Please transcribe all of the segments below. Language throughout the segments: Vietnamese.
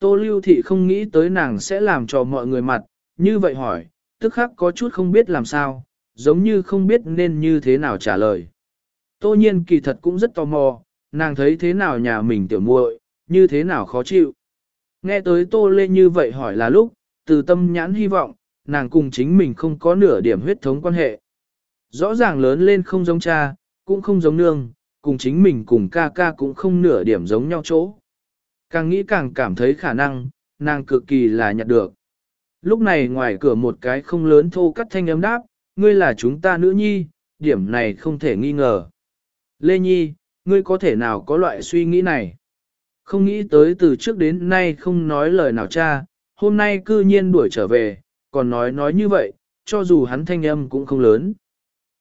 Tô lưu thị không nghĩ tới nàng sẽ làm cho mọi người mặt, như vậy hỏi, tức khắc có chút không biết làm sao, giống như không biết nên như thế nào trả lời. Tô nhiên kỳ thật cũng rất tò mò, nàng thấy thế nào nhà mình tiểu muội, như thế nào khó chịu. Nghe tới Tô Lê như vậy hỏi là lúc, từ tâm nhãn hy vọng, nàng cùng chính mình không có nửa điểm huyết thống quan hệ. Rõ ràng lớn lên không giống cha, cũng không giống nương, cùng chính mình cùng ca ca cũng không nửa điểm giống nhau chỗ. Càng nghĩ càng cảm thấy khả năng, nàng cực kỳ là nhặt được. Lúc này ngoài cửa một cái không lớn thô cắt thanh âm đáp, ngươi là chúng ta nữ nhi, điểm này không thể nghi ngờ. Lê Nhi, ngươi có thể nào có loại suy nghĩ này? Không nghĩ tới từ trước đến nay không nói lời nào cha, hôm nay cư nhiên đuổi trở về, còn nói nói như vậy, cho dù hắn thanh âm cũng không lớn.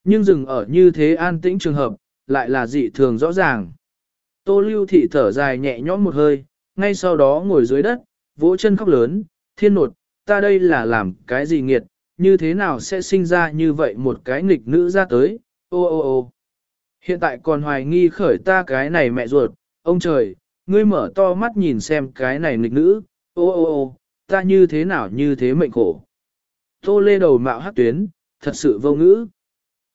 Nhưng dừng ở như thế an tĩnh trường hợp, lại là dị thường rõ ràng. Tô lưu thị thở dài nhẹ nhõm một hơi, ngay sau đó ngồi dưới đất, vỗ chân khóc lớn, thiên nột, ta đây là làm cái gì nghiệt, như thế nào sẽ sinh ra như vậy một cái nghịch nữ ra tới, ô ô ô. Hiện tại còn hoài nghi khởi ta cái này mẹ ruột, ông trời, ngươi mở to mắt nhìn xem cái này nghịch nữ, ô ô ô, ta như thế nào như thế mệnh khổ. Tô lê đầu mạo hát tuyến, thật sự vô ngữ.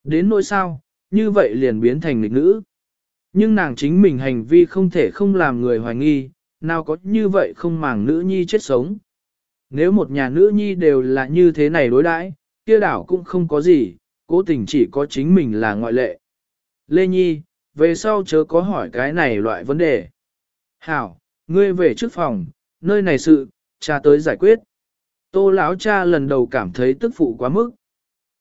Đến nỗi sao, như vậy liền biến thành nghịch nữ. Nhưng nàng chính mình hành vi không thể không làm người hoài nghi, nào có như vậy không màng nữ nhi chết sống. Nếu một nhà nữ nhi đều là như thế này đối đãi, kia đảo cũng không có gì, cố tình chỉ có chính mình là ngoại lệ. Lê Nhi, về sau chớ có hỏi cái này loại vấn đề. Hảo, ngươi về trước phòng, nơi này sự, cha tới giải quyết. Tô lão cha lần đầu cảm thấy tức phụ quá mức.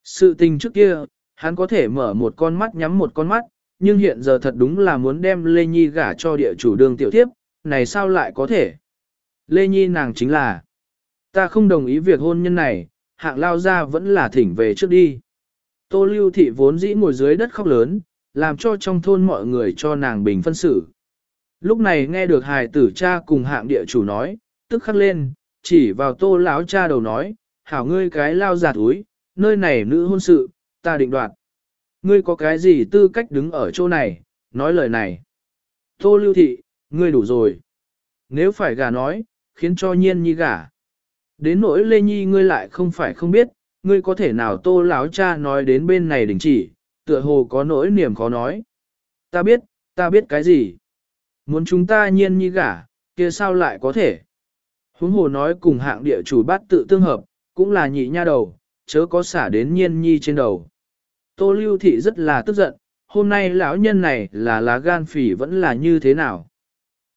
Sự tình trước kia, hắn có thể mở một con mắt nhắm một con mắt, nhưng hiện giờ thật đúng là muốn đem Lê Nhi gả cho địa chủ đường tiểu thiếp, này sao lại có thể? Lê Nhi nàng chính là, ta không đồng ý việc hôn nhân này, hạng lao ra vẫn là thỉnh về trước đi. Tô lưu thị vốn dĩ ngồi dưới đất khóc lớn, làm cho trong thôn mọi người cho nàng bình phân xử. Lúc này nghe được hài tử cha cùng hạng địa chủ nói, tức khắc lên, chỉ vào tô lão cha đầu nói, hảo ngươi cái lao giả túi, nơi này nữ hôn sự, ta định đoạt. Ngươi có cái gì tư cách đứng ở chỗ này, nói lời này. Tô lưu thị, ngươi đủ rồi. Nếu phải gả nói, khiến cho nhiên nhi gả. Đến nỗi lê nhi ngươi lại không phải không biết, ngươi có thể nào tô lão cha nói đến bên này đình chỉ, tựa hồ có nỗi niềm khó nói. Ta biết, ta biết cái gì. Muốn chúng ta nhiên nhi gả, kia sao lại có thể. Huống hồ nói cùng hạng địa chủ bát tự tương hợp, cũng là nhị nha đầu, chớ có xả đến nhiên nhi trên đầu. Tô lưu thị rất là tức giận, hôm nay lão nhân này là lá gan phỉ vẫn là như thế nào.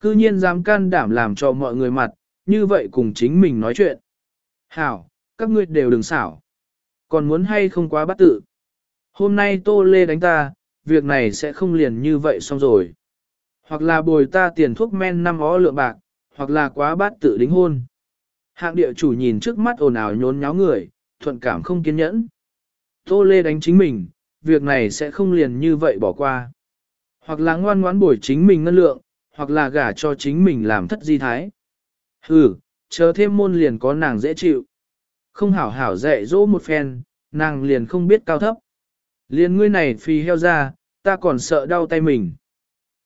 Cư nhiên dám can đảm làm cho mọi người mặt, như vậy cùng chính mình nói chuyện. Hảo, các ngươi đều đừng xảo. Còn muốn hay không quá bắt tự. Hôm nay Tô Lê đánh ta, việc này sẽ không liền như vậy xong rồi. Hoặc là bồi ta tiền thuốc men năm ó lượng bạc, hoặc là quá bát tự đính hôn. Hạng địa chủ nhìn trước mắt ồn ào nhốn nháo người, thuận cảm không kiên nhẫn. Tô Lê đánh chính mình, việc này sẽ không liền như vậy bỏ qua. Hoặc là ngoan ngoãn bồi chính mình ngân lượng, hoặc là gả cho chính mình làm thất di thái. Hừ, chờ thêm môn liền có nàng dễ chịu. Không hảo hảo dạy dỗ một phen, nàng liền không biết cao thấp. Liền ngươi này phì heo ra, ta còn sợ đau tay mình.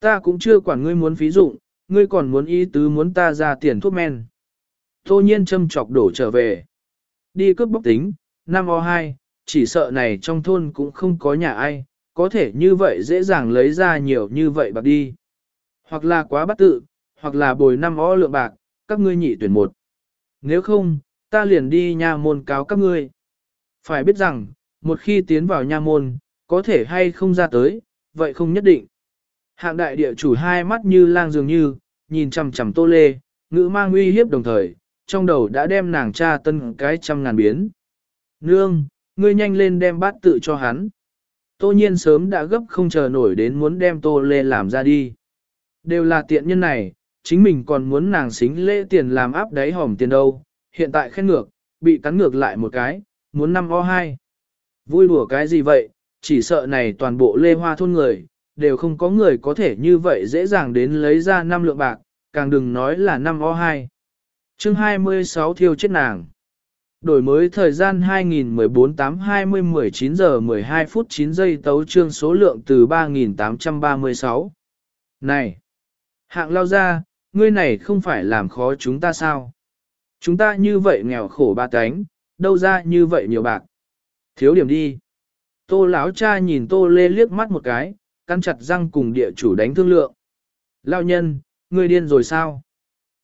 Ta cũng chưa quản ngươi muốn phí dụng, ngươi còn muốn ý tứ muốn ta ra tiền thuốc men. Tô nhiên châm chọc đổ trở về. Đi cướp bóc tính, năm o hai, chỉ sợ này trong thôn cũng không có nhà ai, có thể như vậy dễ dàng lấy ra nhiều như vậy bạc đi. Hoặc là quá bắt tự, hoặc là bồi năm o lượng bạc, các ngươi nhị tuyển một. Nếu không, ta liền đi nha môn cáo các ngươi. Phải biết rằng, một khi tiến vào nha môn, có thể hay không ra tới, vậy không nhất định. Hạng đại địa chủ hai mắt như lang dường như, nhìn chằm chằm tô lê, ngữ mang uy hiếp đồng thời, trong đầu đã đem nàng cha tân cái trăm ngàn biến. Nương, ngươi nhanh lên đem bát tự cho hắn. Tô nhiên sớm đã gấp không chờ nổi đến muốn đem tô lê làm ra đi. Đều là tiện nhân này, chính mình còn muốn nàng xính lễ tiền làm áp đáy hòm tiền đâu, hiện tại khen ngược, bị cắn ngược lại một cái, muốn năm o hai. Vui đùa cái gì vậy, chỉ sợ này toàn bộ lê hoa thôn người, đều không có người có thể như vậy dễ dàng đến lấy ra năm lượng bạc, càng đừng nói là năm o hai. Chương 26 thiêu chết nàng. Đổi mới thời gian 2014 8 20 19 giờ 12 phút 9 giây tấu trương số lượng từ 3836. Này! Hạng lao ra, ngươi này không phải làm khó chúng ta sao? Chúng ta như vậy nghèo khổ ba cánh, đâu ra như vậy nhiều bạc. Thiếu điểm đi. Tô lão cha nhìn tô lê liếc mắt một cái, căn chặt răng cùng địa chủ đánh thương lượng. Lão nhân, ngươi điên rồi sao?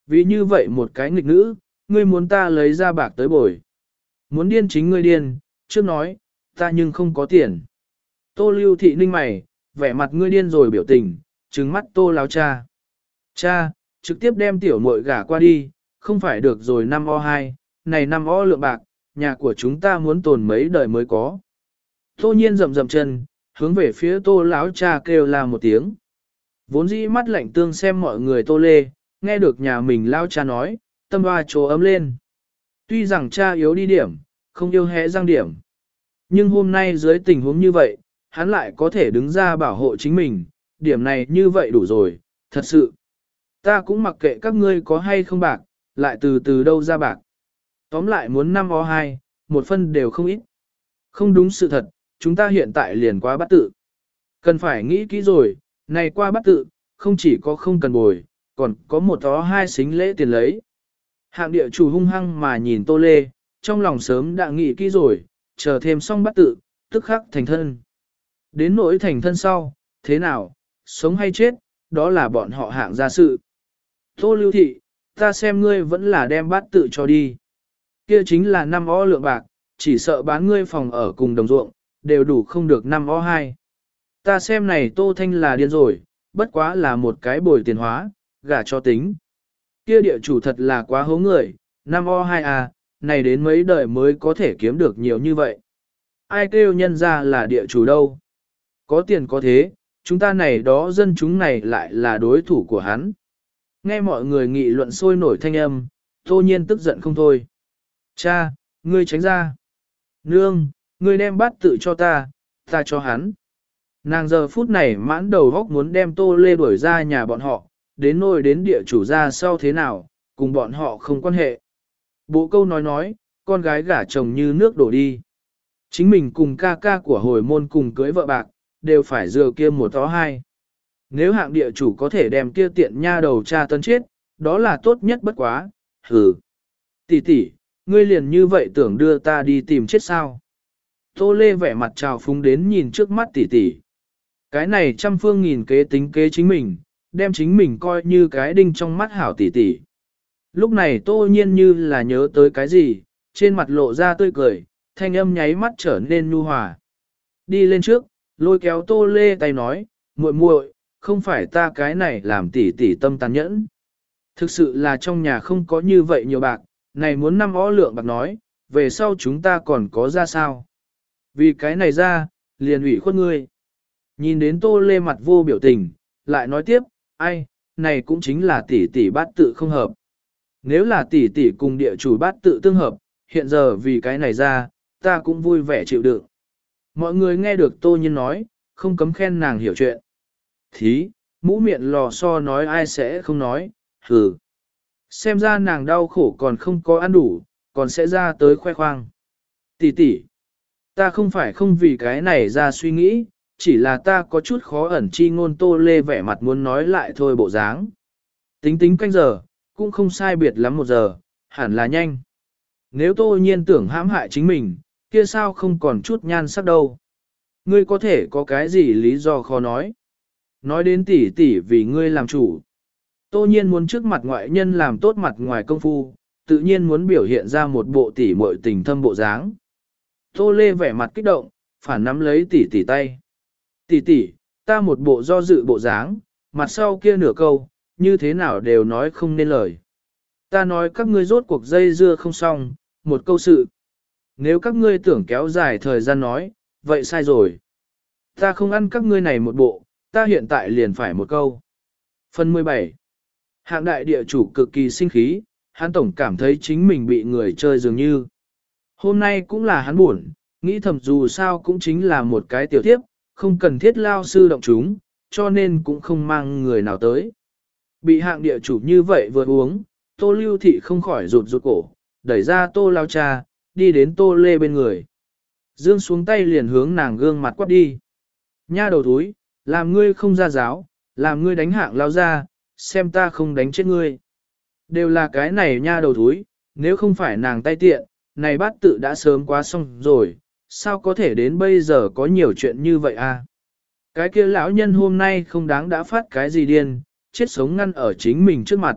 Vì như vậy một cái nghịch nữ, ngươi muốn ta lấy ra bạc tới bồi. Muốn điên chính ngươi điên, trước nói, ta nhưng không có tiền. Tô lưu thị ninh mày, vẻ mặt ngươi điên rồi biểu tình, trừng mắt tô lão cha. Cha, trực tiếp đem tiểu muội gả qua đi, không phải được rồi năm o hai, này năm o lượng bạc, nhà của chúng ta muốn tồn mấy đời mới có. Tô nhiên rầm rầm chân, hướng về phía tô lão cha kêu la một tiếng. Vốn dĩ mắt lạnh tương xem mọi người tô lê, nghe được nhà mình lao cha nói, tâm hoa trố ấm lên. Tuy rằng cha yếu đi điểm, không yêu hẽ răng điểm. Nhưng hôm nay dưới tình huống như vậy, hắn lại có thể đứng ra bảo hộ chính mình, điểm này như vậy đủ rồi, thật sự. Ta cũng mặc kệ các ngươi có hay không bạc, lại từ từ đâu ra bạc. Tóm lại muốn năm o hai, một phân đều không ít. Không đúng sự thật, chúng ta hiện tại liền qua bắt tự. Cần phải nghĩ kỹ rồi, này qua bắt tự, không chỉ có không cần bồi, còn có một đó hai xính lễ tiền lấy. Hạng địa chủ hung hăng mà nhìn tô lê, trong lòng sớm đã nghĩ kỹ rồi, chờ thêm xong bắt tự, tức khắc thành thân. Đến nỗi thành thân sau, thế nào, sống hay chết, đó là bọn họ hạng gia sự. Tô lưu thị, ta xem ngươi vẫn là đem bát tự cho đi. Kia chính là năm o lượng bạc, chỉ sợ bán ngươi phòng ở cùng đồng ruộng, đều đủ không được năm o hai. Ta xem này Tô Thanh là điên rồi, bất quá là một cái bồi tiền hóa, gả cho tính. Kia địa chủ thật là quá hố người, năm o hai à, này đến mấy đời mới có thể kiếm được nhiều như vậy. Ai kêu nhân ra là địa chủ đâu? Có tiền có thế, chúng ta này đó dân chúng này lại là đối thủ của hắn. Nghe mọi người nghị luận sôi nổi thanh âm, tô nhiên tức giận không thôi. Cha, ngươi tránh ra. Nương, ngươi đem bát tự cho ta, ta cho hắn. Nàng giờ phút này mãn đầu góc muốn đem tô lê đuổi ra nhà bọn họ, đến nôi đến địa chủ ra sau thế nào, cùng bọn họ không quan hệ. Bộ câu nói nói, con gái gả chồng như nước đổ đi. Chính mình cùng ca ca của hồi môn cùng cưới vợ bạc, đều phải dừa kia một tó hai. Nếu hạng địa chủ có thể đem kia tiện nha đầu cha tân chết, đó là tốt nhất bất quá, hừ. Tỷ tỷ, ngươi liền như vậy tưởng đưa ta đi tìm chết sao? Tô Lê vẻ mặt trào phúng đến nhìn trước mắt tỷ tỷ. Cái này trăm phương nghìn kế tính kế chính mình, đem chính mình coi như cái đinh trong mắt hảo tỷ tỷ. Lúc này tô nhiên như là nhớ tới cái gì, trên mặt lộ ra tươi cười, thanh âm nháy mắt trở nên nhu hòa. Đi lên trước, lôi kéo tô lê tay nói, muội muội, không phải ta cái này làm tỷ tỷ tâm tàn nhẫn. Thực sự là trong nhà không có như vậy nhiều bạc, này muốn năm ó lượng bạc nói, về sau chúng ta còn có ra sao. Vì cái này ra, liền ủy khuất ngươi. Nhìn đến tô lê mặt vô biểu tình, lại nói tiếp, ai, này cũng chính là tỷ tỷ bát tự không hợp. Nếu là tỷ tỷ cùng địa chủ bát tự tương hợp, hiện giờ vì cái này ra, ta cũng vui vẻ chịu đựng. Mọi người nghe được tô nhiên nói, không cấm khen nàng hiểu chuyện. Thí, mũ miệng lò so nói ai sẽ không nói, hừ. Xem ra nàng đau khổ còn không có ăn đủ, còn sẽ ra tới khoe khoang. Tỷ tỷ, ta không phải không vì cái này ra suy nghĩ, chỉ là ta có chút khó ẩn chi ngôn tô lê vẻ mặt muốn nói lại thôi bộ dáng. Tính tính canh giờ, cũng không sai biệt lắm một giờ, hẳn là nhanh. Nếu tô nhiên tưởng hãm hại chính mình, kia sao không còn chút nhan sắc đâu. Ngươi có thể có cái gì lý do khó nói. Nói đến tỷ tỷ vì ngươi làm chủ. Tô nhiên muốn trước mặt ngoại nhân làm tốt mặt ngoài công phu, tự nhiên muốn biểu hiện ra một bộ tỷ muội tình thâm bộ dáng. Tô lê vẻ mặt kích động, phản nắm lấy tỷ tỷ tay. Tỷ tỷ, ta một bộ do dự bộ dáng, mặt sau kia nửa câu, như thế nào đều nói không nên lời. Ta nói các ngươi rốt cuộc dây dưa không xong, một câu sự. Nếu các ngươi tưởng kéo dài thời gian nói, vậy sai rồi. Ta không ăn các ngươi này một bộ, ta hiện tại liền phải một câu. Phần 17 Hạng đại địa chủ cực kỳ sinh khí, hắn tổng cảm thấy chính mình bị người chơi dường như. Hôm nay cũng là hắn buồn, nghĩ thầm dù sao cũng chính là một cái tiểu tiếp, không cần thiết lao sư động chúng, cho nên cũng không mang người nào tới. Bị hạng địa chủ như vậy vừa uống, tô lưu thị không khỏi rụt rụt cổ, đẩy ra tô lao cha, đi đến tô lê bên người. Dương xuống tay liền hướng nàng gương mặt quát đi. Nha đầu túi, làm ngươi không ra giáo, làm ngươi đánh hạng lao ra, xem ta không đánh chết ngươi. Đều là cái này nha đầu thúi, nếu không phải nàng tay tiện, này bát tự đã sớm quá xong rồi, sao có thể đến bây giờ có nhiều chuyện như vậy à? Cái kia lão nhân hôm nay không đáng đã phát cái gì điên, chết sống ngăn ở chính mình trước mặt.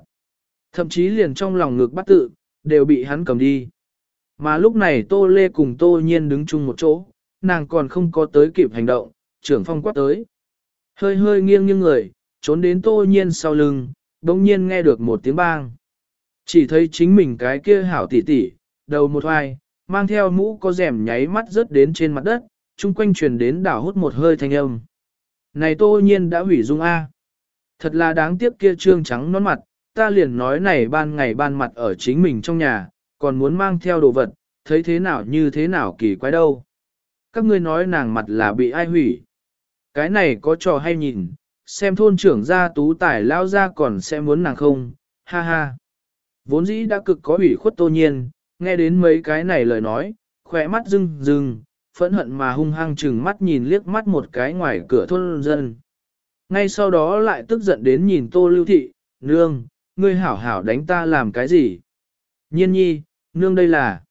Thậm chí liền trong lòng ngực bắt tự, đều bị hắn cầm đi. Mà lúc này Tô Lê cùng Tô Nhiên đứng chung một chỗ, nàng còn không có tới kịp hành động, trưởng phong quát tới. Hơi hơi nghiêng nghiêng người, trốn đến Tô Nhiên sau lưng, bỗng nhiên nghe được một tiếng bang. Chỉ thấy chính mình cái kia hảo tỉ tỉ, đầu một hoài, mang theo mũ có rèm nháy mắt rớt đến trên mặt đất, chung quanh truyền đến đảo hút một hơi thanh âm. Này Tô Nhiên đã hủy dung A. Thật là đáng tiếc kia trương trắng nón mặt, ta liền nói này ban ngày ban mặt ở chính mình trong nhà, còn muốn mang theo đồ vật, thấy thế nào như thế nào kỳ quái đâu. Các ngươi nói nàng mặt là bị ai hủy. Cái này có trò hay nhìn, xem thôn trưởng gia tú tài lao ra còn sẽ muốn nàng không, ha ha. Vốn dĩ đã cực có ủy khuất tô nhiên, nghe đến mấy cái này lời nói, khỏe mắt rưng rưng, phẫn hận mà hung hăng chừng mắt nhìn liếc mắt một cái ngoài cửa thôn dân. Ngay sau đó lại tức giận đến nhìn tô lưu thị, nương, ngươi hảo hảo đánh ta làm cái gì? Nhiên nhi, nương đây là...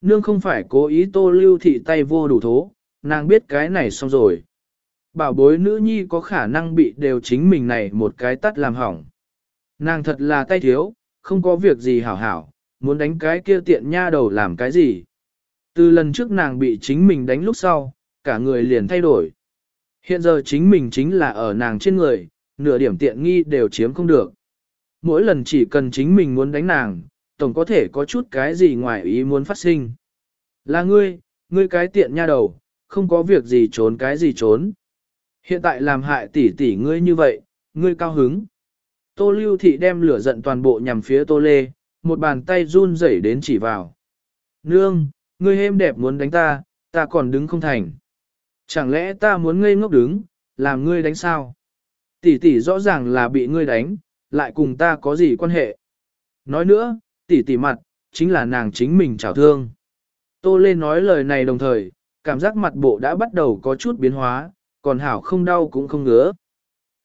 Nương không phải cố ý tô lưu thị tay vô đủ thố, nàng biết cái này xong rồi. Bảo bối nữ nhi có khả năng bị đều chính mình này một cái tắt làm hỏng. Nàng thật là tay thiếu, không có việc gì hảo hảo, muốn đánh cái kia tiện nha đầu làm cái gì. Từ lần trước nàng bị chính mình đánh lúc sau, cả người liền thay đổi. Hiện giờ chính mình chính là ở nàng trên người, nửa điểm tiện nghi đều chiếm không được. Mỗi lần chỉ cần chính mình muốn đánh nàng, tổng có thể có chút cái gì ngoài ý muốn phát sinh. Là ngươi, ngươi cái tiện nha đầu, không có việc gì trốn cái gì trốn. Hiện tại làm hại tỷ tỷ ngươi như vậy, ngươi cao hứng. Tô lưu thị đem lửa giận toàn bộ nhằm phía tô lê, một bàn tay run rẩy đến chỉ vào. Nương, ngươi êm đẹp muốn đánh ta, ta còn đứng không thành. Chẳng lẽ ta muốn ngây ngốc đứng, làm ngươi đánh sao? Tỷ tỷ rõ ràng là bị ngươi đánh, lại cùng ta có gì quan hệ? Nói nữa, tỷ tỷ mặt, chính là nàng chính mình trào thương. Tô Lê nói lời này đồng thời, cảm giác mặt bộ đã bắt đầu có chút biến hóa, còn hảo không đau cũng không ngứa.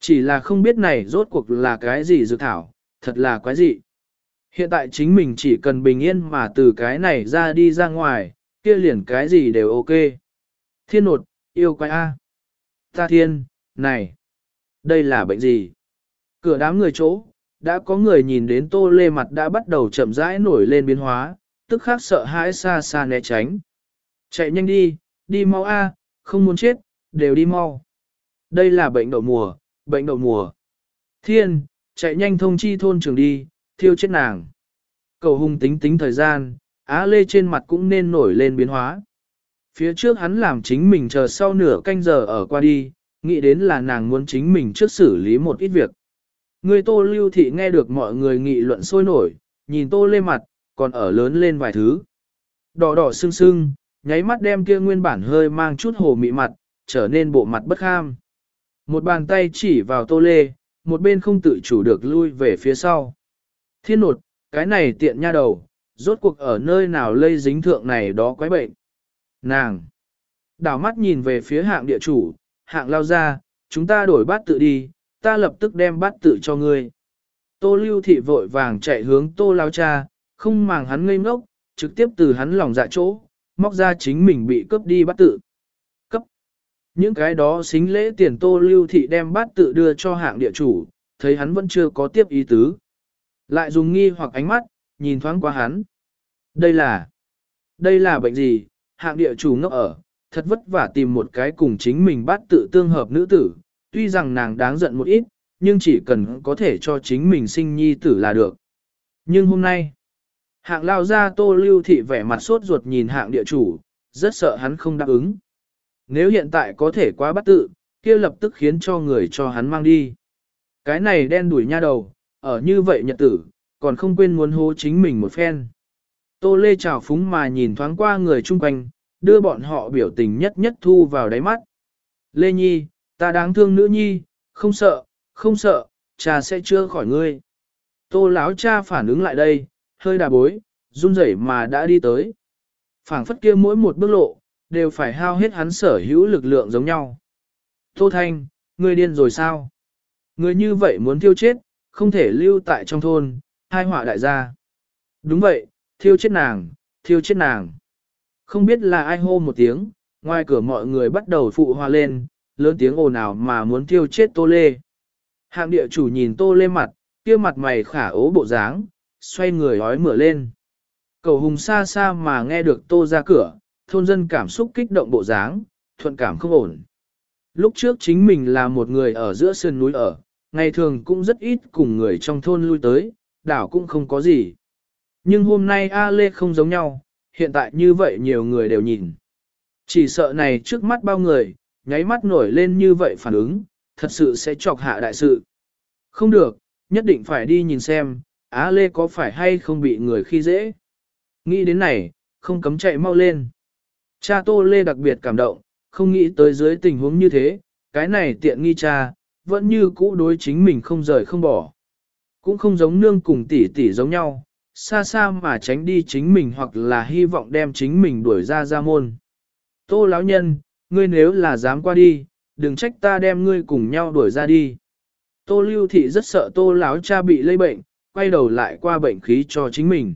Chỉ là không biết này rốt cuộc là cái gì dược thảo, thật là quái gì. Hiện tại chính mình chỉ cần bình yên mà từ cái này ra đi ra ngoài, kia liền cái gì đều ok. Thiên nột, yêu quái A. Ta thiên, này, đây là bệnh gì? Cửa đám người chỗ, đã có người nhìn đến tô lê mặt đã bắt đầu chậm rãi nổi lên biến hóa, tức khắc sợ hãi xa xa né tránh. Chạy nhanh đi, đi mau A, không muốn chết, đều đi mau. Đây là bệnh đậu mùa, bệnh đậu mùa. Thiên, chạy nhanh thông chi thôn trường đi, thiêu chết nàng. Cầu hung tính tính thời gian, Á Lê trên mặt cũng nên nổi lên biến hóa. Phía trước hắn làm chính mình chờ sau nửa canh giờ ở qua đi, nghĩ đến là nàng muốn chính mình trước xử lý một ít việc. Người tô lưu thị nghe được mọi người nghị luận sôi nổi, nhìn tô lê mặt, còn ở lớn lên vài thứ. Đỏ đỏ sưng sưng, nháy mắt đem kia nguyên bản hơi mang chút hồ mị mặt, trở nên bộ mặt bất kham. Một bàn tay chỉ vào tô lê, một bên không tự chủ được lui về phía sau. Thiên nột, cái này tiện nha đầu, rốt cuộc ở nơi nào lây dính thượng này đó quái bệnh. Nàng! Đảo mắt nhìn về phía hạng địa chủ, hạng lao ra, chúng ta đổi bát tự đi, ta lập tức đem bát tự cho ngươi. Tô lưu thị vội vàng chạy hướng tô lao cha, không màng hắn ngây ngốc, trực tiếp từ hắn lòng dạ chỗ, móc ra chính mình bị cướp đi bát tự. Những cái đó xính lễ tiền tô lưu thị đem bát tự đưa cho hạng địa chủ, thấy hắn vẫn chưa có tiếp ý tứ. Lại dùng nghi hoặc ánh mắt, nhìn thoáng qua hắn. Đây là... Đây là bệnh gì? Hạng địa chủ ngốc ở, thật vất vả tìm một cái cùng chính mình bát tự tương hợp nữ tử, tuy rằng nàng đáng giận một ít, nhưng chỉ cần có thể cho chính mình sinh nhi tử là được. Nhưng hôm nay, hạng lao ra tô lưu thị vẻ mặt sốt ruột nhìn hạng địa chủ, rất sợ hắn không đáp ứng. Nếu hiện tại có thể quá bắt tự, kia lập tức khiến cho người cho hắn mang đi. Cái này đen đuổi nha đầu, ở như vậy nhật tử, còn không quên muốn hố chính mình một phen. Tô Lê chào phúng mà nhìn thoáng qua người chung quanh, đưa bọn họ biểu tình nhất nhất thu vào đáy mắt. Lê Nhi, ta đáng thương nữ nhi, không sợ, không sợ, cha sẽ chưa khỏi ngươi. Tô lão cha phản ứng lại đây, hơi đà bối, run rẩy mà đã đi tới. phảng phất kia mỗi một bước lộ, đều phải hao hết hắn sở hữu lực lượng giống nhau. Tô Thanh, ngươi điên rồi sao? Ngươi như vậy muốn thiêu chết, không thể lưu tại trong thôn, hai họa đại gia. Đúng vậy, thiêu chết nàng, thiêu chết nàng. Không biết là ai hô một tiếng, ngoài cửa mọi người bắt đầu phụ hoa lên, lớn tiếng ồn ào mà muốn thiêu chết tô lê. Hạng địa chủ nhìn tô lê mặt, kia mặt mày khả ố bộ dáng, xoay người ói mở lên. Cầu hùng xa xa mà nghe được tô ra cửa, thôn dân cảm xúc kích động bộ dáng, thuận cảm không ổn. Lúc trước chính mình là một người ở giữa sơn núi ở, ngày thường cũng rất ít cùng người trong thôn lui tới, đảo cũng không có gì. Nhưng hôm nay A Lê không giống nhau, hiện tại như vậy nhiều người đều nhìn. Chỉ sợ này trước mắt bao người, nháy mắt nổi lên như vậy phản ứng, thật sự sẽ chọc hạ đại sự. Không được, nhất định phải đi nhìn xem, Á Lê có phải hay không bị người khi dễ. Nghĩ đến này, không cấm chạy mau lên. Cha Tô Lê đặc biệt cảm động, không nghĩ tới dưới tình huống như thế, cái này tiện nghi cha, vẫn như cũ đối chính mình không rời không bỏ. Cũng không giống nương cùng tỷ tỷ giống nhau, xa xa mà tránh đi chính mình hoặc là hy vọng đem chính mình đuổi ra ra môn. Tô lão nhân, ngươi nếu là dám qua đi, đừng trách ta đem ngươi cùng nhau đuổi ra đi. Tô lưu thị rất sợ tô lão cha bị lây bệnh, quay đầu lại qua bệnh khí cho chính mình.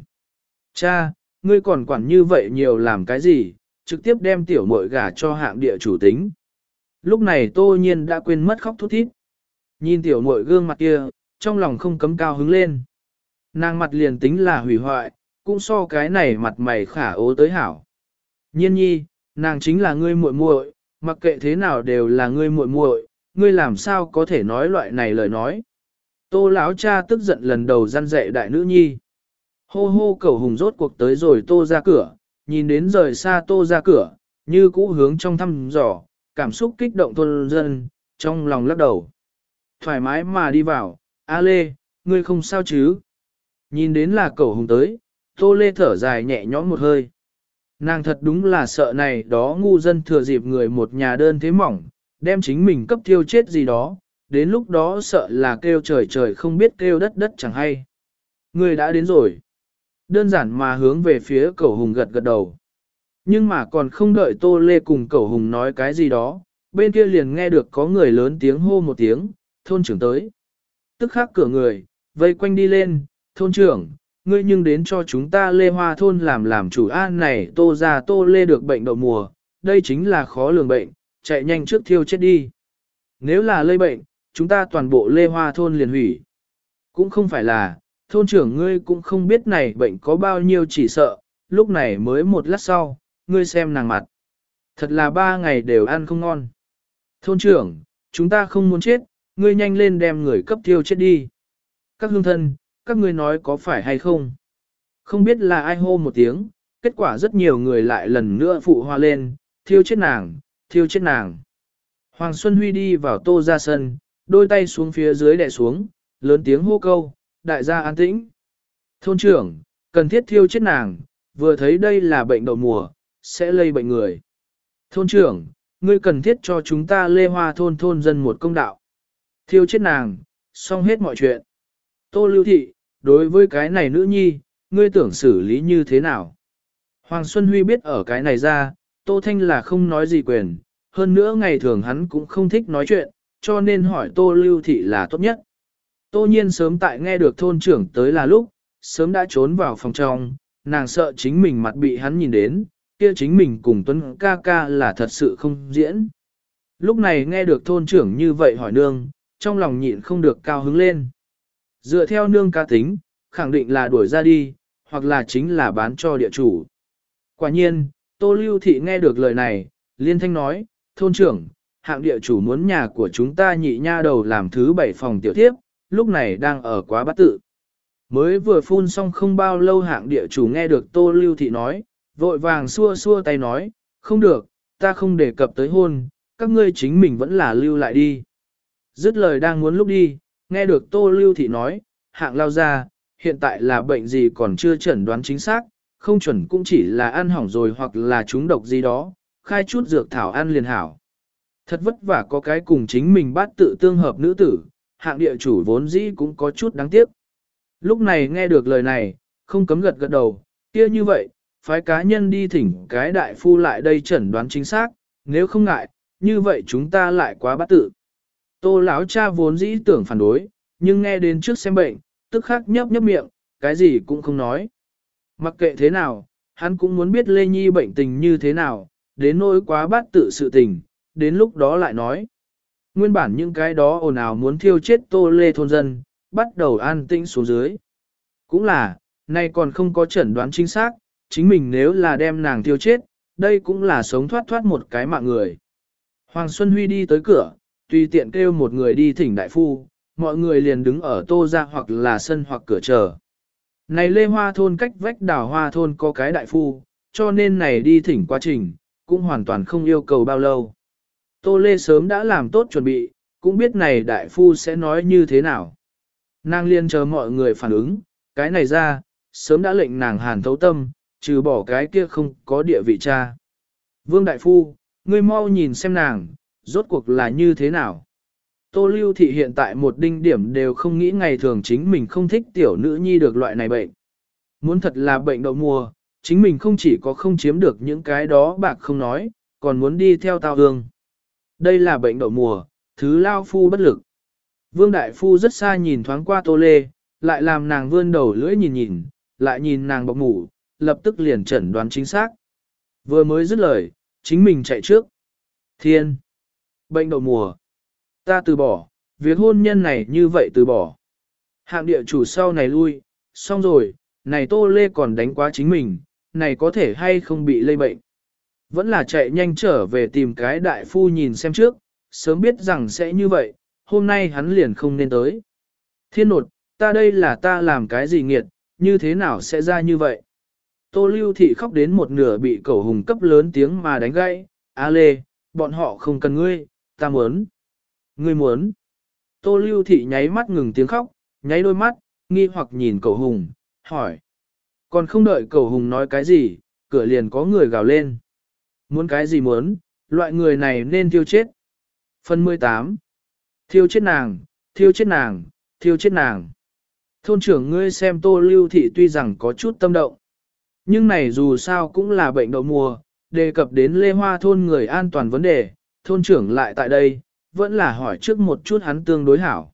Cha, ngươi còn quản như vậy nhiều làm cái gì, trực tiếp đem tiểu muội gả cho hạng địa chủ tính. Lúc này tô nhiên đã quên mất khóc thút thít. Nhìn tiểu muội gương mặt kia, trong lòng không cấm cao hứng lên. Nàng mặt liền tính là hủy hoại, cũng so cái này mặt mày khả ố tới hảo. Nhiên nhi, nàng chính là ngươi muội muội, mặc kệ thế nào đều là ngươi muội muội, ngươi làm sao có thể nói loại này lời nói. Tô lão cha tức giận lần đầu gian dạy đại nữ nhi. Hô hô cầu hùng rốt cuộc tới rồi tô ra cửa, nhìn đến rời xa tô ra cửa, như cũ hướng trong thăm dò, cảm xúc kích động thôn dân, trong lòng lắc đầu. Thoải mái mà đi vào, A Lê, ngươi không sao chứ? Nhìn đến là cậu hùng tới, Tô Lê thở dài nhẹ nhõm một hơi. Nàng thật đúng là sợ này đó ngu dân thừa dịp người một nhà đơn thế mỏng, đem chính mình cấp thiêu chết gì đó, đến lúc đó sợ là kêu trời trời không biết kêu đất đất chẳng hay. Người đã đến rồi. Đơn giản mà hướng về phía cẩu hùng gật gật đầu. Nhưng mà còn không đợi Tô Lê cùng cẩu hùng nói cái gì đó, bên kia liền nghe được có người lớn tiếng hô một tiếng, thôn trưởng tới. Tức khắc cửa người, vây quanh đi lên, thôn trưởng, ngươi nhưng đến cho chúng ta lê hoa thôn làm làm chủ an này tô ra tô lê được bệnh đậu mùa, đây chính là khó lường bệnh, chạy nhanh trước thiêu chết đi. Nếu là lây bệnh, chúng ta toàn bộ lê hoa thôn liền hủy. Cũng không phải là, thôn trưởng ngươi cũng không biết này bệnh có bao nhiêu chỉ sợ, lúc này mới một lát sau, ngươi xem nàng mặt. Thật là ba ngày đều ăn không ngon. Thôn trưởng, chúng ta không muốn chết, ngươi nhanh lên đem người cấp thiêu chết đi. Các hương thân, các ngươi nói có phải hay không? Không biết là ai hô một tiếng, kết quả rất nhiều người lại lần nữa phụ hoa lên, thiêu chết nàng, thiêu chết nàng. Hoàng Xuân Huy đi vào tô ra sân, đôi tay xuống phía dưới đè xuống, lớn tiếng hô câu, đại gia an tĩnh. Thôn trưởng, cần thiết thiêu chết nàng, vừa thấy đây là bệnh đậu mùa, sẽ lây bệnh người. Thôn trưởng, ngươi cần thiết cho chúng ta lê hoa thôn thôn dân một công đạo. Thiêu chết nàng, xong hết mọi chuyện. Tô lưu thị, đối với cái này nữ nhi, ngươi tưởng xử lý như thế nào? Hoàng Xuân Huy biết ở cái này ra, Tô Thanh là không nói gì quyền, hơn nữa ngày thường hắn cũng không thích nói chuyện, cho nên hỏi Tô Lưu Thị là tốt nhất. Tô nhiên sớm tại nghe được thôn trưởng tới là lúc, sớm đã trốn vào phòng trong, nàng sợ chính mình mặt bị hắn nhìn đến, kia chính mình cùng Tuấn ca ca là thật sự không diễn. Lúc này nghe được thôn trưởng như vậy hỏi nương, trong lòng nhịn không được cao hứng lên. Dựa theo nương ca tính, khẳng định là đuổi ra đi, hoặc là chính là bán cho địa chủ. Quả nhiên, Tô Lưu Thị nghe được lời này, liên thanh nói, thôn trưởng, hạng địa chủ muốn nhà của chúng ta nhị nha đầu làm thứ bảy phòng tiểu tiếp, lúc này đang ở quá bát tự. Mới vừa phun xong không bao lâu hạng địa chủ nghe được Tô Lưu Thị nói, vội vàng xua xua tay nói, không được, ta không đề cập tới hôn, các ngươi chính mình vẫn là lưu lại đi. Dứt lời đang muốn lúc đi, nghe được Tô Lưu Thị nói, hạng lao ra, hiện tại là bệnh gì còn chưa chẩn đoán chính xác, không chuẩn cũng chỉ là ăn hỏng rồi hoặc là trúng độc gì đó, khai chút dược thảo ăn liền hảo. Thật vất vả có cái cùng chính mình bát tự tương hợp nữ tử, hạng địa chủ vốn dĩ cũng có chút đáng tiếc. Lúc này nghe được lời này, không cấm gật gật đầu, kia như vậy, phái cá nhân đi thỉnh cái đại phu lại đây chẩn đoán chính xác, nếu không ngại, như vậy chúng ta lại quá bất tự. Tô lão cha vốn dĩ tưởng phản đối, nhưng nghe đến trước xem bệnh, tức khắc nhấp nhấp miệng, cái gì cũng không nói. Mặc kệ thế nào, hắn cũng muốn biết Lê Nhi bệnh tình như thế nào, đến nỗi quá bát tự sự tình, đến lúc đó lại nói. Nguyên bản những cái đó ồn ào muốn thiêu chết tô lê thôn dân, bắt đầu an tĩnh xuống dưới. Cũng là, nay còn không có chẩn đoán chính xác, chính mình nếu là đem nàng thiêu chết, đây cũng là sống thoát thoát một cái mạng người. Hoàng Xuân Huy đi tới cửa, tùy tiện kêu một người đi thỉnh đại phu, mọi người liền đứng ở tô ra hoặc là sân hoặc cửa chờ. Này Lê Hoa thôn cách vách đảo Hoa thôn có cái đại phu, cho nên này đi thỉnh quá trình, cũng hoàn toàn không yêu cầu bao lâu. Tô Lê sớm đã làm tốt chuẩn bị, cũng biết này đại phu sẽ nói như thế nào. Nàng liên chờ mọi người phản ứng, cái này ra, sớm đã lệnh nàng hàn thấu tâm, trừ bỏ cái kia không có địa vị cha. Vương đại phu, ngươi mau nhìn xem nàng, rốt cuộc là như thế nào. Tô Lưu Thị hiện tại một đinh điểm đều không nghĩ ngày thường chính mình không thích tiểu nữ nhi được loại này bệnh. Muốn thật là bệnh đậu mùa, chính mình không chỉ có không chiếm được những cái đó bạc không nói, còn muốn đi theo tao hương. Đây là bệnh đậu mùa, thứ lao phu bất lực. Vương Đại Phu rất xa nhìn thoáng qua Tô Lê, lại làm nàng vươn đầu lưỡi nhìn nhìn, lại nhìn nàng bọc ngủ, lập tức liền chẩn đoán chính xác. Vừa mới dứt lời, chính mình chạy trước. Thiên! Bệnh đậu mùa! Ta từ bỏ, việc hôn nhân này như vậy từ bỏ. Hạng địa chủ sau này lui, xong rồi, này Tô Lê còn đánh quá chính mình, này có thể hay không bị lây bệnh. Vẫn là chạy nhanh trở về tìm cái đại phu nhìn xem trước, sớm biết rằng sẽ như vậy, hôm nay hắn liền không nên tới. Thiên nột, ta đây là ta làm cái gì nghiệt, như thế nào sẽ ra như vậy? Tô lưu thị khóc đến một nửa bị cẩu hùng cấp lớn tiếng mà đánh gãy, A lê, bọn họ không cần ngươi, ta muốn. Ngươi muốn. Tô lưu thị nháy mắt ngừng tiếng khóc, nháy đôi mắt, nghi hoặc nhìn cẩu hùng, hỏi. Còn không đợi cẩu hùng nói cái gì, cửa liền có người gào lên. Muốn cái gì muốn, loại người này nên thiêu chết. Phần 18. Thiêu chết nàng, thiêu chết nàng, thiêu chết nàng. Thôn trưởng ngươi xem tô lưu thị tuy rằng có chút tâm động. Nhưng này dù sao cũng là bệnh đậu mùa, đề cập đến lê hoa thôn người an toàn vấn đề, thôn trưởng lại tại đây, vẫn là hỏi trước một chút hắn tương đối hảo.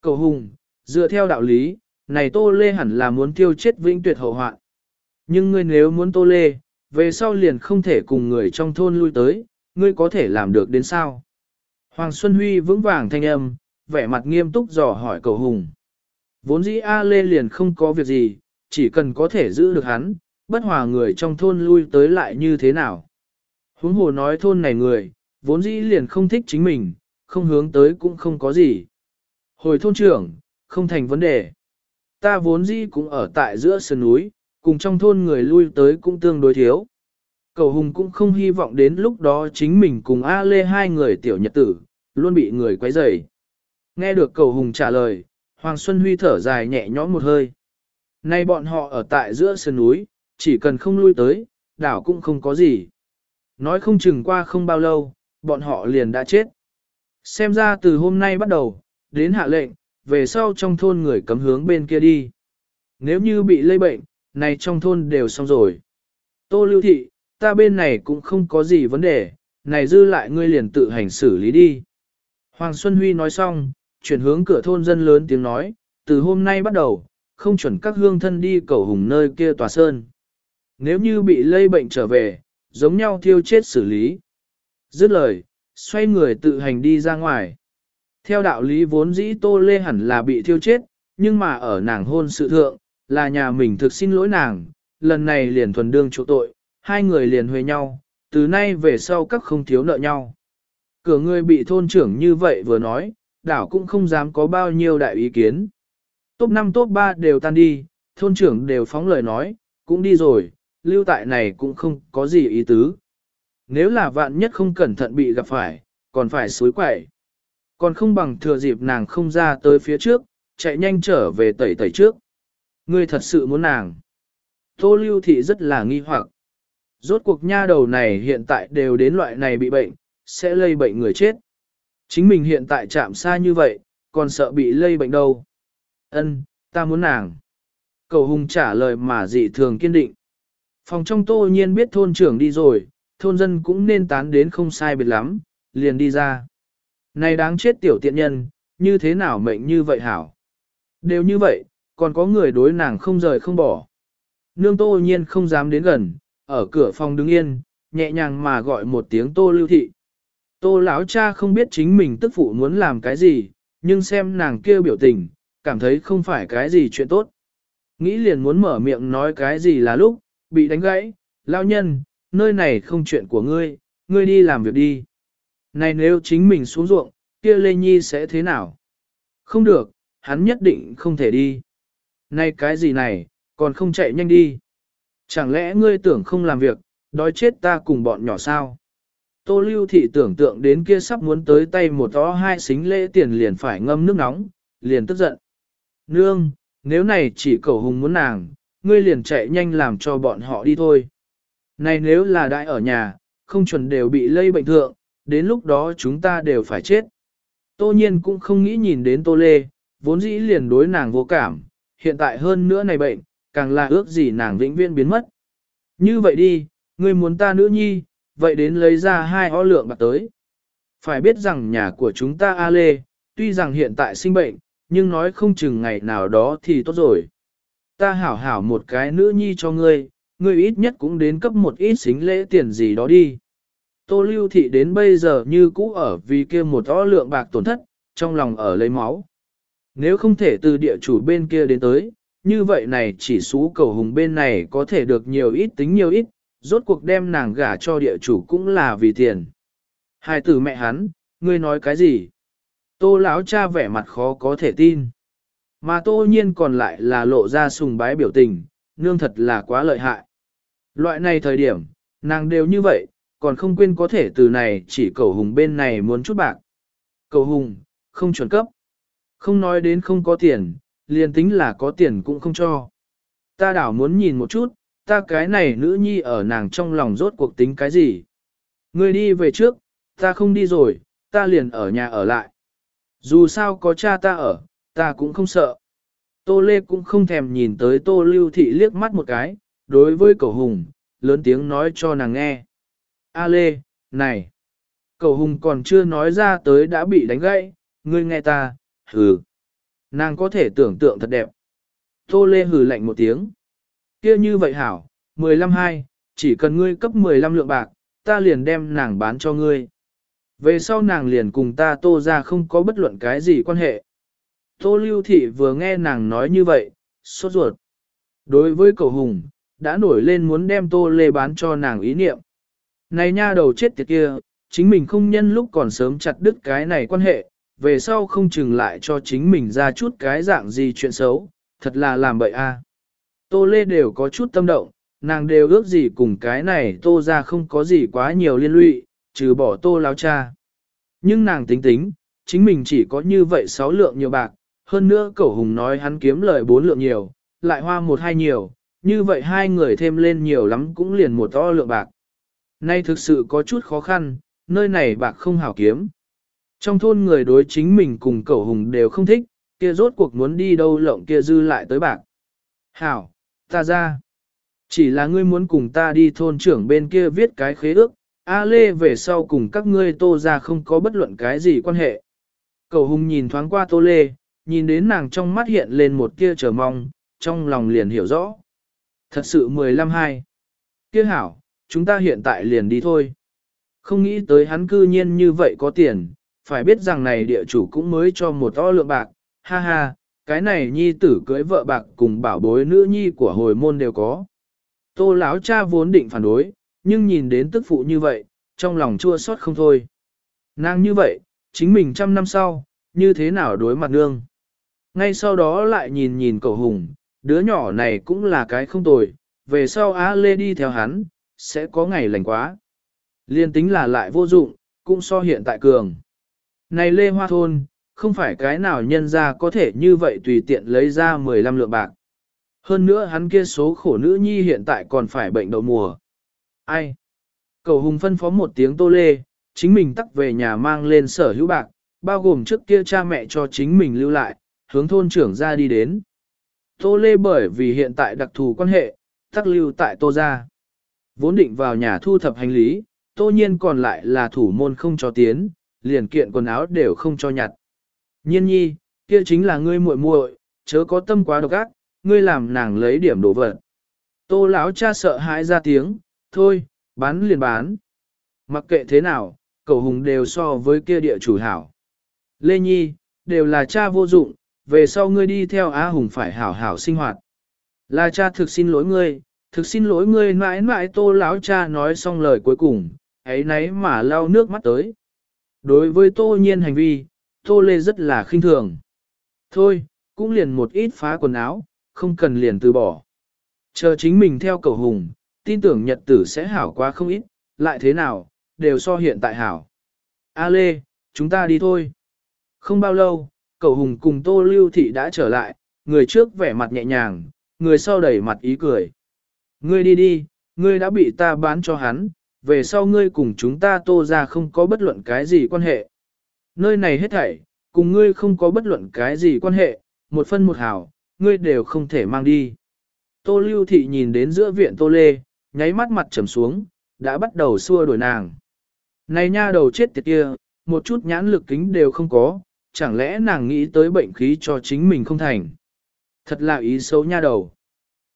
Cầu hùng, dựa theo đạo lý, này tô lê hẳn là muốn tiêu chết vĩnh tuyệt hậu hoạn. Nhưng ngươi nếu muốn tô lê, về sau liền không thể cùng người trong thôn lui tới, ngươi có thể làm được đến sao? Hoàng Xuân Huy vững vàng thanh âm, vẻ mặt nghiêm túc dò hỏi cầu hùng. Vốn dĩ A Lê liền không có việc gì, chỉ cần có thể giữ được hắn, bất hòa người trong thôn lui tới lại như thế nào. Huống hồ nói thôn này người, vốn dĩ liền không thích chính mình, không hướng tới cũng không có gì. Hồi thôn trưởng, không thành vấn đề. Ta vốn dĩ cũng ở tại giữa sườn núi, cùng trong thôn người lui tới cũng tương đối thiếu. Cầu Hùng cũng không hy vọng đến lúc đó chính mình cùng A Lê hai người tiểu nhật tử, luôn bị người quấy rầy. Nghe được cầu Hùng trả lời, Hoàng Xuân Huy thở dài nhẹ nhõm một hơi. Nay bọn họ ở tại giữa sườn núi, chỉ cần không lui tới, đảo cũng không có gì. Nói không chừng qua không bao lâu, bọn họ liền đã chết. Xem ra từ hôm nay bắt đầu, đến hạ lệnh, về sau trong thôn người cấm hướng bên kia đi. Nếu như bị lây bệnh, này trong thôn đều xong rồi. Tô lưu thị, ta bên này cũng không có gì vấn đề, này dư lại ngươi liền tự hành xử lý đi. Hoàng Xuân Huy nói xong, chuyển hướng cửa thôn dân lớn tiếng nói, từ hôm nay bắt đầu, không chuẩn các hương thân đi cầu hùng nơi kia tòa sơn. Nếu như bị lây bệnh trở về, giống nhau thiêu chết xử lý. Dứt lời, xoay người tự hành đi ra ngoài. Theo đạo lý vốn dĩ Tô Lê hẳn là bị thiêu chết, nhưng mà ở nàng hôn sự thượng, là nhà mình thực xin lỗi nàng, lần này liền thuần đương chỗ tội, hai người liền huề nhau, từ nay về sau các không thiếu nợ nhau. Cửa người bị thôn trưởng như vậy vừa nói, đảo cũng không dám có bao nhiêu đại ý kiến. Top 5 top 3 đều tan đi, thôn trưởng đều phóng lời nói, cũng đi rồi, lưu tại này cũng không có gì ý tứ. Nếu là vạn nhất không cẩn thận bị gặp phải, còn phải suối quậy. Còn không bằng thừa dịp nàng không ra tới phía trước, chạy nhanh trở về tẩy tẩy trước. Ngươi thật sự muốn nàng. Tô lưu thị rất là nghi hoặc. Rốt cuộc nha đầu này hiện tại đều đến loại này bị bệnh, sẽ lây bệnh người chết. Chính mình hiện tại chạm xa như vậy, còn sợ bị lây bệnh đâu. Ân, ta muốn nàng. Cầu hùng trả lời mà dị thường kiên định. Phòng trong tô nhiên biết thôn trưởng đi rồi, thôn dân cũng nên tán đến không sai biệt lắm, liền đi ra. Này đáng chết tiểu tiện nhân, như thế nào mệnh như vậy hảo. Đều như vậy, còn có người đối nàng không rời không bỏ. Nương tô nhiên không dám đến gần, ở cửa phòng đứng yên, nhẹ nhàng mà gọi một tiếng tô lưu thị. Tô lão cha không biết chính mình tức phụ muốn làm cái gì, nhưng xem nàng kêu biểu tình, cảm thấy không phải cái gì chuyện tốt. Nghĩ liền muốn mở miệng nói cái gì là lúc, bị đánh gãy, lao nhân, nơi này không chuyện của ngươi, ngươi đi làm việc đi. Này nếu chính mình xuống ruộng, kia Lê Nhi sẽ thế nào? Không được, hắn nhất định không thể đi. Này cái gì này, còn không chạy nhanh đi. Chẳng lẽ ngươi tưởng không làm việc, đói chết ta cùng bọn nhỏ sao? Tô lưu thị tưởng tượng đến kia sắp muốn tới tay một tó hai xính lễ tiền liền phải ngâm nước nóng, liền tức giận. Nương, nếu này chỉ cầu hùng muốn nàng, ngươi liền chạy nhanh làm cho bọn họ đi thôi. Này nếu là đại ở nhà, không chuẩn đều bị lây bệnh thượng, đến lúc đó chúng ta đều phải chết. Tô nhiên cũng không nghĩ nhìn đến tô lê, vốn dĩ liền đối nàng vô cảm, hiện tại hơn nữa này bệnh, càng là ước gì nàng vĩnh viễn biến mất. Như vậy đi, ngươi muốn ta nữ nhi, vậy đến lấy ra hai o lượng bạc tới. Phải biết rằng nhà của chúng ta A Lê, tuy rằng hiện tại sinh bệnh, nhưng nói không chừng ngày nào đó thì tốt rồi. Ta hảo hảo một cái nữ nhi cho ngươi, ngươi ít nhất cũng đến cấp một ít xính lễ tiền gì đó đi. Tô lưu thị đến bây giờ như cũ ở vì kia một o lượng bạc tổn thất, trong lòng ở lấy máu. Nếu không thể từ địa chủ bên kia đến tới, như vậy này chỉ số cầu hùng bên này có thể được nhiều ít tính nhiều ít, rốt cuộc đem nàng gả cho địa chủ cũng là vì tiền. Hai tử mẹ hắn, ngươi nói cái gì? Tô lão cha vẻ mặt khó có thể tin. Mà tô nhiên còn lại là lộ ra sùng bái biểu tình, nương thật là quá lợi hại. Loại này thời điểm, nàng đều như vậy, còn không quên có thể từ này chỉ cầu hùng bên này muốn chút bạc. Cầu hùng, không chuẩn cấp. Không nói đến không có tiền, liền tính là có tiền cũng không cho. Ta đảo muốn nhìn một chút, ta cái này nữ nhi ở nàng trong lòng rốt cuộc tính cái gì. Ngươi đi về trước, ta không đi rồi, ta liền ở nhà ở lại. Dù sao có cha ta ở, ta cũng không sợ. Tô Lê cũng không thèm nhìn tới Tô Lưu Thị liếc mắt một cái, đối với cậu Hùng, lớn tiếng nói cho nàng nghe. A Lê, này! Cậu Hùng còn chưa nói ra tới đã bị đánh gãy, ngươi nghe ta, hừ. Nàng có thể tưởng tượng thật đẹp. Tô Lê hừ lạnh một tiếng. kia như vậy hảo, 15 hai, chỉ cần ngươi cấp 15 lượng bạc, ta liền đem nàng bán cho ngươi. Về sau nàng liền cùng ta tô ra không có bất luận cái gì quan hệ. Tô lưu thị vừa nghe nàng nói như vậy, sốt ruột. Đối với cầu hùng, đã nổi lên muốn đem tô lê bán cho nàng ý niệm. Này nha đầu chết tiệt kia, chính mình không nhân lúc còn sớm chặt đứt cái này quan hệ, về sau không chừng lại cho chính mình ra chút cái dạng gì chuyện xấu, thật là làm bậy a. Tô lê đều có chút tâm động, nàng đều ước gì cùng cái này tô ra không có gì quá nhiều liên lụy, trừ bỏ tô lao cha. Nhưng nàng tính tính, chính mình chỉ có như vậy sáu lượng nhiều bạc, hơn nữa cậu hùng nói hắn kiếm lời bốn lượng nhiều, lại hoa một hai nhiều, như vậy hai người thêm lên nhiều lắm cũng liền một to lượng bạc. Nay thực sự có chút khó khăn, nơi này bạc không hảo kiếm. Trong thôn người đối chính mình cùng cậu hùng đều không thích, kia rốt cuộc muốn đi đâu lộng kia dư lại tới bạc. Hảo, ta ra. Chỉ là ngươi muốn cùng ta đi thôn trưởng bên kia viết cái khế ước, A Lê về sau cùng các ngươi tô ra không có bất luận cái gì quan hệ. Cầu hùng nhìn thoáng qua tô lê, nhìn đến nàng trong mắt hiện lên một kia chờ mong, trong lòng liền hiểu rõ. Thật sự 15 hai. Kia hảo, chúng ta hiện tại liền đi thôi. Không nghĩ tới hắn cư nhiên như vậy có tiền, phải biết rằng này địa chủ cũng mới cho một to lượng bạc, ha ha, cái này nhi tử cưới vợ bạc cùng bảo bối nữ nhi của hồi môn đều có. Tô lão cha vốn định phản đối, nhưng nhìn đến tức phụ như vậy, trong lòng chua xót không thôi. Nàng như vậy, chính mình trăm năm sau, như thế nào đối mặt nương. Ngay sau đó lại nhìn nhìn cậu hùng, đứa nhỏ này cũng là cái không tồi, về sau Á Lê đi theo hắn, sẽ có ngày lành quá. Liên tính là lại vô dụng, cũng so hiện tại cường. Này Lê Hoa Thôn, không phải cái nào nhân ra có thể như vậy tùy tiện lấy ra 15 lượng bạc. Hơn nữa hắn kia số khổ nữ nhi hiện tại còn phải bệnh đậu mùa. Ai? Cầu hùng phân phó một tiếng tô lê, chính mình tắc về nhà mang lên sở hữu bạc, bao gồm trước kia cha mẹ cho chính mình lưu lại, hướng thôn trưởng ra đi đến. Tô lê bởi vì hiện tại đặc thù quan hệ, tắc lưu tại tô gia. Vốn định vào nhà thu thập hành lý, tô nhiên còn lại là thủ môn không cho tiến, liền kiện quần áo đều không cho nhặt. Nhiên nhi, kia chính là ngươi muội muội, chớ có tâm quá độc ác, ngươi làm nàng lấy điểm đổ vật. Tô lão cha sợ hãi ra tiếng, thôi, bán liền bán. Mặc kệ thế nào, cầu hùng đều so với kia địa chủ hảo. Lê Nhi, đều là cha vô dụng, về sau ngươi đi theo Á Hùng phải hảo hảo sinh hoạt. Là cha thực xin lỗi ngươi, thực xin lỗi ngươi mãi mãi tô lão cha nói xong lời cuối cùng, ấy nấy mà lau nước mắt tới. Đối với tô nhiên hành vi, tô lê rất là khinh thường. Thôi, cũng liền một ít phá quần áo, không cần liền từ bỏ. Chờ chính mình theo cầu hùng, tin tưởng nhật tử sẽ hảo quá không ít, lại thế nào, đều so hiện tại hảo. A Lê, chúng ta đi thôi. Không bao lâu, cầu hùng cùng tô lưu thị đã trở lại, người trước vẻ mặt nhẹ nhàng, người sau đẩy mặt ý cười. Ngươi đi đi, ngươi đã bị ta bán cho hắn, về sau ngươi cùng chúng ta tô ra không có bất luận cái gì quan hệ. Nơi này hết thảy, cùng ngươi không có bất luận cái gì quan hệ, một phân một hảo, ngươi đều không thể mang đi. Tô lưu thị nhìn đến giữa viện tô lê, nháy mắt mặt trầm xuống, đã bắt đầu xua đuổi nàng. Này nha đầu chết tiệt kia, một chút nhãn lực kính đều không có, chẳng lẽ nàng nghĩ tới bệnh khí cho chính mình không thành. Thật là ý xấu nha đầu.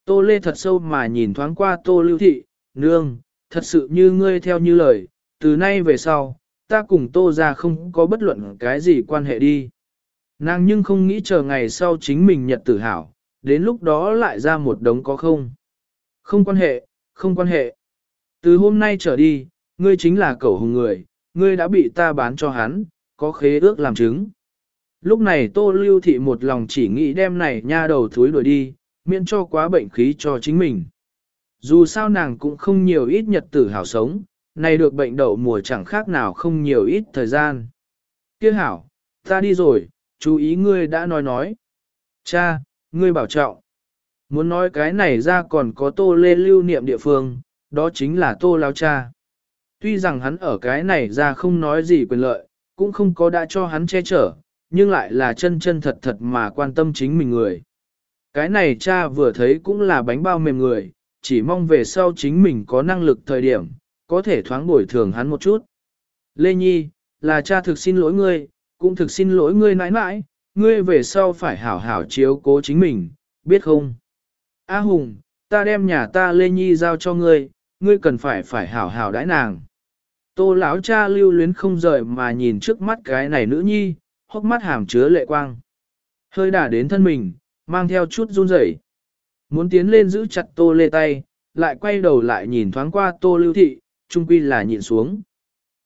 Tô Lê thật sâu mà nhìn thoáng qua Tô Lưu Thị, nương, thật sự như ngươi theo như lời, từ nay về sau, ta cùng Tô ra không có bất luận cái gì quan hệ đi. Nàng nhưng không nghĩ chờ ngày sau chính mình nhật tử hảo, đến lúc đó lại ra một đống có không. Không quan hệ, không quan hệ. Từ hôm nay trở đi, ngươi chính là cẩu hùng người, ngươi đã bị ta bán cho hắn, có khế ước làm chứng. Lúc này Tô Lưu Thị một lòng chỉ nghĩ đem này nha đầu thúi đuổi đi, miễn cho quá bệnh khí cho chính mình. Dù sao nàng cũng không nhiều ít nhật tử hảo sống, này được bệnh đậu mùa chẳng khác nào không nhiều ít thời gian. Kia hảo, ta đi rồi, chú ý ngươi đã nói nói. Cha, ngươi bảo trọng. Muốn nói cái này ra còn có tô lê lưu niệm địa phương, đó chính là tô lao cha. Tuy rằng hắn ở cái này ra không nói gì quyền lợi, cũng không có đã cho hắn che chở, nhưng lại là chân chân thật thật mà quan tâm chính mình người. Cái này cha vừa thấy cũng là bánh bao mềm người, chỉ mong về sau chính mình có năng lực thời điểm, có thể thoáng bồi thường hắn một chút. Lê Nhi, là cha thực xin lỗi ngươi, cũng thực xin lỗi ngươi nãi nãi, ngươi về sau phải hảo hảo chiếu cố chính mình, biết không? A Hùng, ta đem nhà ta Lê Nhi giao cho ngươi, ngươi cần phải phải hảo hảo đãi nàng. Tô lão cha lưu luyến không rời mà nhìn trước mắt cái này nữ nhi, hốc mắt hàm chứa lệ quang. Hơi đả đến thân mình, mang theo chút run rẩy. Muốn tiến lên giữ chặt tô lê tay, lại quay đầu lại nhìn thoáng qua tô lưu thị, trung quy là nhìn xuống.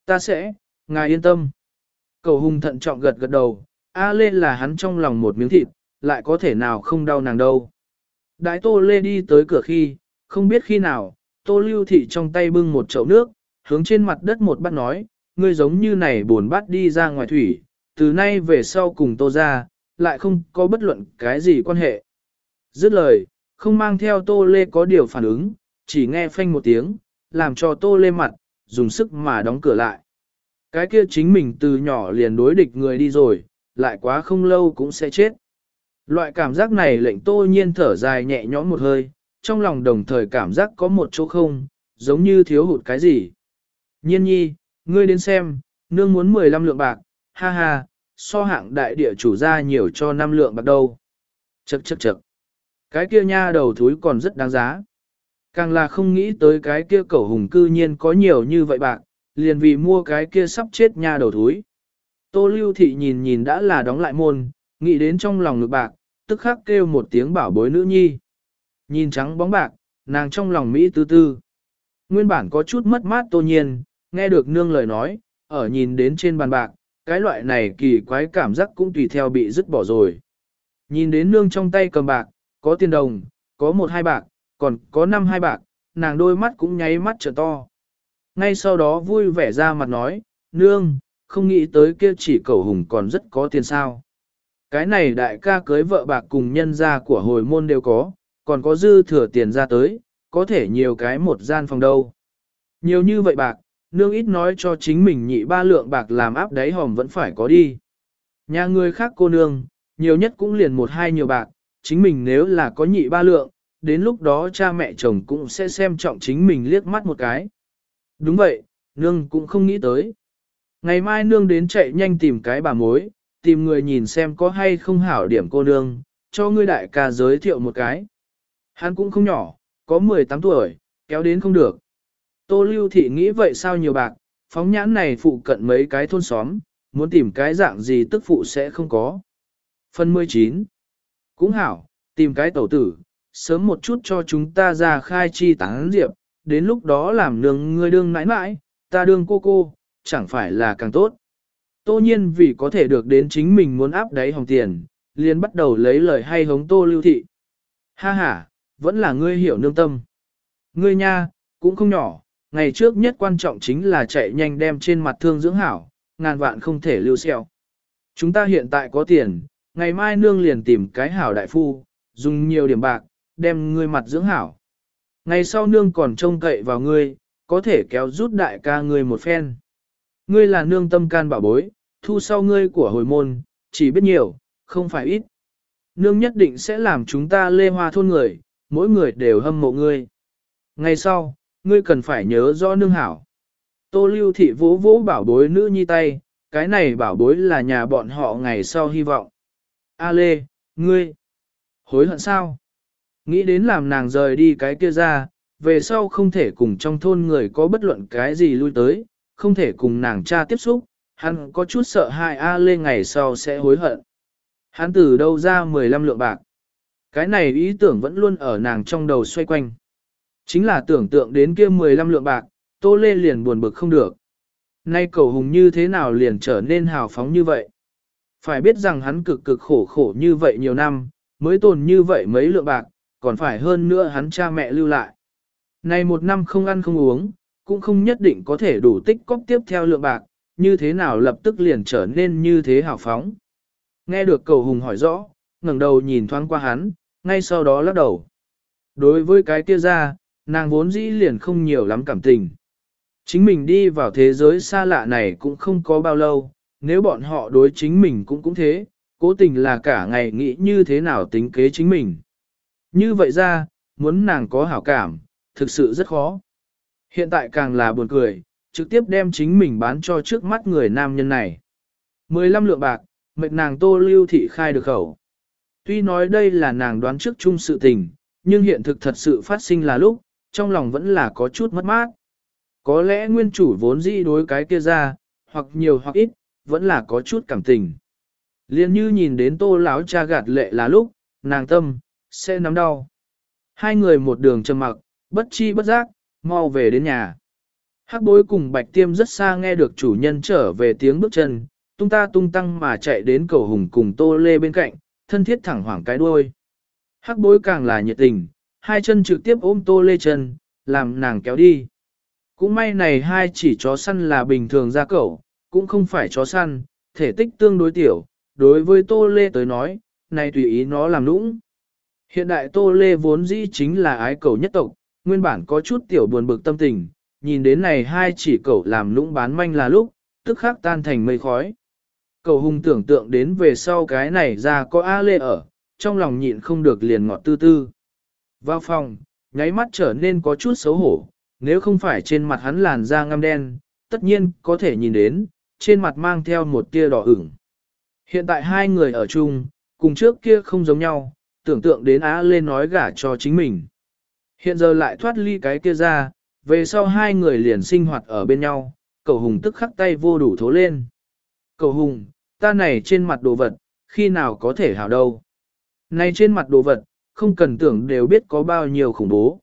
Ta sẽ, ngài yên tâm. Cầu hùng thận trọng gật gật đầu, A lê là hắn trong lòng một miếng thịt, lại có thể nào không đau nàng đâu. Đại tô lê đi tới cửa khi, không biết khi nào, tô lưu thị trong tay bưng một chậu nước, hướng trên mặt đất một bát nói, ngươi giống như này buồn bát đi ra ngoài thủy, từ nay về sau cùng tô ra, lại không có bất luận cái gì quan hệ. Dứt lời, không mang theo tô lê có điều phản ứng, chỉ nghe phanh một tiếng, làm cho tô lê mặt, dùng sức mà đóng cửa lại. Cái kia chính mình từ nhỏ liền đối địch người đi rồi, lại quá không lâu cũng sẽ chết. Loại cảm giác này lệnh tô nhiên thở dài nhẹ nhõm một hơi, trong lòng đồng thời cảm giác có một chỗ không, giống như thiếu hụt cái gì. Nhiên nhi, ngươi đến xem, nương muốn 15 lượng bạc, ha ha, so hạng đại địa chủ ra nhiều cho năm lượng bạc đâu. Chậc chậc chậc. Cái kia nha đầu thúi còn rất đáng giá. Càng là không nghĩ tới cái kia cẩu hùng cư nhiên có nhiều như vậy bạc, liền vì mua cái kia sắp chết nha đầu thúi. Tô lưu thị nhìn nhìn đã là đóng lại môn, nghĩ đến trong lòng ngực bạc, tức khắc kêu một tiếng bảo bối nữ nhi. Nhìn trắng bóng bạc, nàng trong lòng Mỹ tư tư. Nguyên bản có chút mất mát tô nhiên, nghe được nương lời nói, ở nhìn đến trên bàn bạc, cái loại này kỳ quái cảm giác cũng tùy theo bị dứt bỏ rồi. Nhìn đến nương trong tay cầm bạc, có tiền đồng, có một hai bạc, còn có năm hai bạc, nàng đôi mắt cũng nháy mắt trở to. Ngay sau đó vui vẻ ra mặt nói, nương, không nghĩ tới kia chỉ cầu hùng còn rất có tiền sao. Cái này đại ca cưới vợ bạc cùng nhân gia của hồi môn đều có, còn có dư thừa tiền ra tới, có thể nhiều cái một gian phòng đâu. Nhiều như vậy bạc, nương ít nói cho chính mình nhị ba lượng bạc làm áp đáy hòm vẫn phải có đi. Nhà người khác cô nương, nhiều nhất cũng liền một hai nhiều bạc, chính mình nếu là có nhị ba lượng, đến lúc đó cha mẹ chồng cũng sẽ xem trọng chính mình liếc mắt một cái. Đúng vậy, nương cũng không nghĩ tới. Ngày mai nương đến chạy nhanh tìm cái bà mối, tìm người nhìn xem có hay không hảo điểm cô nương, cho ngươi đại ca giới thiệu một cái. Hắn cũng không nhỏ, có 18 tuổi, kéo đến không được. Tô lưu thị nghĩ vậy sao nhiều bạc, phóng nhãn này phụ cận mấy cái thôn xóm, muốn tìm cái dạng gì tức phụ sẽ không có. Phần 19 cũng hảo, tìm cái tẩu tử, sớm một chút cho chúng ta ra khai chi tán diệp, đến lúc đó làm nương ngươi đương nãi nãi, ta đương cô cô, chẳng phải là càng tốt. Tô nhiên vì có thể được đến chính mình muốn áp đáy hồng tiền, liền bắt đầu lấy lời hay hống tô lưu thị. Ha ha, vẫn là ngươi hiểu nương tâm. Ngươi nha, cũng không nhỏ, ngày trước nhất quan trọng chính là chạy nhanh đem trên mặt thương dưỡng hảo, ngàn vạn không thể lưu xeo. Chúng ta hiện tại có tiền, ngày mai nương liền tìm cái hảo đại phu, dùng nhiều điểm bạc, đem ngươi mặt dưỡng hảo. Ngày sau nương còn trông cậy vào ngươi, có thể kéo rút đại ca ngươi một phen. Ngươi là nương tâm can bảo bối, thu sau ngươi của hồi môn, chỉ biết nhiều, không phải ít. Nương nhất định sẽ làm chúng ta lê hoa thôn người, mỗi người đều hâm mộ ngươi. Ngày sau, ngươi cần phải nhớ rõ nương hảo. Tô lưu thị vỗ vỗ bảo bối nữ nhi tay, cái này bảo bối là nhà bọn họ ngày sau hy vọng. A lê, ngươi, hối hận sao? Nghĩ đến làm nàng rời đi cái kia ra, về sau không thể cùng trong thôn người có bất luận cái gì lui tới, không thể cùng nàng cha tiếp xúc, hắn có chút sợ hại A Lê ngày sau sẽ hối hận. Hắn từ đâu ra 15 lượng bạc. Cái này ý tưởng vẫn luôn ở nàng trong đầu xoay quanh. Chính là tưởng tượng đến kia 15 lượng bạc, Tô Lê liền buồn bực không được. Nay cầu hùng như thế nào liền trở nên hào phóng như vậy? Phải biết rằng hắn cực cực khổ khổ như vậy nhiều năm, mới tồn như vậy mấy lượng bạc, còn phải hơn nữa hắn cha mẹ lưu lại. Này một năm không ăn không uống, cũng không nhất định có thể đủ tích cóp tiếp theo lượng bạc, như thế nào lập tức liền trở nên như thế hào phóng. Nghe được cầu hùng hỏi rõ, ngẩng đầu nhìn thoáng qua hắn, ngay sau đó lắc đầu. Đối với cái kia ra, nàng vốn dĩ liền không nhiều lắm cảm tình. Chính mình đi vào thế giới xa lạ này cũng không có bao lâu, nếu bọn họ đối chính mình cũng cũng thế, cố tình là cả ngày nghĩ như thế nào tính kế chính mình. Như vậy ra, muốn nàng có hảo cảm, thực sự rất khó. Hiện tại càng là buồn cười, trực tiếp đem chính mình bán cho trước mắt người nam nhân này. 15 lượng bạc, mệt nàng tô lưu thị khai được khẩu. Tuy nói đây là nàng đoán trước chung sự tình, nhưng hiện thực thật sự phát sinh là lúc, trong lòng vẫn là có chút mất mát. Có lẽ nguyên chủ vốn dĩ đối cái kia ra, hoặc nhiều hoặc ít, vẫn là có chút cảm tình. Liên như nhìn đến tô lão cha gạt lệ là lúc, nàng tâm, sẽ nắm đau. Hai người một đường trầm mặc, bất chi bất giác, mau về đến nhà. Hắc bối cùng bạch tiêm rất xa nghe được chủ nhân trở về tiếng bước chân, tung ta tung tăng mà chạy đến cầu hùng cùng tô lê bên cạnh, thân thiết thẳng hoảng cái đuôi. Hắc bối càng là nhiệt tình, hai chân trực tiếp ôm tô lê chân, làm nàng kéo đi. Cũng may này hai chỉ chó săn là bình thường ra cẩu, cũng không phải chó săn, thể tích tương đối tiểu, đối với tô lê tới nói, này tùy ý nó làm lũng. Hiện đại tô lê vốn dĩ chính là ái cầu nhất tộc, nguyên bản có chút tiểu buồn bực tâm tình, nhìn đến này hai chỉ cậu làm lũng bán manh là lúc, tức khắc tan thành mây khói. Cầu hùng tưởng tượng đến về sau cái này ra có A Lê ở, trong lòng nhịn không được liền ngọt tư tư. Vào phòng, nháy mắt trở nên có chút xấu hổ, nếu không phải trên mặt hắn làn da ngăm đen, tất nhiên có thể nhìn đến, trên mặt mang theo một tia đỏ ửng. Hiện tại hai người ở chung, cùng trước kia không giống nhau, tưởng tượng đến Á Lê nói gả cho chính mình. Hiện giờ lại thoát ly cái kia ra, về sau hai người liền sinh hoạt ở bên nhau, cầu hùng tức khắc tay vô đủ thố lên. Cầu hùng, ta này trên mặt đồ vật, khi nào có thể hảo đâu. Này trên mặt đồ vật, không cần tưởng đều biết có bao nhiêu khủng bố.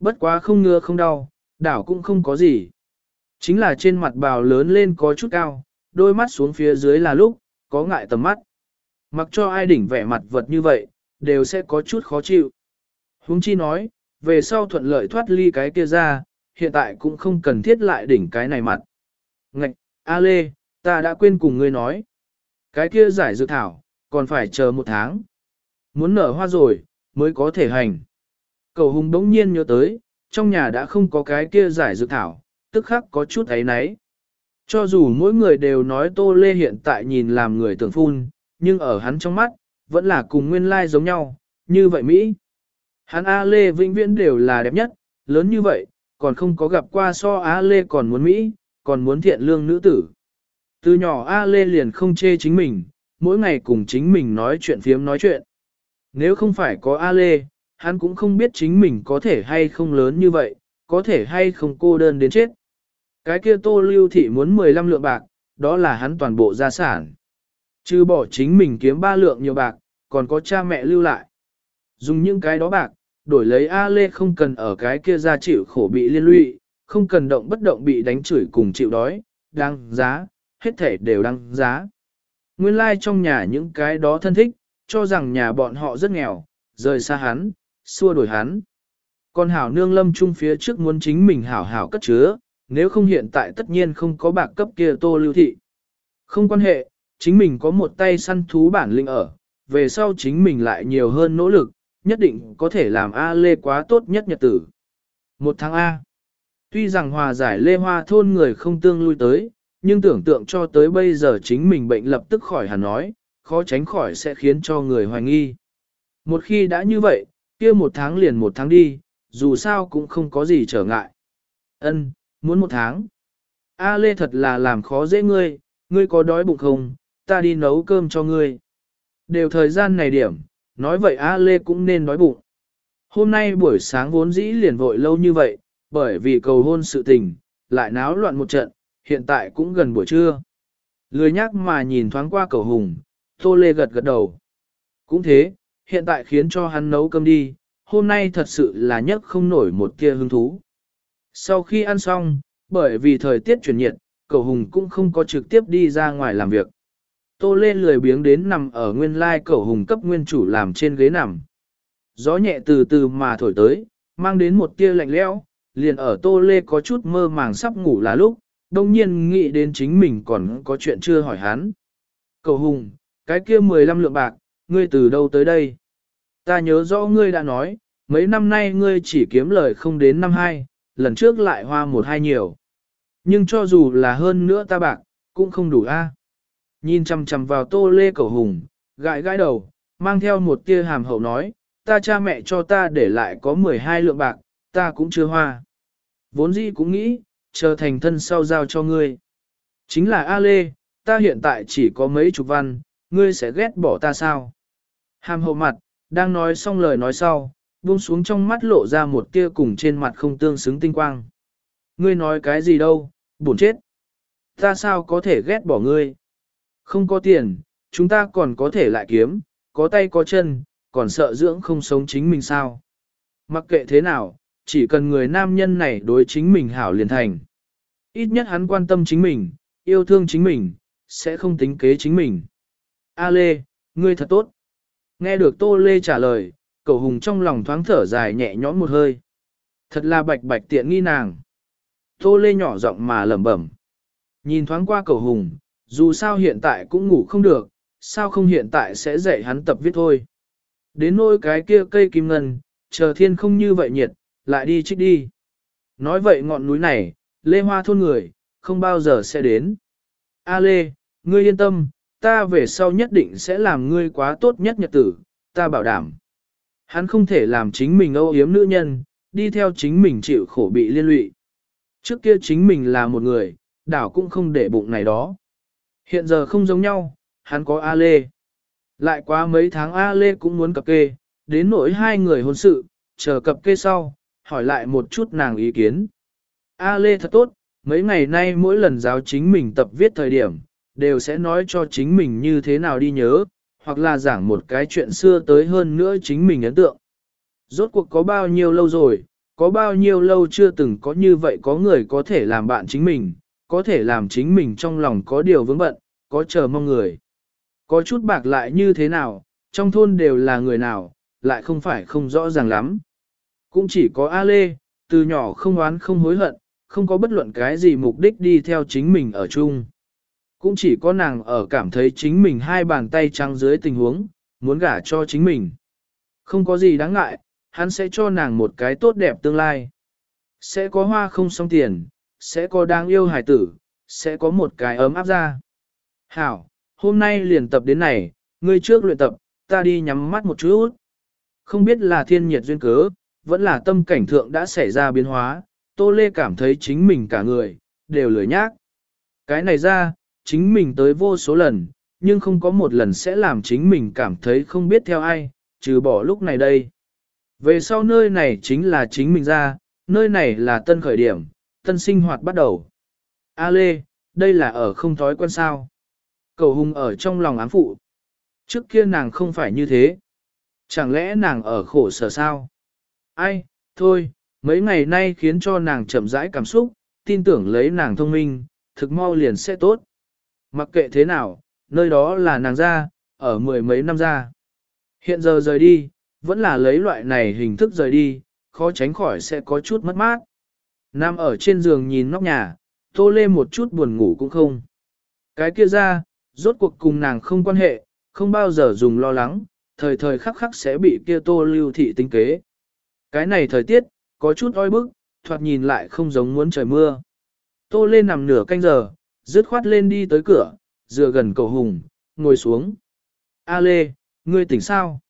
Bất quá không ngưa không đau, đảo cũng không có gì. Chính là trên mặt bào lớn lên có chút cao, đôi mắt xuống phía dưới là lúc, có ngại tầm mắt. Mặc cho ai đỉnh vẻ mặt vật như vậy, đều sẽ có chút khó chịu. Huống chi nói, về sau thuận lợi thoát ly cái kia ra, hiện tại cũng không cần thiết lại đỉnh cái này mặt. Ngạch, A Lê, ta đã quên cùng ngươi nói. Cái kia giải dự thảo, còn phải chờ một tháng. Muốn nở hoa rồi, mới có thể hành. Cầu hùng đống nhiên nhớ tới, trong nhà đã không có cái kia giải dự thảo, tức khắc có chút ấy náy. Cho dù mỗi người đều nói Tô Lê hiện tại nhìn làm người tưởng phun, nhưng ở hắn trong mắt, vẫn là cùng nguyên lai giống nhau, như vậy Mỹ. Hắn A Lê vĩnh viễn đều là đẹp nhất, lớn như vậy, còn không có gặp qua so A Lê còn muốn Mỹ, còn muốn thiện lương nữ tử. Từ nhỏ A Lê liền không chê chính mình, mỗi ngày cùng chính mình nói chuyện phiếm nói chuyện. Nếu không phải có A Lê, hắn cũng không biết chính mình có thể hay không lớn như vậy, có thể hay không cô đơn đến chết. Cái kia tô lưu thị muốn 15 lượng bạc, đó là hắn toàn bộ gia sản. Chứ bỏ chính mình kiếm ba lượng nhiều bạc, còn có cha mẹ lưu lại. Dùng những cái đó bạc, đổi lấy A Lê không cần ở cái kia ra chịu khổ bị liên lụy, không cần động bất động bị đánh chửi cùng chịu đói, đáng giá, hết thể đều đáng giá. Nguyên lai like trong nhà những cái đó thân thích, cho rằng nhà bọn họ rất nghèo, rời xa hắn, xua đuổi hắn. Còn hảo nương lâm chung phía trước muốn chính mình hảo hảo cất chứa, nếu không hiện tại tất nhiên không có bạc cấp kia tô lưu thị. Không quan hệ, chính mình có một tay săn thú bản lĩnh ở, về sau chính mình lại nhiều hơn nỗ lực, nhất định có thể làm A Lê quá tốt nhất nhật tử. Một tháng A. Tuy rằng hòa giải Lê Hoa thôn người không tương lui tới, nhưng tưởng tượng cho tới bây giờ chính mình bệnh lập tức khỏi hẳn nói, khó tránh khỏi sẽ khiến cho người hoài nghi. Một khi đã như vậy, kia một tháng liền một tháng đi, dù sao cũng không có gì trở ngại. Ân, muốn một tháng. A Lê thật là làm khó dễ ngươi, ngươi có đói bụng không, ta đi nấu cơm cho ngươi. Đều thời gian này điểm, nói vậy A Lê cũng nên đói bụng. Hôm nay buổi sáng vốn dĩ liền vội lâu như vậy, bởi vì cầu hôn sự tình, lại náo loạn một trận, hiện tại cũng gần buổi trưa. Lười nhắc mà nhìn thoáng qua cầu hùng, Tô Lê gật gật đầu. Cũng thế, hiện tại khiến cho hắn nấu cơm đi, hôm nay thật sự là nhất không nổi một tia hứng thú. Sau khi ăn xong, bởi vì thời tiết chuyển nhiệt, cầu hùng cũng không có trực tiếp đi ra ngoài làm việc. Tô Lê lười biếng đến nằm ở nguyên lai cầu hùng cấp nguyên chủ làm trên ghế nằm. Gió nhẹ từ từ mà thổi tới, mang đến một tia lạnh lẽo, liền ở Tô Lê có chút mơ màng sắp ngủ là lúc, đồng nhiên nghĩ đến chính mình còn có chuyện chưa hỏi hắn. Cầu hùng, cái kia 15 lượng bạc, ngươi từ đâu tới đây? Ta nhớ rõ ngươi đã nói, mấy năm nay ngươi chỉ kiếm lời không đến năm hai, lần trước lại hoa một hai nhiều. Nhưng cho dù là hơn nữa ta bạc, cũng không đủ a. À. Nhìn chằm chằm vào tô lê cầu hùng, gãi gãi đầu, mang theo một tia hàm hậu nói, ta cha mẹ cho ta để lại có 12 lượng bạc, ta cũng chưa hoa. Vốn dĩ cũng nghĩ, chờ thành thân sau giao cho ngươi. Chính là A Lê, ta hiện tại chỉ có mấy chục văn, ngươi sẽ ghét bỏ ta sao? Hàm hậu mặt, đang nói xong lời nói sau, buông xuống trong mắt lộ ra một tia cùng trên mặt không tương xứng tinh quang. Ngươi nói cái gì đâu, buồn chết. Ta sao có thể ghét bỏ ngươi? Không có tiền, chúng ta còn có thể lại kiếm, có tay có chân, còn sợ dưỡng không sống chính mình sao? Mặc kệ thế nào, chỉ cần người nam nhân này đối chính mình hảo liền thành. Ít nhất hắn quan tâm chính mình, yêu thương chính mình, sẽ không tính kế chính mình. A Lê, ngươi thật tốt. Nghe được Tô Lê trả lời, cậu hùng trong lòng thoáng thở dài nhẹ nhõm một hơi. Thật là bạch bạch tiện nghi nàng. Tô Lê nhỏ giọng mà lẩm bẩm. Nhìn thoáng qua cậu hùng, dù sao hiện tại cũng ngủ không được, sao không hiện tại sẽ dạy hắn tập viết thôi. Đến nôi cái kia cây kim ngân, chờ thiên không như vậy nhiệt, lại đi trích đi. Nói vậy ngọn núi này, Lê Hoa thôn người, không bao giờ sẽ đến. A Lê, ngươi yên tâm, ta về sau nhất định sẽ làm ngươi quá tốt nhất nhật tử, ta bảo đảm. Hắn không thể làm chính mình âu yếm nữ nhân, đi theo chính mình chịu khổ bị liên lụy. Trước kia chính mình là một người, đảo cũng không để bụng này đó. Hiện giờ không giống nhau, hắn có A Lê. Lại quá mấy tháng A Lê cũng muốn cập kê, đến nỗi hai người hôn sự, chờ cập kê sau, hỏi lại một chút nàng ý kiến. A Lê thật tốt, mấy ngày nay mỗi lần giáo chính mình tập viết thời điểm, đều sẽ nói cho chính mình như thế nào đi nhớ, hoặc là giảng một cái chuyện xưa tới hơn nữa chính mình ấn tượng. Rốt cuộc có bao nhiêu lâu rồi, có bao nhiêu lâu chưa từng có như vậy có người có thể làm bạn chính mình, có thể làm chính mình trong lòng có điều vướng bận, có chờ mong người. Có chút bạc lại như thế nào, trong thôn đều là người nào, lại không phải không rõ ràng lắm. Cũng chỉ có A Lê, từ nhỏ không oán không hối hận, không có bất luận cái gì mục đích đi theo chính mình ở chung. Cũng chỉ có nàng ở cảm thấy chính mình hai bàn tay trắng dưới tình huống, muốn gả cho chính mình. Không có gì đáng ngại, hắn sẽ cho nàng một cái tốt đẹp tương lai. Sẽ có hoa không xong tiền, sẽ có đáng yêu hải tử, sẽ có một cái ấm áp ra. Hảo, hôm nay liền tập đến này, ngươi trước luyện tập, ta đi nhắm mắt một chút. Không biết là thiên nhiệt duyên cớ, vẫn là tâm cảnh thượng đã xảy ra biến hóa, Tô Lê cảm thấy chính mình cả người, đều lười nhác. Cái này ra, chính mình tới vô số lần, nhưng không có một lần sẽ làm chính mình cảm thấy không biết theo ai, trừ bỏ lúc này đây. Về sau nơi này chính là chính mình ra, nơi này là tân khởi điểm, tân sinh hoạt bắt đầu. A Lê, đây là ở không thói quen sao. Cầu hùng ở trong lòng ám phụ. Trước kia nàng không phải như thế. Chẳng lẽ nàng ở khổ sở sao? Ai, thôi, mấy ngày nay khiến cho nàng chậm rãi cảm xúc, tin tưởng lấy nàng thông minh, thực mau liền sẽ tốt. Mặc kệ thế nào, nơi đó là nàng ra, ở mười mấy năm ra. Hiện giờ rời đi, vẫn là lấy loại này hình thức rời đi, khó tránh khỏi sẽ có chút mất mát. Nam ở trên giường nhìn nóc nhà, tô lê một chút buồn ngủ cũng không. Cái kia ra, rốt cuộc cùng nàng không quan hệ, không bao giờ dùng lo lắng, thời thời khắc khắc sẽ bị kia tô lưu thị tính kế. Cái này thời tiết, có chút oi bức, thoạt nhìn lại không giống muốn trời mưa. Tô lên nằm nửa canh giờ, dứt khoát lên đi tới cửa, dựa gần cầu hùng, ngồi xuống. A lê, ngươi tỉnh sao?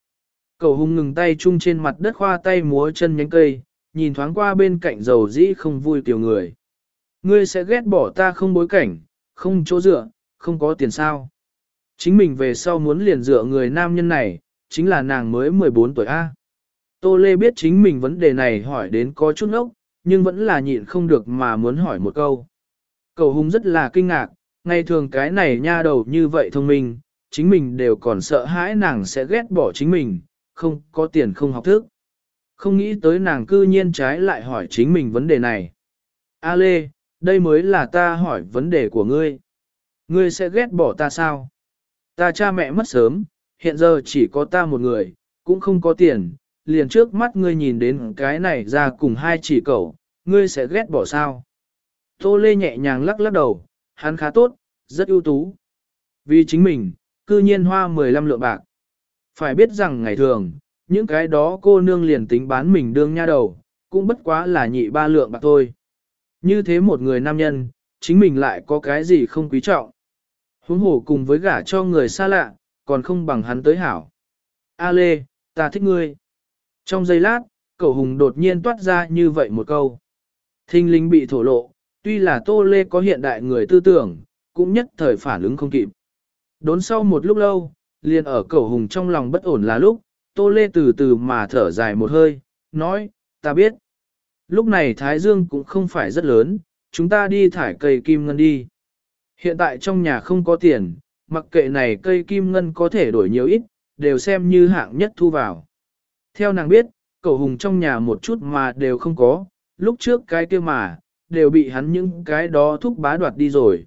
Cầu hùng ngừng tay chung trên mặt đất khoa tay múa chân nhánh cây, nhìn thoáng qua bên cạnh dầu dĩ không vui tiểu người. Ngươi sẽ ghét bỏ ta không bối cảnh, không chỗ dựa, không có tiền sao. Chính mình về sau muốn liền dựa người nam nhân này, chính là nàng mới 14 tuổi A. Tô Lê biết chính mình vấn đề này hỏi đến có chút ốc, nhưng vẫn là nhịn không được mà muốn hỏi một câu. Cầu hùng rất là kinh ngạc, ngày thường cái này nha đầu như vậy thông minh, chính mình đều còn sợ hãi nàng sẽ ghét bỏ chính mình, không có tiền không học thức. Không nghĩ tới nàng cư nhiên trái lại hỏi chính mình vấn đề này. A Lê, đây mới là ta hỏi vấn đề của ngươi. Ngươi sẽ ghét bỏ ta sao? Ta cha mẹ mất sớm, hiện giờ chỉ có ta một người, cũng không có tiền, liền trước mắt ngươi nhìn đến cái này ra cùng hai chỉ cậu, ngươi sẽ ghét bỏ sao? Tô Lê nhẹ nhàng lắc lắc đầu, hắn khá tốt, rất ưu tú. Vì chính mình, cư nhiên hoa 15 lượng bạc. Phải biết rằng ngày thường, những cái đó cô nương liền tính bán mình đương nha đầu, cũng bất quá là nhị ba lượng bạc thôi. Như thế một người nam nhân, chính mình lại có cái gì không quý trọng. Huống hồ cùng với gả cho người xa lạ, còn không bằng hắn tới hảo. A Lê, ta thích ngươi. Trong giây lát, cậu hùng đột nhiên toát ra như vậy một câu. Thinh linh bị thổ lộ, tuy là Tô Lê có hiện đại người tư tưởng, cũng nhất thời phản ứng không kịp. Đốn sau một lúc lâu, liền ở cẩu hùng trong lòng bất ổn là lúc, Tô Lê từ từ mà thở dài một hơi, nói, ta biết. Lúc này Thái Dương cũng không phải rất lớn, chúng ta đi thải cây kim ngân đi. Hiện tại trong nhà không có tiền, mặc kệ này cây kim ngân có thể đổi nhiều ít, đều xem như hạng nhất thu vào. Theo nàng biết, cậu hùng trong nhà một chút mà đều không có, lúc trước cái kia mà, đều bị hắn những cái đó thúc bá đoạt đi rồi.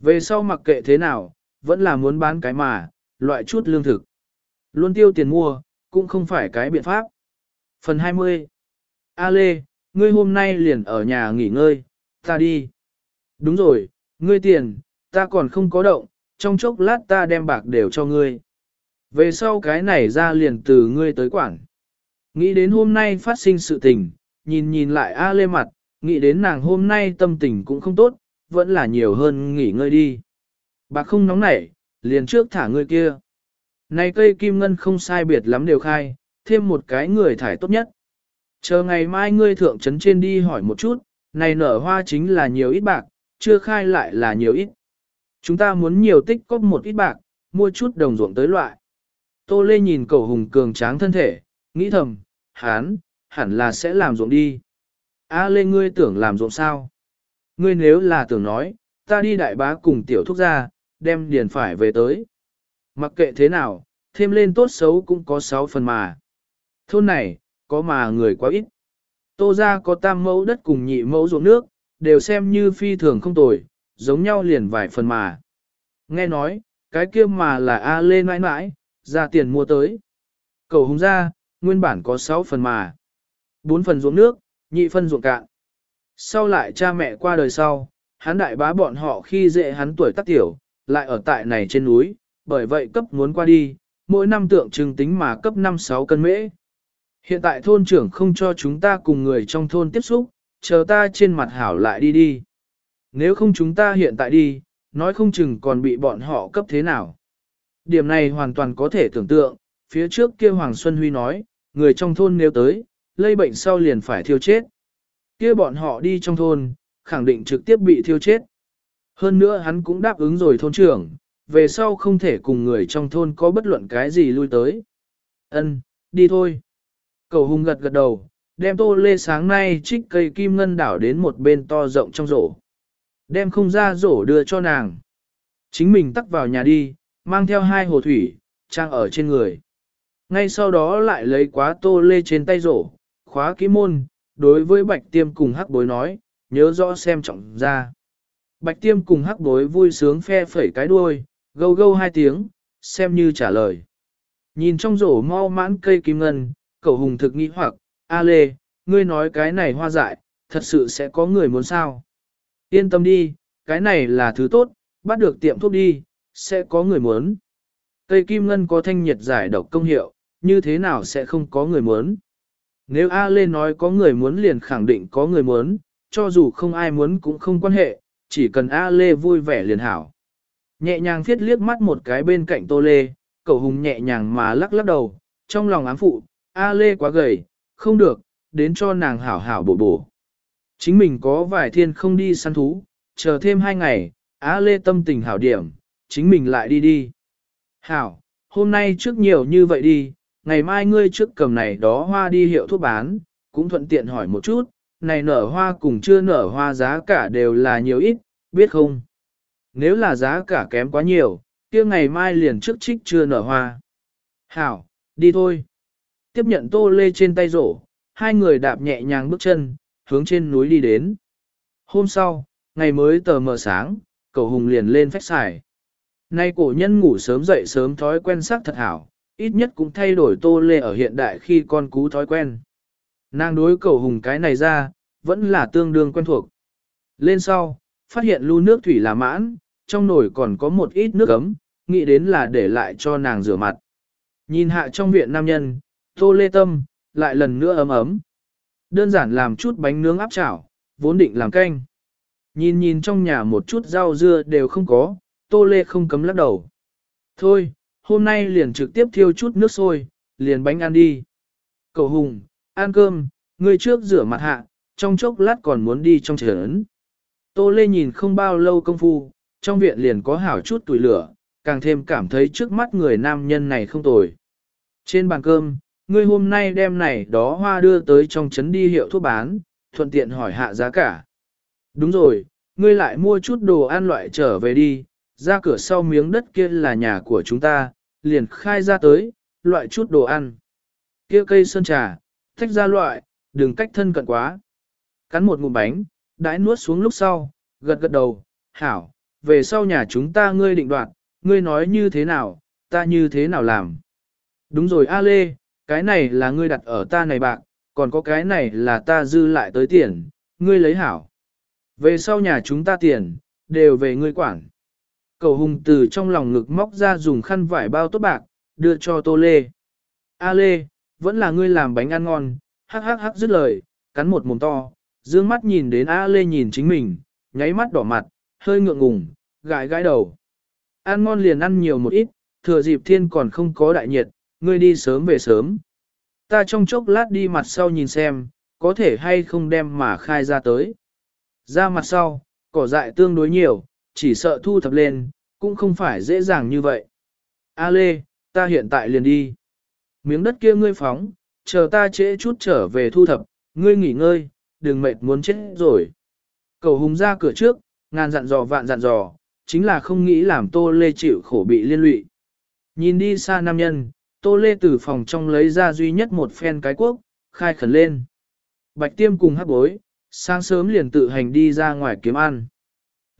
Về sau mặc kệ thế nào, vẫn là muốn bán cái mà, loại chút lương thực. Luôn tiêu tiền mua, cũng không phải cái biện pháp. Phần 20 A Lê, ngươi hôm nay liền ở nhà nghỉ ngơi, ta đi. Đúng rồi, ngươi tiền, ta còn không có động, trong chốc lát ta đem bạc đều cho ngươi. Về sau cái này ra liền từ ngươi tới quản. Nghĩ đến hôm nay phát sinh sự tình, nhìn nhìn lại A Lê mặt, nghĩ đến nàng hôm nay tâm tình cũng không tốt, vẫn là nhiều hơn nghỉ ngơi đi. Bạc không nóng nảy, liền trước thả ngươi kia. Này cây kim ngân không sai biệt lắm đều khai, thêm một cái người thải tốt nhất. Chờ ngày mai ngươi thượng trấn trên đi hỏi một chút, này nở hoa chính là nhiều ít bạc, chưa khai lại là nhiều ít. Chúng ta muốn nhiều tích cóp một ít bạc, mua chút đồng ruộng tới loại. Tô Lê nhìn cầu hùng cường tráng thân thể, nghĩ thầm, hán, hẳn là sẽ làm ruộng đi. A Lê ngươi tưởng làm ruộng sao? Ngươi nếu là tưởng nói, ta đi đại bá cùng tiểu thúc ra, đem điền phải về tới. Mặc kệ thế nào, thêm lên tốt xấu cũng có 6 phần mà. Thôn này, có mà người quá ít. Tô ra có tam mẫu đất cùng nhị mẫu ruộng nước, đều xem như phi thường không tồi, giống nhau liền vài phần mà. Nghe nói, cái kia mà là A Lê mãi mãi, ra tiền mua tới. Cầu hùng ra, nguyên bản có 6 phần mà. 4 phần ruộng nước, nhị phân ruộng cạn. Sau lại cha mẹ qua đời sau, hắn đại bá bọn họ khi dễ hắn tuổi tác tiểu, lại ở tại này trên núi, bởi vậy cấp muốn qua đi, mỗi năm tượng trưng tính mà cấp 5-6 cân mễ. Hiện tại thôn trưởng không cho chúng ta cùng người trong thôn tiếp xúc, chờ ta trên mặt hảo lại đi đi. Nếu không chúng ta hiện tại đi, nói không chừng còn bị bọn họ cấp thế nào. Điểm này hoàn toàn có thể tưởng tượng, phía trước kia Hoàng Xuân Huy nói, người trong thôn nếu tới, lây bệnh sau liền phải thiêu chết. Kia bọn họ đi trong thôn, khẳng định trực tiếp bị thiêu chết. Hơn nữa hắn cũng đáp ứng rồi thôn trưởng, về sau không thể cùng người trong thôn có bất luận cái gì lui tới. Ân, đi thôi. Cầu hung gật gật đầu, đem tô lê sáng nay trích cây kim ngân đảo đến một bên to rộng trong rổ. Đem không ra rổ đưa cho nàng. Chính mình tắt vào nhà đi, mang theo hai hồ thủy, trang ở trên người. Ngay sau đó lại lấy quá tô lê trên tay rổ, khóa kỹ môn, đối với bạch tiêm cùng hắc bối nói, nhớ rõ xem trọng ra. Bạch tiêm cùng hắc bối vui sướng phe phẩy cái đuôi, gâu gâu hai tiếng, xem như trả lời. Nhìn trong rổ mau mãn cây kim ngân, cậu hùng thực nghĩ hoặc, A Lê, ngươi nói cái này hoa dại, thật sự sẽ có người muốn sao? Yên tâm đi, cái này là thứ tốt, bắt được tiệm thuốc đi, sẽ có người muốn. Cây kim ngân có thanh nhiệt giải độc công hiệu, như thế nào sẽ không có người muốn? Nếu A Lê nói có người muốn liền khẳng định có người muốn, cho dù không ai muốn cũng không quan hệ, chỉ cần A Lê vui vẻ liền hảo. Nhẹ nhàng viết liếc mắt một cái bên cạnh Tô Lê, cậu hùng nhẹ nhàng mà lắc lắc đầu, trong lòng ám phụ, A Lê quá gầy, không được, đến cho nàng hảo hảo bổ bổ. Chính mình có vài thiên không đi săn thú, chờ thêm hai ngày, A Lê tâm tình hảo điểm, chính mình lại đi đi. Hảo, hôm nay trước nhiều như vậy đi, ngày mai ngươi trước cầm này đó hoa đi hiệu thuốc bán, cũng thuận tiện hỏi một chút, này nở hoa cùng chưa nở hoa giá cả đều là nhiều ít, biết không? Nếu là giá cả kém quá nhiều, kia ngày mai liền trước trích chưa nở hoa. Hảo, đi thôi. Tiếp nhận tô lê trên tay rổ, hai người đạp nhẹ nhàng bước chân, hướng trên núi đi đến. Hôm sau, ngày mới tờ mờ sáng, cậu hùng liền lên phách xài. Nay cổ nhân ngủ sớm dậy sớm thói quen sắc thật hảo, ít nhất cũng thay đổi tô lê ở hiện đại khi con cú thói quen. Nàng đối cầu hùng cái này ra, vẫn là tương đương quen thuộc. Lên sau, phát hiện lưu nước thủy là mãn, trong nồi còn có một ít nước ấm, nghĩ đến là để lại cho nàng rửa mặt. Nhìn hạ trong viện nam nhân, tô lê tâm, lại lần nữa ấm ấm. Đơn giản làm chút bánh nướng áp chảo, vốn định làm canh. Nhìn nhìn trong nhà một chút rau dưa đều không có, tô lê không cấm lắc đầu. Thôi, hôm nay liền trực tiếp thiêu chút nước sôi, liền bánh ăn đi. Cậu hùng, ăn cơm, ngươi trước rửa mặt hạ, trong chốc lát còn muốn đi trong ấn. Tô Lê nhìn không bao lâu công phu, trong viện liền có hảo chút tuổi lửa, càng thêm cảm thấy trước mắt người nam nhân này không tồi. Trên bàn cơm, ngươi hôm nay đem này đó hoa đưa tới trong trấn đi hiệu thuốc bán, thuận tiện hỏi hạ giá cả. Đúng rồi, ngươi lại mua chút đồ ăn loại trở về đi, ra cửa sau miếng đất kia là nhà của chúng ta, liền khai ra tới, loại chút đồ ăn. Kia cây sơn trà, tách ra loại, đừng cách thân cận quá. Cắn một ngụm bánh, đãi nuốt xuống lúc sau, gật gật đầu, hảo, về sau nhà chúng ta ngươi định đoạt, ngươi nói như thế nào, ta như thế nào làm. Đúng rồi A Lê, cái này là ngươi đặt ở ta này bạc, còn có cái này là ta dư lại tới tiền, ngươi lấy hảo. Về sau nhà chúng ta tiền, đều về ngươi quản. Cầu hùng từ trong lòng ngực móc ra dùng khăn vải bao tốt bạc, đưa cho Tô Lê. A Lê, vẫn là ngươi làm bánh ăn ngon, hắc hắc hắc dứt lời, cắn một mồm to, dương mắt nhìn đến A Lê nhìn chính mình, nháy mắt đỏ mặt, hơi ngượng ngùng, gãi gãi đầu. Ăn ngon liền ăn nhiều một ít, thừa dịp thiên còn không có đại nhiệt, ngươi đi sớm về sớm. Ta trong chốc lát đi mặt sau nhìn xem, có thể hay không đem mà khai ra tới. Ra mặt sau, cỏ dại tương đối nhiều, chỉ sợ thu thập lên, cũng không phải dễ dàng như vậy. A Lê, ta hiện tại liền đi. Miếng đất kia ngươi phóng, chờ ta trễ chút trở về thu thập, ngươi nghỉ ngơi, đừng mệt muốn chết rồi. Cầu hùng ra cửa trước, ngàn dặn dò vạn dặn dò, chính là không nghĩ làm Tô Lê chịu khổ bị liên lụy. Nhìn đi xa nam nhân, Tô Lê từ phòng trong lấy ra duy nhất một phen cái quốc, khai khẩn lên. Bạch tiêm cùng hắc bối, sáng sớm liền tự hành đi ra ngoài kiếm ăn.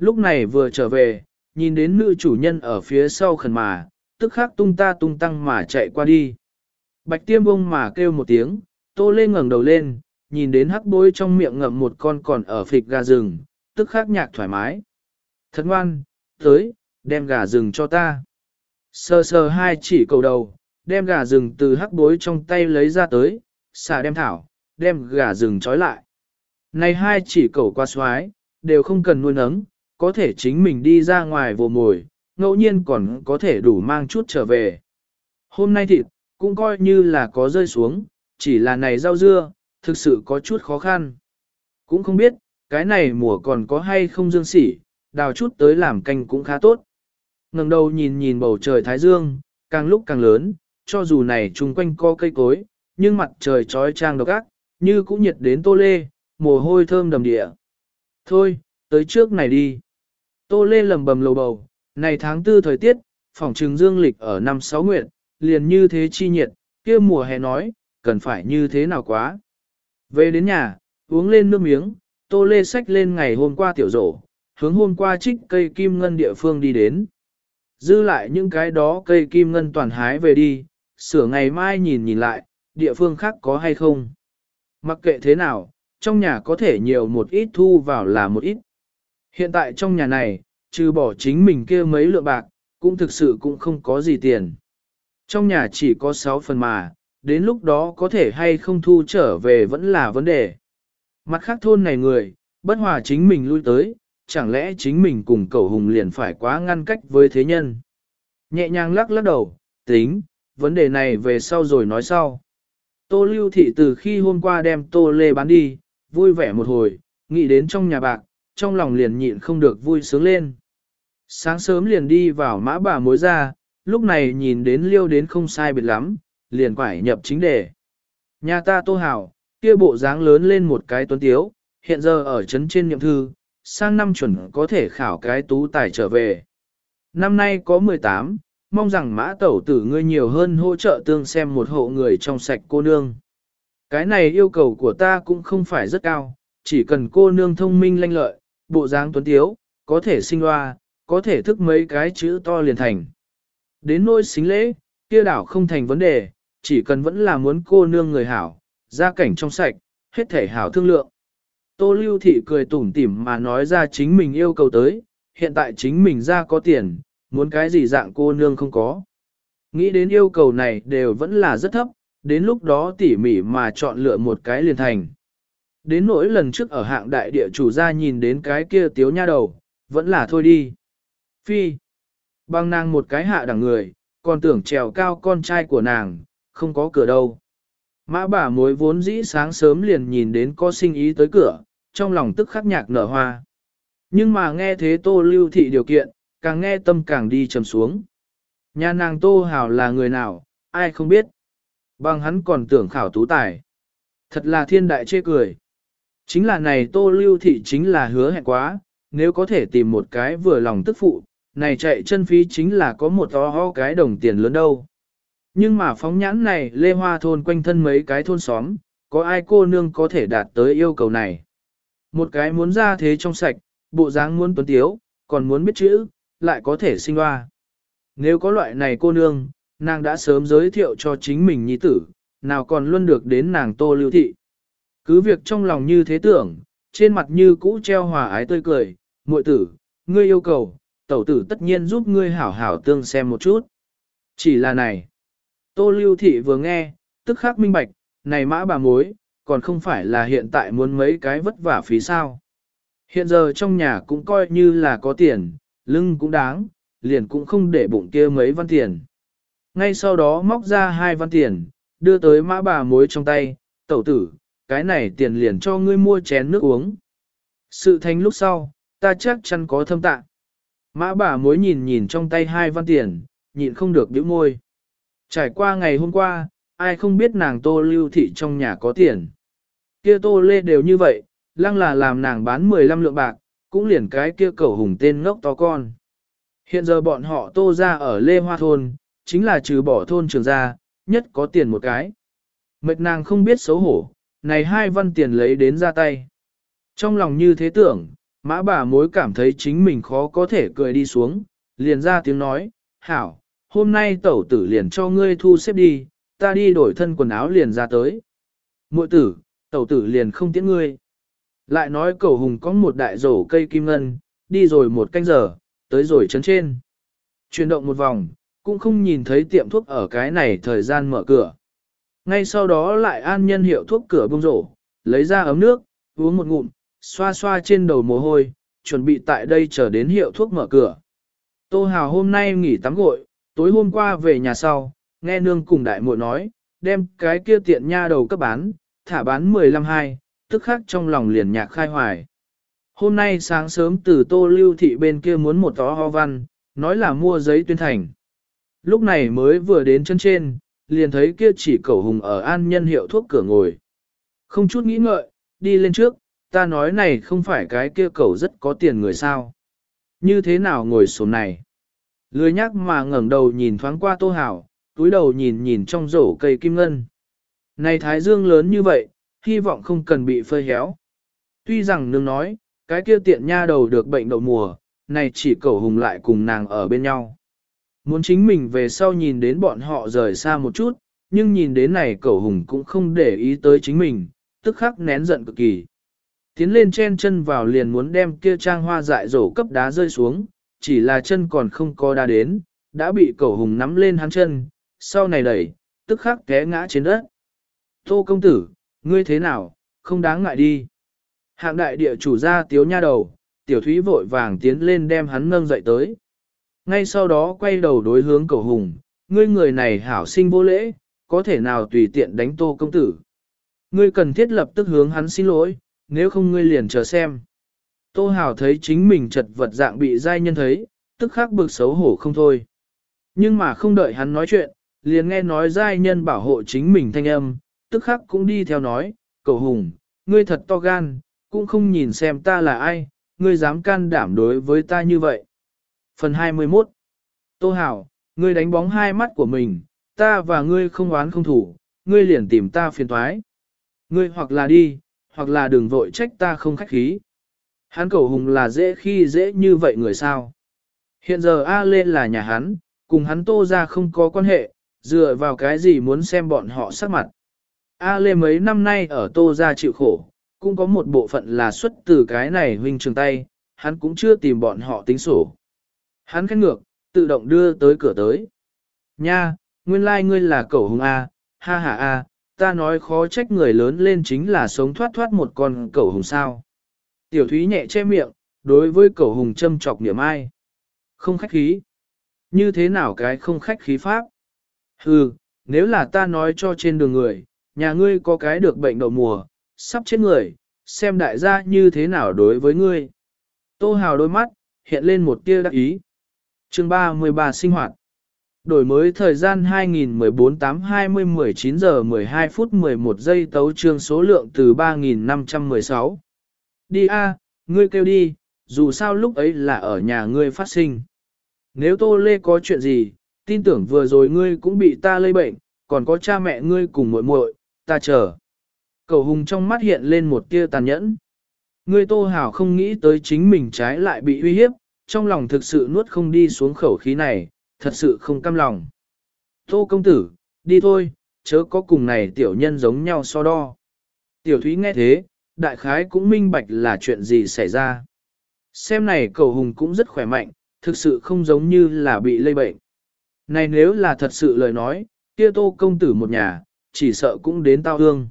Lúc này vừa trở về, nhìn đến nữ chủ nhân ở phía sau khẩn mà, tức khắc tung ta tung tăng mà chạy qua đi. Bạch tiêm bông mà kêu một tiếng, tô lê ngẩng đầu lên, nhìn đến hắc bối trong miệng ngậm một con còn ở phịch gà rừng, tức khắc nhạc thoải mái. Thật ngoan, tới, đem gà rừng cho ta. Sờ sờ hai chỉ cầu đầu, đem gà rừng từ hắc bối trong tay lấy ra tới, xả đem thảo, đem gà rừng trói lại. Này hai chỉ cầu qua xoái, đều không cần nuôi nấng, có thể chính mình đi ra ngoài vồ mồi, ngẫu nhiên còn có thể đủ mang chút trở về. Hôm nay thịt, cũng coi như là có rơi xuống, chỉ là này rau dưa, thực sự có chút khó khăn. Cũng không biết, cái này mùa còn có hay không dương sỉ, đào chút tới làm canh cũng khá tốt. ngẩng đầu nhìn nhìn bầu trời thái dương, càng lúc càng lớn, cho dù này chung quanh co cây cối, nhưng mặt trời trói trang độc ác, như cũng nhiệt đến tô lê, mồ hôi thơm đầm địa. Thôi, tới trước này đi. Tô lê lầm bầm lầu bầu, này tháng tư thời tiết, phòng trừng dương lịch ở năm sáu nguyện, liền như thế chi nhiệt, kia mùa hè nói, cần phải như thế nào quá. Về đến nhà, uống lên nước miếng, tô lê sách lên ngày hôm qua tiểu rổ, hướng hôm qua trích cây kim ngân địa phương đi đến. Dư lại những cái đó cây kim ngân toàn hái về đi, sửa ngày mai nhìn nhìn lại, địa phương khác có hay không. Mặc kệ thế nào, trong nhà có thể nhiều một ít thu vào là một ít. Hiện tại trong nhà này, trừ bỏ chính mình kia mấy lượng bạc, cũng thực sự cũng không có gì tiền. Trong nhà chỉ có 6 phần mà, đến lúc đó có thể hay không thu trở về vẫn là vấn đề. Mặt khác thôn này người, bất hòa chính mình lui tới, chẳng lẽ chính mình cùng cậu hùng liền phải quá ngăn cách với thế nhân. Nhẹ nhàng lắc lắc đầu, tính, vấn đề này về sau rồi nói sau. Tô lưu thị từ khi hôm qua đem tô lê bán đi, vui vẻ một hồi, nghĩ đến trong nhà bạc, trong lòng liền nhịn không được vui sướng lên. Sáng sớm liền đi vào mã bà mối ra, lúc này nhìn đến liêu đến không sai biệt lắm, liền quải nhập chính đề. Nhà ta tô hảo, kia bộ dáng lớn lên một cái tuấn tiếu, hiện giờ ở trấn trên nhiệm thư, sang năm chuẩn có thể khảo cái tú tài trở về. Năm nay có 18, mong rằng mã tẩu tử ngươi nhiều hơn hỗ trợ tương xem một hộ người trong sạch cô nương. Cái này yêu cầu của ta cũng không phải rất cao, chỉ cần cô nương thông minh lanh lợi, bộ dáng tuấn tiếu, có thể sinh loa có thể thức mấy cái chữ to liền thành. Đến nôi xính lễ, kia đảo không thành vấn đề, chỉ cần vẫn là muốn cô nương người hảo, gia cảnh trong sạch, hết thể hảo thương lượng. Tô Lưu Thị cười tủm tỉm mà nói ra chính mình yêu cầu tới, hiện tại chính mình ra có tiền, muốn cái gì dạng cô nương không có. Nghĩ đến yêu cầu này đều vẫn là rất thấp, đến lúc đó tỉ mỉ mà chọn lựa một cái liền thành. Đến nỗi lần trước ở hạng đại địa chủ ra nhìn đến cái kia tiếu nha đầu, vẫn là thôi đi. Phi, băng nàng một cái hạ đẳng người, còn tưởng trèo cao con trai của nàng, không có cửa đâu. Mã bà mối vốn dĩ sáng sớm liền nhìn đến có sinh ý tới cửa, trong lòng tức khắc nhạc nở hoa. Nhưng mà nghe thế tô lưu thị điều kiện, càng nghe tâm càng đi trầm xuống. Nhà nàng tô hào là người nào, ai không biết. Bằng hắn còn tưởng khảo tú tài. Thật là thiên đại chê cười. Chính là này tô lưu thị chính là hứa hẹn quá, nếu có thể tìm một cái vừa lòng tức phụ, này chạy chân phí chính là có một to ho cái đồng tiền lớn đâu. Nhưng mà phóng nhãn này lê hoa thôn quanh thân mấy cái thôn xóm, có ai cô nương có thể đạt tới yêu cầu này. Một cái muốn ra thế trong sạch, bộ dáng muốn tuấn tiếu, còn muốn biết chữ, lại có thể sinh hoa. Nếu có loại này cô nương, nàng đã sớm giới thiệu cho chính mình nhi tử, nào còn luôn được đến nàng tô lưu thị. Cứ việc trong lòng như thế tưởng, trên mặt như cũ treo hòa ái tươi cười, muội tử, ngươi yêu cầu, tẩu tử tất nhiên giúp ngươi hảo hảo tương xem một chút. Chỉ là này. Tô lưu thị vừa nghe, tức khắc minh bạch, này mã bà mối, còn không phải là hiện tại muốn mấy cái vất vả phí sao. Hiện giờ trong nhà cũng coi như là có tiền, lưng cũng đáng, liền cũng không để bụng kia mấy văn tiền. Ngay sau đó móc ra hai văn tiền, đưa tới mã bà mối trong tay, tẩu tử, cái này tiền liền cho ngươi mua chén nước uống. Sự thành lúc sau, ta chắc chắn có thâm tạ. Mã bà mối nhìn nhìn trong tay hai văn tiền, nhịn không được bĩu môi. Trải qua ngày hôm qua, ai không biết nàng tô lưu thị trong nhà có tiền. Kia tô lê đều như vậy, lăng là làm nàng bán 15 lượng bạc, cũng liền cái kia cầu hùng tên ngốc to con. Hiện giờ bọn họ tô ra ở Lê Hoa Thôn, chính là trừ bỏ thôn trường ra, nhất có tiền một cái. Mệt nàng không biết xấu hổ, này hai văn tiền lấy đến ra tay. Trong lòng như thế tưởng, mã bà mối cảm thấy chính mình khó có thể cười đi xuống, liền ra tiếng nói, hảo, hôm nay tẩu tử liền cho ngươi thu xếp đi, ta đi đổi thân quần áo liền ra tới. Muội tử, tẩu tử liền không tiễn ngươi. Lại nói cầu hùng có một đại rổ cây kim ngân, đi rồi một canh giờ, tới rồi chấn trên. Chuyển động một vòng, cũng không nhìn thấy tiệm thuốc ở cái này thời gian mở cửa. Ngay sau đó lại an nhân hiệu thuốc cửa bông rổ, lấy ra ấm nước, uống một ngụm, xoa xoa trên đầu mồ hôi, chuẩn bị tại đây chờ đến hiệu thuốc mở cửa. Tô Hào hôm nay nghỉ tắm gội, tối hôm qua về nhà sau, nghe nương cùng đại muội nói, đem cái kia tiện nha đầu cấp bán, thả bán 15 hai, tức khắc trong lòng liền nhạc khai hoài. Hôm nay sáng sớm từ tô lưu thị bên kia muốn một tó ho văn, nói là mua giấy tuyên thành. Lúc này mới vừa đến chân trên, liền thấy kia chỉ cẩu hùng ở an nhân hiệu thuốc cửa ngồi. Không chút nghĩ ngợi, đi lên trước, ta nói này không phải cái kia cẩu rất có tiền người sao. Như thế nào ngồi xuống này? Lười nhắc mà ngẩng đầu nhìn thoáng qua tô hảo, túi đầu nhìn nhìn trong rổ cây kim ngân. Này thái dương lớn như vậy, hy vọng không cần bị phơi héo. Tuy rằng nương nói, cái kia tiện nha đầu được bệnh đậu mùa, này chỉ cẩu hùng lại cùng nàng ở bên nhau. Muốn chính mình về sau nhìn đến bọn họ rời xa một chút, nhưng nhìn đến này cẩu hùng cũng không để ý tới chính mình, tức khắc nén giận cực kỳ. Tiến lên chen chân vào liền muốn đem kia trang hoa dại rổ cấp đá rơi xuống, chỉ là chân còn không có đá đến, đã bị cẩu hùng nắm lên hắn chân, sau này đẩy, tức khắc té ngã trên đất. Tô công tử, ngươi thế nào, không đáng ngại đi. Hạng đại địa chủ ra tiếu nha đầu, tiểu thúy vội vàng tiến lên đem hắn nâng dậy tới. Ngay sau đó quay đầu đối hướng cầu hùng, ngươi người này hảo sinh vô lễ, có thể nào tùy tiện đánh tô công tử. Ngươi cần thiết lập tức hướng hắn xin lỗi, nếu không ngươi liền chờ xem. Tô hảo thấy chính mình chật vật dạng bị giai nhân thấy, tức khắc bực xấu hổ không thôi. Nhưng mà không đợi hắn nói chuyện, liền nghe nói giai nhân bảo hộ chính mình thanh âm, tức khắc cũng đi theo nói, cầu hùng, ngươi thật to gan, cũng không nhìn xem ta là ai, ngươi dám can đảm đối với ta như vậy. Phần 21 Tô Hảo, ngươi đánh bóng hai mắt của mình, ta và ngươi không oán không thủ, ngươi liền tìm ta phiền thoái. Ngươi hoặc là đi, hoặc là đừng vội trách ta không khách khí. Hắn cầu hùng là dễ khi dễ như vậy người sao. Hiện giờ A Lê là nhà hắn, cùng hắn tô ra không có quan hệ, dựa vào cái gì muốn xem bọn họ sắc mặt. A Lê mấy năm nay ở tô ra chịu khổ, cũng có một bộ phận là xuất từ cái này huynh trường tay, hắn cũng chưa tìm bọn họ tính sổ. Hắn khét ngược, tự động đưa tới cửa tới. Nha, nguyên lai like ngươi là cậu hùng A, ha ha A, ta nói khó trách người lớn lên chính là sống thoát thoát một con cậu hùng sao. Tiểu thúy nhẹ che miệng, đối với cậu hùng châm trọc niệm ai. Không khách khí. Như thế nào cái không khách khí pháp? Hừ, nếu là ta nói cho trên đường người, nhà ngươi có cái được bệnh đậu mùa, sắp chết người, xem đại gia như thế nào đối với ngươi. Tô Hào đôi mắt, hiện lên một tia đắc ý chương 33 sinh hoạt. Đổi mới thời gian 2014 8 20 19 giờ 12 phút 11 giây tấu trương số lượng từ 3516. Đi a, ngươi kêu đi, dù sao lúc ấy là ở nhà ngươi phát sinh. Nếu Tô Lê có chuyện gì, tin tưởng vừa rồi ngươi cũng bị ta lây bệnh, còn có cha mẹ ngươi cùng muội muội, ta chờ. Cầu hùng trong mắt hiện lên một tia tàn nhẫn. Ngươi tô hảo không nghĩ tới chính mình trái lại bị uy hiếp, trong lòng thực sự nuốt không đi xuống khẩu khí này, thật sự không cam lòng. Tô công tử, đi thôi, chớ có cùng này tiểu nhân giống nhau so đo. Tiểu thúy nghe thế, đại khái cũng minh bạch là chuyện gì xảy ra. Xem này cầu hùng cũng rất khỏe mạnh, thực sự không giống như là bị lây bệnh. Này nếu là thật sự lời nói, kia tô công tử một nhà, chỉ sợ cũng đến tao hương.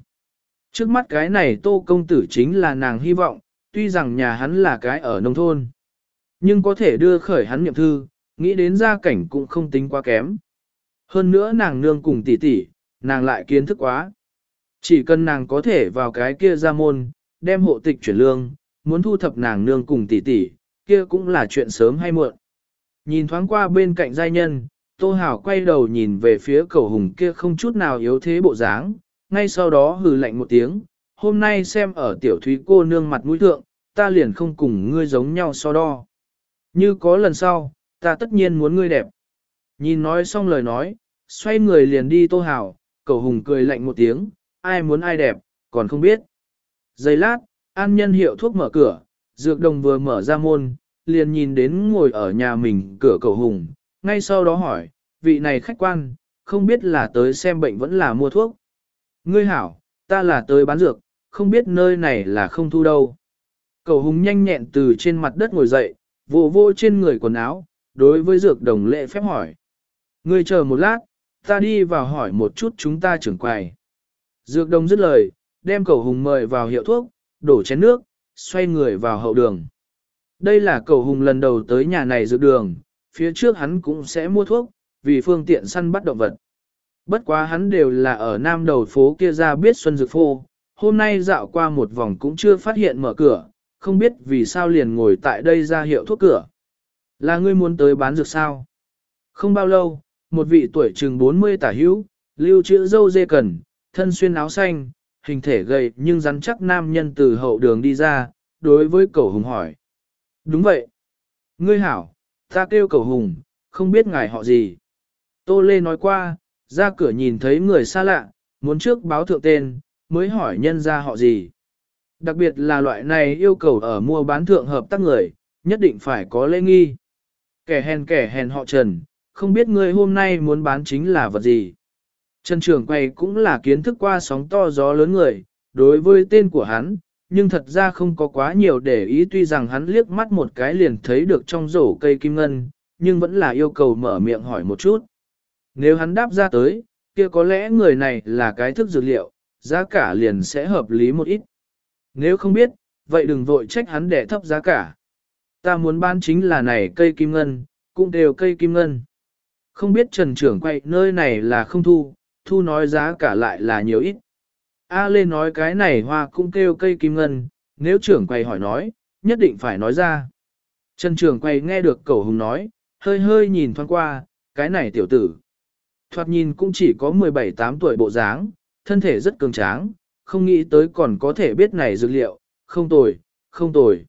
Trước mắt cái này tô công tử chính là nàng hy vọng, tuy rằng nhà hắn là cái ở nông thôn. Nhưng có thể đưa khởi hắn niệm thư, nghĩ đến gia cảnh cũng không tính quá kém. Hơn nữa nàng nương cùng tỷ tỷ, nàng lại kiến thức quá. Chỉ cần nàng có thể vào cái kia ra môn, đem hộ tịch chuyển lương, muốn thu thập nàng nương cùng tỷ tỷ, kia cũng là chuyện sớm hay muộn. Nhìn thoáng qua bên cạnh giai nhân, Tô Hảo quay đầu nhìn về phía cầu hùng kia không chút nào yếu thế bộ dáng, ngay sau đó hừ lạnh một tiếng, hôm nay xem ở tiểu thúy cô nương mặt mũi thượng, ta liền không cùng ngươi giống nhau so đo. Như có lần sau, ta tất nhiên muốn ngươi đẹp. Nhìn nói xong lời nói, xoay người liền đi tô hào, cầu hùng cười lạnh một tiếng, ai muốn ai đẹp, còn không biết. Giây lát, an nhân hiệu thuốc mở cửa, dược đồng vừa mở ra môn, liền nhìn đến ngồi ở nhà mình cửa cầu hùng, ngay sau đó hỏi, vị này khách quan, không biết là tới xem bệnh vẫn là mua thuốc. Ngươi hảo, ta là tới bán dược, không biết nơi này là không thu đâu. Cầu hùng nhanh nhẹn từ trên mặt đất ngồi dậy, vô vô trên người quần áo, đối với dược đồng lệ phép hỏi. Ngươi chờ một lát, ta đi vào hỏi một chút chúng ta trưởng quầy. Dược đồng dứt lời, đem cầu hùng mời vào hiệu thuốc, đổ chén nước, xoay người vào hậu đường. Đây là cầu hùng lần đầu tới nhà này dược đường, phía trước hắn cũng sẽ mua thuốc, vì phương tiện săn bắt động vật. Bất quá hắn đều là ở nam đầu phố kia ra biết Xuân Dược Phô, hôm nay dạo qua một vòng cũng chưa phát hiện mở cửa, không biết vì sao liền ngồi tại đây ra hiệu thuốc cửa. Là ngươi muốn tới bán dược sao? Không bao lâu, một vị tuổi chừng 40 tả hữu, lưu chữ dâu dê cần, thân xuyên áo xanh, hình thể gầy nhưng rắn chắc nam nhân từ hậu đường đi ra, đối với cậu hùng hỏi. Đúng vậy. Ngươi hảo, ta kêu cậu hùng, không biết ngài họ gì. Tô Lê nói qua, ra cửa nhìn thấy người xa lạ, muốn trước báo thượng tên, mới hỏi nhân ra họ gì. Đặc biệt là loại này yêu cầu ở mua bán thượng hợp tác người, nhất định phải có lễ nghi. Kẻ hèn kẻ hèn họ Trần, không biết ngươi hôm nay muốn bán chính là vật gì. Trần trưởng Quay cũng là kiến thức qua sóng to gió lớn người, đối với tên của hắn, nhưng thật ra không có quá nhiều để ý tuy rằng hắn liếc mắt một cái liền thấy được trong rổ cây kim ngân, nhưng vẫn là yêu cầu mở miệng hỏi một chút. Nếu hắn đáp ra tới, kia có lẽ người này là cái thức dược liệu, giá cả liền sẽ hợp lý một ít. Nếu không biết, vậy đừng vội trách hắn để thấp giá cả. Ta muốn bán chính là này cây kim ngân, cũng đều cây kim ngân. Không biết trần trưởng quay nơi này là không thu, thu nói giá cả lại là nhiều ít. A Lê nói cái này hoa cũng kêu cây kim ngân, nếu trưởng quay hỏi nói, nhất định phải nói ra. Trần trưởng quay nghe được cậu hùng nói, hơi hơi nhìn thoáng qua, cái này tiểu tử. Thoạt nhìn cũng chỉ có 17-8 tuổi bộ dáng, thân thể rất cường tráng, không nghĩ tới còn có thể biết này dược liệu, không tồi, không tồi.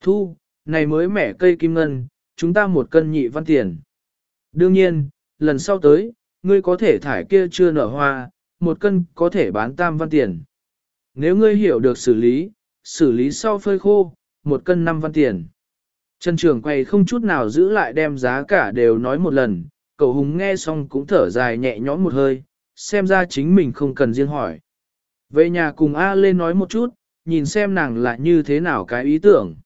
Thu, này mới mẻ cây kim ngân, chúng ta một cân nhị văn tiền. Đương nhiên, lần sau tới, ngươi có thể thải kia chưa nở hoa, một cân có thể bán tam văn tiền. Nếu ngươi hiểu được xử lý, xử lý sau phơi khô, một cân năm văn tiền. Trần Trường quay không chút nào giữ lại đem giá cả đều nói một lần, cậu hùng nghe xong cũng thở dài nhẹ nhõm một hơi, xem ra chính mình không cần riêng hỏi. Về nhà cùng A lên nói một chút, nhìn xem nàng là như thế nào cái ý tưởng.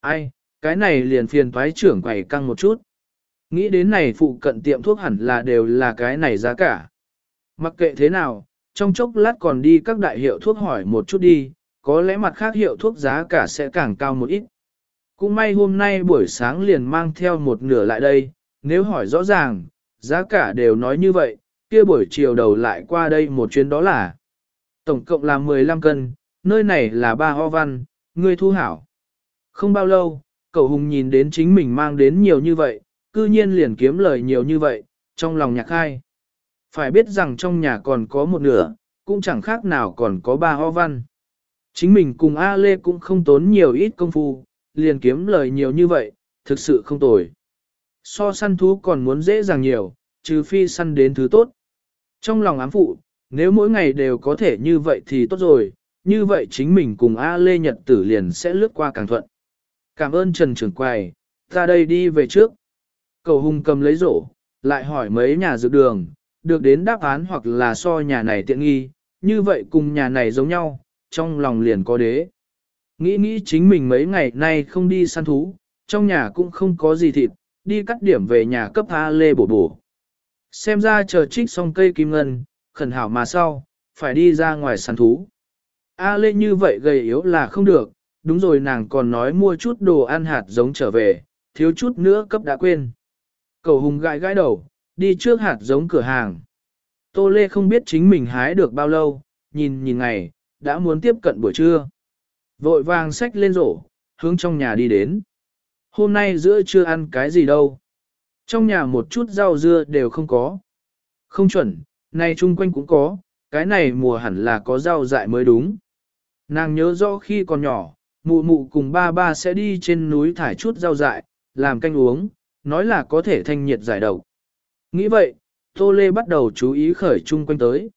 Ai, cái này liền phiền thoái trưởng quầy căng một chút. Nghĩ đến này phụ cận tiệm thuốc hẳn là đều là cái này giá cả. Mặc kệ thế nào, trong chốc lát còn đi các đại hiệu thuốc hỏi một chút đi, có lẽ mặt khác hiệu thuốc giá cả sẽ càng cao một ít. Cũng may hôm nay buổi sáng liền mang theo một nửa lại đây, nếu hỏi rõ ràng, giá cả đều nói như vậy, kia buổi chiều đầu lại qua đây một chuyến đó là tổng cộng là 15 cân, nơi này là ba ho văn, ngươi thu hảo. Không bao lâu, cậu hùng nhìn đến chính mình mang đến nhiều như vậy, cư nhiên liền kiếm lời nhiều như vậy, trong lòng nhạc khai. Phải biết rằng trong nhà còn có một nửa, cũng chẳng khác nào còn có ba ho văn. Chính mình cùng A Lê cũng không tốn nhiều ít công phu, liền kiếm lời nhiều như vậy, thực sự không tồi. So săn thú còn muốn dễ dàng nhiều, trừ phi săn đến thứ tốt. Trong lòng ám phụ, nếu mỗi ngày đều có thể như vậy thì tốt rồi, như vậy chính mình cùng A Lê Nhật tử liền sẽ lướt qua càng thuận. Cảm ơn Trần Trường Quài, ta đây đi về trước. Cầu hung cầm lấy rổ, lại hỏi mấy nhà dược đường, được đến đáp án hoặc là so nhà này tiện nghi, như vậy cùng nhà này giống nhau, trong lòng liền có đế. Nghĩ nghĩ chính mình mấy ngày nay không đi săn thú, trong nhà cũng không có gì thịt, đi cắt điểm về nhà cấp A Lê bổ bổ. Xem ra chờ trích xong cây kim ngân, khẩn hảo mà sau, phải đi ra ngoài săn thú. A Lê như vậy gầy yếu là không được, đúng rồi nàng còn nói mua chút đồ ăn hạt giống trở về, thiếu chút nữa cấp đã quên. Cầu hùng gãi gãi đầu, đi trước hạt giống cửa hàng. Tô Lê không biết chính mình hái được bao lâu, nhìn nhìn ngày, đã muốn tiếp cận buổi trưa. Vội vàng xách lên rổ, hướng trong nhà đi đến. Hôm nay giữa trưa ăn cái gì đâu. Trong nhà một chút rau dưa đều không có. Không chuẩn, nay chung quanh cũng có, cái này mùa hẳn là có rau dại mới đúng. Nàng nhớ rõ khi còn nhỏ, mụ mụ cùng ba ba sẽ đi trên núi thải chút rau dại, làm canh uống, nói là có thể thanh nhiệt giải độc. Nghĩ vậy, Tô Lê bắt đầu chú ý khởi chung quanh tới.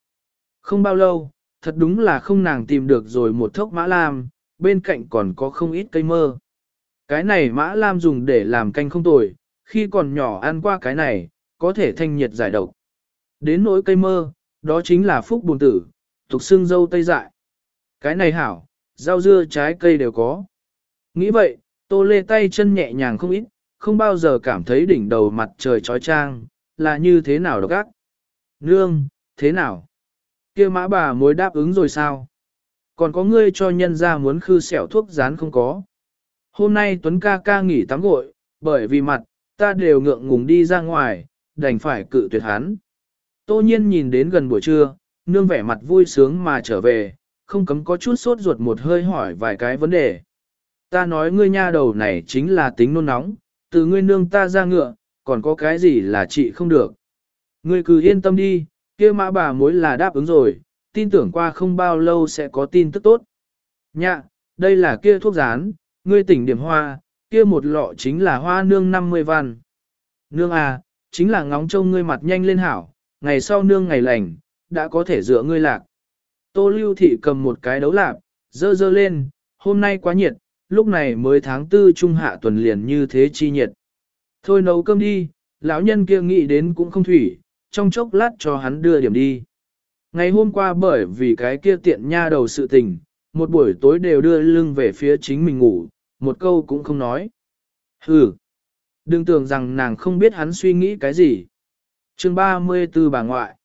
Không bao lâu, thật đúng là không nàng tìm được rồi một thốc mã lam, bên cạnh còn có không ít cây mơ. Cái này mã lam dùng để làm canh không tồi, khi còn nhỏ ăn qua cái này, có thể thanh nhiệt giải độc. Đến nỗi cây mơ, đó chính là phúc bùn tử, tục xương dâu tây dại. Cái này hảo, rau dưa trái cây đều có. Nghĩ vậy, tô lê tay chân nhẹ nhàng không ít, không bao giờ cảm thấy đỉnh đầu mặt trời trói trang, là như thế nào độc ác. Nương, thế nào? kia mã bà mối đáp ứng rồi sao? Còn có ngươi cho nhân ra muốn khư xẻo thuốc rán không có? Hôm nay Tuấn ca ca nghỉ tắm gội, bởi vì mặt, ta đều ngượng ngùng đi ra ngoài, đành phải cự tuyệt hắn. Tô nhiên nhìn đến gần buổi trưa, nương vẻ mặt vui sướng mà trở về, không cấm có chút sốt ruột một hơi hỏi vài cái vấn đề. Ta nói ngươi nha đầu này chính là tính nôn nóng, từ ngươi nương ta ra ngựa, còn có cái gì là chị không được. Ngươi cứ yên tâm đi, kia mã bà mối là đáp ứng rồi, tin tưởng qua không bao lâu sẽ có tin tức tốt. Nhạ, đây là kia thuốc rán, ngươi tỉnh điểm hoa, kia một lọ chính là hoa nương 50 văn. Nương à, chính là ngóng trông ngươi mặt nhanh lên hảo, ngày sau nương ngày lành, đã có thể dựa ngươi lạc. Tô lưu thị cầm một cái đấu lạp, dơ dơ lên, hôm nay quá nhiệt, lúc này mới tháng tư trung hạ tuần liền như thế chi nhiệt. Thôi nấu cơm đi, lão nhân kia nghĩ đến cũng không thủy, trong chốc lát cho hắn đưa điểm đi. Ngày hôm qua bởi vì cái kia tiện nha đầu sự tình, một buổi tối đều đưa lưng về phía chính mình ngủ, một câu cũng không nói. Hừ, đừng tưởng rằng nàng không biết hắn suy nghĩ cái gì chương 34 bà ngoại.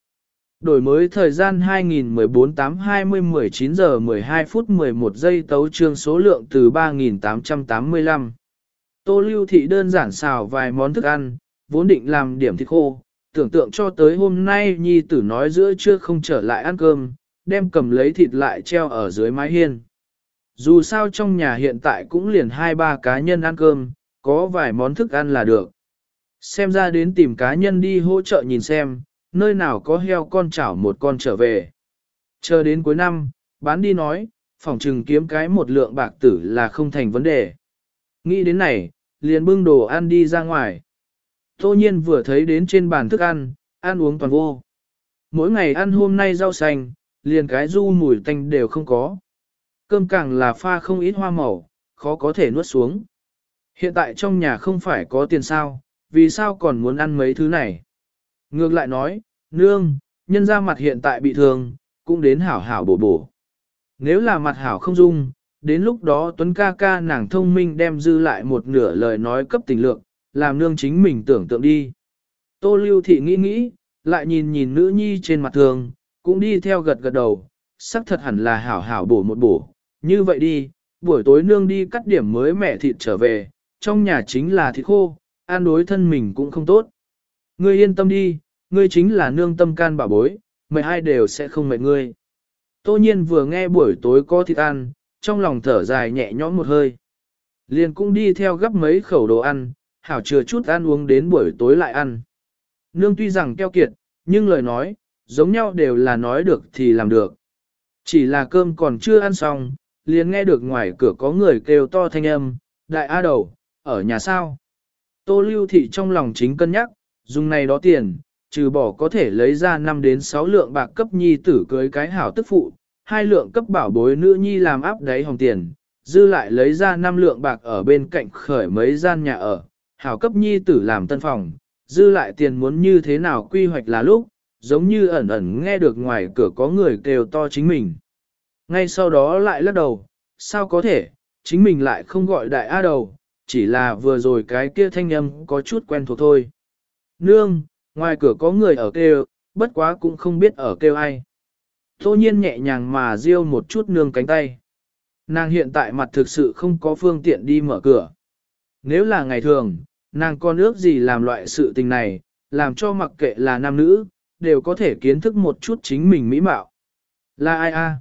Đổi mới thời gian 2014-8-20-19 giờ 12 phút 11 giây tấu trương số lượng từ 3.885. Tô lưu thị đơn giản xào vài món thức ăn, vốn định làm điểm thịt khô, tưởng tượng cho tới hôm nay nhi tử nói giữa trưa không trở lại ăn cơm, đem cầm lấy thịt lại treo ở dưới mái hiên. Dù sao trong nhà hiện tại cũng liền hai ba cá nhân ăn cơm, có vài món thức ăn là được. Xem ra đến tìm cá nhân đi hỗ trợ nhìn xem, nơi nào có heo con chảo một con trở về. Chờ đến cuối năm, bán đi nói, phòng trừng kiếm cái một lượng bạc tử là không thành vấn đề. Nghĩ đến này, liền bưng đồ ăn đi ra ngoài. Tô nhiên vừa thấy đến trên bàn thức ăn, ăn uống toàn vô. Mỗi ngày ăn hôm nay rau xanh, liền cái du mùi tanh đều không có. Cơm càng là pha không ít hoa màu, khó có thể nuốt xuống. Hiện tại trong nhà không phải có tiền sao, vì sao còn muốn ăn mấy thứ này? Ngược lại nói, nương, nhân ra mặt hiện tại bị thương, cũng đến hảo hảo bổ bổ. Nếu là mặt hảo không dung, đến lúc đó Tuấn ca ca nàng thông minh đem dư lại một nửa lời nói cấp tình lượng, làm nương chính mình tưởng tượng đi. Tô lưu thị nghĩ nghĩ, lại nhìn nhìn nữ nhi trên mặt thường, cũng đi theo gật gật đầu, sắc thật hẳn là hảo hảo bổ một bổ. Như vậy đi, buổi tối nương đi cắt điểm mới mẻ thịt trở về, trong nhà chính là thịt khô, An đối thân mình cũng không tốt. Ngươi yên tâm đi, ngươi chính là nương tâm can bảo bối, mệt hai đều sẽ không mệt ngươi. Tô nhiên vừa nghe buổi tối có thịt ăn, trong lòng thở dài nhẹ nhõm một hơi. Liền cũng đi theo gấp mấy khẩu đồ ăn, hảo chừa chút ăn uống đến buổi tối lại ăn. Nương tuy rằng keo kiệt, nhưng lời nói, giống nhau đều là nói được thì làm được. Chỉ là cơm còn chưa ăn xong, liền nghe được ngoài cửa có người kêu to thanh âm, đại A đầu, ở nhà sao? Tô lưu thị trong lòng chính cân nhắc, dùng này đó tiền, trừ bỏ có thể lấy ra 5 đến 6 lượng bạc cấp nhi tử cưới cái hảo tức phụ, hai lượng cấp bảo bối nữ nhi làm áp đáy hồng tiền, dư lại lấy ra 5 lượng bạc ở bên cạnh khởi mấy gian nhà ở, hảo cấp nhi tử làm tân phòng, dư lại tiền muốn như thế nào quy hoạch là lúc, giống như ẩn ẩn nghe được ngoài cửa có người kêu to chính mình. Ngay sau đó lại lắc đầu, sao có thể, chính mình lại không gọi đại A đầu, chỉ là vừa rồi cái kia thanh âm có chút quen thuộc thôi. Nương, ngoài cửa có người ở kêu, bất quá cũng không biết ở kêu ai. Tô nhiên nhẹ nhàng mà riêu một chút nương cánh tay. Nàng hiện tại mặt thực sự không có phương tiện đi mở cửa. Nếu là ngày thường, nàng con ước gì làm loại sự tình này, làm cho mặc kệ là nam nữ, đều có thể kiến thức một chút chính mình mỹ mạo. Là ai a?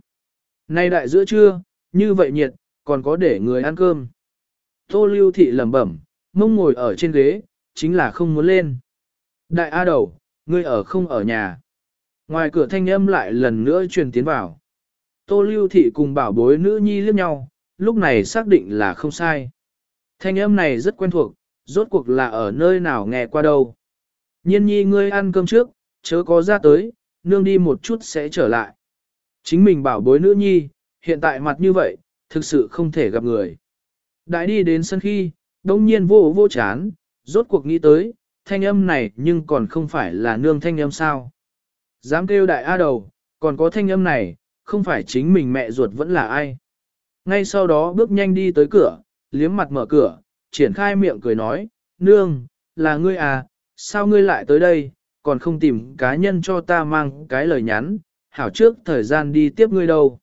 Nay đại giữa trưa, như vậy nhiệt, còn có để người ăn cơm. Tô lưu thị lẩm bẩm, mông ngồi ở trên ghế, chính là không muốn lên. Đại A đầu, ngươi ở không ở nhà. Ngoài cửa thanh âm lại lần nữa truyền tiến vào. Tô lưu thị cùng bảo bối nữ nhi liếc nhau, lúc này xác định là không sai. Thanh âm này rất quen thuộc, rốt cuộc là ở nơi nào nghe qua đâu. Nhiên nhi ngươi ăn cơm trước, chớ có ra tới, nương đi một chút sẽ trở lại. Chính mình bảo bối nữ nhi, hiện tại mặt như vậy, thực sự không thể gặp người. Đại đi đến sân khi, đông nhiên vô vô chán, rốt cuộc nghĩ tới, thanh âm này nhưng còn không phải là nương thanh âm sao. Dám kêu đại A đầu, còn có thanh âm này, không phải chính mình mẹ ruột vẫn là ai. Ngay sau đó bước nhanh đi tới cửa, liếm mặt mở cửa, triển khai miệng cười nói, nương, là ngươi à, sao ngươi lại tới đây, còn không tìm cá nhân cho ta mang cái lời nhắn, hảo trước thời gian đi tiếp ngươi đâu.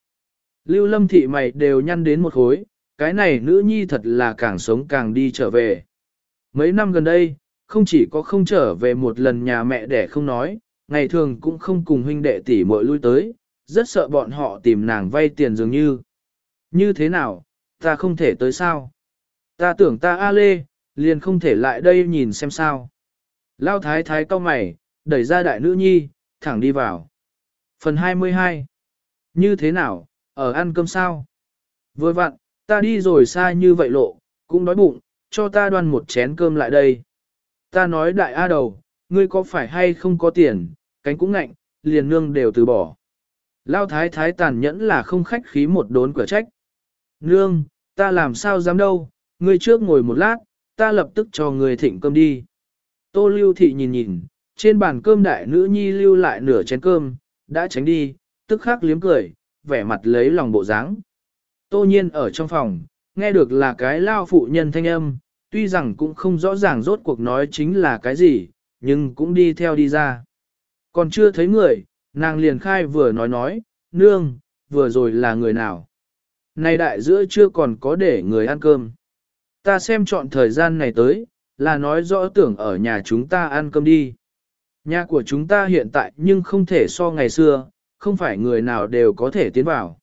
Lưu lâm thị mày đều nhăn đến một khối, cái này nữ nhi thật là càng sống càng đi trở về. Mấy năm gần đây, không chỉ có không trở về một lần nhà mẹ đẻ không nói, ngày thường cũng không cùng huynh đệ tỷ muội lui tới, rất sợ bọn họ tìm nàng vay tiền dường như. Như thế nào, ta không thể tới sao? Ta tưởng ta A Lê, liền không thể lại đây nhìn xem sao. Lao thái thái cao mày, đẩy ra đại nữ nhi, thẳng đi vào. Phần 22 Như thế nào, ở ăn cơm sao? Vừa vặn, ta đi rồi xa như vậy lộ, cũng đói bụng, cho ta đoan một chén cơm lại đây. Ta nói đại A đầu, ngươi có phải hay không có tiền, cánh cũng ngạnh, liền nương đều từ bỏ. Lao thái thái tàn nhẫn là không khách khí một đốn cửa trách. Nương, ta làm sao dám đâu, ngươi trước ngồi một lát, ta lập tức cho ngươi thịnh cơm đi. Tô lưu thị nhìn nhìn, trên bàn cơm đại nữ nhi lưu lại nửa chén cơm, đã tránh đi, tức khắc liếm cười, vẻ mặt lấy lòng bộ dáng. Tô nhiên ở trong phòng, nghe được là cái lao phụ nhân thanh âm, tuy rằng cũng không rõ ràng rốt cuộc nói chính là cái gì, nhưng cũng đi theo đi ra. Còn chưa thấy người, nàng liền khai vừa nói nói, nương, vừa rồi là người nào. Nay đại giữa chưa còn có để người ăn cơm. Ta xem chọn thời gian này tới, là nói rõ tưởng ở nhà chúng ta ăn cơm đi. Nhà của chúng ta hiện tại nhưng không thể so ngày xưa, không phải người nào đều có thể tiến vào.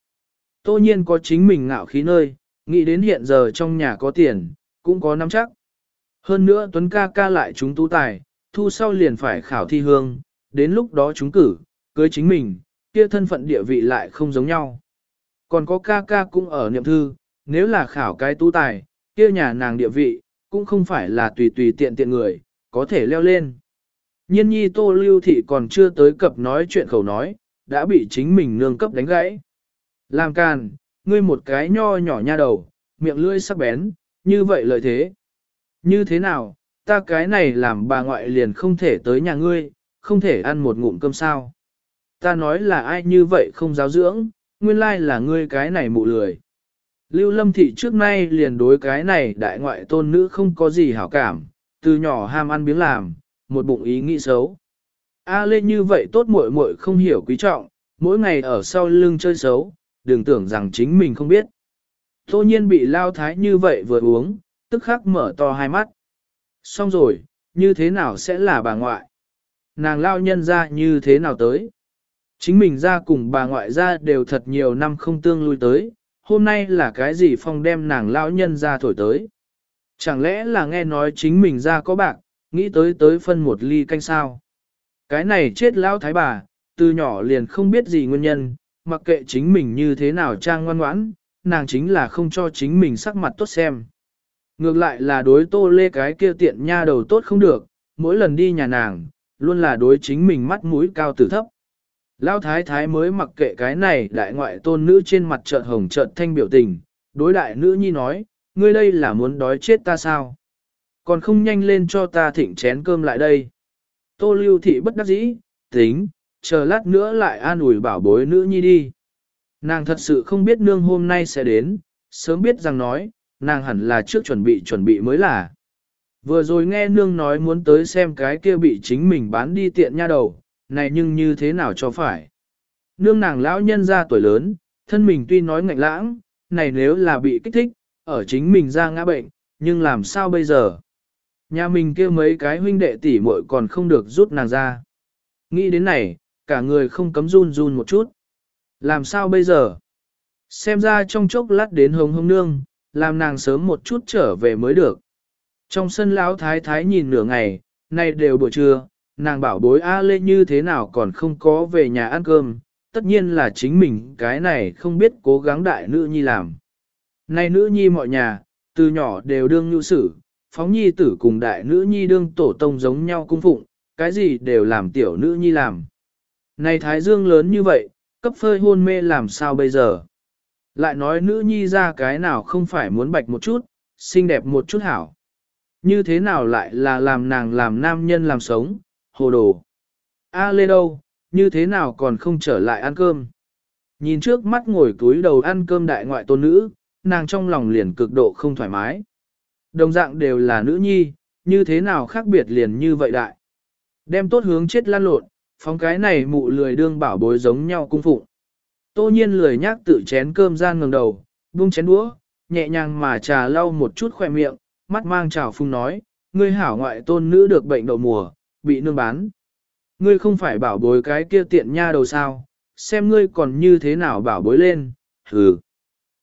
Tô nhiên có chính mình ngạo khí nơi, nghĩ đến hiện giờ trong nhà có tiền, cũng có nắm chắc. Hơn nữa Tuấn ca ca lại chúng tú tài, thu sau liền phải khảo thi hương, đến lúc đó chúng cử, cưới chính mình, kia thân phận địa vị lại không giống nhau. Còn có ca ca cũng ở niệm thư, nếu là khảo cái tú tài, kia nhà nàng địa vị, cũng không phải là tùy tùy tiện tiện người, có thể leo lên. Nhiên nhi tô lưu thị còn chưa tới cập nói chuyện khẩu nói, đã bị chính mình nương cấp đánh gãy. Làm càn, ngươi một cái nho nhỏ nha đầu, miệng lưỡi sắc bén, như vậy lợi thế. Như thế nào, ta cái này làm bà ngoại liền không thể tới nhà ngươi, không thể ăn một ngụm cơm sao. Ta nói là ai như vậy không giáo dưỡng, nguyên lai là ngươi cái này mụ lười. Lưu Lâm Thị trước nay liền đối cái này đại ngoại tôn nữ không có gì hảo cảm, từ nhỏ ham ăn biếng làm, một bụng ý nghĩ xấu. A Lê như vậy tốt muội muội không hiểu quý trọng, mỗi ngày ở sau lưng chơi xấu, đừng tưởng rằng chính mình không biết. Tô nhiên bị lao thái như vậy vừa uống, tức khắc mở to hai mắt. Xong rồi, như thế nào sẽ là bà ngoại? Nàng lao nhân ra như thế nào tới? Chính mình ra cùng bà ngoại ra đều thật nhiều năm không tương lui tới, hôm nay là cái gì phong đem nàng lao nhân ra thổi tới? Chẳng lẽ là nghe nói chính mình ra có bạc, nghĩ tới tới phân một ly canh sao? Cái này chết lao thái bà, từ nhỏ liền không biết gì nguyên nhân, mặc kệ chính mình như thế nào trang ngoan ngoãn, nàng chính là không cho chính mình sắc mặt tốt xem. Ngược lại là đối tô lê cái kia tiện nha đầu tốt không được, mỗi lần đi nhà nàng, luôn là đối chính mình mắt mũi cao tử thấp. lao thái thái mới mặc kệ cái này đại ngoại tôn nữ trên mặt trợn hồng trợn thanh biểu tình, đối đại nữ nhi nói, ngươi đây là muốn đói chết ta sao? Còn không nhanh lên cho ta thịnh chén cơm lại đây. Tô lưu thị bất đắc dĩ, tính, chờ lát nữa lại an ủi bảo bối nữ nhi đi. Nàng thật sự không biết nương hôm nay sẽ đến, sớm biết rằng nói, nàng hẳn là trước chuẩn bị chuẩn bị mới là. Vừa rồi nghe nương nói muốn tới xem cái kia bị chính mình bán đi tiện nha đầu, này nhưng như thế nào cho phải. Nương nàng lão nhân ra tuổi lớn, thân mình tuy nói ngạnh lãng, này nếu là bị kích thích, ở chính mình ra ngã bệnh, nhưng làm sao bây giờ? Nhà mình kia mấy cái huynh đệ tỷ muội còn không được rút nàng ra. Nghĩ đến này, cả người không cấm run run một chút. Làm sao bây giờ? Xem ra trong chốc lát đến hồng hồng nương, làm nàng sớm một chút trở về mới được. Trong sân lão thái thái nhìn nửa ngày, nay đều buổi trưa, nàng bảo bối A Lê như thế nào còn không có về nhà ăn cơm, tất nhiên là chính mình cái này không biết cố gắng đại nữ nhi làm. Nay nữ nhi mọi nhà, từ nhỏ đều đương nhu sử, phóng nhi tử cùng đại nữ nhi đương tổ tông giống nhau cung phụng, cái gì đều làm tiểu nữ nhi làm. Này thái dương lớn như vậy, cấp phơi hôn mê làm sao bây giờ? Lại nói nữ nhi ra cái nào không phải muốn bạch một chút, xinh đẹp một chút hảo. Như thế nào lại là làm nàng làm nam nhân làm sống, hồ đồ. A lê đâu, như thế nào còn không trở lại ăn cơm. Nhìn trước mắt ngồi túi đầu ăn cơm đại ngoại tôn nữ, nàng trong lòng liền cực độ không thoải mái. Đồng dạng đều là nữ nhi, như thế nào khác biệt liền như vậy đại. Đem tốt hướng chết lan lộn, phóng cái này mụ lười đương bảo bối giống nhau cung phụng. Tô nhiên lười nhác tự chén cơm gian ngẩng đầu, buông chén đũa, nhẹ nhàng mà trà lau một chút khỏe miệng, mắt mang trào phung nói, ngươi hảo ngoại tôn nữ được bệnh đậu mùa, bị nương bán. Ngươi không phải bảo bối cái kia tiện nha đầu sao, xem ngươi còn như thế nào bảo bối lên, hừ.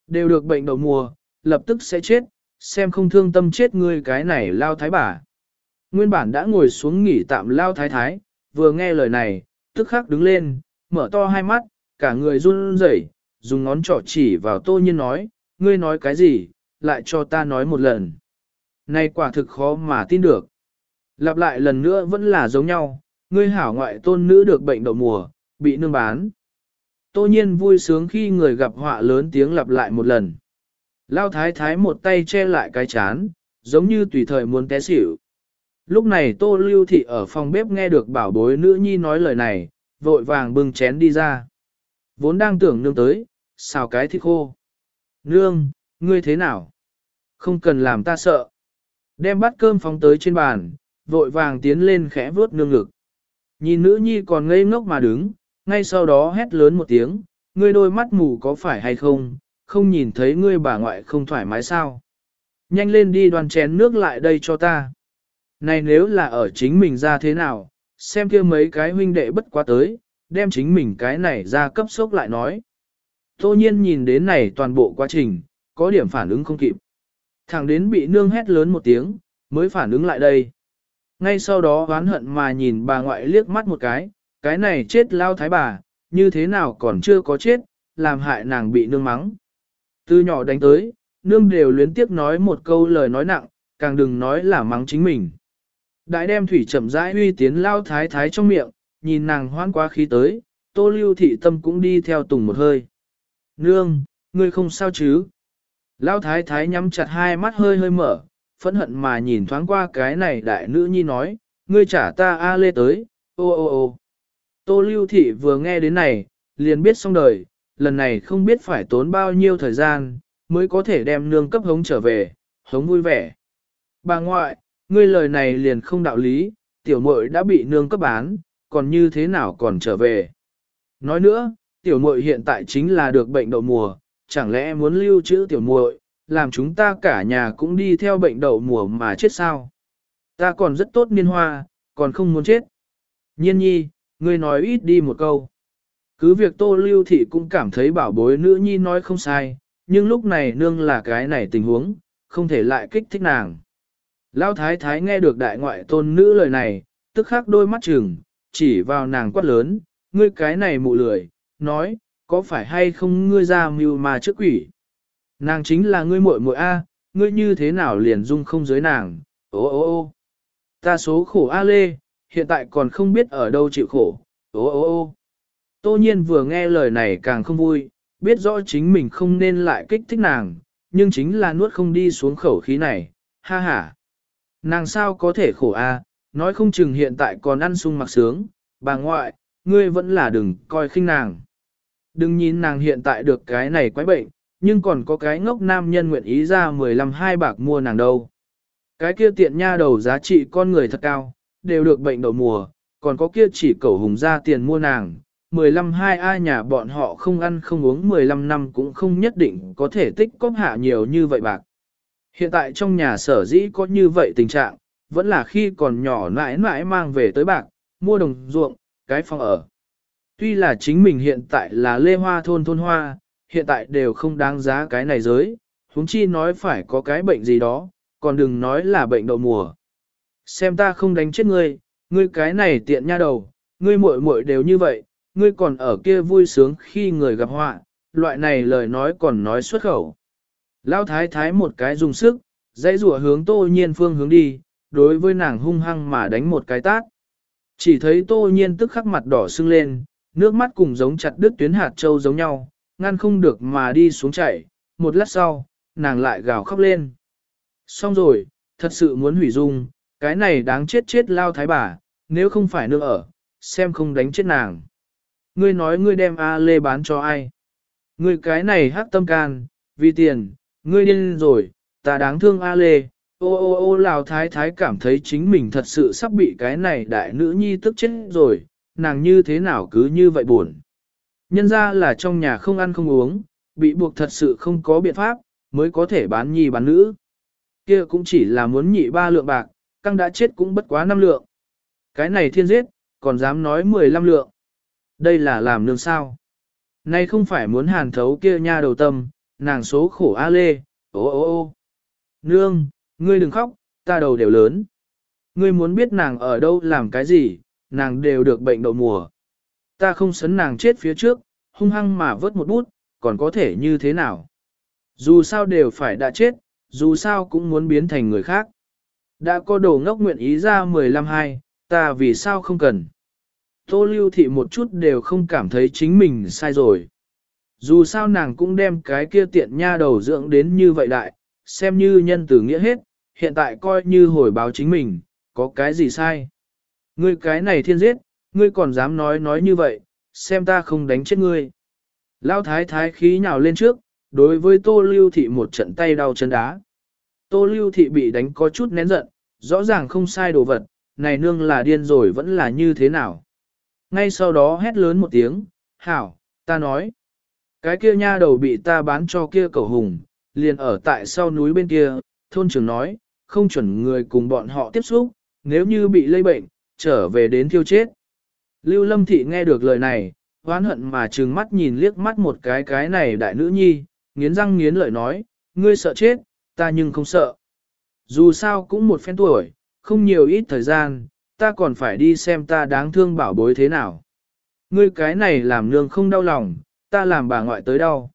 Đều được bệnh đậu mùa, lập tức sẽ chết, xem không thương tâm chết ngươi cái này lao thái bà. Nguyên bản đã ngồi xuống nghỉ tạm lao thái thái, vừa nghe lời này, tức khắc đứng lên, mở to hai mắt, cả người run rẩy, dùng ngón trỏ chỉ vào tô nhiên nói, ngươi nói cái gì, lại cho ta nói một lần. Này quả thực khó mà tin được. Lặp lại lần nữa vẫn là giống nhau, ngươi hảo ngoại tôn nữ được bệnh đậu mùa, bị nương bán. Tô nhiên vui sướng khi người gặp họa lớn tiếng lặp lại một lần. Lao thái thái một tay che lại cái chán, giống như tùy thời muốn té xỉu. Lúc này tô lưu thị ở phòng bếp nghe được bảo bối nữ nhi nói lời này, vội vàng bưng chén đi ra. Vốn đang tưởng nương tới, xào cái thịt khô. Nương, ngươi thế nào? Không cần làm ta sợ. Đem bát cơm phóng tới trên bàn, vội vàng tiến lên khẽ vớt nương ngực. Nhìn nữ nhi còn ngây ngốc mà đứng, ngay sau đó hét lớn một tiếng, ngươi đôi mắt mù có phải hay không, không nhìn thấy ngươi bà ngoại không thoải mái sao. Nhanh lên đi đoàn chén nước lại đây cho ta. Này nếu là ở chính mình ra thế nào, xem kia mấy cái huynh đệ bất quá tới, đem chính mình cái này ra cấp sốc lại nói. Tô nhiên nhìn đến này toàn bộ quá trình, có điểm phản ứng không kịp. Thẳng đến bị nương hét lớn một tiếng, mới phản ứng lại đây. Ngay sau đó oán hận mà nhìn bà ngoại liếc mắt một cái, cái này chết lao thái bà, như thế nào còn chưa có chết, làm hại nàng bị nương mắng. Từ nhỏ đánh tới, nương đều luyến tiếc nói một câu lời nói nặng, càng đừng nói là mắng chính mình. Đại đem thủy chậm rãi uy tiến lao thái thái trong miệng, nhìn nàng hoan quá khí tới, tô lưu thị tâm cũng đi theo tùng một hơi. Nương, ngươi không sao chứ? Lao thái thái nhắm chặt hai mắt hơi hơi mở, phẫn hận mà nhìn thoáng qua cái này đại nữ nhi nói, ngươi trả ta A lê tới, ô ô ô. Tô lưu thị vừa nghe đến này, liền biết xong đời, lần này không biết phải tốn bao nhiêu thời gian, mới có thể đem nương cấp hống trở về, hống vui vẻ. Bà ngoại, ngươi lời này liền không đạo lý, tiểu muội đã bị nương cấp bán, còn như thế nào còn trở về. Nói nữa, tiểu muội hiện tại chính là được bệnh đậu mùa, chẳng lẽ muốn lưu trữ tiểu muội, làm chúng ta cả nhà cũng đi theo bệnh đậu mùa mà chết sao? Ta còn rất tốt niên hoa, còn không muốn chết. Nhiên nhi, ngươi nói ít đi một câu. Cứ việc tô lưu thị cũng cảm thấy bảo bối nữ nhi nói không sai, nhưng lúc này nương là cái này tình huống, không thể lại kích thích nàng. Lão thái thái nghe được đại ngoại tôn nữ lời này, tức khắc đôi mắt trừng, chỉ vào nàng quát lớn, ngươi cái này mụ lười, nói, có phải hay không ngươi ra mưu mà trước quỷ. Nàng chính là ngươi muội muội A, ngươi như thế nào liền dung không giới nàng, ô ô ô. Ta số khổ A lê, hiện tại còn không biết ở đâu chịu khổ, ô ô ô. Tô nhiên vừa nghe lời này càng không vui, biết rõ chính mình không nên lại kích thích nàng, nhưng chính là nuốt không đi xuống khẩu khí này, ha ha. Nàng sao có thể khổ a? nói không chừng hiện tại còn ăn sung mặc sướng, bà ngoại, ngươi vẫn là đừng coi khinh nàng. Đừng nhìn nàng hiện tại được cái này quái bệnh, nhưng còn có cái ngốc nam nhân nguyện ý ra 15 hai bạc mua nàng đâu. Cái kia tiện nha đầu giá trị con người thật cao, đều được bệnh đầu mùa, còn có kia chỉ cầu hùng ra tiền mua nàng. 15 hai ai nhà bọn họ không ăn không uống 15 năm cũng không nhất định có thể tích cóp hạ nhiều như vậy bạc. Hiện tại trong nhà sở dĩ có như vậy tình trạng, vẫn là khi còn nhỏ mãi mãi mang về tới bạc, mua đồng ruộng, cái phòng ở. Tuy là chính mình hiện tại là lê hoa thôn thôn hoa, hiện tại đều không đáng giá cái này giới, huống chi nói phải có cái bệnh gì đó, còn đừng nói là bệnh đậu mùa. Xem ta không đánh chết ngươi, ngươi cái này tiện nha đầu, ngươi muội muội đều như vậy, ngươi còn ở kia vui sướng khi người gặp họa, loại này lời nói còn nói xuất khẩu. Lão thái thái một cái dùng sức, dãy rủa hướng tô nhiên phương hướng đi, đối với nàng hung hăng mà đánh một cái tát. Chỉ thấy tô nhiên tức khắc mặt đỏ sưng lên, nước mắt cùng giống chặt đứt tuyến hạt châu giống nhau, ngăn không được mà đi xuống chảy, một lát sau, nàng lại gào khóc lên. Xong rồi, thật sự muốn hủy dung, cái này đáng chết chết lao thái bà, nếu không phải nước ở, xem không đánh chết nàng. Ngươi nói ngươi đem A Lê bán cho ai? Ngươi cái này hắc tâm can, vì tiền, ngươi điên rồi, ta đáng thương A Lê. Ô ô ô Lào Thái Thái cảm thấy chính mình thật sự sắp bị cái này đại nữ nhi tức chết rồi, nàng như thế nào cứ như vậy buồn. Nhân ra là trong nhà không ăn không uống, bị buộc thật sự không có biện pháp, mới có thể bán nhi bán nữ. Kia cũng chỉ là muốn nhị ba lượng bạc, căng đã chết cũng bất quá năm lượng. Cái này thiên giết, còn dám nói 15 lượng. Đây là làm nương sao. Nay không phải muốn hàn thấu kia nha đầu tâm, nàng số khổ A Lê, ô ô ô. Nương, ngươi đừng khóc, ta đầu đều lớn. Ngươi muốn biết nàng ở đâu làm cái gì, nàng đều được bệnh đậu mùa. Ta không sấn nàng chết phía trước, hung hăng mà vớt một bút, còn có thể như thế nào. Dù sao đều phải đã chết, dù sao cũng muốn biến thành người khác. Đã có đồ ngốc nguyện ý ra 15 hai, ta vì sao không cần. Tô lưu thị một chút đều không cảm thấy chính mình sai rồi. Dù sao nàng cũng đem cái kia tiện nha đầu dưỡng đến như vậy đại, xem như nhân tử nghĩa hết, hiện tại coi như hồi báo chính mình, có cái gì sai. Ngươi cái này thiên giết, ngươi còn dám nói nói như vậy, xem ta không đánh chết ngươi. Lao thái thái khí nhào lên trước, đối với tô lưu thị một trận tay đau chân đá. Tô lưu thị bị đánh có chút nén giận, rõ ràng không sai đồ vật, này nương là điên rồi vẫn là như thế nào. Ngay sau đó hét lớn một tiếng, hảo, ta nói. Cái kia nha đầu bị ta bán cho kia cầu hùng, liền ở tại sau núi bên kia, thôn trưởng nói, không chuẩn người cùng bọn họ tiếp xúc, nếu như bị lây bệnh, trở về đến thiêu chết. Lưu Lâm Thị nghe được lời này, hoán hận mà trừng mắt nhìn liếc mắt một cái cái này đại nữ nhi, nghiến răng nghiến lợi nói, ngươi sợ chết, ta nhưng không sợ. Dù sao cũng một phen tuổi, không nhiều ít thời gian, ta còn phải đi xem ta đáng thương bảo bối thế nào. Ngươi cái này làm nương không đau lòng, ta làm bà ngoại tới đau.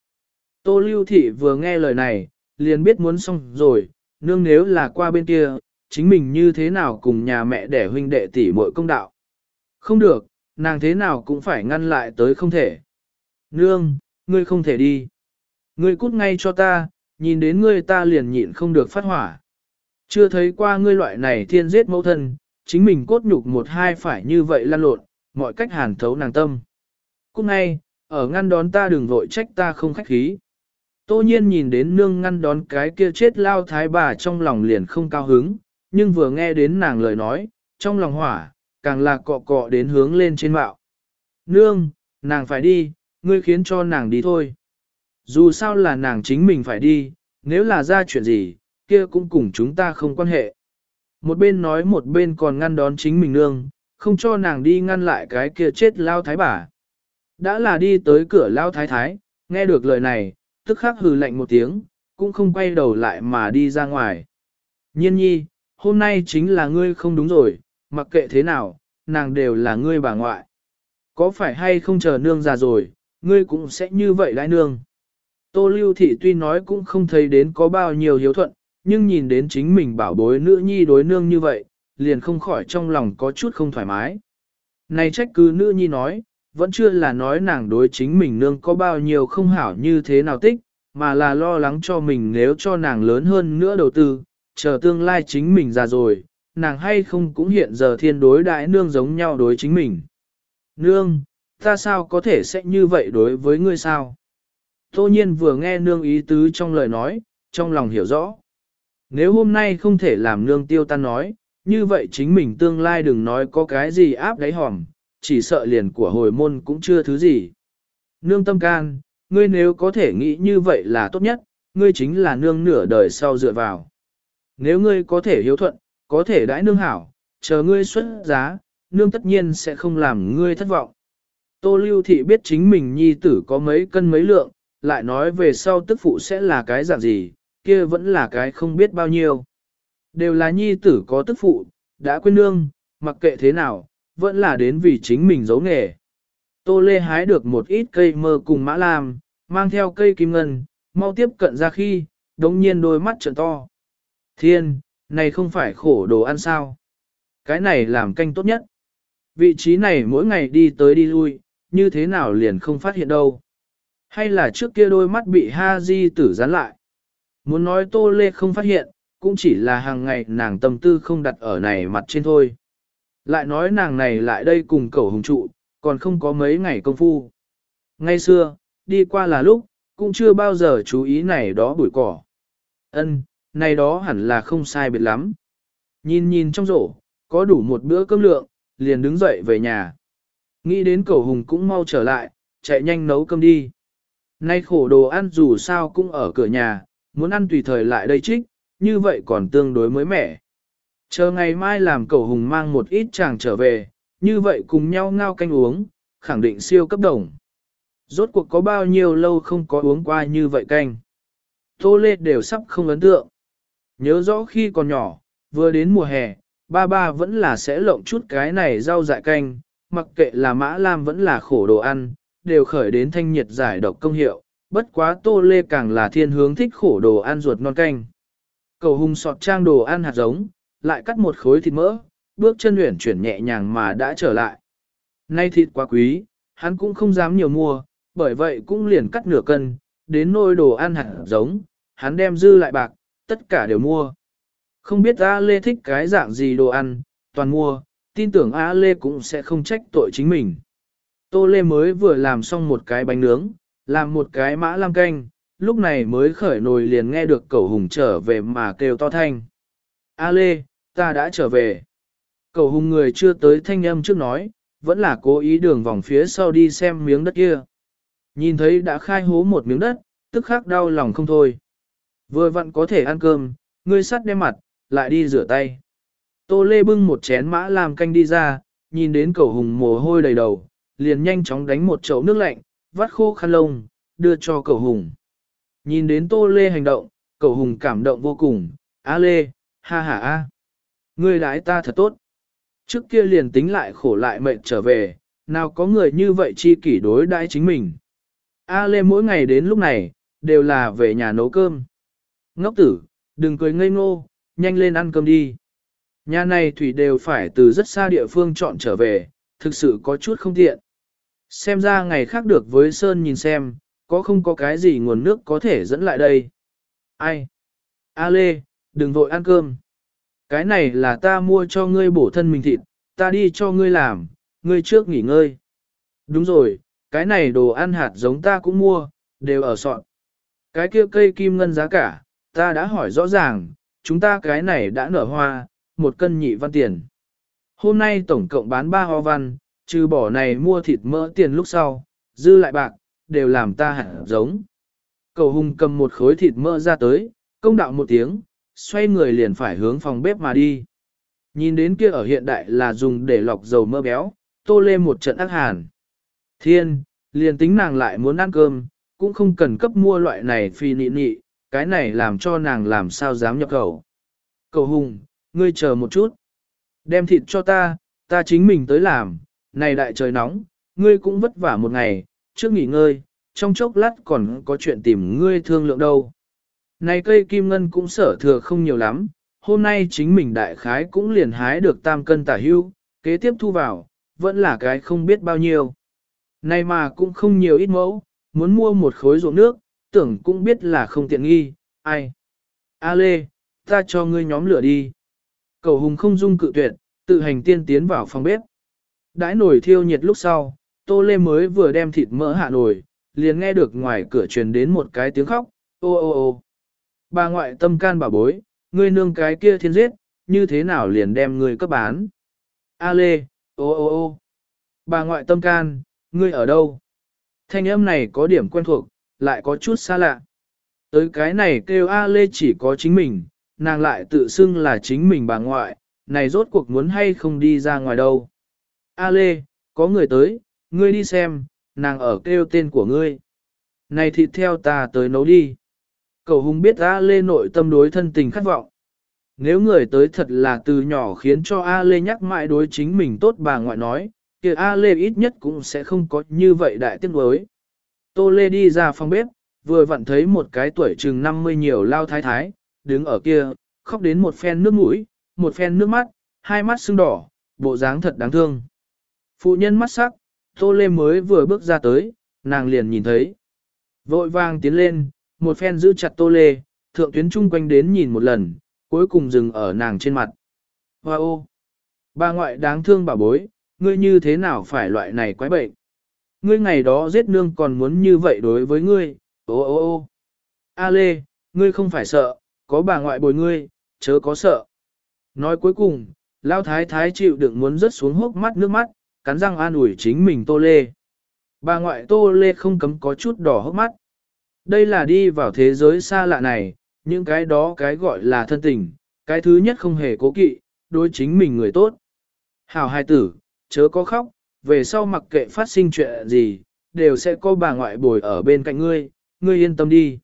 Tô Lưu Thị vừa nghe lời này, liền biết muốn xong rồi, nương nếu là qua bên kia, chính mình như thế nào cùng nhà mẹ để huynh đệ tỷ muội công đạo. Không được, nàng thế nào cũng phải ngăn lại tới không thể. Nương, ngươi không thể đi. Ngươi cút ngay cho ta, nhìn đến ngươi ta liền nhịn không được phát hỏa. Chưa thấy qua ngươi loại này thiên giết mẫu thân, chính mình cốt nhục một hai phải như vậy lan lộn, mọi cách hàn thấu nàng tâm. Cút ngay, ở ngăn đón ta đừng vội trách ta không khách khí. Tô nhiên nhìn đến nương ngăn đón cái kia chết lao thái bà trong lòng liền không cao hứng, nhưng vừa nghe đến nàng lời nói, trong lòng hỏa, càng là cọ cọ đến hướng lên trên mạo. Nương, nàng phải đi, ngươi khiến cho nàng đi thôi. Dù sao là nàng chính mình phải đi, nếu là ra chuyện gì, kia cũng cùng chúng ta không quan hệ. Một bên nói một bên còn ngăn đón chính mình nương, không cho nàng đi ngăn lại cái kia chết lao thái bà. Đã là đi tới cửa lao thái thái, nghe được lời này, tức khắc hừ lạnh một tiếng, cũng không quay đầu lại mà đi ra ngoài. Nhiên nhi, hôm nay chính là ngươi không đúng rồi, mặc kệ thế nào, nàng đều là ngươi bà ngoại. Có phải hay không chờ nương già rồi, ngươi cũng sẽ như vậy đãi nương. Tô lưu thị tuy nói cũng không thấy đến có bao nhiêu hiếu thuận, nhưng nhìn đến chính mình bảo bối nữ nhi đối nương như vậy, liền không khỏi trong lòng có chút không thoải mái. Này trách cứ nữ nhi nói, vẫn chưa là nói nàng đối chính mình nương có bao nhiêu không hảo như thế nào tích, mà là lo lắng cho mình nếu cho nàng lớn hơn nữa đầu tư, chờ tương lai chính mình già rồi, nàng hay không cũng hiện giờ thiên đối đại nương giống nhau đối chính mình. Nương, ta sao có thể sẽ như vậy đối với ngươi sao? Tô nhiên vừa nghe nương ý tứ trong lời nói, trong lòng hiểu rõ. Nếu hôm nay không thể làm nương tiêu tan nói, như vậy chính mình tương lai đừng nói có cái gì áp đáy hỏng, chỉ sợ liền của hồi môn cũng chưa thứ gì. Nương tâm can, ngươi nếu có thể nghĩ như vậy là tốt nhất, ngươi chính là nương nửa đời sau dựa vào. Nếu ngươi có thể hiếu thuận, có thể đãi nương hảo, chờ ngươi xuất giá, nương tất nhiên sẽ không làm ngươi thất vọng. Tô Lưu Thị biết chính mình nhi tử có mấy cân mấy lượng, lại nói về sau tức phụ sẽ là cái dạng gì, kia vẫn là cái không biết bao nhiêu. Đều là nhi tử có tức phụ, đã quên nương, mặc kệ thế nào, vẫn là đến vì chính mình giấu nghề. Tô Lê hái được một ít cây mơ cùng mã lam, mang theo cây kim ngân, mau tiếp cận ra khi, đống nhiên đôi mắt trợn to. Thiên, này không phải khổ đồ ăn sao? Cái này làm canh tốt nhất. Vị trí này mỗi ngày đi tới đi lui, như thế nào liền không phát hiện đâu. Hay là trước kia đôi mắt bị ha di tử dán lại. Muốn nói tô lê không phát hiện, cũng chỉ là hàng ngày nàng tâm tư không đặt ở này mặt trên thôi. Lại nói nàng này lại đây cùng cẩu hùng trụ, còn không có mấy ngày công phu. Ngay xưa, đi qua là lúc, cũng chưa bao giờ chú ý này đó bụi cỏ. Ân, này đó hẳn là không sai biệt lắm. Nhìn nhìn trong rổ, có đủ một bữa cơm lượng, liền đứng dậy về nhà. Nghĩ đến cầu hùng cũng mau trở lại, chạy nhanh nấu cơm đi. Nay khổ đồ ăn dù sao cũng ở cửa nhà, muốn ăn tùy thời lại đây trích, như vậy còn tương đối mới mẻ. Chờ ngày mai làm cầu hùng mang một ít chàng trở về, như vậy cùng nhau ngao canh uống, khẳng định siêu cấp đồng. Rốt cuộc có bao nhiêu lâu không có uống qua như vậy canh. Tô Lê đều sắp không ấn tượng. Nhớ rõ khi còn nhỏ, vừa đến mùa hè, ba ba vẫn là sẽ lộng chút cái này rau dại canh, mặc kệ là mã lam vẫn là khổ đồ ăn, đều khởi đến thanh nhiệt giải độc công hiệu, bất quá tô lê càng là thiên hướng thích khổ đồ ăn ruột non canh. Cầu hùng sọt trang đồ ăn hạt giống, lại cắt một khối thịt mỡ, bước chân luyện chuyển nhẹ nhàng mà đã trở lại. Nay thịt quá quý, hắn cũng không dám nhiều mua, bởi vậy cũng liền cắt nửa cân, đến nôi đồ ăn hạt giống, hắn đem dư lại bạc, tất cả đều mua. Không biết A Lê thích cái dạng gì đồ ăn, toàn mua, tin tưởng A Lê cũng sẽ không trách tội chính mình. Tô Lê mới vừa làm xong một cái bánh nướng, làm một cái mã lam canh, lúc này mới khởi nồi liền nghe được cậu hùng trở về mà kêu to thanh. A Lê, ta đã trở về. Cậu hùng người chưa tới thanh âm trước nói, vẫn là cố ý đường vòng phía sau đi xem miếng đất kia. Nhìn thấy đã khai hố một miếng đất, tức khắc đau lòng không thôi. Vừa vặn có thể ăn cơm, ngươi sắt đem mặt, lại đi rửa tay. Tô Lê bưng một chén mã làm canh đi ra, nhìn đến cậu hùng mồ hôi đầy đầu, liền nhanh chóng đánh một chậu nước lạnh, vắt khô khăn lông, đưa cho cậu hùng. Nhìn đến Tô Lê hành động, cậu hùng cảm động vô cùng, A Lê, ha ha a, ngươi đái ta thật tốt. Trước kia liền tính lại khổ lại mệt trở về, nào có người như vậy chi kỷ đối đãi chính mình. A Lê mỗi ngày đến lúc này, đều là về nhà nấu cơm. Ngốc tử, đừng cười ngây ngô, nhanh lên ăn cơm đi. Nhà này thủy đều phải từ rất xa địa phương chọn trở về, thực sự có chút không tiện. Xem ra ngày khác được với Sơn nhìn xem, có không có cái gì nguồn nước có thể dẫn lại đây. Ai? A Lê, đừng vội ăn cơm. Cái này là ta mua cho ngươi bổ thân mình thịt, ta đi cho ngươi làm, ngươi trước nghỉ ngơi. Đúng rồi, cái này đồ ăn hạt giống ta cũng mua, đều ở sọn. Cái kia cây kim ngân giá cả, ta đã hỏi rõ ràng, chúng ta cái này đã nở hoa, một cân nhị văn tiền. Hôm nay tổng cộng bán ba ho văn, trừ bỏ này mua thịt mỡ tiền lúc sau, dư lại bạc, đều làm ta hạt giống. Cầu hùng cầm một khối thịt mỡ ra tới, công đạo một tiếng, xoay người liền phải hướng phòng bếp mà đi. Nhìn đến kia ở hiện đại là dùng để lọc dầu mỡ béo, tô lên một trận ác hàn. Thiên, liền tính nàng lại muốn ăn cơm, cũng không cần cấp mua loại này phi nị nị, cái này làm cho nàng làm sao dám nhập khẩu. Cầu hùng, ngươi chờ một chút. Đem thịt cho ta, ta chính mình tới làm, này đại trời nóng, ngươi cũng vất vả một ngày, trước nghỉ ngơi, trong chốc lát còn có chuyện tìm ngươi thương lượng đâu. Này cây kim ngân cũng sở thừa không nhiều lắm, hôm nay chính mình đại khái cũng liền hái được tam cân tả hưu, kế tiếp thu vào, vẫn là cái không biết bao nhiêu. Này mà cũng không nhiều ít mẫu, muốn mua một khối ruộng nước, tưởng cũng biết là không tiện nghi, ai. A Lê, ta cho ngươi nhóm lửa đi. Cầu hùng không dung cự tuyệt, tự hành tiên tiến vào phòng bếp. Đãi nổi thiêu nhiệt lúc sau, Tô Lê mới vừa đem thịt mỡ hạ nồi, liền nghe được ngoài cửa truyền đến một cái tiếng khóc, ô ô ô. Bà ngoại tâm can bà bối, ngươi nương cái kia thiên giết, như thế nào liền đem ngươi cấp bán. A Lê, ô ô ô. Bà ngoại tâm can, ngươi ở đâu? Thanh âm này có điểm quen thuộc, lại có chút xa lạ. Tới cái này kêu A Lê chỉ có chính mình, nàng lại tự xưng là chính mình bà ngoại, này rốt cuộc muốn hay không đi ra ngoài đâu. A Lê, có người tới, ngươi đi xem, nàng ở kêu tên của ngươi. Này thịt theo ta tới nấu đi. Cầu hùng biết A Lê nội tâm đối thân tình khát vọng. Nếu người tới thật là từ nhỏ khiến cho A Lê nhắc mãi đối chính mình tốt bà ngoại nói, kia A Lê ít nhất cũng sẽ không có như vậy đại tiếc đối. Tô Lê đi ra phòng bếp, vừa vặn thấy một cái tuổi chừng 50 nhiều lao thái thái, đứng ở kia, khóc đến một phen nước mũi, một phen nước mắt, hai mắt sưng đỏ, bộ dáng thật đáng thương. Phụ nhân mắt sắc, Tô Lê mới vừa bước ra tới, nàng liền nhìn thấy. Vội vàng tiến lên, một phen giữ chặt Tô Lê, thượng tuyến chung quanh đến nhìn một lần, cuối cùng dừng ở nàng trên mặt. Hoa ô! Bà ngoại đáng thương bà bối, ngươi như thế nào phải loại này quái bệnh? Ngươi ngày đó giết nương còn muốn như vậy đối với ngươi, ô ô ô! A Lê, ngươi không phải sợ, có bà ngoại bồi ngươi, chớ có sợ. Nói cuối cùng, Lao Thái Thái chịu đựng muốn rớt xuống hốc mắt nước mắt, cắn răng an ủi chính mình Tô Lê. Bà ngoại Tô Lê không cấm có chút đỏ hốc mắt. Đây là đi vào thế giới xa lạ này, những cái đó cái gọi là thân tình, cái thứ nhất không hề cố kỵ, đối chính mình người tốt. Hảo hai tử, chớ có khóc, về sau mặc kệ phát sinh chuyện gì, đều sẽ có bà ngoại bồi ở bên cạnh ngươi, ngươi yên tâm đi.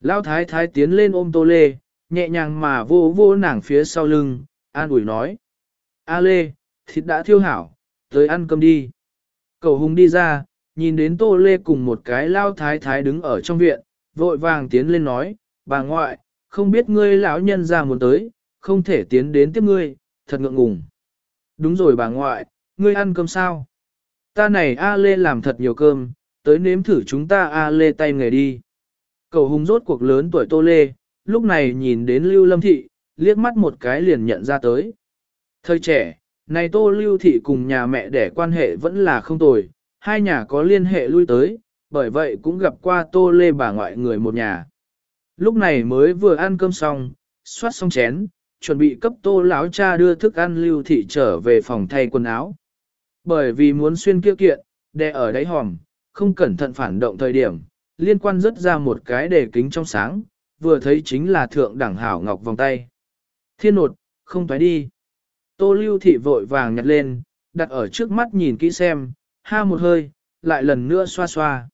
Lão thái thái tiến lên ôm tô lê, nhẹ nhàng mà vô vô nàng phía sau lưng, an ủi nói. A Lê, thịt đã thiêu hảo, tới ăn cơm đi. Cầu hùng đi ra, nhìn đến Tô Lê cùng một cái lao thái thái đứng ở trong viện, vội vàng tiến lên nói, bà ngoại, không biết ngươi lão nhân ra muốn tới, không thể tiến đến tiếp ngươi, thật ngượng ngùng. Đúng rồi bà ngoại, ngươi ăn cơm sao? Ta này A Lê làm thật nhiều cơm, tới nếm thử chúng ta A Lê tay nghề đi. Cầu hùng rốt cuộc lớn tuổi Tô Lê, lúc này nhìn đến Lưu Lâm Thị, liếc mắt một cái liền nhận ra tới. Thời trẻ, này Tô Lưu Thị cùng nhà mẹ đẻ quan hệ vẫn là không tồi, hai nhà có liên hệ lui tới, bởi vậy cũng gặp qua Tô Lê bà ngoại người một nhà. Lúc này mới vừa ăn cơm xong, xoát xong chén, chuẩn bị cấp Tô lão cha đưa thức ăn Lưu Thị trở về phòng thay quần áo. Bởi vì muốn xuyên kia kiện, đè ở đáy hòm, không cẩn thận phản động thời điểm, liên quan rất ra một cái đề kính trong sáng, vừa thấy chính là thượng đẳng hảo ngọc vòng tay. Thiên nột, không phải đi. Tô lưu thị vội vàng nhặt lên, đặt ở trước mắt nhìn kỹ xem, ha một hơi, lại lần nữa xoa xoa.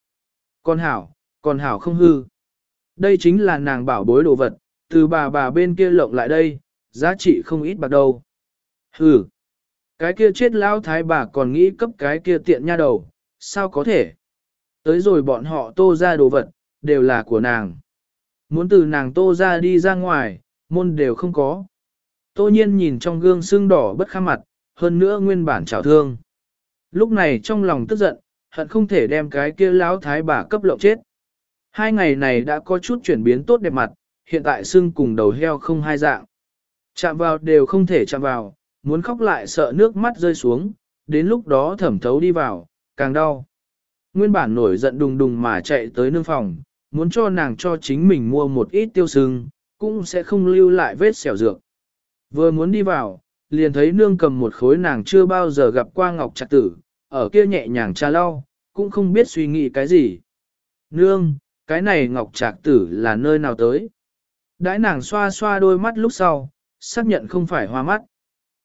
Con hảo, con hảo không hư. Đây chính là nàng bảo bối đồ vật, từ bà bà bên kia lộng lại đây, giá trị không ít bạc đâu. Hừ, cái kia chết lão thái bà còn nghĩ cấp cái kia tiện nha đầu, sao có thể? Tới rồi bọn họ tô ra đồ vật, đều là của nàng. Muốn từ nàng tô ra đi ra ngoài, môn đều không có. Tô nhiên nhìn trong gương xương đỏ bất khá mặt, hơn nữa nguyên bản trào thương. Lúc này trong lòng tức giận, hận không thể đem cái kia lão thái bà cấp lộng chết. Hai ngày này đã có chút chuyển biến tốt đẹp mặt, hiện tại xương cùng đầu heo không hai dạng. Chạm vào đều không thể chạm vào, muốn khóc lại sợ nước mắt rơi xuống, đến lúc đó thẩm thấu đi vào, càng đau. Nguyên bản nổi giận đùng đùng mà chạy tới nương phòng, muốn cho nàng cho chính mình mua một ít tiêu sưng, cũng sẽ không lưu lại vết xẻo dược. Vừa muốn đi vào, liền thấy nương cầm một khối nàng chưa bao giờ gặp qua ngọc trạc tử, ở kia nhẹ nhàng trà lau, cũng không biết suy nghĩ cái gì. Nương, cái này ngọc trạc tử là nơi nào tới? Đãi nàng xoa xoa đôi mắt lúc sau, xác nhận không phải hoa mắt.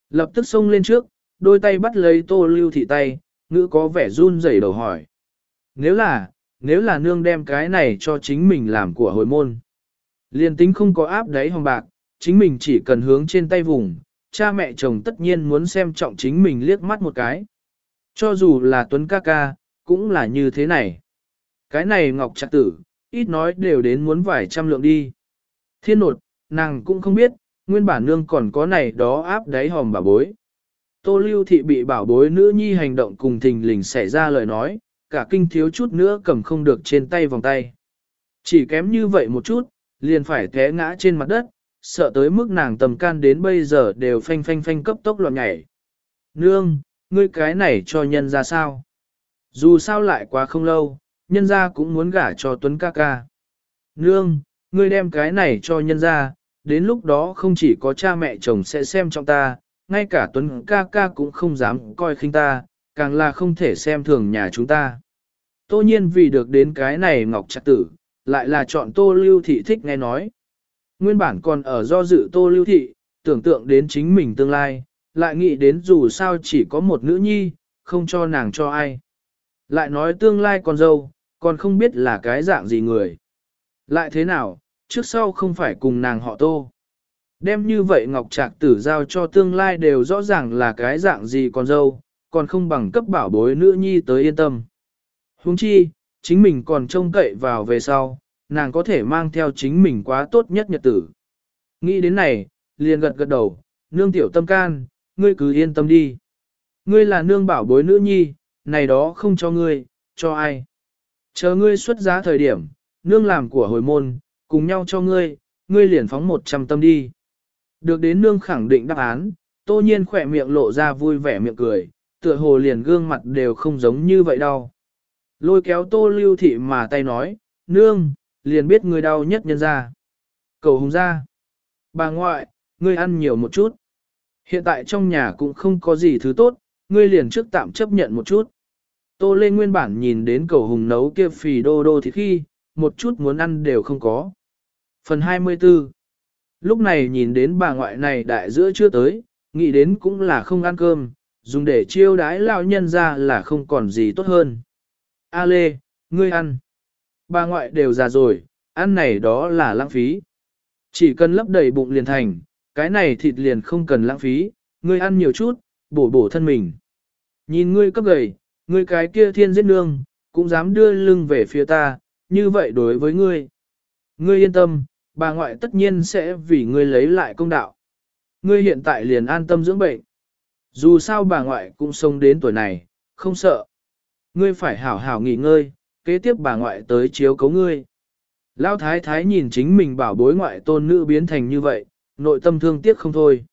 Lập tức xông lên trước, đôi tay bắt lấy tô lưu thị tay, ngữ có vẻ run rẩy đầu hỏi. Nếu là, nếu là nương đem cái này cho chính mình làm của hồi môn. Liên tính không có áp đáy hồng bạc, chính mình chỉ cần hướng trên tay vùng, cha mẹ chồng tất nhiên muốn xem trọng chính mình liếc mắt một cái. Cho dù là Tuấn ca ca, cũng là như thế này. Cái này Ngọc Trạc Tử, ít nói đều đến muốn vài trăm lượng đi. Thiên nột, nàng cũng không biết, nguyên bản nương còn có này đó áp đáy hòm bà bối. Tô lưu thị bị bảo bối nữ nhi hành động cùng thình lình xảy ra lời nói, cả kinh thiếu chút nữa cầm không được trên tay vòng tay. Chỉ kém như vậy một chút, liền phải té ngã trên mặt đất, sợ tới mức nàng tầm can đến bây giờ đều phanh phanh phanh cấp tốc loạn nhảy. Nương, ngươi cái này cho nhân ra sao? Dù sao lại quá không lâu, nhân ra cũng muốn gả cho Tuấn ca ca. Nương, ngươi đem cái này cho nhân ra, đến lúc đó không chỉ có cha mẹ chồng sẽ xem trong ta, ngay cả Tuấn ca ca cũng không dám coi khinh ta, càng là không thể xem thường nhà chúng ta. Tô nhiên vì được đến cái này ngọc trạc tử, lại là chọn tô lưu thị thích nghe nói. Nguyên bản còn ở do dự tô lưu thị, tưởng tượng đến chính mình tương lai, lại nghĩ đến dù sao chỉ có một nữ nhi, không cho nàng cho ai. Lại nói tương lai con dâu, còn không biết là cái dạng gì người. Lại thế nào, trước sau không phải cùng nàng họ tô. Đem như vậy Ngọc Trạc tử giao cho tương lai đều rõ ràng là cái dạng gì con dâu, còn không bằng cấp bảo bối nữ nhi tới yên tâm. Huống chi, chính mình còn trông cậy vào về sau, nàng có thể mang theo chính mình quá tốt nhất nhật tử. Nghĩ đến này, liền gật gật đầu, nương tiểu tâm can, ngươi cứ yên tâm đi. Ngươi là nương bảo bối nữ nhi, này đó không cho ngươi, cho ai. Chờ ngươi xuất giá thời điểm, nương làm của hồi môn, cùng nhau cho ngươi, ngươi liền phóng một trăm tâm đi. Được đến nương khẳng định đáp án, tô nhiên khỏe miệng lộ ra vui vẻ miệng cười, tựa hồ liền gương mặt đều không giống như vậy đâu. Lôi kéo tô lưu thị mà tay nói, nương, liền biết người đau nhất nhân ra. Cầu hùng ra. Bà ngoại, ngươi ăn nhiều một chút. Hiện tại trong nhà cũng không có gì thứ tốt, ngươi liền trước tạm chấp nhận một chút. Tô Lê nguyên bản nhìn đến cầu hùng nấu kia phì đô đô thì khi, một chút muốn ăn đều không có. Phần 24 Lúc này nhìn đến bà ngoại này đại giữa chưa tới, nghĩ đến cũng là không ăn cơm, dùng để chiêu đái lão nhân ra là không còn gì tốt hơn. A Lê, ngươi ăn. Bà ngoại đều già rồi, ăn này đó là lãng phí. Chỉ cần lấp đầy bụng liền thành, cái này thịt liền không cần lãng phí, ngươi ăn nhiều chút, bổ bổ thân mình. Nhìn ngươi cấp gầy, ngươi cái kia thiên giết nương, cũng dám đưa lưng về phía ta, như vậy đối với ngươi. Ngươi yên tâm, bà ngoại tất nhiên sẽ vì ngươi lấy lại công đạo. Ngươi hiện tại liền an tâm dưỡng bệnh. Dù sao bà ngoại cũng sống đến tuổi này, không sợ. Ngươi phải hảo hảo nghỉ ngơi, kế tiếp bà ngoại tới chiếu cấu ngươi. Lão thái thái nhìn chính mình bảo bối ngoại tôn nữ biến thành như vậy, nội tâm thương tiếc không thôi.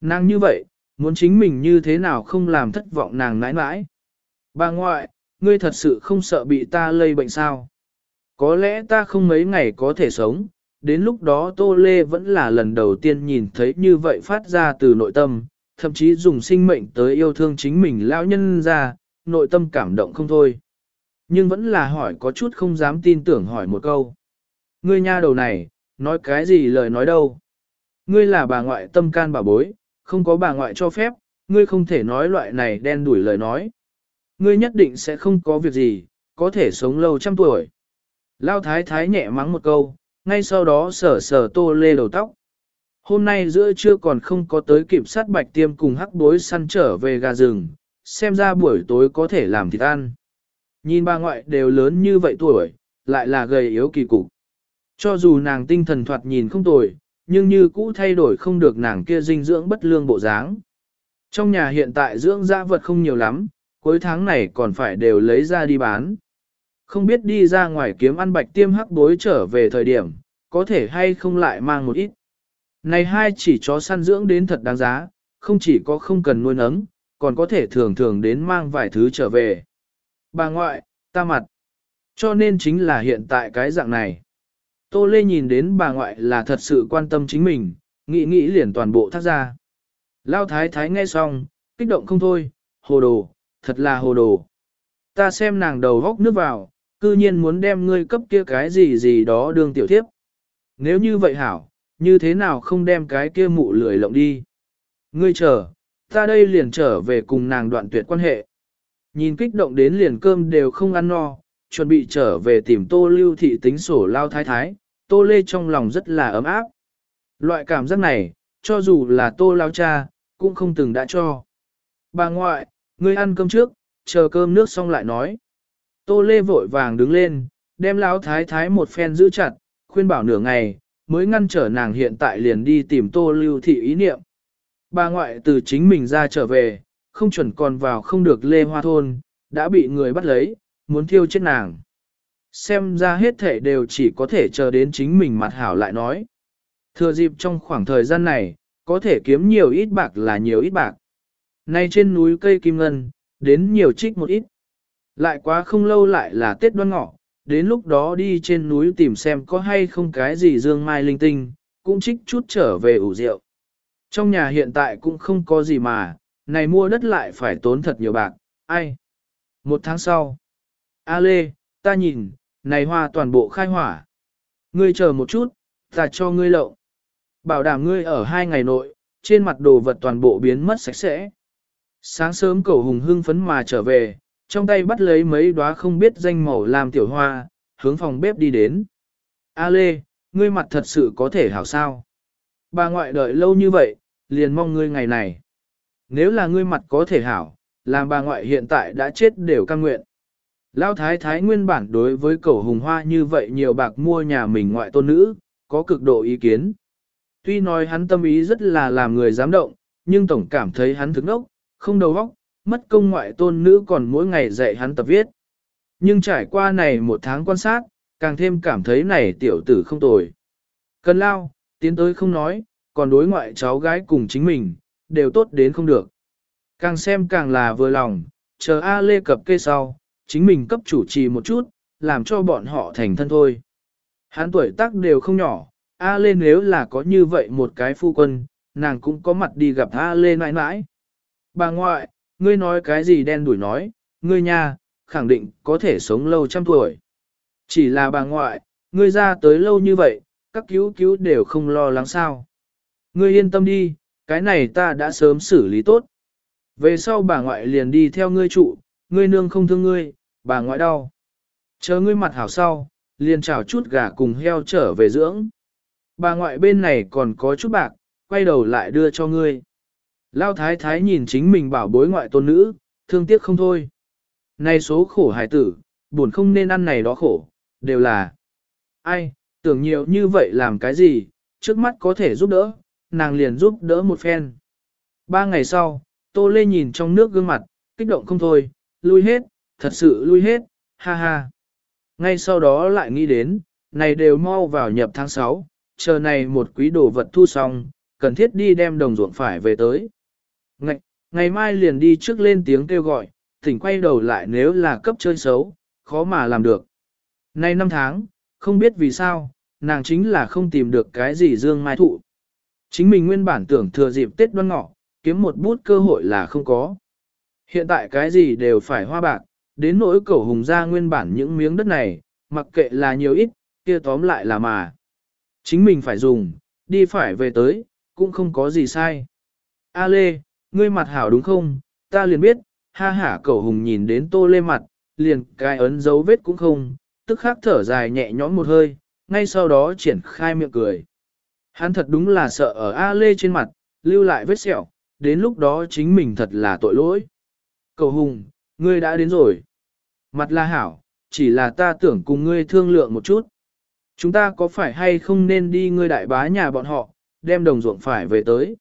Nàng như vậy, muốn chính mình như thế nào không làm thất vọng nàng nãi nãi. Bà ngoại, ngươi thật sự không sợ bị ta lây bệnh sao? Có lẽ ta không mấy ngày có thể sống, đến lúc đó Tô Lê vẫn là lần đầu tiên nhìn thấy như vậy phát ra từ nội tâm, thậm chí dùng sinh mệnh tới yêu thương chính mình lão nhân ra, nội tâm cảm động không thôi. Nhưng vẫn là hỏi có chút không dám tin tưởng hỏi một câu. Ngươi nha đầu này, nói cái gì lời nói đâu? Ngươi là bà ngoại tâm can bà bối, không có bà ngoại cho phép, ngươi không thể nói loại này đen đuổi lời nói. Ngươi nhất định sẽ không có việc gì, có thể sống lâu trăm tuổi. Lao thái thái nhẹ mắng một câu, ngay sau đó sở sở tô lê đầu tóc. Hôm nay giữa trưa còn không có tới kịp sát bạch tiêm cùng hắc bối săn trở về gà rừng, xem ra buổi tối có thể làm thịt ăn. Nhìn bà ngoại đều lớn như vậy tuổi, lại là gầy yếu kỳ cục. Cho dù nàng tinh thần thoạt nhìn không tồi, nhưng như cũ thay đổi không được nàng kia dinh dưỡng bất lương bộ dáng. Trong nhà hiện tại dưỡng dã vật không nhiều lắm, cuối tháng này còn phải đều lấy ra đi bán. Không biết đi ra ngoài kiếm ăn bạch tiêm hắc bối trở về thời điểm, có thể hay không lại mang một ít. Này hai chỉ chó săn dưỡng đến thật đáng giá, không chỉ có không cần nuôi nấng, còn có thể thường thường đến mang vài thứ trở về. Bà ngoại, ta mặt. Cho nên chính là hiện tại cái dạng này. Tô Lê nhìn đến bà ngoại là thật sự quan tâm chính mình, nghĩ nghĩ liền toàn bộ thác ra. Lao thái thái nghe xong, kích động không thôi, hồ đồ, thật là hồ đồ. Ta xem nàng đầu góc nước vào, cư nhiên muốn đem ngươi cấp kia cái gì gì đó đương tiểu thiếp. Nếu như vậy hảo, như thế nào không đem cái kia mụ lười lộng đi. Ngươi chờ, ta đây liền trở về cùng nàng đoạn tuyệt quan hệ. Nhìn kích động đến liền cơm đều không ăn no, chuẩn bị trở về tìm tô lưu thị tính sổ lao thái thái, tô lê trong lòng rất là ấm áp. Loại cảm giác này, cho dù là tô lao cha, cũng không từng đã cho. Bà ngoại, ngươi ăn cơm trước, chờ cơm nước xong lại nói. Tô lê vội vàng đứng lên, đem lão thái thái một phen giữ chặt, khuyên bảo nửa ngày, mới ngăn trở nàng hiện tại liền đi tìm tô lưu thị ý niệm. Bà ngoại từ chính mình ra trở về, không chuẩn còn vào không được lê hoa thôn, đã bị người bắt lấy, muốn thiêu chết nàng. Xem ra hết thể đều chỉ có thể chờ đến chính mình mặt hảo lại nói. Thừa dịp trong khoảng thời gian này, có thể kiếm nhiều ít bạc là nhiều ít bạc. Nay trên núi cây kim ngân, đến nhiều trích một ít. Lại quá không lâu lại là Tết đoan ngọ, đến lúc đó đi trên núi tìm xem có hay không cái gì dương mai linh tinh, cũng trích chút trở về ủ rượu. Trong nhà hiện tại cũng không có gì mà, này mua đất lại phải tốn thật nhiều bạc, ai? Một tháng sau, A Lê, ta nhìn, này hoa toàn bộ khai hỏa. Ngươi chờ một chút, ta cho ngươi lậu. Bảo đảm ngươi ở hai ngày nội, trên mặt đồ vật toàn bộ biến mất sạch sẽ. Sáng sớm cầu hùng hưng phấn mà trở về, trong tay bắt lấy mấy đóa không biết danh màu làm tiểu hoa, hướng phòng bếp đi đến. A Lê, ngươi mặt thật sự có thể hảo sao? Bà ngoại đợi lâu như vậy, liền mong ngươi ngày này. Nếu là ngươi mặt có thể hảo, làm bà ngoại hiện tại đã chết đều căng nguyện. Lão thái thái nguyên bản đối với cầu hùng hoa như vậy nhiều bạc mua nhà mình ngoại tôn nữ, có cực độ ý kiến. Tuy nói hắn tâm ý rất là làm người dám động, nhưng tổng cảm thấy hắn thức nốc, không đầu óc, mất công ngoại tôn nữ còn mỗi ngày dạy hắn tập viết. Nhưng trải qua này một tháng quan sát, càng thêm cảm thấy này tiểu tử không tồi. Cần lao, tiến tới không nói, còn đối ngoại cháu gái cùng chính mình, đều tốt đến không được. Càng xem càng là vừa lòng, chờ A Lê cập kê sau, chính mình cấp chủ trì một chút, làm cho bọn họ thành thân thôi. Hán tuổi tác đều không nhỏ, A Lê nếu là có như vậy một cái phu quân, nàng cũng có mặt đi gặp A Lê mãi mãi. Bà ngoại, ngươi nói cái gì đen đuổi nói, ngươi nha, khẳng định có thể sống lâu trăm tuổi. Chỉ là bà ngoại, ngươi ra tới lâu như vậy, các cứu cứu đều không lo lắng sao. Ngươi yên tâm đi, cái này ta đã sớm xử lý tốt. Về sau bà ngoại liền đi theo ngươi trụ, ngươi nương không thương ngươi, bà ngoại đau. Chờ ngươi mặt hảo sau, liền chào chút gà cùng heo trở về dưỡng. Bà ngoại bên này còn có chút bạc, quay đầu lại đưa cho ngươi. Lao thái thái nhìn chính mình bảo bối ngoại tôn nữ, thương tiếc không thôi. Này số khổ hải tử, buồn không nên ăn này đó khổ, đều là. Ai, tưởng nhiều như vậy làm cái gì, trước mắt có thể giúp đỡ, nàng liền giúp đỡ một phen. Ba ngày sau, Tô Lê nhìn trong nước gương mặt, kích động không thôi, lui hết, thật sự lui hết, ha ha. Ngay sau đó lại nghĩ đến, này đều mau vào nhập tháng 6, chờ này một quý đồ vật thu xong, cần thiết đi đem đồng ruộng phải về tới. Ngày, ngày mai liền đi trước lên tiếng kêu gọi, thỉnh quay đầu lại nếu là cấp chơi xấu, khó mà làm được. Nay năm tháng, không biết vì sao, nàng chính là không tìm được cái gì dương mai thụ. Chính mình nguyên bản tưởng thừa dịp Tết đoan ngọ, kiếm một bút cơ hội là không có. Hiện tại cái gì đều phải hoa bạc, đến nỗi cầu hùng ra nguyên bản những miếng đất này, mặc kệ là nhiều ít, kia tóm lại là mà. Chính mình phải dùng, đi phải về tới, cũng không có gì sai. A Lê, ngươi mặt hảo đúng không? Ta liền biết, ha hả cầu hùng nhìn đến tô lê mặt, liền cái ấn dấu vết cũng không, tức khắc thở dài nhẹ nhõm một hơi, ngay sau đó triển khai miệng cười. Hắn thật đúng là sợ ở A Lê trên mặt, lưu lại vết sẹo, đến lúc đó chính mình thật là tội lỗi. Cầu hùng, ngươi đã đến rồi. Mặt là hảo, chỉ là ta tưởng cùng ngươi thương lượng một chút. Chúng ta có phải hay không nên đi ngươi đại bá nhà bọn họ, đem đồng ruộng phải về tới.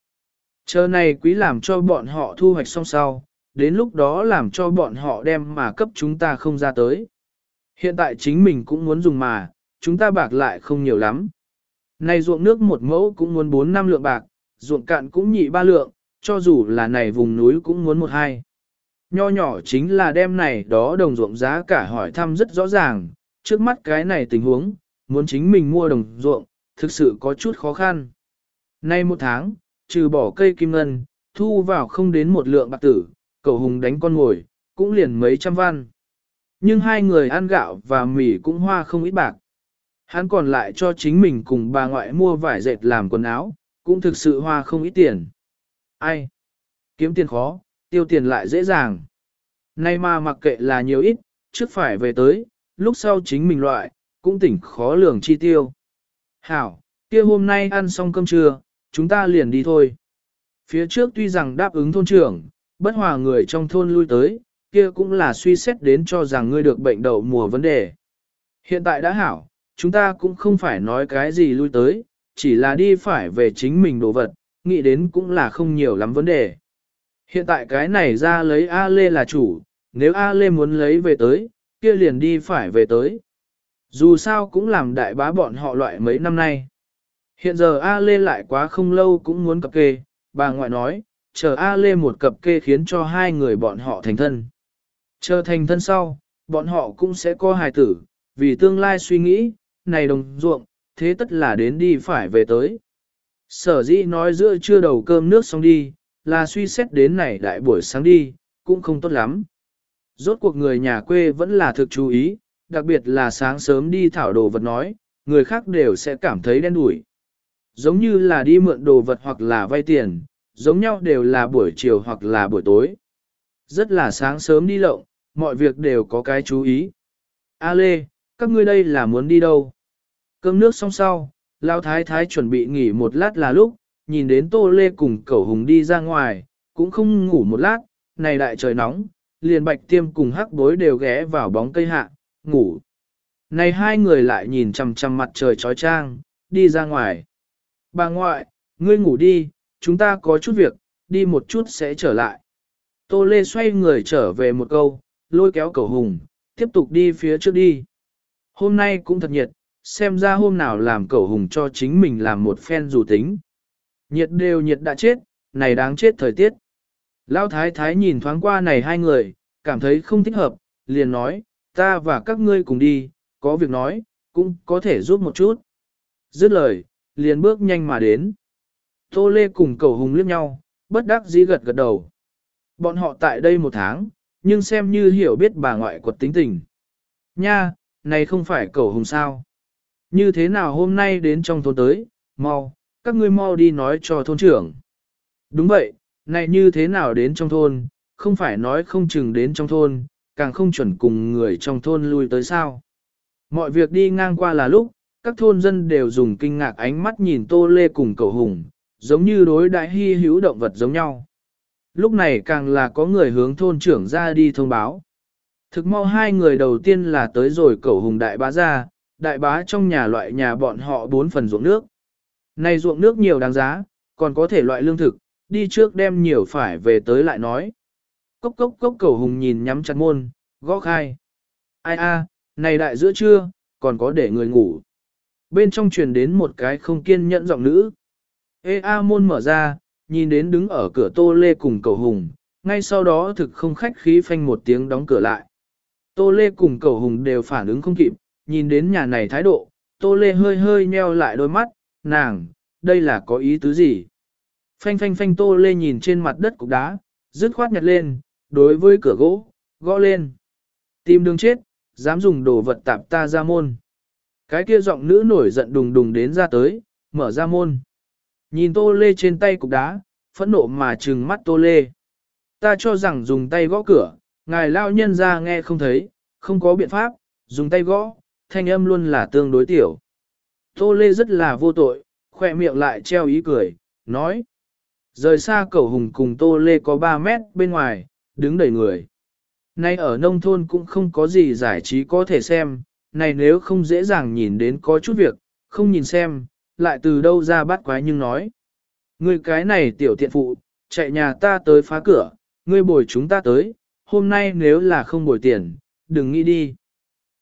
Chờ này quý làm cho bọn họ thu hoạch xong sau, đến lúc đó làm cho bọn họ đem mà cấp chúng ta không ra tới. Hiện tại chính mình cũng muốn dùng mà, chúng ta bạc lại không nhiều lắm. Này ruộng nước một mẫu cũng muốn 4 năm lượng bạc, ruộng cạn cũng nhị ba lượng, cho dù là này vùng núi cũng muốn một hai. Nho nhỏ chính là đem này đó đồng ruộng giá cả hỏi thăm rất rõ ràng, trước mắt cái này tình huống, muốn chính mình mua đồng ruộng, thực sự có chút khó khăn. Nay một tháng, trừ bỏ cây kim ngân, thu vào không đến một lượng bạc tử, cầu hùng đánh con ngồi, cũng liền mấy trăm văn. Nhưng hai người ăn gạo và mì cũng hoa không ít bạc. Hắn còn lại cho chính mình cùng bà ngoại mua vải dệt làm quần áo, cũng thực sự hoa không ít tiền. Ai? Kiếm tiền khó, tiêu tiền lại dễ dàng. Nay mà mặc kệ là nhiều ít, trước phải về tới, lúc sau chính mình loại, cũng tỉnh khó lường chi tiêu. Hảo, kia hôm nay ăn xong cơm trưa, chúng ta liền đi thôi. Phía trước tuy rằng đáp ứng thôn trưởng, bất hòa người trong thôn lui tới, kia cũng là suy xét đến cho rằng ngươi được bệnh đậu mùa vấn đề. Hiện tại đã hảo, chúng ta cũng không phải nói cái gì lui tới, chỉ là đi phải về chính mình đồ vật, nghĩ đến cũng là không nhiều lắm vấn đề. Hiện tại cái này ra lấy A Lê là chủ, nếu A Lê muốn lấy về tới, kia liền đi phải về tới. Dù sao cũng làm đại bá bọn họ loại mấy năm nay. Hiện giờ A Lê lại quá không lâu cũng muốn cập kê, bà ngoại nói, chờ A Lê một cập kê khiến cho hai người bọn họ thành thân. Chờ thành thân sau, bọn họ cũng sẽ có hài tử, vì tương lai suy nghĩ, này đồng ruộng, thế tất là đến đi phải về tới. Sở dĩ nói giữa chưa đầu cơm nước xong đi, là suy xét đến này đại buổi sáng đi, cũng không tốt lắm. Rốt cuộc người nhà quê vẫn là thực chú ý, đặc biệt là sáng sớm đi thảo đồ vật nói, người khác đều sẽ cảm thấy đen đủi. Giống như là đi mượn đồ vật hoặc là vay tiền, giống nhau đều là buổi chiều hoặc là buổi tối. Rất là sáng sớm đi lộng, mọi việc đều có cái chú ý. A Lê, các ngươi đây là muốn đi đâu? Cơm nước xong sau, Lao Thái Thái chuẩn bị nghỉ một lát là lúc, nhìn đến Tô Lê cùng Cẩu Hùng đi ra ngoài, cũng không ngủ một lát, này đại trời nóng, liền bạch tiêm cùng hắc bối đều ghé vào bóng cây hạ, ngủ. Này hai người lại nhìn chằm chằm mặt trời trói trang, đi ra ngoài. Bà ngoại, ngươi ngủ đi, chúng ta có chút việc, đi một chút sẽ trở lại. Tô Lê xoay người trở về một câu, lôi kéo cầu hùng, tiếp tục đi phía trước đi. Hôm nay cũng thật nhiệt, xem ra hôm nào làm cầu hùng cho chính mình làm một phen dù tính. Nhiệt đều nhiệt đã chết, này đáng chết thời tiết. Lão thái thái nhìn thoáng qua này hai người, cảm thấy không thích hợp, liền nói, ta và các ngươi cùng đi, có việc nói, cũng có thể giúp một chút. Dứt lời, liền bước nhanh mà đến. Tô Lê cùng cầu hùng liếc nhau, bất đắc dĩ gật gật đầu. Bọn họ tại đây một tháng, nhưng xem như hiểu biết bà ngoại quật tính tình. Nha, này không phải cầu hùng sao. Như thế nào hôm nay đến trong thôn tới, mau, các ngươi mau đi nói cho thôn trưởng. Đúng vậy, này như thế nào đến trong thôn, không phải nói không chừng đến trong thôn, càng không chuẩn cùng người trong thôn lui tới sao. Mọi việc đi ngang qua là lúc, các thôn dân đều dùng kinh ngạc ánh mắt nhìn Tô Lê cùng cậu hùng, giống như đối đại hy hữu động vật giống nhau. Lúc này càng là có người hướng thôn trưởng ra đi thông báo. Thực mau hai người đầu tiên là tới rồi cậu hùng đại bá ra, đại bá trong nhà loại nhà bọn họ bốn phần ruộng nước. Này ruộng nước nhiều đáng giá, còn có thể loại lương thực, đi trước đem nhiều phải về tới lại nói. Cốc cốc cốc cầu hùng nhìn nhắm chặt môn, gõ khai. Ai a, này đại giữa trưa, còn có để người ngủ. Bên trong truyền đến một cái không kiên nhẫn giọng nữ. Ê a môn mở ra, nhìn đến đứng ở cửa tô lê cùng cầu hùng, ngay sau đó thực không khách khí phanh một tiếng đóng cửa lại. Tô lê cùng cầu hùng đều phản ứng không kịp, nhìn đến nhà này thái độ, tô lê hơi hơi nheo lại đôi mắt, nàng, đây là có ý tứ gì? Phanh phanh phanh tô lê nhìn trên mặt đất cục đá, dứt khoát nhặt lên, đối với cửa gỗ, gõ lên. Tìm đường chết, dám dùng đồ vật tạp ta ra môn. Cái kia giọng nữ nổi giận đùng đùng đến ra tới, mở ra môn. Nhìn tô lê trên tay cục đá, phẫn nộ mà trừng mắt tô lê. Ta cho rằng dùng tay gõ cửa, ngài lao nhân ra nghe không thấy, không có biện pháp, dùng tay gõ, thanh âm luôn là tương đối tiểu. Tô lê rất là vô tội, khoe miệng lại treo ý cười, nói. Rời xa cầu hùng cùng tô lê có 3 mét bên ngoài, đứng đầy người. Nay ở nông thôn cũng không có gì giải trí có thể xem, này nếu không dễ dàng nhìn đến có chút việc, không nhìn xem, lại từ đâu ra bắt quái nhưng nói. Ngươi cái này tiểu tiện phụ, chạy nhà ta tới phá cửa, ngươi bồi chúng ta tới, hôm nay nếu là không bồi tiền, đừng nghĩ đi.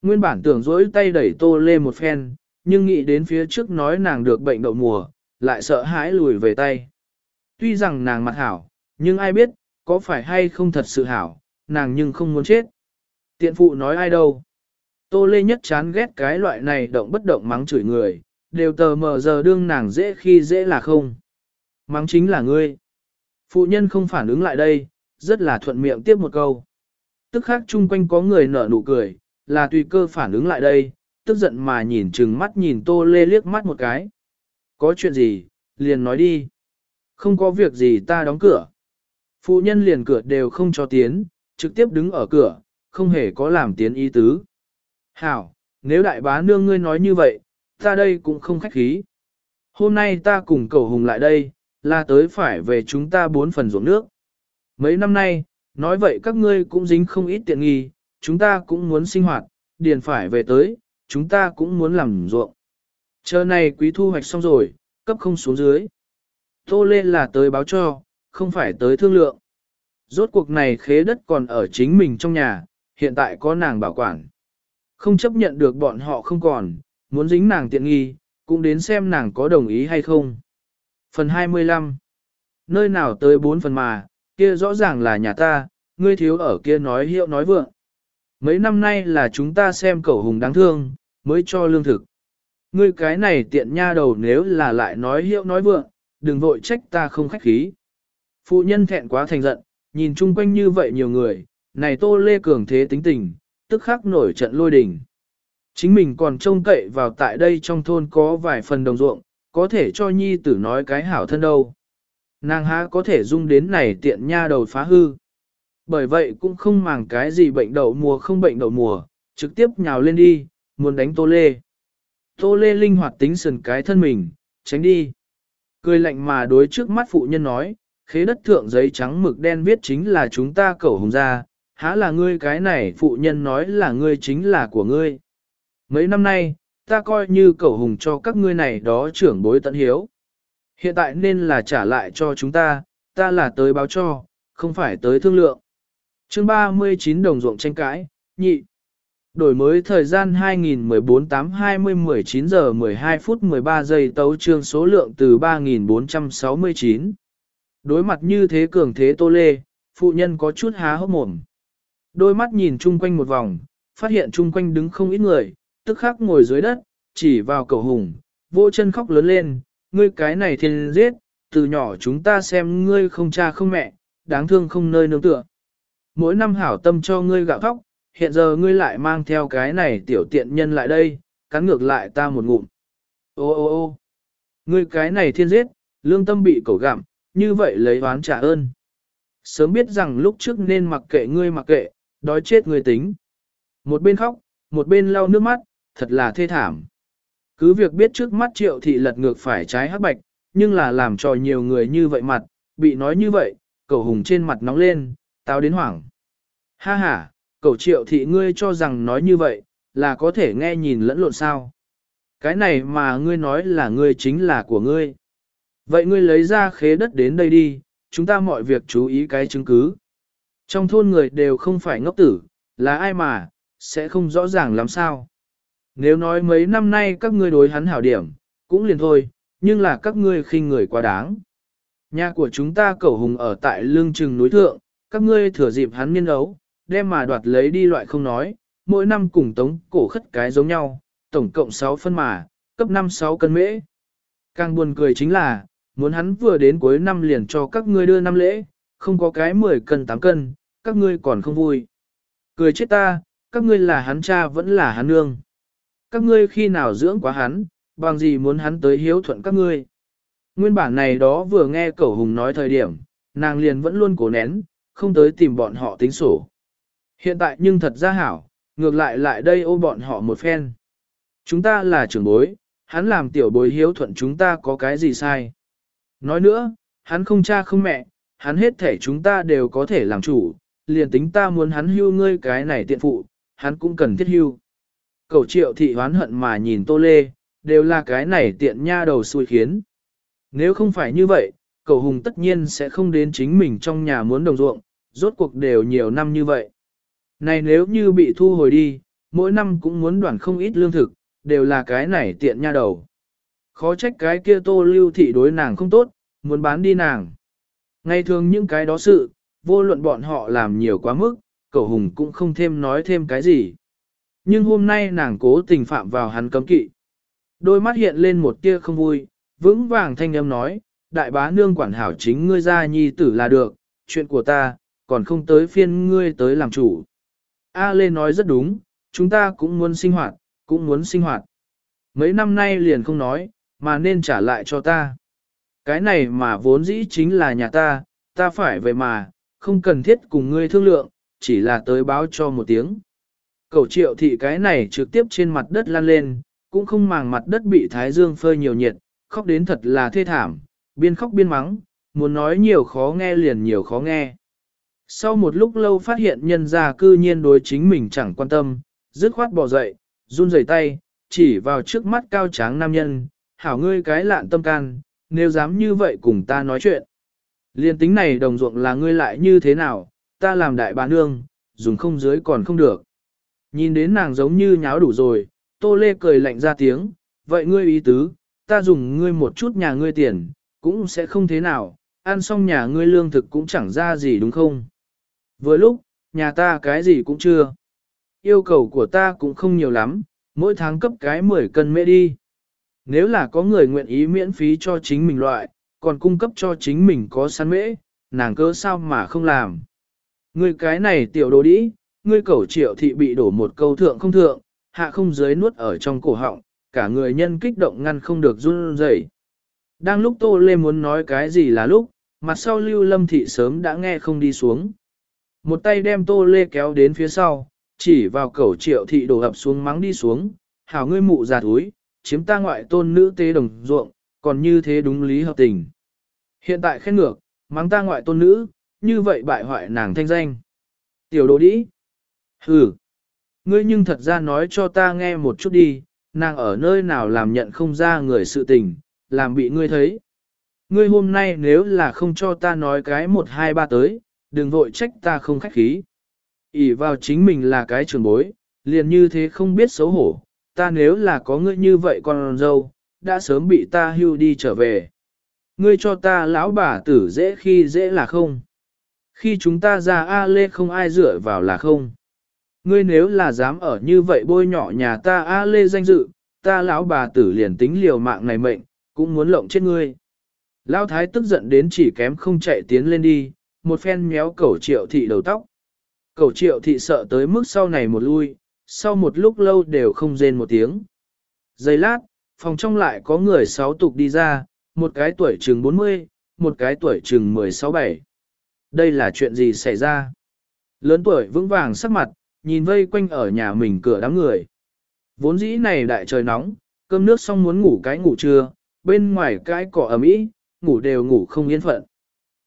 Nguyên bản tưởng dỗi tay đẩy tô lê một phen, nhưng nghĩ đến phía trước nói nàng được bệnh đậu mùa, lại sợ hãi lùi về tay. Tuy rằng nàng mặt hảo, nhưng ai biết, có phải hay không thật sự hảo, nàng nhưng không muốn chết. Tiện phụ nói ai đâu. Tô Lê nhất chán ghét cái loại này động bất động mắng chửi người, đều tờ mờ giờ đương nàng dễ khi dễ là không. Mắng chính là ngươi. Phụ nhân không phản ứng lại đây, rất là thuận miệng tiếp một câu. Tức khác chung quanh có người nở nụ cười, là tùy cơ phản ứng lại đây, tức giận mà nhìn chừng mắt nhìn Tô Lê liếc mắt một cái. Có chuyện gì, liền nói đi. Không có việc gì ta đóng cửa. Phụ nhân liền cửa đều không cho tiến, trực tiếp đứng ở cửa, không hề có làm tiến ý tứ. Hảo, nếu đại bá nương ngươi nói như vậy, ta đây cũng không khách khí. Hôm nay ta cùng cầu hùng lại đây, là tới phải về chúng ta bốn phần ruộng nước. Mấy năm nay, nói vậy các ngươi cũng dính không ít tiện nghi, chúng ta cũng muốn sinh hoạt, điền phải về tới, chúng ta cũng muốn làm ruộng. Chờ này quý thu hoạch xong rồi, cấp không xuống dưới. Tô lên là tới báo cho, không phải tới thương lượng. Rốt cuộc này khế đất còn ở chính mình trong nhà, hiện tại có nàng bảo quản. Không chấp nhận được bọn họ không còn, muốn dính nàng tiện nghi, cũng đến xem nàng có đồng ý hay không. Phần 25 Nơi nào tới bốn phần mà, kia rõ ràng là nhà ta, ngươi thiếu ở kia nói hiệu nói vượng. Mấy năm nay là chúng ta xem cậu hùng đáng thương, mới cho lương thực. Ngươi cái này tiện nha đầu nếu là lại nói hiệu nói vượng, đừng vội trách ta không khách khí. Phụ nhân thẹn quá thành giận, nhìn chung quanh như vậy nhiều người, này tô lê cường thế tính tình, tức khắc nổi trận lôi đình. Chính mình còn trông cậy vào tại đây trong thôn có vài phần đồng ruộng, có thể cho nhi tử nói cái hảo thân đâu. Nàng há có thể dung đến này tiện nha đầu phá hư. Bởi vậy cũng không màng cái gì bệnh đậu mùa không bệnh đậu mùa, trực tiếp nhào lên đi, muốn đánh tô lê. Tô lê linh hoạt tính sần cái thân mình, tránh đi. Cười lạnh mà đối trước mắt phụ nhân nói, khế đất thượng giấy trắng mực đen viết chính là chúng ta cẩu hùng ra, há là ngươi cái này phụ nhân nói là ngươi chính là của ngươi. Mấy năm nay, ta coi như cẩu hùng cho các ngươi này đó trưởng bối tận hiếu. Hiện tại nên là trả lại cho chúng ta, ta là tới báo cho, không phải tới thương lượng chương 39 đồng ruộng tranh cãi, nhị. Đổi mới thời gian 2014 8 20 19 giờ 12 phút 13 giây tấu trương số lượng từ 3469. Đối mặt như thế cường thế tô lê, phụ nhân có chút há hốc mồm. Đôi mắt nhìn chung quanh một vòng, phát hiện chung quanh đứng không ít người, tức khắc ngồi dưới đất, chỉ vào cầu hùng, vô chân khóc lớn lên, ngươi cái này thiên giết, từ nhỏ chúng ta xem ngươi không cha không mẹ, đáng thương không nơi nương tựa. Mỗi năm hảo tâm cho ngươi gạo khóc, hiện giờ ngươi lại mang theo cái này tiểu tiện nhân lại đây, cắn ngược lại ta một ngụm. Ô ô ô ngươi cái này thiên giết, lương tâm bị cổ gặm, như vậy lấy oán trả ơn. Sớm biết rằng lúc trước nên mặc kệ ngươi mặc kệ, đói chết ngươi tính. Một bên khóc, một bên lau nước mắt, thật là thê thảm. Cứ việc biết trước mắt triệu thị lật ngược phải trái hắc bạch, nhưng là làm cho nhiều người như vậy mặt, bị nói như vậy, cậu hùng trên mặt nóng lên, tao đến hoảng. Ha ha, cậu triệu thị ngươi cho rằng nói như vậy, là có thể nghe nhìn lẫn lộn sao. Cái này mà ngươi nói là ngươi chính là của ngươi. Vậy ngươi lấy ra khế đất đến đây đi, chúng ta mọi việc chú ý cái chứng cứ. Trong thôn người đều không phải ngốc tử, là ai mà, sẽ không rõ ràng làm sao. Nếu nói mấy năm nay các ngươi đối hắn hảo điểm, cũng liền thôi, nhưng là các ngươi khinh người quá đáng. Nhà của chúng ta cẩu hùng ở tại lương trừng núi thượng, các ngươi thừa dịp hắn miên ấu, đem mà đoạt lấy đi loại không nói, mỗi năm cùng tống cổ khất cái giống nhau, tổng cộng 6 phân mà, cấp 5-6 cân mễ. Càng buồn cười chính là, muốn hắn vừa đến cuối năm liền cho các ngươi đưa năm lễ, không có cái 10 cân 8 cân, các ngươi còn không vui. Cười chết ta, các ngươi là hắn cha vẫn là hắn nương. Các ngươi khi nào dưỡng quá hắn, bằng gì muốn hắn tới hiếu thuận các ngươi. Nguyên bản này đó vừa nghe cẩu hùng nói thời điểm, nàng liền vẫn luôn cố nén, không tới tìm bọn họ tính sổ. Hiện tại nhưng thật ra hảo, ngược lại lại đây ô bọn họ một phen. Chúng ta là trưởng bối, hắn làm tiểu bối hiếu thuận chúng ta có cái gì sai. Nói nữa, hắn không cha không mẹ, hắn hết thể chúng ta đều có thể làm chủ, liền tính ta muốn hắn hưu ngươi cái này tiện phụ, hắn cũng cần thiết hưu. Cầu triệu thị hoán hận mà nhìn tô lê, đều là cái này tiện nha đầu xui khiến. Nếu không phải như vậy, cầu hùng tất nhiên sẽ không đến chính mình trong nhà muốn đồng ruộng, rốt cuộc đều nhiều năm như vậy. Này nếu như bị thu hồi đi, mỗi năm cũng muốn đoàn không ít lương thực, đều là cái này tiện nha đầu. Khó trách cái kia tô lưu thị đối nàng không tốt, muốn bán đi nàng. Ngày thường những cái đó sự, vô luận bọn họ làm nhiều quá mức, cậu hùng cũng không thêm nói thêm cái gì. Nhưng hôm nay nàng cố tình phạm vào hắn cấm kỵ. Đôi mắt hiện lên một tia không vui, vững vàng thanh âm nói, đại bá nương quản hảo chính ngươi ra nhi tử là được, chuyện của ta, còn không tới phiên ngươi tới làm chủ. A Lê nói rất đúng, chúng ta cũng muốn sinh hoạt, cũng muốn sinh hoạt. Mấy năm nay liền không nói, mà nên trả lại cho ta. Cái này mà vốn dĩ chính là nhà ta, ta phải về mà, không cần thiết cùng ngươi thương lượng, chỉ là tới báo cho một tiếng. Cầu triệu thị cái này trực tiếp trên mặt đất lan lên, cũng không màng mặt đất bị thái dương phơi nhiều nhiệt, khóc đến thật là thê thảm, biên khóc biên mắng, muốn nói nhiều khó nghe liền nhiều khó nghe. Sau một lúc lâu phát hiện nhân gia cư nhiên đối chính mình chẳng quan tâm, dứt khoát bỏ dậy, run rẩy tay, chỉ vào trước mắt cao tráng nam nhân, hảo ngươi cái lạn tâm can, nếu dám như vậy cùng ta nói chuyện. Liên tính này đồng ruộng là ngươi lại như thế nào, ta làm đại bà nương, dùng không dưới còn không được. Nhìn đến nàng giống như nháo đủ rồi, tô lê cười lạnh ra tiếng, vậy ngươi ý tứ, ta dùng ngươi một chút nhà ngươi tiền, cũng sẽ không thế nào, ăn xong nhà ngươi lương thực cũng chẳng ra gì đúng không? Vừa lúc, nhà ta cái gì cũng chưa. Yêu cầu của ta cũng không nhiều lắm, mỗi tháng cấp cái 10 cân mễ đi. Nếu là có người nguyện ý miễn phí cho chính mình loại, còn cung cấp cho chính mình có săn mễ, nàng cớ sao mà không làm. Ngươi cái này tiểu đồ đĩ, ngươi cẩu triệu thị bị đổ một câu thượng không thượng, hạ không dưới nuốt ở trong cổ họng, cả người nhân kích động ngăn không được run rẩy. Đang lúc Tô Lê muốn nói cái gì là lúc, mặt sau Lưu Lâm Thị sớm đã nghe không đi xuống. Một tay đem Tô Lê kéo đến phía sau, chỉ vào cẩu triệu thị đổ ập xuống mắng đi xuống, hảo ngươi mụ già thúi, chiếm ta ngoại tôn nữ tế đồng ruộng, còn như thế đúng lý hợp tình. Hiện tại khen ngược, mắng ta ngoại tôn nữ, như vậy bại hoại nàng thanh danh. Tiểu đồ đĩ. Hừ. Ngươi nhưng thật ra nói cho ta nghe một chút đi, nàng ở nơi nào làm nhận không ra người sự tình, làm bị ngươi thấy. Ngươi hôm nay nếu là không cho ta nói cái một hai ba tới, đừng vội trách ta không khách khí. ỉ vào chính mình là cái trường bối, liền như thế không biết xấu hổ, ta nếu là có ngươi như vậy con dâu, đã sớm bị ta hưu đi trở về. Ngươi cho ta lão bà tử dễ khi dễ là không. Khi chúng ta ra A Lê không ai dựa vào là không. Ngươi nếu là dám ở như vậy bôi nhỏ nhà ta A Lê danh dự, ta lão bà tử liền tính liều mạng này mệnh, cũng muốn lộng chết ngươi. Lão thái tức giận đến chỉ kém không chạy tiến lên đi, một phen méo cẩu triệu thị đầu tóc. Cẩu triệu thị sợ tới mức sau này một lui, sau một lúc lâu đều không rên một tiếng. Giây lát, phòng trong lại có người sáu tục đi ra, một cái tuổi chừng 40, một cái tuổi chừng 16-7. Đây là chuyện gì xảy ra? Lớn tuổi vững vàng sắc mặt, nhìn vây quanh ở nhà mình cửa đám người. Vốn dĩ này đại trời nóng, cơm nước xong muốn ngủ cái ngủ trưa, bên ngoài cái cỏ ẩm ý, ngủ đều ngủ không yên phận.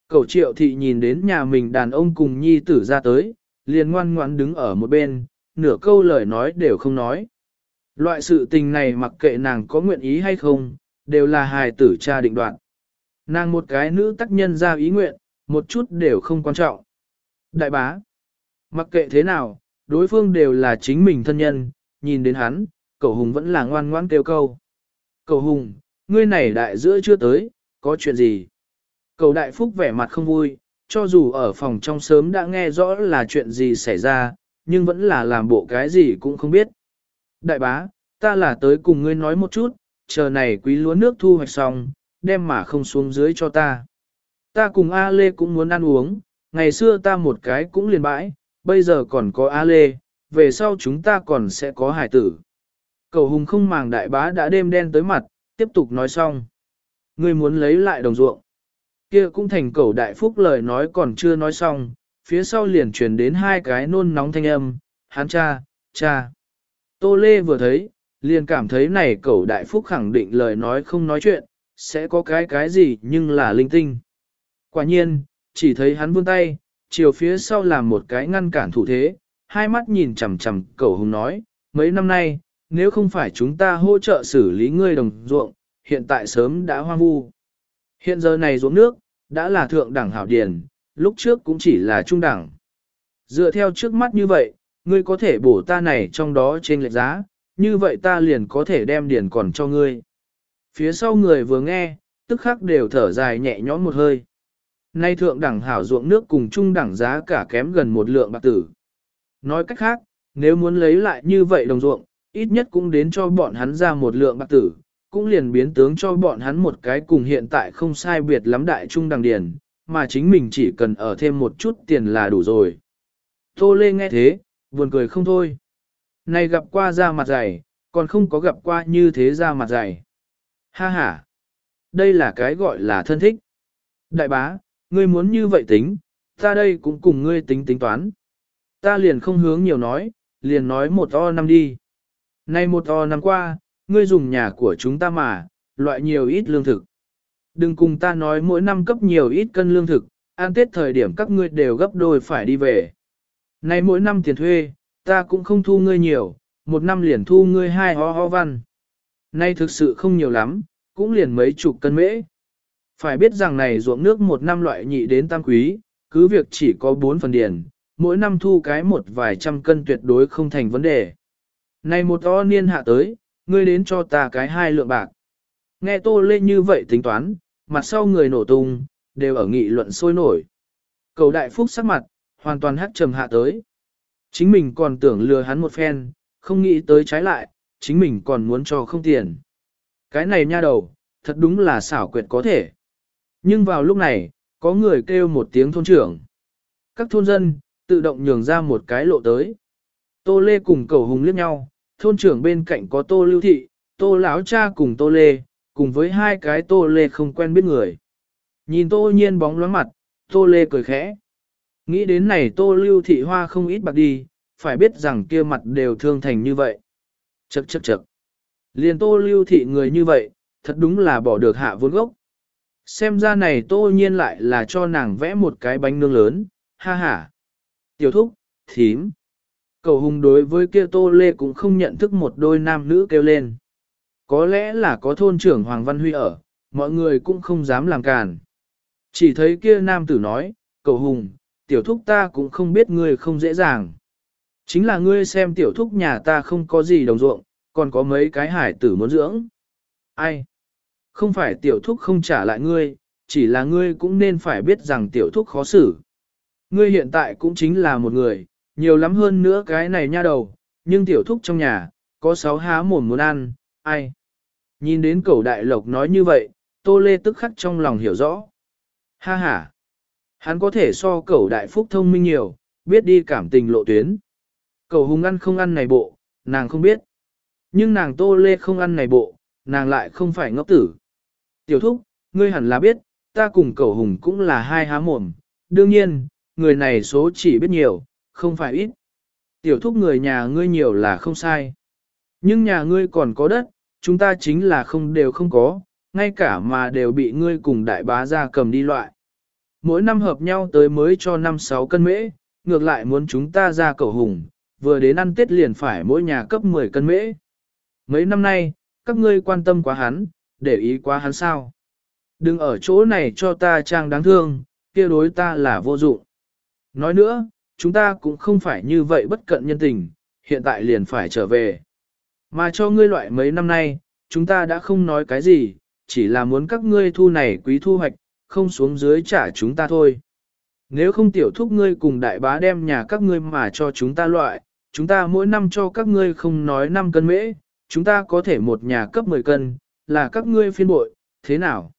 Cậu triệu thị nhìn đến nhà mình đàn ông cùng nhi tử ra tới, liền ngoan ngoãn đứng ở một bên, nửa câu lời nói đều không nói. Loại sự tình này mặc kệ nàng có nguyện ý hay không, đều là hài tử cha định đoạn. Nàng một cái nữ tác nhân ra ý nguyện, một chút đều không quan trọng. Đại bá, mặc kệ thế nào, đối phương đều là chính mình thân nhân, nhìn đến hắn, cậu hùng vẫn là ngoan ngoãn kêu câu. Cậu hùng, ngươi này đại giữa chưa tới, có chuyện gì? Cầu đại phúc vẻ mặt không vui, cho dù ở phòng trong sớm đã nghe rõ là chuyện gì xảy ra, nhưng vẫn là làm bộ cái gì cũng không biết. Đại bá, ta là tới cùng ngươi nói một chút, chờ này quý lúa nước thu hoạch xong, đem mà không xuống dưới cho ta. Ta cùng A Lê cũng muốn ăn uống, ngày xưa ta một cái cũng liền bãi, bây giờ còn có A Lê, về sau chúng ta còn sẽ có hải tử. Cầu hùng không màng đại bá đã đêm đen tới mặt, tiếp tục nói xong. Ngươi muốn lấy lại đồng ruộng. Kia cũng thành cầu đại phúc lời nói còn chưa nói xong, phía sau liền truyền đến hai cái nôn nóng thanh âm, hắn cha, cha. Tô Lê vừa thấy, liền cảm thấy này cầu đại phúc khẳng định lời nói không nói chuyện, sẽ có cái cái gì nhưng là linh tinh. Quả nhiên, chỉ thấy hắn vươn tay, chiều phía sau làm một cái ngăn cản thủ thế, hai mắt nhìn chằm chằm cầu hùng nói, mấy năm nay, nếu không phải chúng ta hỗ trợ xử lý ngươi đồng ruộng, hiện tại sớm đã hoang vu. Hiện giờ này ruộng nước, đã là thượng đẳng hảo điền, lúc trước cũng chỉ là trung đẳng. Dựa theo trước mắt như vậy, ngươi có thể bổ ta này trong đó trên lệch giá, như vậy ta liền có thể đem điền còn cho ngươi. Phía sau người vừa nghe, tức khắc đều thở dài nhẹ nhõm một hơi. Nay thượng đẳng hảo ruộng nước cùng trung đẳng giá cả kém gần một lượng bạc tử. Nói cách khác, nếu muốn lấy lại như vậy đồng ruộng, ít nhất cũng đến cho bọn hắn ra một lượng bạc tử, cũng liền biến tướng cho bọn hắn một cái cùng hiện tại không sai biệt lắm đại trung đẳng điền, mà chính mình chỉ cần ở thêm một chút tiền là đủ rồi. Tô Lê nghe thế, buồn cười không thôi. Này gặp qua ra mặt dày, còn không có gặp qua như thế ra mặt dày. Ha ha! Đây là cái gọi là thân thích. Đại bá, ngươi muốn như vậy tính, ta đây cũng cùng ngươi tính tính toán. Ta liền không hướng nhiều nói, liền nói một o năm đi. Nay một o năm qua, ngươi dùng nhà của chúng ta mà, loại nhiều ít lương thực. Đừng cùng ta nói mỗi năm cấp nhiều ít cân lương thực, an tết thời điểm các ngươi đều gấp đôi phải đi về. Nay mỗi năm tiền thuê, ta cũng không thu ngươi nhiều, một năm liền thu ngươi hai ho ho văn. Nay thực sự không nhiều lắm, cũng liền mấy chục cân mễ. Phải biết rằng này ruộng nước một năm loại nhị đến tam quý, cứ việc chỉ có bốn phần điền, mỗi năm thu cái một vài trăm cân tuyệt đối không thành vấn đề. Này một o niên hạ tới, ngươi đến cho ta cái hai lượng bạc. Nghe tô lê như vậy tính toán, mặt sau người nổ tung, đều ở nghị luận sôi nổi. Cầu đại phúc sắc mặt, hoàn toàn hát trầm hạ tới. Chính mình còn tưởng lừa hắn một phen, không nghĩ tới trái lại, chính mình còn muốn cho không tiền. Cái này nha đầu, thật đúng là xảo quyệt có thể. Nhưng vào lúc này, có người kêu một tiếng thôn trưởng. Các thôn dân, tự động nhường ra một cái lộ tới. Tô Lê cùng cầu hùng liếc nhau, thôn trưởng bên cạnh có Tô Lưu Thị, Tô Lão Cha cùng Tô Lê, cùng với hai cái Tô Lê không quen biết người. Nhìn Tô Nhiên bóng loáng mặt, Tô Lê cười khẽ. Nghĩ đến này Tô Lưu Thị hoa không ít bạc đi, phải biết rằng kia mặt đều thương thành như vậy. Chậc chậc chậc. Liền Tô Lưu Thị người như vậy, thật đúng là bỏ được hạ vốn gốc. Xem ra này Tô Nhiên lại là cho nàng vẽ một cái bánh nướng lớn, ha ha. Tiểu thúc, thím. Cầu hùng đối với kia Tô Lê cũng không nhận thức một đôi nam nữ kêu lên. Có lẽ là có thôn trưởng Hoàng Văn Huy ở, mọi người cũng không dám làm càn. Chỉ thấy kia nam tử nói, cầu hùng, tiểu thúc ta cũng không biết ngươi không dễ dàng. Chính là ngươi xem tiểu thúc nhà ta không có gì đồng ruộng, còn có mấy cái hải tử muốn dưỡng. Ai? Không phải tiểu thúc không trả lại ngươi, chỉ là ngươi cũng nên phải biết rằng tiểu thúc khó xử. Ngươi hiện tại cũng chính là một người, nhiều lắm hơn nữa cái này nha đầu, nhưng tiểu thúc trong nhà, có sáu há mồm muốn ăn, ai? Nhìn đến cẩu đại lộc nói như vậy, tô lê tức khắc trong lòng hiểu rõ. Ha ha! Hắn có thể so cẩu đại phúc thông minh nhiều, biết đi cảm tình lộ tuyến. Cẩu hùng ăn không ăn này bộ, nàng không biết. Nhưng nàng tô lê không ăn này bộ, nàng lại không phải ngốc tử. Tiểu thúc, ngươi hẳn là biết, ta cùng cẩu hùng cũng là hai há mồm. Đương nhiên, người này số chỉ biết nhiều, không phải ít. Tiểu thúc người nhà ngươi nhiều là không sai. Nhưng nhà ngươi còn có đất, chúng ta chính là không đều không có, ngay cả mà đều bị ngươi cùng đại bá ra cầm đi loại. Mỗi năm hợp nhau tới mới cho 5-6 cân mễ, ngược lại muốn chúng ta ra cầu hùng, vừa đến ăn tết liền phải mỗi nhà cấp 10 cân mễ. Mấy năm nay, các ngươi quan tâm quá hắn, để ý quá hắn sao. Đừng ở chỗ này cho ta trang đáng thương, kia đối ta là vô dụng. Nói nữa, chúng ta cũng không phải như vậy bất cận nhân tình, hiện tại liền phải trở về. Mà cho ngươi loại mấy năm nay, chúng ta đã không nói cái gì, chỉ là muốn các ngươi thu này quý thu hoạch, không xuống dưới trả chúng ta thôi. Nếu không tiểu thúc ngươi cùng đại bá đem nhà các ngươi mà cho chúng ta loại, chúng ta mỗi năm cho các ngươi không nói 5 cân mễ, chúng ta có thể một nhà cấp 10 cân, là các ngươi phiên bội, thế nào?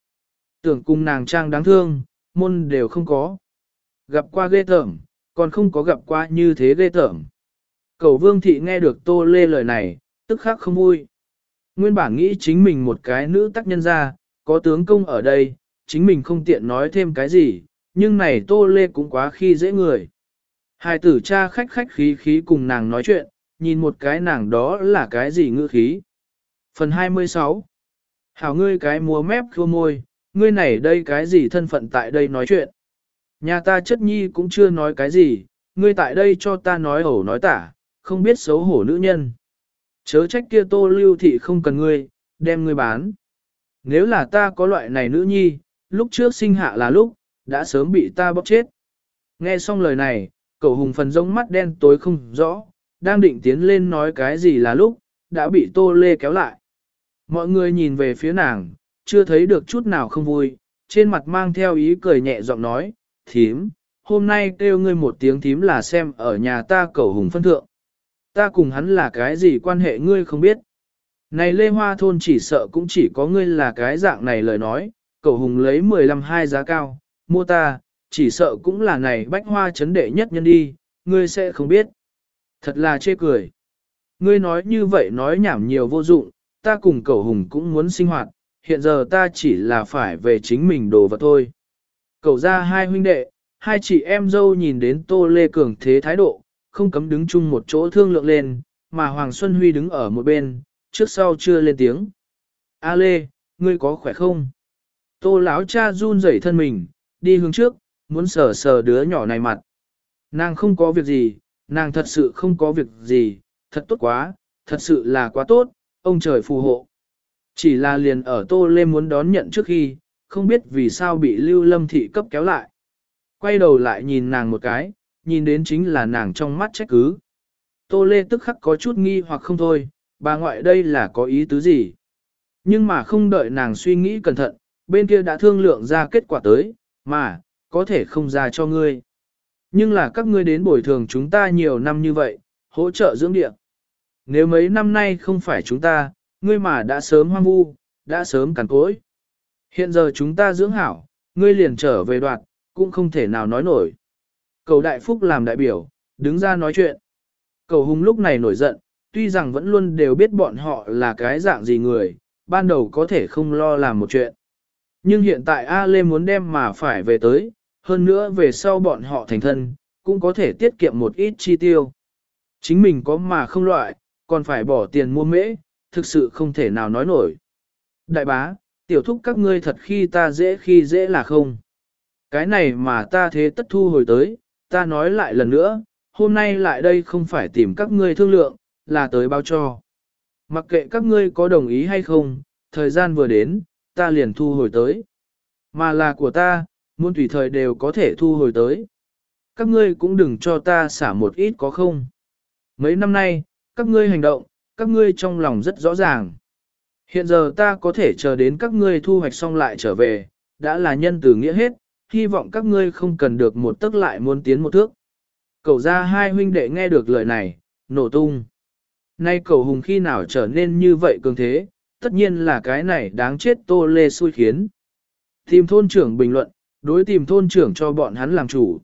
Tưởng cùng nàng trang đáng thương, môn đều không có. Gặp qua ghê tởm, còn không có gặp qua như thế ghê tởm. Cầu vương thị nghe được tô lê lời này, tức khắc không vui. Nguyên bản nghĩ chính mình một cái nữ tác nhân ra, có tướng công ở đây, chính mình không tiện nói thêm cái gì, nhưng này tô lê cũng quá khi dễ người. Hai tử cha khách khách khí khí cùng nàng nói chuyện, nhìn một cái nàng đó là cái gì ngữ khí. Phần 26 Hảo ngươi cái múa mép khua môi, ngươi này đây cái gì thân phận tại đây nói chuyện. Nhà ta chất nhi cũng chưa nói cái gì, ngươi tại đây cho ta nói ẩu nói tả, không biết xấu hổ nữ nhân. Chớ trách kia tô lưu thị không cần ngươi, đem ngươi bán. Nếu là ta có loại này nữ nhi, lúc trước sinh hạ là lúc, đã sớm bị ta bóc chết. Nghe xong lời này, cậu hùng phần rông mắt đen tối không rõ, đang định tiến lên nói cái gì là lúc, đã bị tô lê kéo lại. Mọi người nhìn về phía nàng, chưa thấy được chút nào không vui, trên mặt mang theo ý cười nhẹ giọng nói, thím, hôm nay kêu ngươi một tiếng thím là xem ở nhà ta cầu hùng phân thượng. Ta cùng hắn là cái gì quan hệ ngươi không biết. Này Lê Hoa Thôn chỉ sợ cũng chỉ có ngươi là cái dạng này lời nói, cầu hùng lấy 15 hai giá cao, mua ta, chỉ sợ cũng là này bách hoa chấn đệ nhất nhân đi, ngươi sẽ không biết. Thật là chê cười. Ngươi nói như vậy nói nhảm nhiều vô dụng, ta cùng cầu hùng cũng muốn sinh hoạt, hiện giờ ta chỉ là phải về chính mình đồ vật thôi. Cầu ra hai huynh đệ, hai chị em dâu nhìn đến Tô Lê Cường thế thái độ, không cấm đứng chung một chỗ thương lượng lên, mà Hoàng Xuân Huy đứng ở một bên, trước sau chưa lên tiếng. A Lê, ngươi có khỏe không? Tô lão cha run rẩy thân mình, đi hướng trước, muốn sờ sờ đứa nhỏ này mặt. Nàng không có việc gì, nàng thật sự không có việc gì, thật tốt quá, thật sự là quá tốt, ông trời phù hộ. Chỉ là liền ở Tô Lê muốn đón nhận trước khi, không biết vì sao bị Lưu Lâm Thị cấp kéo lại. Quay đầu lại nhìn nàng một cái, nhìn đến chính là nàng trong mắt trách cứ. Tô Lê tức khắc có chút nghi hoặc không thôi, bà ngoại đây là có ý tứ gì. Nhưng mà không đợi nàng suy nghĩ cẩn thận, bên kia đã thương lượng ra kết quả tới, mà, có thể không ra cho ngươi. Nhưng là các ngươi đến bồi thường chúng ta nhiều năm như vậy, hỗ trợ dưỡng địa. Nếu mấy năm nay không phải chúng ta, ngươi mà đã sớm hoang vu, đã sớm cằn cối. Hiện giờ chúng ta dưỡng hảo, ngươi liền trở về đoạt, cũng không thể nào nói nổi. Cầu đại phúc làm đại biểu, đứng ra nói chuyện. Cầu hùng lúc này nổi giận, tuy rằng vẫn luôn đều biết bọn họ là cái dạng gì người, ban đầu có thể không lo làm một chuyện. Nhưng hiện tại A Lê muốn đem mà phải về tới, hơn nữa về sau bọn họ thành thân, cũng có thể tiết kiệm một ít chi tiêu. Chính mình có mà không loại, còn phải bỏ tiền mua mễ, thực sự không thể nào nói nổi. Đại bá, tiểu thúc các ngươi thật khi ta dễ khi dễ là không. Cái này mà ta thế tất thu hồi tới, ta nói lại lần nữa, hôm nay lại đây không phải tìm các ngươi thương lượng, là tới báo cho. Mặc kệ các ngươi có đồng ý hay không, thời gian vừa đến, ta liền thu hồi tới. Mà là của ta, muôn tùy thời đều có thể thu hồi tới. Các ngươi cũng đừng cho ta xả một ít có không. Mấy năm nay, các ngươi hành động, các ngươi trong lòng rất rõ ràng. Hiện giờ ta có thể chờ đến các ngươi thu hoạch xong lại trở về, đã là nhân từ nghĩa hết, hy vọng các ngươi không cần được một tức lại muốn tiến một thước. Cầu ra hai huynh đệ nghe được lời này, nổ tung. Nay cầu hùng khi nào trở nên như vậy cường thế, tất nhiên là cái này đáng chết tô lê xui khiến. Tìm thôn trưởng bình luận, đối tìm thôn trưởng cho bọn hắn làm chủ.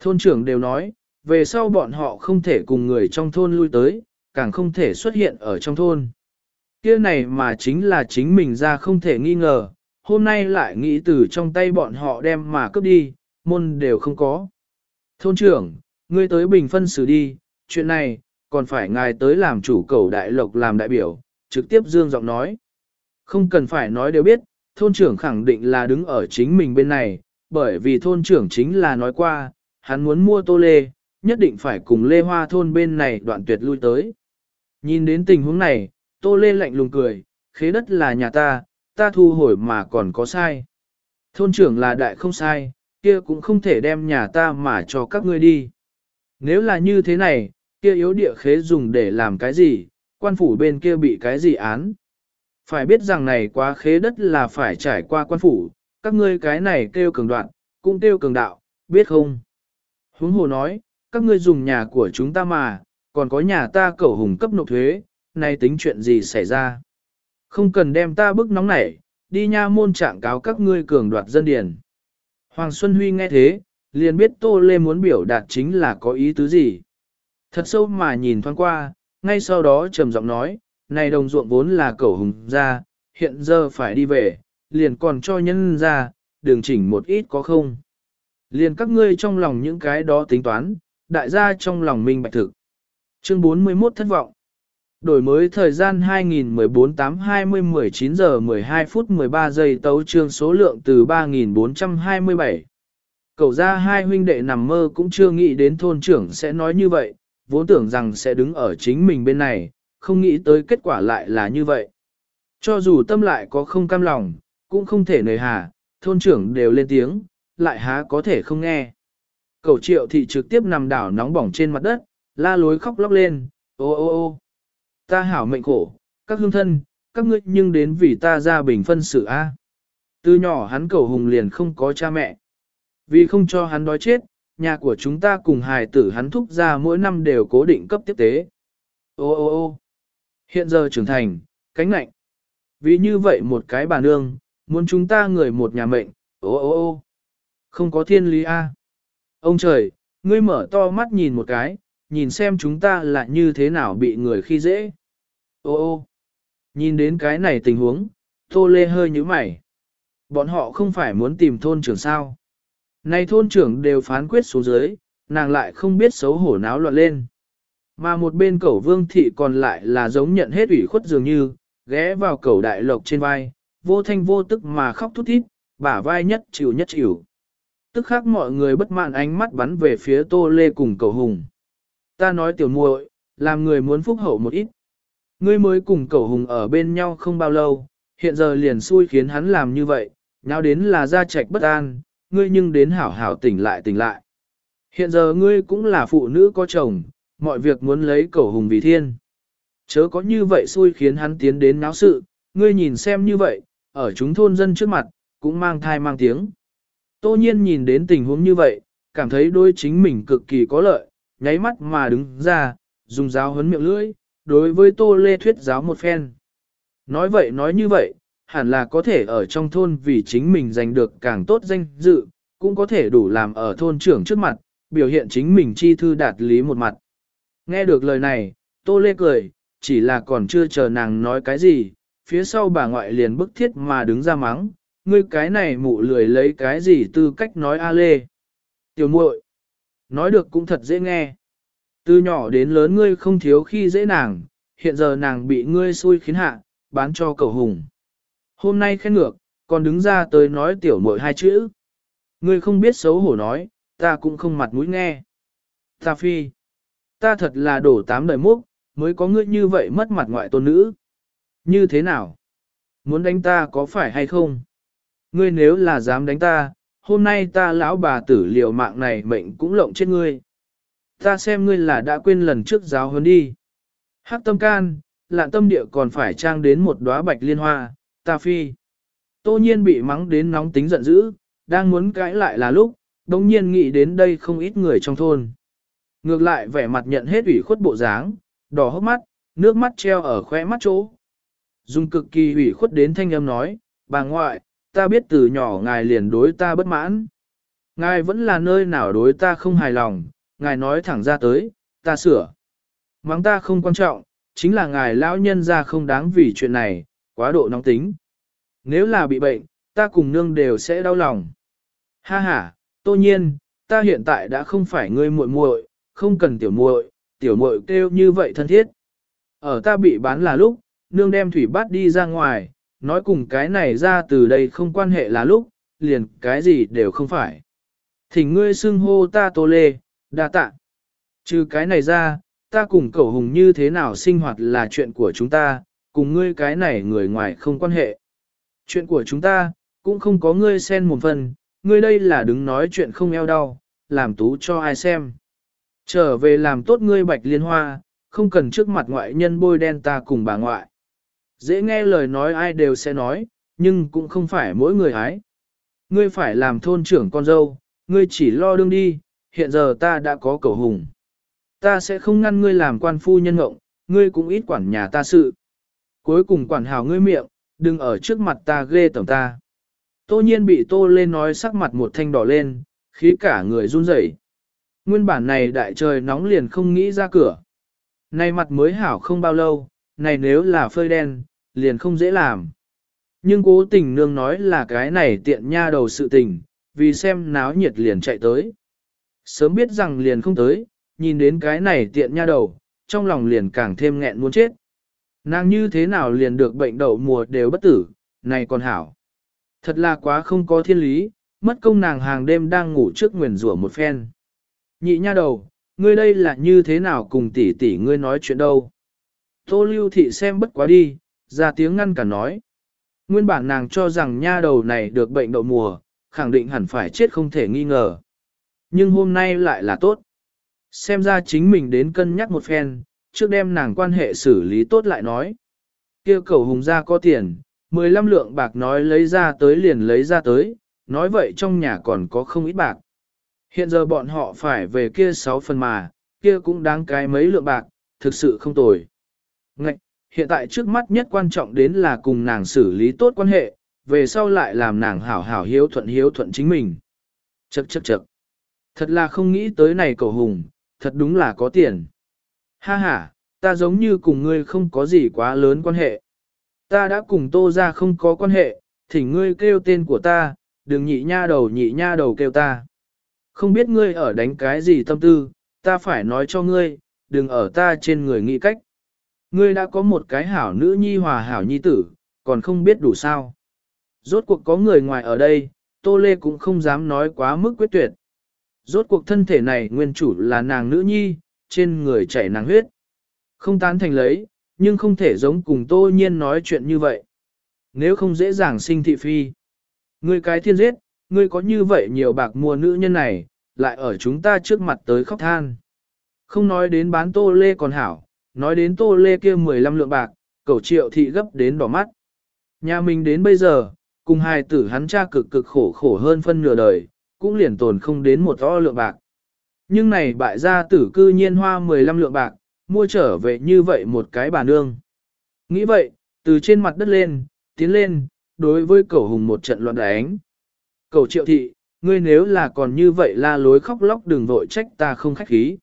Thôn trưởng đều nói, về sau bọn họ không thể cùng người trong thôn lui tới, càng không thể xuất hiện ở trong thôn. Kia này mà chính là chính mình ra không thể nghi ngờ, hôm nay lại nghĩ từ trong tay bọn họ đem mà cướp đi, môn đều không có. Thôn trưởng, ngươi tới bình phân xử đi, chuyện này, còn phải ngài tới làm chủ cầu đại lộc làm đại biểu, trực tiếp dương giọng nói. Không cần phải nói đều biết, thôn trưởng khẳng định là đứng ở chính mình bên này, bởi vì thôn trưởng chính là nói qua, hắn muốn mua tô lê, nhất định phải cùng lê hoa thôn bên này đoạn tuyệt lui tới. Nhìn đến tình huống này, tô lê lạnh lùng cười, khế đất là nhà ta, ta thu hồi mà còn có sai. Thôn trưởng là đại không sai, kia cũng không thể đem nhà ta mà cho các ngươi đi. Nếu là như thế này, kia yếu địa khế dùng để làm cái gì, quan phủ bên kia bị cái gì án. Phải biết rằng này quá khế đất là phải trải qua quan phủ, các ngươi cái này kêu cường đoạn, cũng kêu cường đạo, biết không? Huống hồ nói, các ngươi dùng nhà của chúng ta mà, còn có nhà ta cẩu hùng cấp nộp thuế, nay tính chuyện gì xảy ra? Không cần đem ta bức nóng nảy, đi nha môn trạng cáo các ngươi cường đoạt dân điền. Hoàng Xuân Huy nghe thế, liền biết Tô Lê muốn biểu đạt chính là có ý tứ gì. Thật sâu mà nhìn thoáng qua, ngay sau đó trầm giọng nói, này đồng ruộng vốn là cẩu hùng ra, hiện giờ phải đi về, liền còn cho nhân ra, đường chỉnh một ít có không. Liền các ngươi trong lòng những cái đó tính toán, đại gia trong lòng minh bạch thực. Chương 41 thất vọng. Đổi mới thời gian 2014 8 20 19 giờ 12 phút 13 giây tấu trương số lượng từ 3.427 Cậu ra hai huynh đệ nằm mơ cũng chưa nghĩ đến thôn trưởng sẽ nói như vậy, vốn tưởng rằng sẽ đứng ở chính mình bên này, không nghĩ tới kết quả lại là như vậy. Cho dù tâm lại có không cam lòng, cũng không thể nời hà, thôn trưởng đều lên tiếng, lại há có thể không nghe. Cậu triệu thị trực tiếp nằm đảo nóng bỏng trên mặt đất, la lối khóc lóc lên, ô ô ô, ta hảo mệnh khổ, các hương thân, các ngươi nhưng đến vì ta ra bình phân sự a. Từ nhỏ hắn cầu hùng liền không có cha mẹ. Vì không cho hắn đói chết, nhà của chúng ta cùng hài tử hắn thúc ra mỗi năm đều cố định cấp tiếp tế. Ô ô ô hiện giờ trưởng thành, cánh nạnh. Vì như vậy một cái bà nương, muốn chúng ta người một nhà mệnh, ô ô ô không có thiên lý a. Ông trời, ngươi mở to mắt nhìn một cái, nhìn xem chúng ta là như thế nào bị người khi dễ. Ô ô, nhìn đến cái này tình huống, Tô Lê hơi nhíu mày. Bọn họ không phải muốn tìm thôn trưởng sao. Này thôn trưởng đều phán quyết xuống dưới, nàng lại không biết xấu hổ náo loạn lên. Mà một bên cẩu vương thị còn lại là giống nhận hết ủy khuất dường như, ghé vào cẩu đại lộc trên vai, vô thanh vô tức mà khóc thút thít, bả vai nhất chịu nhất chịu. Tức khác mọi người bất mãn ánh mắt bắn về phía tô lê cùng cẩu hùng. Ta nói tiểu muội, làm người muốn phúc hậu một ít. Ngươi mới cùng cậu hùng ở bên nhau không bao lâu, hiện giờ liền xui khiến hắn làm như vậy, nào đến là ra trạch bất an, ngươi nhưng đến hảo hảo tỉnh lại tỉnh lại. Hiện giờ ngươi cũng là phụ nữ có chồng, mọi việc muốn lấy cậu hùng vì thiên. Chớ có như vậy xui khiến hắn tiến đến náo sự, ngươi nhìn xem như vậy, ở chúng thôn dân trước mặt, cũng mang thai mang tiếng. Tô nhiên nhìn đến tình huống như vậy, cảm thấy đôi chính mình cực kỳ có lợi, nháy mắt mà đứng ra, dùng giáo huấn miệng lưỡi, đối với Tô Lê thuyết giáo một phen. Nói vậy nói như vậy, hẳn là có thể ở trong thôn vì chính mình giành được càng tốt danh dự, cũng có thể đủ làm ở thôn trưởng trước mặt, biểu hiện chính mình chi thư đạt lý một mặt. Nghe được lời này, Tô Lê cười, chỉ là còn chưa chờ nàng nói cái gì, phía sau bà ngoại liền bức thiết mà đứng ra mắng, ngươi cái này mụ lười lấy cái gì tư cách nói a lê. Tiểu muội, nói được cũng thật dễ nghe. Từ nhỏ đến lớn ngươi không thiếu khi dễ nàng, hiện giờ nàng bị ngươi xui khiến hạ, bán cho cầu hùng. Hôm nay khen ngược, còn đứng ra tới nói tiểu muội hai chữ. Ngươi không biết xấu hổ nói, ta cũng không mặt mũi nghe. Ta phi, ta thật là đổ tám đời múc, mới có ngươi như vậy mất mặt ngoại tôn nữ. Như thế nào? Muốn đánh ta có phải hay không? Ngươi nếu là dám đánh ta, hôm nay ta lão bà tử liều mạng này mệnh cũng lộng chết ngươi. Ta xem ngươi là đã quên lần trước giáo huấn đi. Hắc tâm can, lạn tâm địa còn phải trang đến một đóa bạch liên hoa, ta phi. Tô nhiên bị mắng đến nóng tính giận dữ, đang muốn cãi lại là lúc, đồng nhiên nghĩ đến đây không ít người trong thôn. Ngược lại vẻ mặt nhận hết ủy khuất bộ dáng, đỏ hốc mắt, nước mắt treo ở khóe mắt chỗ. Dung cực kỳ ủy khuất đến thanh âm nói, bà ngoại, ta biết từ nhỏ ngài liền đối ta bất mãn. Ngài vẫn là nơi nào đối ta không hài lòng, ngài nói thẳng ra tới, ta sửa. Mắng ta không quan trọng, chính là ngài lão nhân ra không đáng vì chuyện này, quá độ nóng tính. Nếu là bị bệnh, ta cùng nương đều sẽ đau lòng. Ha ha, tô nhiên, ta hiện tại đã không phải ngươi muội muội, không cần tiểu muội, tiểu muội kêu như vậy thân thiết. Ở ta bị bán là lúc, nương đem thủy bát đi ra ngoài, nói cùng cái này ra từ đây không quan hệ là lúc, liền cái gì đều không phải. Thỉnh ngươi xưng hô ta tô lê, đa tạ. Trừ cái này ra, ta cùng cậu hùng như thế nào sinh hoạt là chuyện của chúng ta, cùng ngươi cái này người ngoài không quan hệ. Chuyện của chúng ta, cũng không có ngươi xen một phần, ngươi đây là đứng nói chuyện không eo đau, làm tú cho ai xem. Trở về làm tốt ngươi bạch liên hoa, không cần trước mặt ngoại nhân bôi đen ta cùng bà ngoại. Dễ nghe lời nói ai đều sẽ nói, nhưng cũng không phải mỗi người ái. Ngươi phải làm thôn trưởng con dâu, ngươi chỉ lo đương đi, hiện giờ ta đã có cầu hùng. Ta sẽ không ngăn ngươi làm quan phu nhân ngộng, ngươi cũng ít quản nhà ta sự. Cuối cùng quản hảo ngươi miệng, đừng ở trước mặt ta ghê tầm ta. Tô nhiên bị tô lên nói sắc mặt một thanh đỏ lên, khí cả người run rẩy. Nguyên bản này đại trời nóng liền không nghĩ ra cửa. Này mặt mới hảo không bao lâu, này nếu là phơi đen, liền không dễ làm. Nhưng cố tình nương nói là cái này tiện nha đầu sự tình, vì xem náo nhiệt liền chạy tới. Sớm biết rằng liền không tới, nhìn đến cái này tiện nha đầu, trong lòng liền càng thêm nghẹn muốn chết. Nàng như thế nào liền được bệnh đậu mùa đều bất tử, này còn hảo. Thật là quá không có thiên lý, mất công nàng hàng đêm đang ngủ trước nguyền rủa một phen. Nhị nha đầu, ngươi đây là như thế nào cùng tỷ tỷ ngươi nói chuyện đâu. Tô lưu thị xem bất quá đi, ra tiếng ngăn cả nói. Nguyên bản nàng cho rằng nha đầu này được bệnh đậu mùa, khẳng định hẳn phải chết không thể nghi ngờ. Nhưng hôm nay lại là tốt. Xem ra chính mình đến cân nhắc một phen, trước đem nàng quan hệ xử lý tốt lại nói. kia cầu hùng ra có tiền, 15 lượng bạc nói lấy ra tới liền lấy ra tới, nói vậy trong nhà còn có không ít bạc. Hiện giờ bọn họ phải về kia 6 phần mà, kia cũng đáng cái mấy lượng bạc, thực sự không tồi. Ngạch, hiện tại trước mắt nhất quan trọng đến là cùng nàng xử lý tốt quan hệ, về sau lại làm nàng hảo hảo hiếu thuận hiếu thuận chính mình. Chậc chậc chậc. Thật là không nghĩ tới này cậu hùng, thật đúng là có tiền. Ha ha, ta giống như cùng ngươi không có gì quá lớn quan hệ. Ta đã cùng tô ra không có quan hệ, thỉnh ngươi kêu tên của ta, đừng nhị nha đầu nhị nha đầu kêu ta. Không biết ngươi ở đánh cái gì tâm tư, ta phải nói cho ngươi, đừng ở ta trên người nghĩ cách. Ngươi đã có một cái hảo nữ nhi hòa hảo nhi tử, còn không biết đủ sao. Rốt cuộc có người ngoài ở đây, Tô Lê cũng không dám nói quá mức quyết tuyệt. Rốt cuộc thân thể này nguyên chủ là nàng nữ nhi, trên người chảy nàng huyết. Không tán thành lấy, nhưng không thể giống cùng Tô Nhiên nói chuyện như vậy. Nếu không dễ dàng sinh thị phi. Ngươi cái thiên giết, ngươi có như vậy nhiều bạc mua nữ nhân này, lại ở chúng ta trước mặt tới khóc than. Không nói đến bán Tô Lê còn hảo, nói đến Tô Lê kia 15 lượng bạc, cầu triệu thị gấp đến đỏ mắt. Nhà mình đến bây giờ, cùng hai tử hắn cha cực cực khổ khổ hơn phân nửa đời, cũng liền tồn không đến một o lượng bạc. Nhưng này bại gia tử cư nhiên hoa 15 lượng bạc, mua trở về như vậy một cái bà nương. Nghĩ vậy, từ trên mặt đất lên, tiến lên, đối với cậu hùng một trận loạn đánh. Cậu triệu thị, ngươi nếu là còn như vậy la lối khóc lóc đừng vội trách ta không khách khí.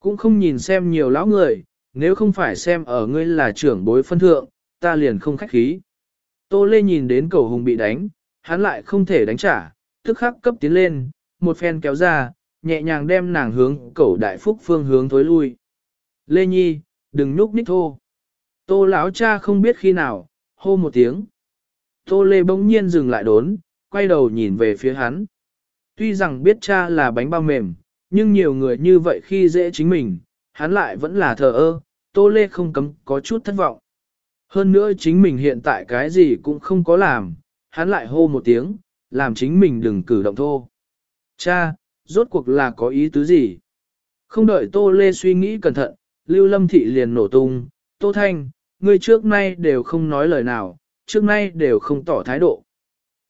Cũng không nhìn xem nhiều lão người, nếu không phải xem ở ngươi là trưởng bối phân thượng, ta liền không khách khí. Tô Lê nhìn đến cậu hùng bị đánh, hắn lại không thể đánh trả, tức khắc cấp tiến lên, một phen kéo ra, nhẹ nhàng đem nàng hướng cẩu đại phúc phương hướng thối lui. Lê Nhi, đừng nhúc nhích thô. Tô lão cha không biết khi nào, hô một tiếng. Tô Lê bỗng nhiên dừng lại đốn, quay đầu nhìn về phía hắn. Tuy rằng biết cha là bánh bao mềm, nhưng nhiều người như vậy khi dễ chính mình, hắn lại vẫn là thờ ơ, Tô Lê không cấm có chút thất vọng. Hơn nữa chính mình hiện tại cái gì cũng không có làm, hắn lại hô một tiếng, làm chính mình đừng cử động thô. Cha, rốt cuộc là có ý tứ gì? Không đợi Tô Lê suy nghĩ cẩn thận, Lưu Lâm Thị liền nổ tung, Tô Thanh, ngươi trước nay đều không nói lời nào, trước nay đều không tỏ thái độ.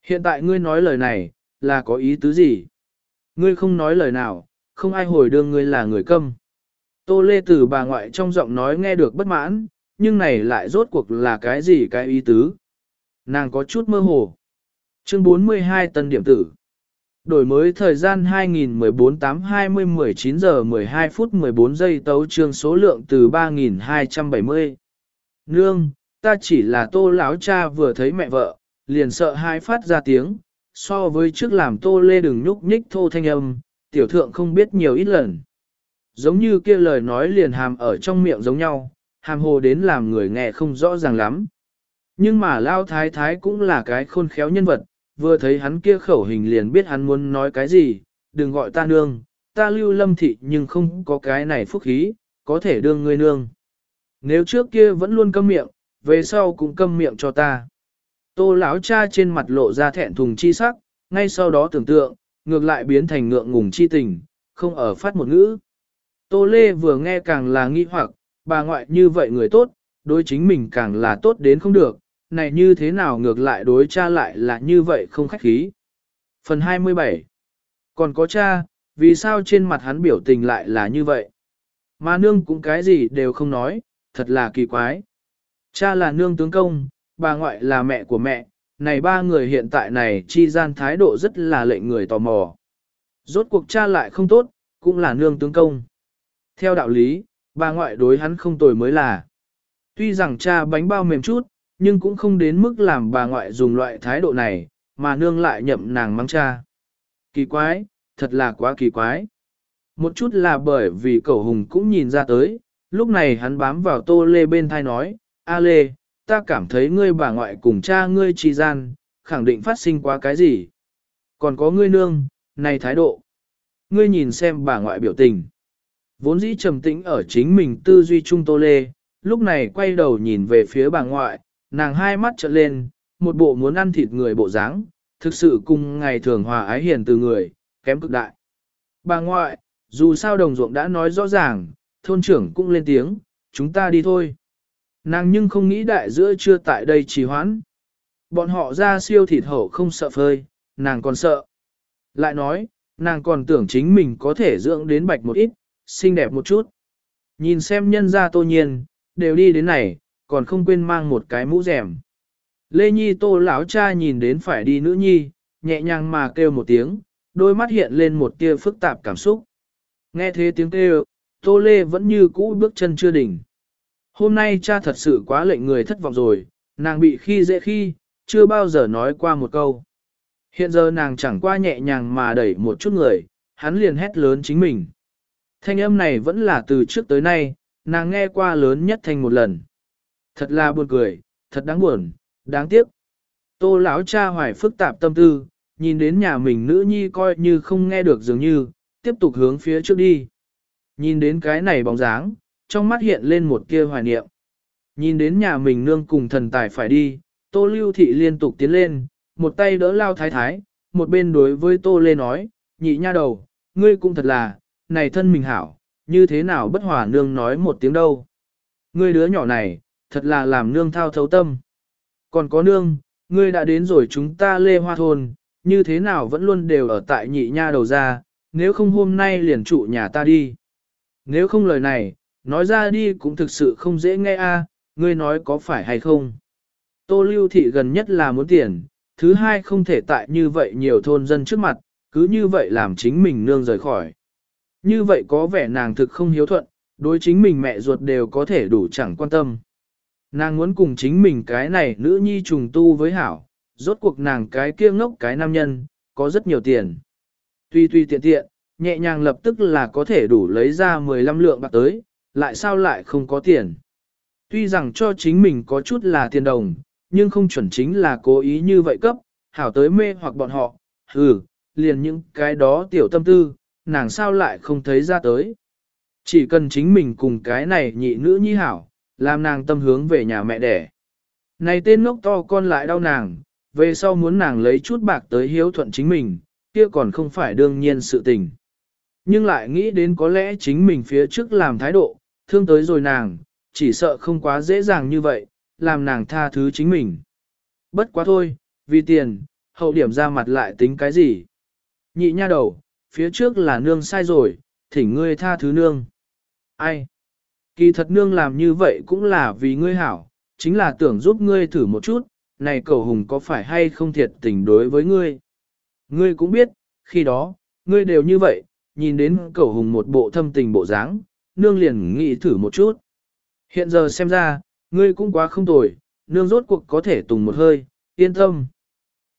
Hiện tại ngươi nói lời này, là có ý tứ gì? Ngươi không nói lời nào, không ai hồi đương ngươi là người câm. Tô Lê từ bà ngoại trong giọng nói nghe được bất mãn, nhưng này lại rốt cuộc là cái gì cái ý tứ? Nàng có chút mơ hồ. Chương 42 tân điểm tử. Đổi mới thời gian 2014 8 20 19 giờ 12 phút 14 giây tấu trương số lượng từ 3.270. Nương, ta chỉ là tô lão cha vừa thấy mẹ vợ, liền sợ hai phát ra tiếng, so với trước làm tô lê đừng nhúc nhích thô thanh âm, tiểu thượng không biết nhiều ít lần. Giống như kia lời nói liền hàm ở trong miệng giống nhau, hàm hồ đến làm người nghe không rõ ràng lắm. Nhưng mà Lao Thái Thái cũng là cái khôn khéo nhân vật, vừa thấy hắn kia khẩu hình liền biết hắn muốn nói cái gì, đừng gọi ta nương, ta lưu lâm thị nhưng không có cái này phúc khí, có thể đương ngươi nương. Nếu trước kia vẫn luôn câm miệng, về sau cũng câm miệng cho ta. Tô lão cha trên mặt lộ ra thẹn thùng chi sắc, ngay sau đó tưởng tượng, ngược lại biến thành ngượng ngùng chi tình, không ở phát một ngữ. Tô Lê vừa nghe càng là nghi hoặc, bà ngoại như vậy người tốt, đối chính mình càng là tốt đến không được, này như thế nào ngược lại đối cha lại là như vậy không khách khí. Phần 27 Còn có cha, vì sao trên mặt hắn biểu tình lại là như vậy? Mà nương cũng cái gì đều không nói, thật là kỳ quái. Cha là nương tướng công, bà ngoại là mẹ của mẹ, này ba người hiện tại này chi gian thái độ rất là lệnh người tò mò. Rốt cuộc cha lại không tốt, cũng là nương tướng công. Theo đạo lý, bà ngoại đối hắn không tồi mới là. Tuy rằng cha bánh bao mềm chút, nhưng cũng không đến mức làm bà ngoại dùng loại thái độ này, mà nương lại nhậm nàng mang cha. Kỳ quái, thật là quá kỳ quái. Một chút là bởi vì cậu hùng cũng nhìn ra tới, lúc này hắn bám vào tô lê bên thai nói, A lê, ta cảm thấy ngươi bà ngoại cùng cha ngươi trì gian, khẳng định phát sinh quá cái gì. Còn có ngươi nương, này thái độ. Ngươi nhìn xem bà ngoại biểu tình. Vốn dĩ trầm tĩnh ở chính mình tư duy trung tô lê, lúc này quay đầu nhìn về phía bà ngoại, nàng hai mắt trợn lên, một bộ muốn ăn thịt người bộ dáng, thực sự cùng ngày thường hòa ái hiền từ người, kém cực đại. Bà ngoại, dù sao đồng ruộng đã nói rõ ràng, thôn trưởng cũng lên tiếng, chúng ta đi thôi. Nàng nhưng không nghĩ đại giữa chưa tại đây trì hoãn. Bọn họ ra siêu thịt hậu không sợ phơi, nàng còn sợ. Lại nói, nàng còn tưởng chính mình có thể dưỡng đến bạch một ít, xinh đẹp một chút. Nhìn xem nhân gia tô nhiên, đều đi đến này, còn không quên mang một cái mũ rèm. Lê Nhi tô lão cha nhìn đến phải đi nữ nhi, nhẹ nhàng mà kêu một tiếng, đôi mắt hiện lên một tia phức tạp cảm xúc. Nghe thế tiếng kêu, tô lê vẫn như cũ bước chân chưa đỉnh. Hôm nay cha thật sự quá lệnh người thất vọng rồi, nàng bị khi dễ khi, chưa bao giờ nói qua một câu. Hiện giờ nàng chẳng qua nhẹ nhàng mà đẩy một chút người, hắn liền hét lớn chính mình. Thanh âm này vẫn là từ trước tới nay, nàng nghe qua lớn nhất thành một lần. Thật là buồn cười, thật đáng buồn, đáng tiếc. Tô lão cha hoài phức tạp tâm tư, nhìn đến nhà mình nữ nhi coi như không nghe được dường như, tiếp tục hướng phía trước đi. Nhìn đến cái này bóng dáng, trong mắt hiện lên một kia hoài niệm. Nhìn đến nhà mình nương cùng thần tài phải đi, tô lưu thị liên tục tiến lên, một tay đỡ lao thái thái, một bên đối với tô lê nói, nhị nha đầu, ngươi cũng thật là, này thân mình hảo, như thế nào bất hòa nương nói một tiếng đâu. Ngươi đứa nhỏ này, thật là làm nương thao thấu tâm. Còn có nương, ngươi đã đến rồi chúng ta lê hoa thôn, như thế nào vẫn luôn đều ở tại nhị nha đầu ra, nếu không hôm nay liền trụ nhà ta đi. Nếu không lời này, nói ra đi cũng thực sự không dễ nghe a, ngươi nói có phải hay không. Tô lưu thị gần nhất là muốn tiền, thứ hai không thể tại như vậy nhiều thôn dân trước mặt, cứ như vậy làm chính mình nương rời khỏi. Như vậy có vẻ nàng thực không hiếu thuận, đối chính mình mẹ ruột đều có thể đủ chẳng quan tâm. Nàng muốn cùng chính mình cái này nữ nhi trùng tu với hảo, rốt cuộc nàng cái kia ngốc cái nam nhân, có rất nhiều tiền. Tuy tuy tiện tiện, nhẹ nhàng lập tức là có thể đủ lấy ra 15 lượng bạc tới, lại sao lại không có tiền. Tuy rằng cho chính mình có chút là tiền đồng, nhưng không chuẩn chính là cố ý như vậy cấp, hảo tới mê hoặc bọn họ, ừ, liền những cái đó tiểu tâm tư, nàng sao lại không thấy ra tới. Chỉ cần chính mình cùng cái này nhị nữ nhi hảo, làm nàng tâm hướng về nhà mẹ đẻ. Này tên ngốc to con lại đau nàng, về sau muốn nàng lấy chút bạc tới hiếu thuận chính mình, kia còn không phải đương nhiên sự tình. Nhưng lại nghĩ đến có lẽ chính mình phía trước làm thái độ, thương tới rồi nàng, chỉ sợ không quá dễ dàng như vậy, làm nàng tha thứ chính mình. Bất quá thôi, vì tiền, hậu điểm ra mặt lại tính cái gì? Nhị nha đầu, phía trước là nương sai rồi, thỉnh ngươi tha thứ nương. Ai? Kỳ thật nương làm như vậy cũng là vì ngươi hảo, chính là tưởng giúp ngươi thử một chút, này cầu hùng có phải hay không thiệt tình đối với ngươi. Ngươi cũng biết, khi đó, ngươi đều như vậy, nhìn đến cầu hùng một bộ thâm tình bộ dáng, nương liền nghĩ thử một chút. Hiện giờ xem ra, ngươi cũng quá không tồi, nương rốt cuộc có thể tùng một hơi, yên tâm.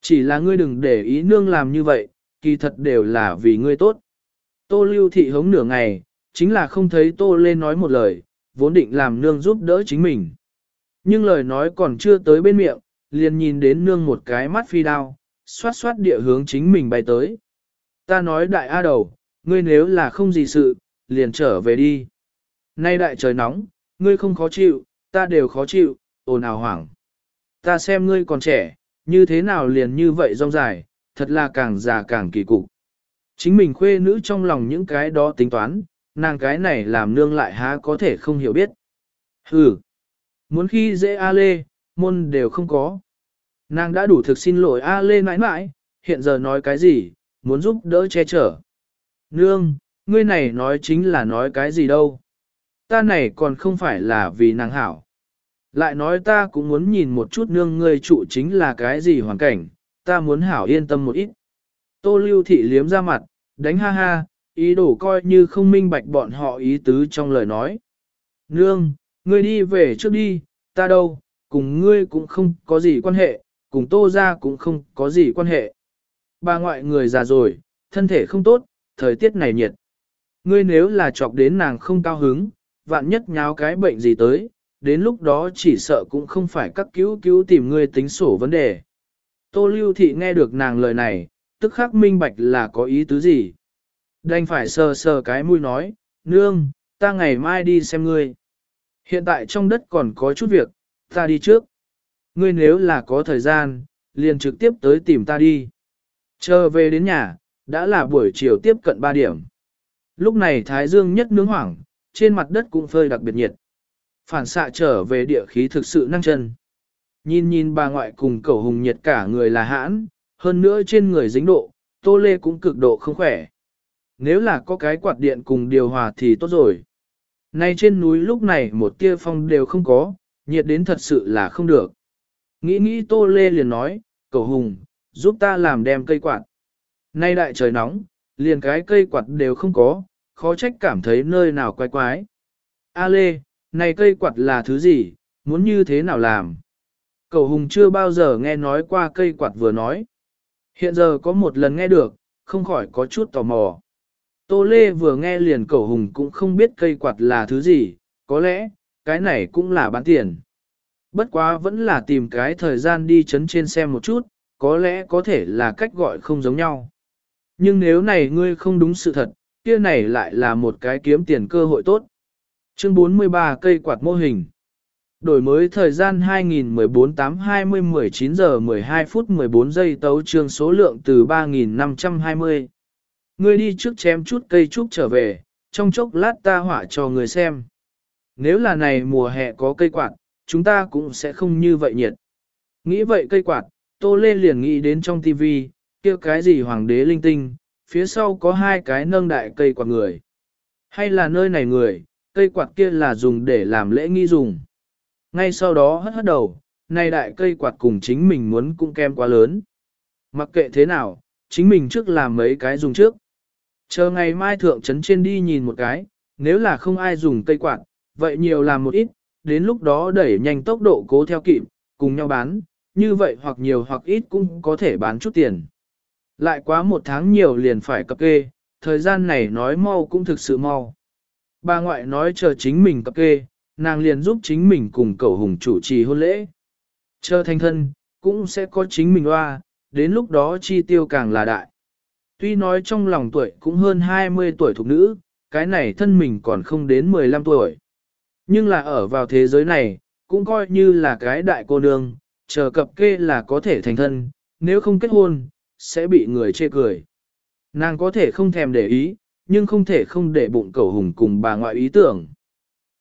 Chỉ là ngươi đừng để ý nương làm như vậy, kỳ thật đều là vì ngươi tốt. Tô lưu thị hống nửa ngày, chính là không thấy tô lên nói một lời, vốn định làm nương giúp đỡ chính mình. Nhưng lời nói còn chưa tới bên miệng, liền nhìn đến nương một cái mắt phi đao, xoát xoát địa hướng chính mình bay tới. Ta nói đại A đầu, ngươi nếu là không gì sự, liền trở về đi. Nay đại trời nóng, ngươi không khó chịu, ta đều khó chịu, ồn ào hoảng. Ta xem ngươi còn trẻ, như thế nào liền như vậy rong dài, thật là càng già càng kỳ cục. Chính mình khuê nữ trong lòng những cái đó tính toán, nàng cái này làm nương lại há có thể không hiểu biết. Hừ, muốn khi dễ A Lê, môn đều không có. Nàng đã đủ thực xin lỗi A Lê mãi mãi, hiện giờ nói cái gì, muốn giúp đỡ che chở. Nương, ngươi này nói chính là nói cái gì đâu. Ta này còn không phải là vì nàng hảo. Lại nói ta cũng muốn nhìn một chút nương ngươi trụ chính là cái gì hoàn cảnh, ta muốn hảo yên tâm một ít. Tô lưu thị liếm ra mặt, đánh ha ha, ý đồ coi như không minh bạch bọn họ ý tứ trong lời nói. Nương, ngươi đi về trước đi, ta đâu, cùng ngươi cũng không có gì quan hệ, cùng tô ra cũng không có gì quan hệ. Bà ngoại người già rồi, thân thể không tốt, thời tiết này nhiệt. Ngươi nếu là chọc đến nàng không cao hứng, vạn nhất nháo cái bệnh gì tới, đến lúc đó chỉ sợ cũng không phải các cứu cứu tìm ngươi tính sổ vấn đề. Tô lưu thị nghe được nàng lời này, tức khắc minh bạch là có ý tứ gì. Đành phải sờ sờ cái mũi nói, nương, ta ngày mai đi xem ngươi. Hiện tại trong đất còn có chút việc, ta đi trước. Ngươi nếu là có thời gian, liền trực tiếp tới tìm ta đi. Chờ về đến nhà, đã là buổi chiều tiếp cận 3 điểm. Lúc này Thái Dương nhất nướng hoảng, trên mặt đất cũng phơi đặc biệt nhiệt. Phản xạ trở về địa khí thực sự năng chân. Nhìn nhìn bà ngoại cùng cẩu hùng nhiệt cả người là hãn, hơn nữa trên người dính độ, tô lê cũng cực độ không khỏe. Nếu là có cái quạt điện cùng điều hòa thì tốt rồi. Nay trên núi lúc này một tia phong đều không có, nhiệt đến thật sự là không được. Nghĩ nghĩ tô lê liền nói, cậu hùng, giúp ta làm đem cây quạt. Nay đại trời nóng, liền cái cây quạt đều không có, khó trách cảm thấy nơi nào quái quái. A lê, này cây quạt là thứ gì, muốn như thế nào làm? Cậu hùng chưa bao giờ nghe nói qua cây quạt vừa nói. Hiện giờ có một lần nghe được, không khỏi có chút tò mò. Tô Lê vừa nghe liền cậu hùng cũng không biết cây quạt là thứ gì, có lẽ, cái này cũng là bán tiền. Bất quá vẫn là tìm cái thời gian đi chấn trên xem một chút, có lẽ có thể là cách gọi không giống nhau. Nhưng nếu này ngươi không đúng sự thật, kia này lại là một cái kiếm tiền cơ hội tốt. Chương 43 cây quạt mô hình Đổi mới thời gian 2014 8 20 19 giờ 12 phút 14 giây tấu trương số lượng từ 3520. Ngươi đi trước chém chút cây trúc trở về, trong chốc lát ta hỏa cho người xem. Nếu là này mùa hè có cây quạt, chúng ta cũng sẽ không như vậy nhiệt. Nghĩ vậy cây quạt, Tô Lê liền nghĩ đến trong tivi, kia cái gì hoàng đế linh tinh, phía sau có hai cái nâng đại cây quạt người. Hay là nơi này người, cây quạt kia là dùng để làm lễ nghi dùng. Ngay sau đó hất hất đầu, này đại cây quạt cùng chính mình muốn cũng kem quá lớn. Mặc kệ thế nào, chính mình trước làm mấy cái dùng trước. Chờ ngày mai thượng trấn trên đi nhìn một cái, nếu là không ai dùng cây quạt, vậy nhiều làm một ít, đến lúc đó đẩy nhanh tốc độ cố theo kịp, cùng nhau bán, như vậy hoặc nhiều hoặc ít cũng có thể bán chút tiền. Lại quá một tháng nhiều liền phải cập kê, thời gian này nói mau cũng thực sự mau. Bà ngoại nói chờ chính mình cập kê, nàng liền giúp chính mình cùng cậu hùng chủ trì hôn lễ. Chờ thanh thân, cũng sẽ có chính mình hoa, đến lúc đó chi tiêu càng là đại. Tuy nói trong lòng tuổi cũng hơn 20 tuổi thuộc nữ, cái này thân mình còn không đến 15 tuổi. Nhưng là ở vào thế giới này, cũng coi như là cái đại cô nương, chờ cập kê là có thể thành thân, nếu không kết hôn, sẽ bị người chê cười. Nàng có thể không thèm để ý, nhưng không thể không để bụng cầu hùng cùng bà ngoại ý tưởng.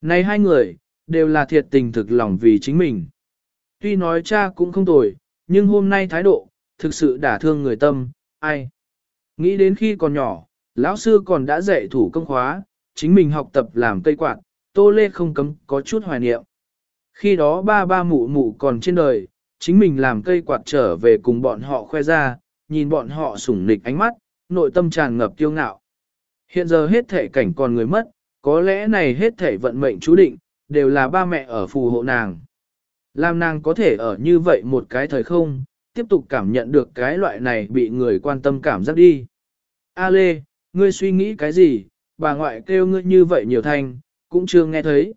Này hai người, đều là thiệt tình thực lòng vì chính mình. Tuy nói cha cũng không tồi, nhưng hôm nay thái độ, thực sự đả thương người tâm, ai. Nghĩ đến khi còn nhỏ, lão sư còn đã dạy thủ công khóa, chính mình học tập làm cây quạt, tô lê không cấm có chút hoài niệm. Khi đó ba ba mụ mụ còn trên đời, chính mình làm cây quạt trở về cùng bọn họ khoe ra, nhìn bọn họ sủng nịch ánh mắt, nội tâm tràn ngập kiêu ngạo. Hiện giờ hết thể cảnh còn người mất, có lẽ này hết thể vận mệnh chú định, đều là ba mẹ ở phù hộ nàng. Làm nàng có thể ở như vậy một cái thời không, tiếp tục cảm nhận được cái loại này bị người quan tâm cảm giác đi. A Lê, ngươi suy nghĩ cái gì, bà ngoại kêu ngươi như vậy nhiều thanh, cũng chưa nghe thấy.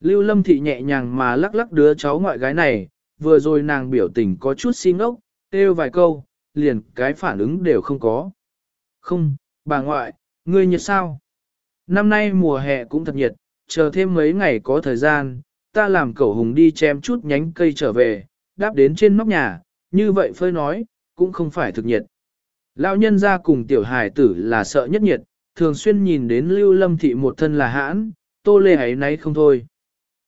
Lưu Lâm Thị nhẹ nhàng mà lắc lắc đứa cháu ngoại gái này, vừa rồi nàng biểu tình có chút xin ngốc, kêu vài câu, liền cái phản ứng đều không có. Không, bà ngoại, ngươi nhiệt sao? Năm nay mùa hè cũng thật nhiệt, chờ thêm mấy ngày có thời gian, ta làm cẩu hùng đi chém chút nhánh cây trở về, đáp đến trên nóc nhà, như vậy phơi nói, cũng không phải thực nhiệt. Lão nhân ra cùng tiểu hài tử là sợ nhất nhiệt, thường xuyên nhìn đến lưu lâm thị một thân là hãn, tô lê ấy nấy không thôi.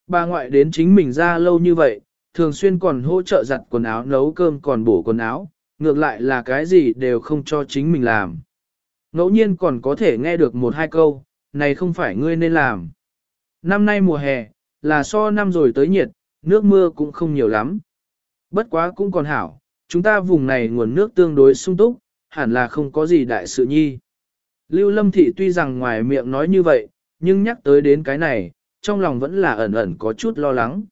Bà ngoại đến chính mình ra lâu như vậy, thường xuyên còn hỗ trợ giặt quần áo nấu cơm còn bổ quần áo, ngược lại là cái gì đều không cho chính mình làm. Ngẫu nhiên còn có thể nghe được một hai câu, này không phải ngươi nên làm. Năm nay mùa hè, là so năm rồi tới nhiệt, nước mưa cũng không nhiều lắm. Bất quá cũng còn hảo, chúng ta vùng này nguồn nước tương đối sung túc, hẳn là không có gì đại sự nhi. Lưu Lâm Thị tuy rằng ngoài miệng nói như vậy, nhưng nhắc tới đến cái này, trong lòng vẫn là ẩn ẩn có chút lo lắng.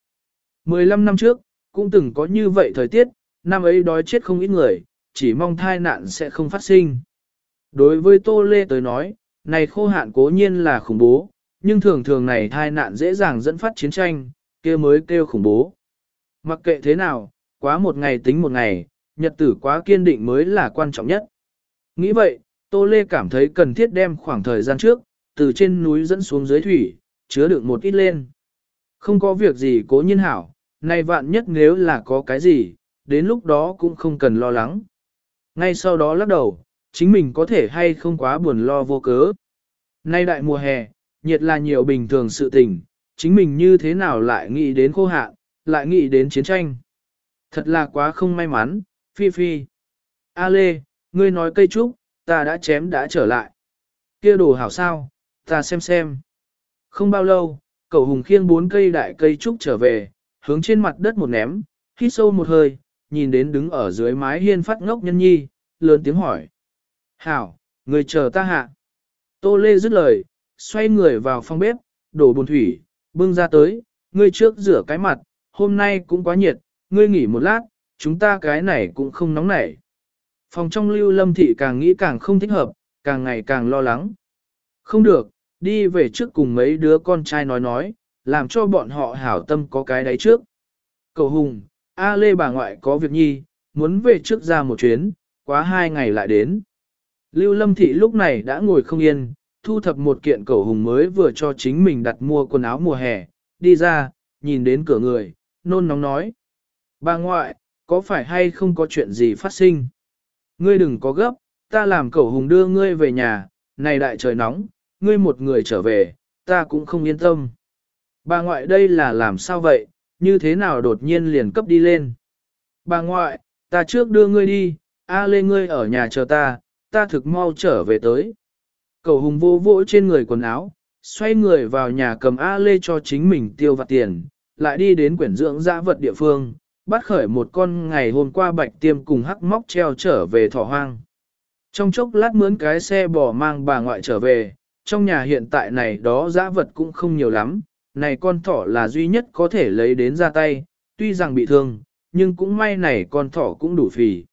15 năm trước, cũng từng có như vậy thời tiết, năm ấy đói chết không ít người, chỉ mong thai nạn sẽ không phát sinh. Đối với Tô Lê tới nói, này khô hạn cố nhiên là khủng bố, nhưng thường thường này thai nạn dễ dàng dẫn phát chiến tranh, kia mới kêu khủng bố. Mặc kệ thế nào, quá một ngày tính một ngày, nhật tử quá kiên định mới là quan trọng nhất. Nghĩ vậy, Tô Lê cảm thấy cần thiết đem khoảng thời gian trước, từ trên núi dẫn xuống dưới thủy, chứa đựng một ít lên. Không có việc gì cố nhiên hảo, nay vạn nhất nếu là có cái gì, đến lúc đó cũng không cần lo lắng. Ngay sau đó lắc đầu, chính mình có thể hay không quá buồn lo vô cớ. Nay đại mùa hè, nhiệt là nhiều bình thường sự tình, chính mình như thế nào lại nghĩ đến khô hạn, lại nghĩ đến chiến tranh. Thật là quá không may mắn, phi phi. A Lê, ngươi nói cây trúc, ta đã chém đã trở lại. kia đồ hảo sao, ta xem xem. Không bao lâu, cậu hùng khiêng bốn cây đại cây trúc trở về, hướng trên mặt đất một ném, hít sâu một hơi, nhìn đến đứng ở dưới mái hiên phát ngốc nhân nhi, lớn tiếng hỏi. Hảo, người chờ ta hạ. Tô Lê dứt lời, xoay người vào phòng bếp, đổ bồn thủy, bưng ra tới, ngươi trước rửa cái mặt, hôm nay cũng quá nhiệt, ngươi nghỉ một lát, chúng ta cái này cũng không nóng nảy. Phòng trong lưu lâm thị càng nghĩ càng không thích hợp, càng ngày càng lo lắng. Không được, đi về trước cùng mấy đứa con trai nói nói, làm cho bọn họ hảo tâm có cái đấy trước. Cầu Hùng, A Lê bà ngoại có việc nhi, muốn về trước ra một chuyến, quá hai ngày lại đến. Lưu Lâm Thị lúc này đã ngồi không yên, thu thập một kiện cầu hùng mới vừa cho chính mình đặt mua quần áo mùa hè, đi ra, nhìn đến cửa người, nôn nóng nói. Bà ngoại, có phải hay không có chuyện gì phát sinh? Ngươi đừng có gấp, ta làm cậu hùng đưa ngươi về nhà, này đại trời nóng, ngươi một người trở về, ta cũng không yên tâm. Bà ngoại đây là làm sao vậy, như thế nào đột nhiên liền cấp đi lên? Bà ngoại, ta trước đưa ngươi đi, A Lê ngươi ở nhà chờ ta, ta thực mau trở về tới. Cậu hùng vô vỗ trên người quần áo, xoay người vào nhà cầm A Lê cho chính mình tiêu vặt tiền, lại đi đến quyển dưỡng dã vật địa phương, bắt khởi một con ngày hôm qua bạch tiêm cùng hắc móc treo trở về thỏ hoang. Trong chốc lát mướn cái xe bò mang bà ngoại trở về, trong nhà hiện tại này đó giã vật cũng không nhiều lắm, này con thỏ là duy nhất có thể lấy đến ra tay, tuy rằng bị thương, nhưng cũng may này con thỏ cũng đủ phì.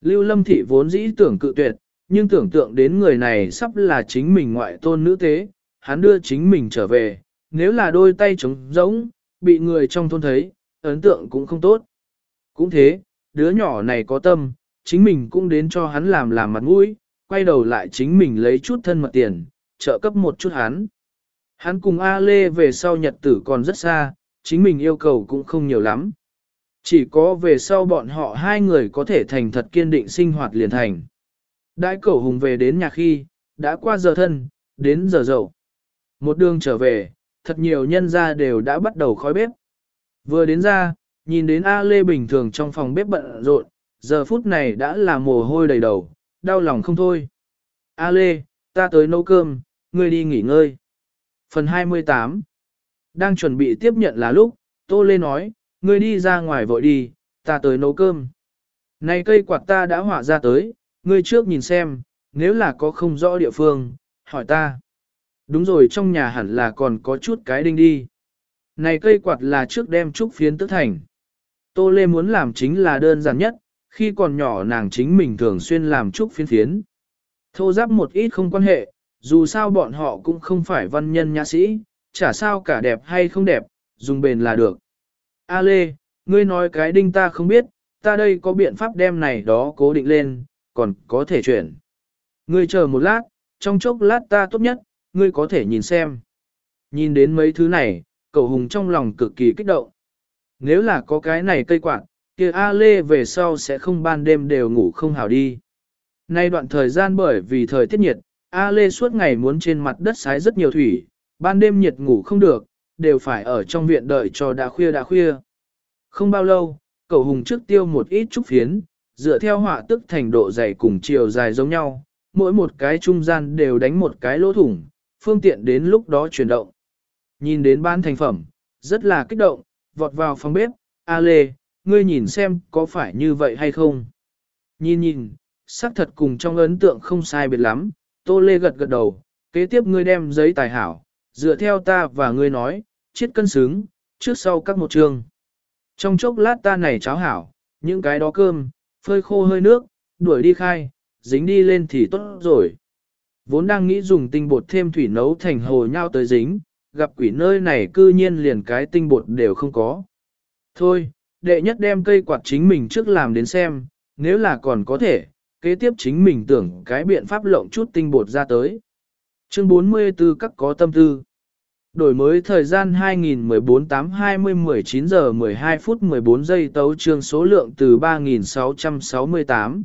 Lưu Lâm Thị vốn dĩ tưởng cự tuyệt, nhưng tưởng tượng đến người này sắp là chính mình ngoại tôn nữ tế, hắn đưa chính mình trở về, nếu là đôi tay trống rỗng, bị người trong thôn thấy, ấn tượng cũng không tốt. Cũng thế, đứa nhỏ này có tâm, chính mình cũng đến cho hắn làm làm mặt mũi, quay đầu lại chính mình lấy chút thân mật tiền, trợ cấp một chút hắn. Hắn cùng A Lê về sau nhật tử còn rất xa, chính mình yêu cầu cũng không nhiều lắm. Chỉ có về sau bọn họ hai người có thể thành thật kiên định sinh hoạt liền thành. Đại cẩu hùng về đến nhà khi, đã qua giờ thân, đến giờ dậu. Một đường trở về, thật nhiều nhân gia đều đã bắt đầu khói bếp. Vừa đến ra, nhìn đến A Lê bình thường trong phòng bếp bận rộn, giờ phút này đã là mồ hôi đầy đầu, đau lòng không thôi. A Lê, ta tới nấu cơm, ngươi đi nghỉ ngơi. Phần 28 Đang chuẩn bị tiếp nhận là lúc, Tô Lê nói, ngươi đi ra ngoài vội đi, ta tới nấu cơm. Này cây quạt ta đã họa ra tới, ngươi trước nhìn xem, nếu là có không rõ địa phương, hỏi ta. Đúng rồi trong nhà hẳn là còn có chút cái đinh đi. Này cây quạt là trước đem trúc phiến tức thành. Tô Lê muốn làm chính là đơn giản nhất, khi còn nhỏ nàng chính mình thường xuyên làm trúc phiến phiến. Thô giáp một ít không quan hệ, dù sao bọn họ cũng không phải văn nhân nhã sĩ, chả sao cả đẹp hay không đẹp, dùng bền là được. A Lê, ngươi nói cái đinh ta không biết, ta đây có biện pháp đem này đó cố định lên, còn có thể chuyển. Ngươi chờ một lát, trong chốc lát ta tốt nhất, ngươi có thể nhìn xem. Nhìn đến mấy thứ này, cậu hùng trong lòng cực kỳ kích động. Nếu là có cái này cây quạt, kia A Lê về sau sẽ không ban đêm đều ngủ không hảo đi. Nay đoạn thời gian bởi vì thời tiết nhiệt, A Lê suốt ngày muốn trên mặt đất sái rất nhiều thủy, ban đêm nhiệt ngủ không được, đều phải ở trong viện đợi cho đã khuya đã khuya. Không bao lâu, cậu hùng trước tiêu một ít trúc phiến, dựa theo họa tức thành độ dày cùng chiều dài giống nhau, mỗi một cái trung gian đều đánh một cái lỗ thủng, phương tiện đến lúc đó chuyển động. Nhìn đến ban thành phẩm, rất là kích động, vọt vào phòng bếp, A Lê, ngươi nhìn xem có phải như vậy hay không? Nhìn nhìn, xác thật cùng trong ấn tượng không sai biệt lắm, Tô Lê gật gật đầu, kế tiếp ngươi đem giấy tài hảo, dựa theo ta và ngươi nói, chiết cân xứng, trước sau các một trường. Trong chốc lát ta này cháo hảo, những cái đó cơm, phơi khô hơi nước, đuổi đi khai, dính đi lên thì tốt rồi. Vốn đang nghĩ dùng tinh bột thêm thủy nấu thành hồ nhau tới dính, gặp quỷ nơi này cư nhiên liền cái tinh bột đều không có. Thôi, đệ nhất đem cây quạt chính mình trước làm đến xem, nếu là còn có thể, kế tiếp chính mình tưởng cái biện pháp lộng chút tinh bột ra tới. Chương 44 các có tâm tư. Đổi mới thời gian 2014 8 20 19 giờ 12 phút 14 giây tấu trương số lượng từ 3668.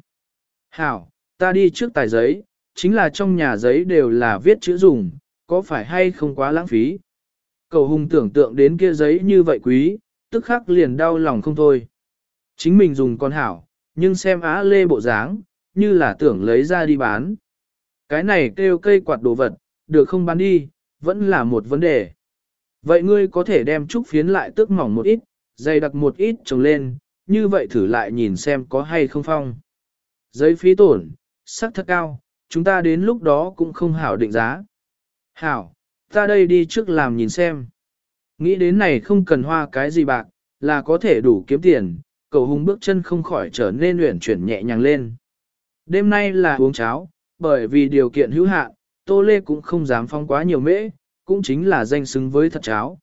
Hảo, ta đi trước tài giấy, chính là trong nhà giấy đều là viết chữ dùng, có phải hay không quá lãng phí. Cầu hùng tưởng tượng đến kia giấy như vậy quý, tức khắc liền đau lòng không thôi. Chính mình dùng con hảo, nhưng xem á lê bộ dáng, như là tưởng lấy ra đi bán. Cái này kêu cây quạt đồ vật, được không bán đi, vẫn là một vấn đề. Vậy ngươi có thể đem trúc phiến lại tước mỏng một ít, dày đặc một ít trồng lên, như vậy thử lại nhìn xem có hay không phong. Giấy phí tổn, sắc thật cao, chúng ta đến lúc đó cũng không hảo định giá. Hảo, ta đây đi trước làm nhìn xem. Nghĩ đến này không cần hoa cái gì bạc, là có thể đủ kiếm tiền, cầu hùng bước chân không khỏi trở nên luyện chuyển nhẹ nhàng lên. Đêm nay là uống cháo, bởi vì điều kiện hữu hạn, Tô Lê cũng không dám phong quá nhiều mễ, cũng chính là danh xứng với thật cháo.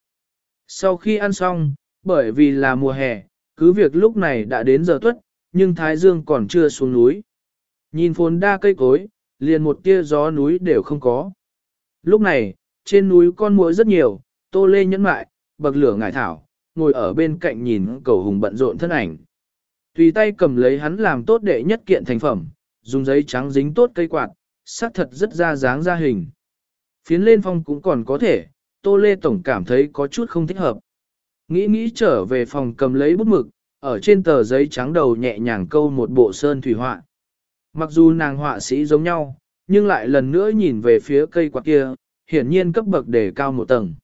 Sau khi ăn xong, bởi vì là mùa hè, cứ việc lúc này đã đến giờ tuất, nhưng Thái Dương còn chưa xuống núi. Nhìn phồn đa cây cối, liền một tia gió núi đều không có. Lúc này, trên núi con muỗi rất nhiều, Tô Lê nhẫn mại, bậc lửa ngải thảo, ngồi ở bên cạnh nhìn cầu hùng bận rộn thân ảnh. Tùy tay cầm lấy hắn làm tốt đệ nhất kiện thành phẩm, dùng giấy trắng dính tốt cây quạt, sắc thật rất ra dáng ra hình. Phiến lên phong cũng còn có thể, Tô Lê Tổng cảm thấy có chút không thích hợp. Nghĩ nghĩ trở về phòng cầm lấy bút mực, ở trên tờ giấy trắng đầu nhẹ nhàng câu một bộ sơn thủy họa. Mặc dù nàng họa sĩ giống nhau, nhưng lại lần nữa nhìn về phía cây quạt kia, hiển nhiên cấp bậc để cao một tầng.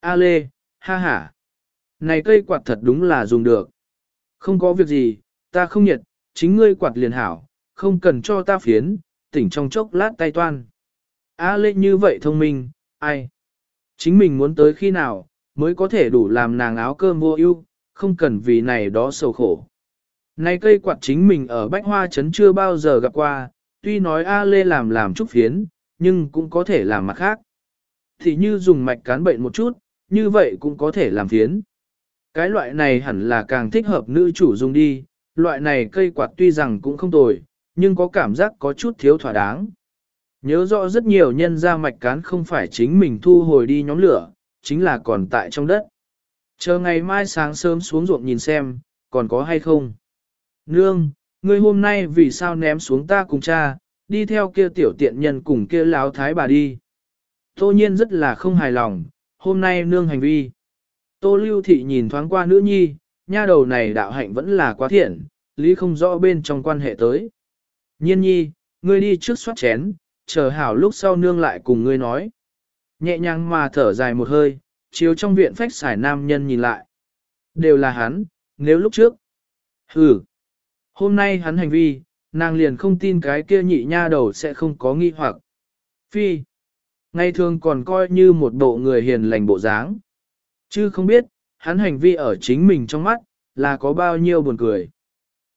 A lê, ha ha. Này cây quạt thật đúng là dùng được. Không có việc gì, ta không nhiệt, chính ngươi quạt liền hảo, không cần cho ta phiến, tỉnh trong chốc lát tay toan. A lê như vậy thông minh, ai? Chính mình muốn tới khi nào, mới có thể đủ làm nàng áo cơm vô ưu, không cần vì này đó sầu khổ. Này cây quạt chính mình ở Bách Hoa Trấn chưa bao giờ gặp qua, tuy nói A Lê làm làm chút phiến, nhưng cũng có thể làm mặt khác. Thì như dùng mạch cán bệnh một chút, như vậy cũng có thể làm phiến. Cái loại này hẳn là càng thích hợp nữ chủ dùng đi, loại này cây quạt tuy rằng cũng không tồi, nhưng có cảm giác có chút thiếu thỏa đáng. Nhớ rõ rất nhiều nhân ra mạch cán không phải chính mình thu hồi đi nhóm lửa, chính là còn tại trong đất. Chờ ngày mai sáng sớm xuống ruộng nhìn xem, còn có hay không. Nương, ngươi hôm nay vì sao ném xuống ta cùng cha, đi theo kia tiểu tiện nhân cùng kia láo thái bà đi. Tô nhiên rất là không hài lòng, hôm nay nương hành vi. Tô lưu thị nhìn thoáng qua nữ nhi, nha đầu này đạo hạnh vẫn là quá thiện, lý không rõ bên trong quan hệ tới. Nhiên nhi, ngươi đi trước soát chén, chờ hảo lúc sau nương lại cùng ngươi nói. Nhẹ nhàng mà thở dài một hơi, chiếu trong viện phách xài nam nhân nhìn lại. Đều là hắn, nếu lúc trước. Hừ. Hôm nay hắn hành vi, nàng liền không tin cái kia nhị nha đầu sẽ không có nghi hoặc. Phi. Ngày thường còn coi như một bộ người hiền lành bộ dáng. Chứ không biết, hắn hành vi ở chính mình trong mắt, là có bao nhiêu buồn cười.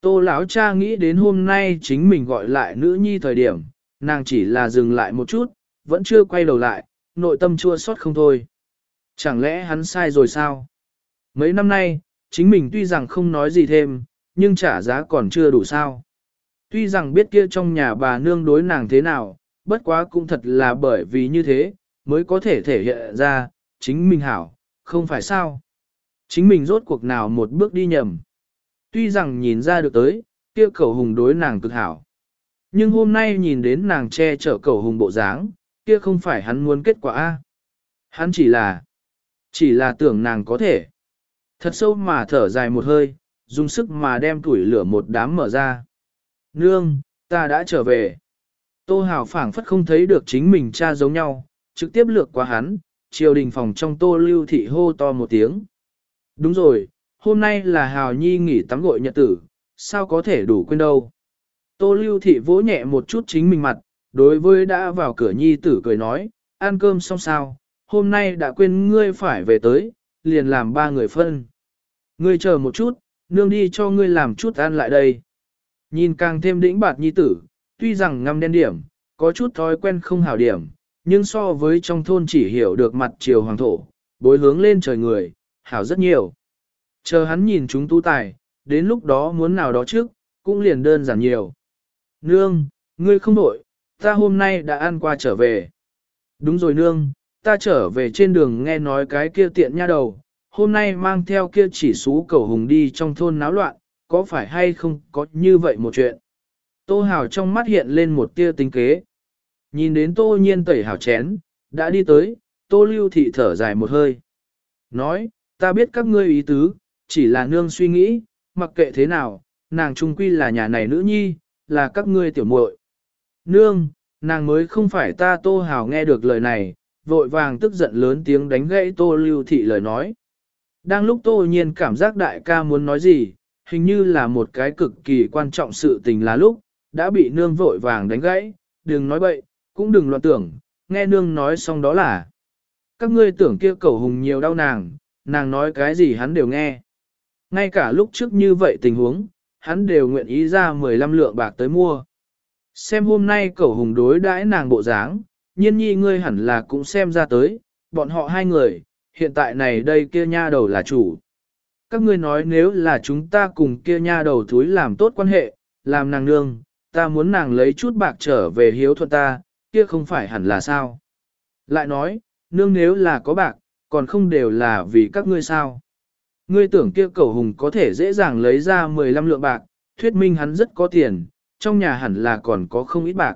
Tô lão cha nghĩ đến hôm nay chính mình gọi lại nữ nhi thời điểm, nàng chỉ là dừng lại một chút, vẫn chưa quay đầu lại, nội tâm chua xót không thôi. Chẳng lẽ hắn sai rồi sao? Mấy năm nay, chính mình tuy rằng không nói gì thêm, nhưng trả giá còn chưa đủ sao. Tuy rằng biết kia trong nhà bà nương đối nàng thế nào, bất quá cũng thật là bởi vì như thế, mới có thể thể hiện ra, chính mình hảo, không phải sao. Chính mình rốt cuộc nào một bước đi nhầm. Tuy rằng nhìn ra được tới, kia cầu hùng đối nàng cực hảo. Nhưng hôm nay nhìn đến nàng che chở cầu hùng bộ dáng, kia không phải hắn muốn kết quả a. Hắn chỉ là, chỉ là tưởng nàng có thể. Thật sâu mà thở dài một hơi, dùng sức mà đem tuổi lửa một đám mở ra. Nương, ta đã trở về. Tô Hào phảng phất không thấy được chính mình cha giống nhau, trực tiếp lược qua hắn, triều đình phòng trong tô lưu thị hô to một tiếng. Đúng rồi, hôm nay là Hào Nhi nghỉ tắm gội nhật tử, sao có thể đủ quên đâu. Tô lưu thị vỗ nhẹ một chút chính mình mặt, đối với đã vào cửa Nhi tử cười nói, ăn cơm xong sao, hôm nay đã quên ngươi phải về tới, liền làm ba người phân. Ngươi chờ một chút, nương đi cho ngươi làm chút ăn lại đây. Nhìn càng thêm đĩnh bạt Nhi tử, tuy rằng ngăm đen điểm, có chút thói quen không hảo điểm, nhưng so với trong thôn chỉ hiểu được mặt triều hoàng thổ, bối hướng lên trời người, hảo rất nhiều. Chờ hắn nhìn chúng tu tài, đến lúc đó muốn nào đó trước, cũng liền đơn giản nhiều. Nương, ngươi không đổi, ta hôm nay đã ăn qua trở về. Đúng rồi nương, ta trở về trên đường nghe nói cái kia tiện nha đầu, hôm nay mang theo kia chỉ xú cầu hùng đi trong thôn náo loạn, có phải hay không có như vậy một chuyện. Tô Hảo trong mắt hiện lên một tia tính kế. Nhìn đến tô nhiên tẩy hảo chén, đã đi tới, tô lưu thị thở dài một hơi. Nói, ta biết các ngươi ý tứ, chỉ là nương suy nghĩ, mặc kệ thế nào, nàng trung quy là nhà này nữ nhi, là các ngươi tiểu muội. Nương, nàng mới không phải ta tô Hảo nghe được lời này, vội vàng tức giận lớn tiếng đánh gãy tô lưu thị lời nói. Đang lúc tô nhiên cảm giác đại ca muốn nói gì, hình như là một cái cực kỳ quan trọng sự tình là lúc, đã bị nương vội vàng đánh gãy, đừng nói bậy, cũng đừng loạn tưởng, nghe nương nói xong đó là. Các ngươi tưởng kia cầu hùng nhiều đau nàng, nàng nói cái gì hắn đều nghe. Ngay cả lúc trước như vậy tình huống, hắn đều nguyện ý ra 15 lượng bạc tới mua. Xem hôm nay cầu hùng đối đãi nàng bộ dáng, nhiên nhi ngươi hẳn là cũng xem ra tới, bọn họ hai người, hiện tại này đây kia nha đầu là chủ. Các ngươi nói nếu là chúng ta cùng kia nha đầu thúi làm tốt quan hệ, làm nàng nương, ta muốn nàng lấy chút bạc trở về hiếu thuận ta, kia không phải hẳn là sao. Lại nói, nương nếu là có bạc, còn không đều là vì các ngươi sao. Ngươi tưởng kia cầu hùng có thể dễ dàng lấy ra 15 lượng bạc, thuyết minh hắn rất có tiền, trong nhà hẳn là còn có không ít bạc.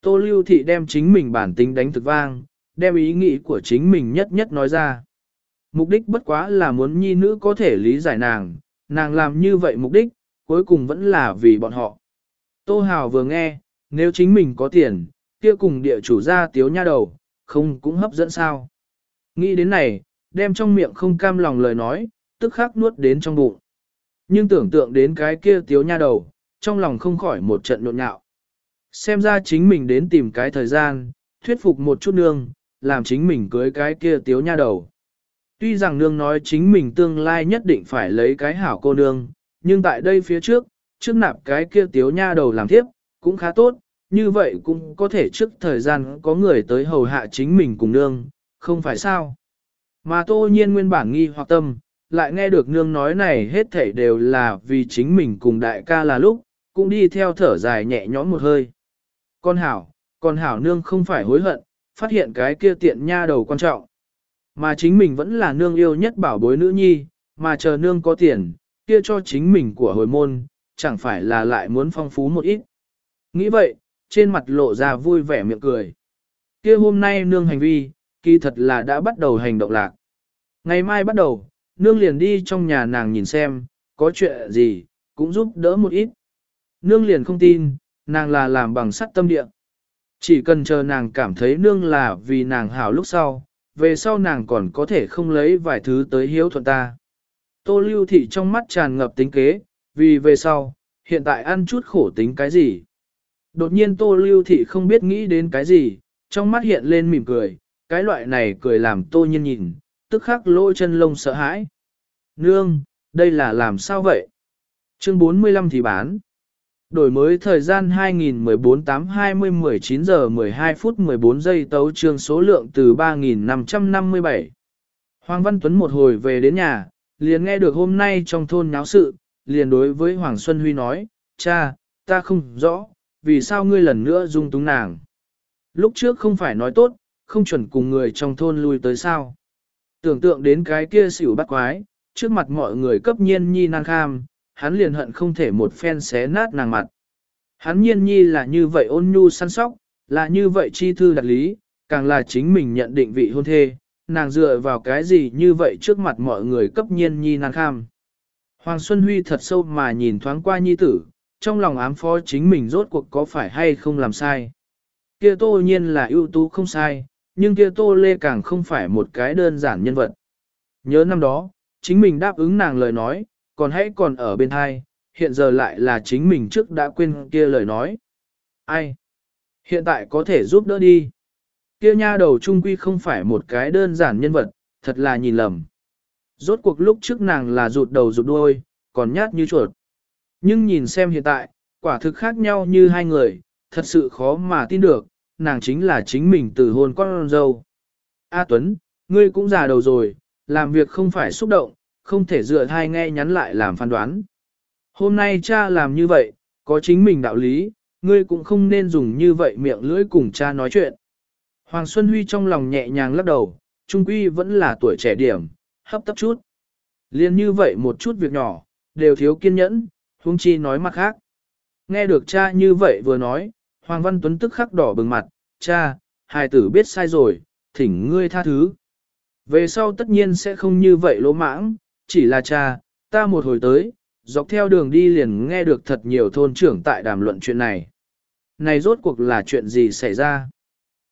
Tô Lưu Thị đem chính mình bản tính đánh thực vang, đem ý nghĩ của chính mình nhất nhất nói ra. Mục đích bất quá là muốn nhi nữ có thể lý giải nàng, nàng làm như vậy mục đích, cuối cùng vẫn là vì bọn họ. Tô Hào vừa nghe, nếu chính mình có tiền, kia cùng địa chủ ra tiếu nha đầu, không cũng hấp dẫn sao. Nghĩ đến này, đem trong miệng không cam lòng lời nói, tức khắc nuốt đến trong bụng. Nhưng tưởng tượng đến cái kia tiếu nha đầu, trong lòng không khỏi một trận nhộn nhạo. Xem ra chính mình đến tìm cái thời gian, thuyết phục một chút nương, làm chính mình cưới cái kia tiếu nha đầu. Tuy rằng nương nói chính mình tương lai nhất định phải lấy cái hảo cô nương, nhưng tại đây phía trước, trước nạp cái kia tiếu nha đầu làm tiếp, cũng khá tốt, như vậy cũng có thể trước thời gian có người tới hầu hạ chính mình cùng nương, không phải sao. Mà tô nhiên nguyên bản nghi hoặc tâm, lại nghe được nương nói này hết thảy đều là vì chính mình cùng đại ca là lúc, cũng đi theo thở dài nhẹ nhõm một hơi. Con hảo, con hảo nương không phải hối hận, phát hiện cái kia tiện nha đầu quan trọng. Mà chính mình vẫn là nương yêu nhất bảo bối nữ nhi, mà chờ nương có tiền, kia cho chính mình của hồi môn, chẳng phải là lại muốn phong phú một ít. Nghĩ vậy, trên mặt lộ ra vui vẻ miệng cười. Kia hôm nay nương hành vi, kỳ thật là đã bắt đầu hành động lạc. Ngày mai bắt đầu, nương liền đi trong nhà nàng nhìn xem, có chuyện gì, cũng giúp đỡ một ít. Nương liền không tin, nàng là làm bằng sắt tâm địa. Chỉ cần chờ nàng cảm thấy nương là vì nàng hảo lúc sau, về sau nàng còn có thể không lấy vài thứ tới hiếu thuận ta. Tô lưu thị trong mắt tràn ngập tính kế, vì về sau, hiện tại ăn chút khổ tính cái gì. Đột nhiên tô lưu thị không biết nghĩ đến cái gì, trong mắt hiện lên mỉm cười, cái loại này cười làm tô nhiên nhìn, tức khắc lôi chân lông sợ hãi. Nương, đây là làm sao vậy? Chương 45 thì bán. Đổi mới thời gian 2014 8 20 19 giờ 12 phút 14 giây tấu trương số lượng từ 3.557. Hoàng Văn Tuấn một hồi về đến nhà, liền nghe được hôm nay trong thôn nháo sự, liền đối với Hoàng Xuân Huy nói, cha, ta không rõ, vì sao ngươi lần nữa dung túng nàng. Lúc trước không phải nói tốt, không chuẩn cùng người trong thôn lui tới sao. Tưởng tượng đến cái kia xỉu bắt quái, trước mặt mọi người cấp nhiên nhi nan kham, hắn liền hận không thể một phen xé nát nàng mặt. Hắn nhiên nhi là như vậy ôn nhu săn sóc, là như vậy chi thư đặc lý, càng là chính mình nhận định vị hôn thê, nàng dựa vào cái gì như vậy trước mặt mọi người cấp nhiên nhi nan kham. Hoàng Xuân Huy thật sâu mà nhìn thoáng qua nhi tử, trong lòng ám phó chính mình rốt cuộc có phải hay không làm sai. Kia tô nhiên là ưu tú không sai, nhưng kia tô lê càng không phải một cái đơn giản nhân vật. Nhớ năm đó, chính mình đáp ứng nàng lời nói, còn hãy còn ở bên hai, hiện giờ lại là chính mình trước đã quên kia lời nói. Ai? Hiện tại có thể giúp đỡ đi. Kia nha đầu trung quy không phải một cái đơn giản nhân vật, thật là nhìn lầm. Rốt cuộc lúc trước nàng là rụt đầu rụt đuôi, còn nhát như chuột. Nhưng nhìn xem hiện tại, quả thực khác nhau như hai người, thật sự khó mà tin được, nàng chính là chính mình từ hôn con dâu. A Tuấn, ngươi cũng già đầu rồi, làm việc không phải xúc động, không thể dựa thai nghe nhắn lại làm phán đoán. Hôm nay cha làm như vậy, có chính mình đạo lý, ngươi cũng không nên dùng như vậy miệng lưỡi cùng cha nói chuyện. Hoàng Xuân Huy trong lòng nhẹ nhàng lắc đầu, trung quy vẫn là tuổi trẻ điểm, hấp tấp chút. Liên như vậy một chút việc nhỏ, đều thiếu kiên nhẫn, huống chi nói mặt khác. Nghe được cha như vậy vừa nói, Hoàng Văn Tuấn tức khắc đỏ bừng mặt, cha, hài tử biết sai rồi, thỉnh ngươi tha thứ. Về sau tất nhiên sẽ không như vậy lỗ mãng, chỉ là cha, ta một hồi tới, dọc theo đường đi liền nghe được thật nhiều thôn trưởng tại đàm luận chuyện này. Này rốt cuộc là chuyện gì xảy ra?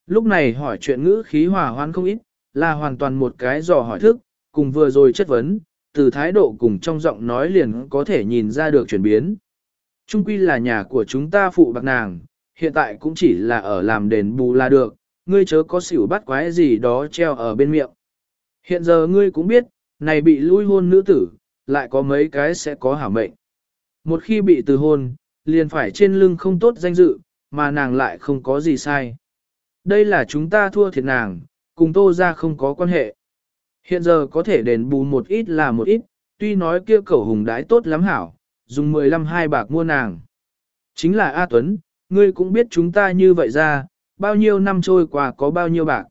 Lúc này hỏi chuyện ngữ khí hòa hoan không ít, là hoàn toàn một cái dò hỏi thức, cùng vừa rồi chất vấn, từ thái độ cùng trong giọng nói liền có thể nhìn ra được chuyển biến. Trung quy là nhà của chúng ta phụ bạc nàng, hiện tại cũng chỉ là ở làm đền bù là được, ngươi chớ có xỉu bắt quái gì đó treo ở bên miệng. Hiện giờ ngươi cũng biết, này bị lui hôn nữ tử, lại có mấy cái sẽ có hảo mệnh. Một khi bị từ hôn, liền phải trên lưng không tốt danh dự, mà nàng lại không có gì sai. Đây là chúng ta thua thiệt nàng, cùng tô ra không có quan hệ. Hiện giờ có thể đền bù một ít là một ít, tuy nói kia cẩu hùng đái tốt lắm hảo, dùng 15 hai bạc mua nàng. Chính là A Tuấn, ngươi cũng biết chúng ta như vậy ra, bao nhiêu năm trôi qua có bao nhiêu bạc.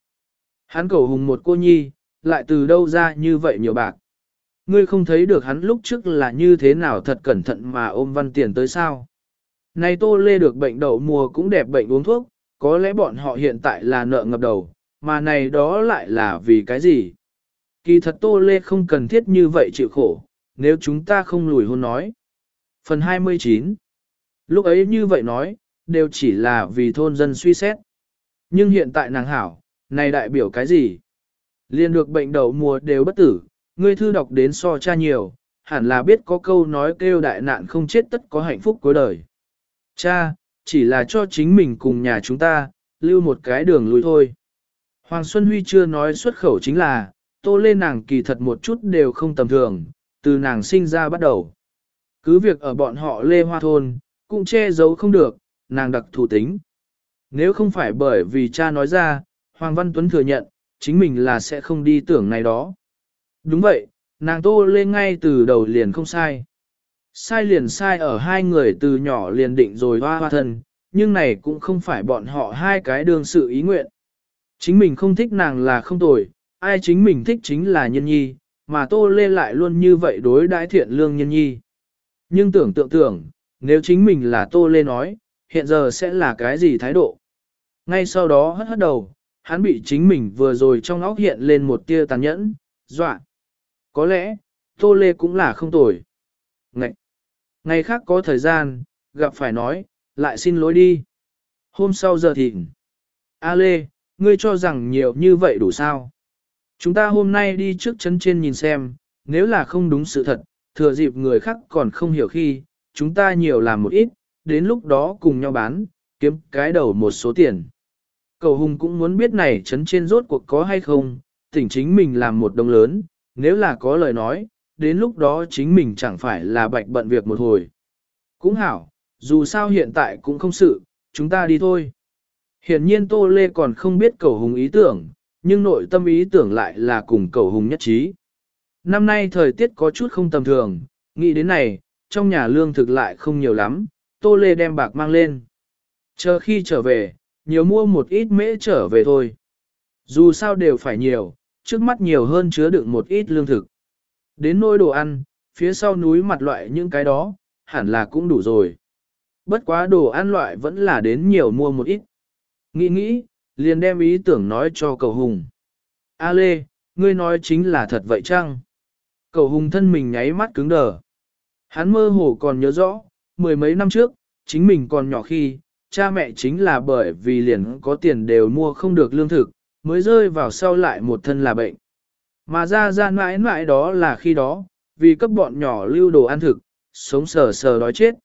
Hắn cẩu hùng một cô nhi, lại từ đâu ra như vậy nhiều bạc. Ngươi không thấy được hắn lúc trước là như thế nào thật cẩn thận mà ôm văn tiền tới sao. Này tô lê được bệnh đậu mùa cũng đẹp bệnh uống thuốc, có lẽ bọn họ hiện tại là nợ ngập đầu, mà này đó lại là vì cái gì? Kỳ thật Tô Lê không cần thiết như vậy chịu khổ, nếu chúng ta không lùi hôn nói. Phần 29 Lúc ấy như vậy nói, đều chỉ là vì thôn dân suy xét. Nhưng hiện tại nàng hảo, này đại biểu cái gì? Liên được bệnh đậu mùa đều bất tử, ngươi thư đọc đến so cha nhiều, hẳn là biết có câu nói kêu đại nạn không chết tất có hạnh phúc cuối đời. Cha, chỉ là cho chính mình cùng nhà chúng ta, lưu một cái đường lùi thôi. Hoàng Xuân Huy chưa nói xuất khẩu chính là, tô lên nàng kỳ thật một chút đều không tầm thường, từ nàng sinh ra bắt đầu. Cứ việc ở bọn họ lê hoa thôn, cũng che giấu không được, nàng đặc thủ tính. Nếu không phải bởi vì cha nói ra, Hoàng Văn Tuấn thừa nhận, chính mình là sẽ không đi tưởng này đó. Đúng vậy, nàng tô lên ngay từ đầu liền không sai. Sai liền sai ở hai người từ nhỏ liền định rồi hoa hoa thân, nhưng này cũng không phải bọn họ hai cái đương sự ý nguyện. Chính mình không thích nàng là không tồi, ai chính mình thích chính là nhân nhi, mà tô lê lại luôn như vậy đối đãi thiện lương nhân nhi. Nhưng tưởng tượng tưởng, nếu chính mình là tô lê nói, hiện giờ sẽ là cái gì thái độ? Ngay sau đó hất hất đầu, hắn bị chính mình vừa rồi trong óc hiện lên một tia tàn nhẫn, dọa. Có lẽ, tô lê cũng là không tồi. Ngậy! Ngày khác có thời gian, gặp phải nói, lại xin lỗi đi. Hôm sau giờ thịnh. A Lê, ngươi cho rằng nhiều như vậy đủ sao? Chúng ta hôm nay đi trước chân trên nhìn xem, nếu là không đúng sự thật, thừa dịp người khác còn không hiểu khi, chúng ta nhiều làm một ít, đến lúc đó cùng nhau bán, kiếm cái đầu một số tiền. Cầu Hùng cũng muốn biết này chấn trên rốt cuộc có hay không, tỉnh chính mình làm một đồng lớn, nếu là có lời nói, đến lúc đó chính mình chẳng phải là bạch bận việc một hồi. Cũng hảo, dù sao hiện tại cũng không sự, chúng ta đi thôi. Hiển nhiên Tô Lê còn không biết cầu hùng ý tưởng, nhưng nội tâm ý tưởng lại là cùng cầu hùng nhất trí. Năm nay thời tiết có chút không tầm thường, nghĩ đến này, trong nhà lương thực lại không nhiều lắm, Tô Lê đem bạc mang lên. Chờ khi trở về, nhiều mua một ít mễ trở về thôi. Dù sao đều phải nhiều, trước mắt nhiều hơn chứa đựng một ít lương thực. Đến nôi đồ ăn, phía sau núi mặt loại những cái đó, hẳn là cũng đủ rồi. Bất quá đồ ăn loại vẫn là đến nhiều mua một ít. Nghĩ nghĩ, liền đem ý tưởng nói cho cầu hùng. A Lê, ngươi nói chính là thật vậy chăng? Cầu hùng thân mình nháy mắt cứng đờ. Hắn mơ hồ còn nhớ rõ, mười mấy năm trước, chính mình còn nhỏ khi, cha mẹ chính là bởi vì liền có tiền đều mua không được lương thực, mới rơi vào sau lại một thân là bệnh. Mà ra ra mãi mãi đó là khi đó, vì cấp bọn nhỏ lưu đồ ăn thực, sống sờ sờ đói chết.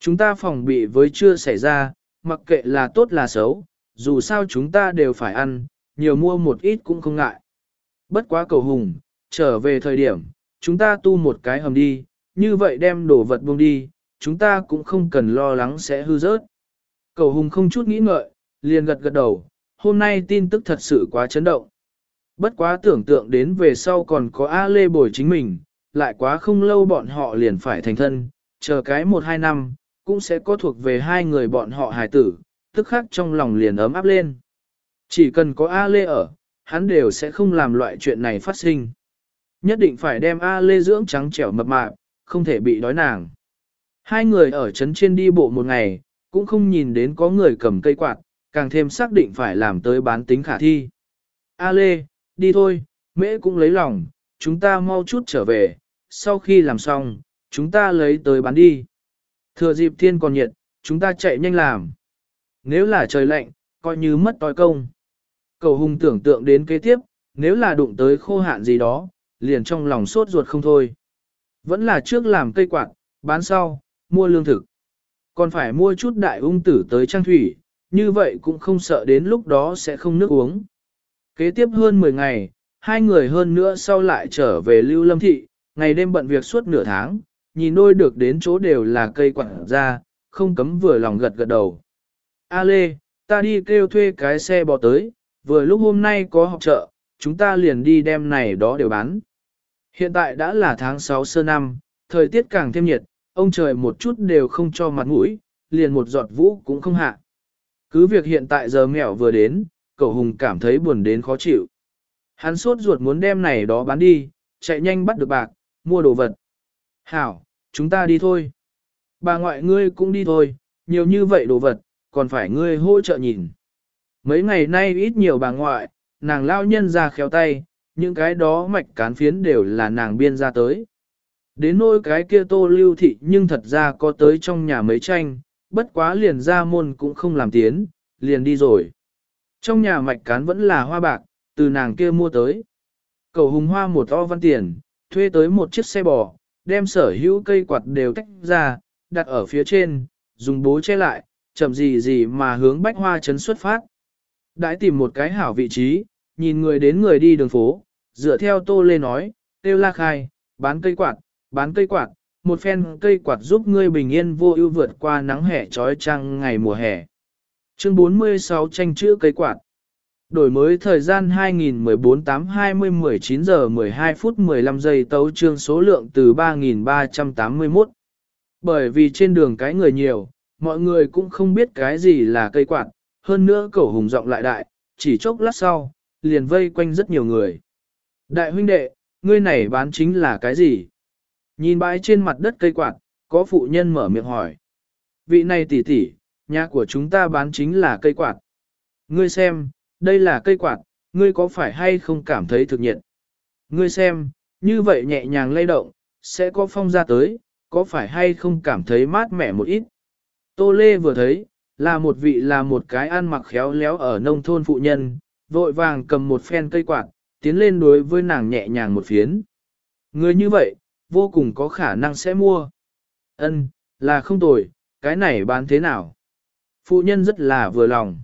Chúng ta phòng bị với chưa xảy ra, mặc kệ là tốt là xấu, dù sao chúng ta đều phải ăn, nhiều mua một ít cũng không ngại. Bất quá cầu hùng, trở về thời điểm, chúng ta tu một cái hầm đi, như vậy đem đồ vật buông đi, chúng ta cũng không cần lo lắng sẽ hư rớt. Cầu hùng không chút nghĩ ngợi, liền gật gật đầu, hôm nay tin tức thật sự quá chấn động. Bất quá tưởng tượng đến về sau còn có A Lê bồi chính mình, lại quá không lâu bọn họ liền phải thành thân, chờ cái một hai năm, cũng sẽ có thuộc về hai người bọn họ hài tử, tức khắc trong lòng liền ấm áp lên. Chỉ cần có A Lê ở, hắn đều sẽ không làm loại chuyện này phát sinh. Nhất định phải đem A Lê dưỡng trắng trẻo mập mạp, không thể bị đói nàng. Hai người ở trấn trên đi bộ một ngày, cũng không nhìn đến có người cầm cây quạt, càng thêm xác định phải làm tới bán tính khả thi. A Lê, đi thôi, mễ cũng lấy lòng, chúng ta mau chút trở về, sau khi làm xong, chúng ta lấy tới bán đi. Thừa dịp thiên còn nhiệt, chúng ta chạy nhanh làm. Nếu là trời lạnh, coi như mất toi công. Cầu hùng tưởng tượng đến kế tiếp, nếu là đụng tới khô hạn gì đó, liền trong lòng sốt ruột không thôi. Vẫn là trước làm cây quạt, bán sau, mua lương thực. Còn phải mua chút đại ung tử tới trang thủy, như vậy cũng không sợ đến lúc đó sẽ không nước uống. Kế tiếp hơn 10 ngày, hai người hơn nữa sau lại trở về Lưu Lâm Thị, ngày đêm bận việc suốt nửa tháng, nhìn đôi được đến chỗ đều là cây quảng ra, không cấm vừa lòng gật gật đầu. A Lê, ta đi kêu thuê cái xe bò tới, vừa lúc hôm nay có học chợ, chúng ta liền đi đem này đó đều bán. Hiện tại đã là tháng 6 sơ năm, thời tiết càng thêm nhiệt, ông trời một chút đều không cho mặt mũi, liền một giọt vũ cũng không hạ. Cứ việc hiện tại giờ mẹo vừa đến, cậu Hùng cảm thấy buồn đến khó chịu. Hắn sốt ruột muốn đem này đó bán đi, chạy nhanh bắt được bạc, mua đồ vật. Hảo, chúng ta đi thôi. Bà ngoại ngươi cũng đi thôi, nhiều như vậy đồ vật, còn phải ngươi hỗ trợ nhìn. Mấy ngày nay ít nhiều bà ngoại, nàng lao nhân ra khéo tay, những cái đó mạch cán phiến đều là nàng biên ra tới. Đến nỗi cái kia tô lưu thị nhưng thật ra có tới trong nhà mấy tranh, bất quá liền ra môn cũng không làm tiến, liền đi rồi. Trong nhà mạch cán vẫn là hoa bạc, từ nàng kia mua tới. Cầu hùng hoa một to văn tiền, thuê tới một chiếc xe bò, đem sở hữu cây quạt đều tách ra, đặt ở phía trên, dùng bố che lại, chậm gì gì mà hướng bách hoa chấn xuất phát. Đãi tìm một cái hảo vị trí, nhìn người đến người đi đường phố, dựa theo tô lê nói, tiêu la khai, bán cây quạt, bán cây quạt, một phen cây quạt giúp ngươi bình yên vô ưu vượt qua nắng hè trói trăng ngày mùa hè. Chương 46 tranh chữ cây quạt. Đổi mới thời gian 2014 8 20 19 giờ 12 phút 15 giây tấu trương số lượng từ 3.381. Bởi vì trên đường cái người nhiều, mọi người cũng không biết cái gì là cây quạt, hơn nữa cẩu hùng rộng lại đại, chỉ chốc lát sau, liền vây quanh rất nhiều người. Đại huynh đệ, ngươi này bán chính là cái gì? Nhìn bãi trên mặt đất cây quạt, có phụ nhân mở miệng hỏi. Vị này tỷ tỷ, nhà của chúng ta bán chính là cây quạt. Ngươi xem, đây là cây quạt, ngươi có phải hay không cảm thấy thực nhiệt? Ngươi xem, như vậy nhẹ nhàng lay động, sẽ có phong ra tới, có phải hay không cảm thấy mát mẻ một ít? Tô Lê vừa thấy, là một vị là một cái ăn mặc khéo léo ở nông thôn phụ nhân, vội vàng cầm một phen cây quạt, tiến lên đối với nàng nhẹ nhàng một phiến. Người như vậy, vô cùng có khả năng sẽ mua. Ân, là không tồi, cái này bán thế nào? Phụ nhân rất là vừa lòng.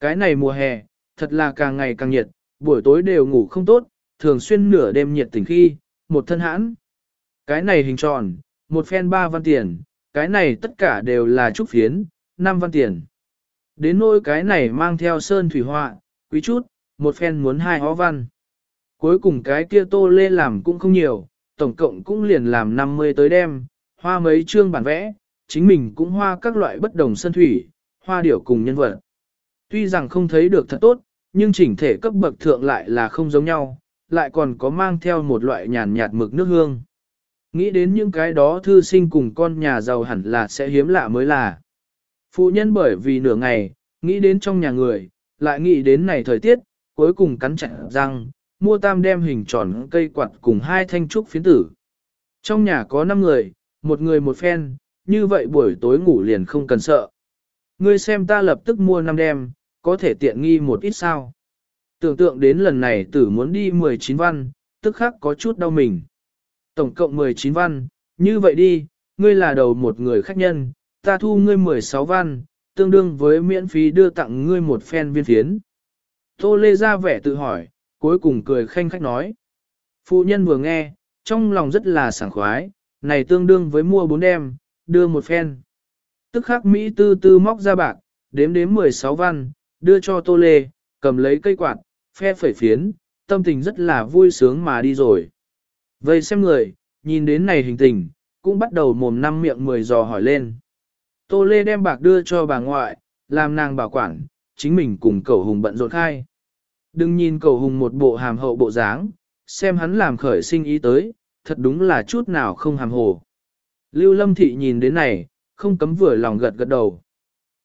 Cái này mùa hè, thật là càng ngày càng nhiệt, buổi tối đều ngủ không tốt, thường xuyên nửa đêm nhiệt tỉnh khi, một thân hãn. Cái này hình tròn, một phen ba văn tiền, cái này tất cả đều là trúc phiến, năm văn tiền. Đến nỗi cái này mang theo sơn thủy họa, quý chút, một phen muốn hai hó văn. Cuối cùng cái kia tô lê làm cũng không nhiều, tổng cộng cũng liền làm 50 tới đêm, hoa mấy chương bản vẽ, chính mình cũng hoa các loại bất đồng sân thủy, hoa điểu cùng nhân vật. Tuy rằng không thấy được thật tốt, nhưng chỉnh thể cấp bậc thượng lại là không giống nhau, lại còn có mang theo một loại nhàn nhạt mực nước hương. Nghĩ đến những cái đó thư sinh cùng con nhà giàu hẳn là sẽ hiếm lạ mới là. Phụ nhân bởi vì nửa ngày, nghĩ đến trong nhà người, lại nghĩ đến này thời tiết, cuối cùng cắn chặt răng, mua tam đem hình tròn cây quạt cùng hai thanh trúc phiến tử. Trong nhà có 5 người, một người một phen, như vậy buổi tối ngủ liền không cần sợ. Ngươi xem ta lập tức mua năm đem, có thể tiện nghi một ít sao. Tưởng tượng đến lần này tử muốn đi 19 văn, tức khắc có chút đau mình. Tổng cộng 19 văn, như vậy đi, ngươi là đầu một người khách nhân, ta thu ngươi 16 văn, tương đương với miễn phí đưa tặng ngươi một phen viên phiến. Tô Lê ra vẻ tự hỏi, cuối cùng cười khanh khách nói. Phụ nhân vừa nghe, trong lòng rất là sảng khoái, này tương đương với mua bốn đem, đưa một phen. Tức khắc Mỹ tư tư móc ra bạc, đếm đếm 16 văn, đưa cho Tô Lê, cầm lấy cây quạt, phe phẩy phiến, tâm tình rất là vui sướng mà đi rồi. Vậy xem người, nhìn đến này hình tình, cũng bắt đầu mồm năm miệng mười dò hỏi lên. Tô Lê đem bạc đưa cho bà ngoại, làm nàng bảo quản, chính mình cùng cậu hùng bận rộn khai. Đừng nhìn cầu hùng một bộ hàm hậu bộ dáng, xem hắn làm khởi sinh ý tới, thật đúng là chút nào không hàm hồ. Lưu Lâm Thị nhìn đến này, không cấm vừa lòng gật gật đầu.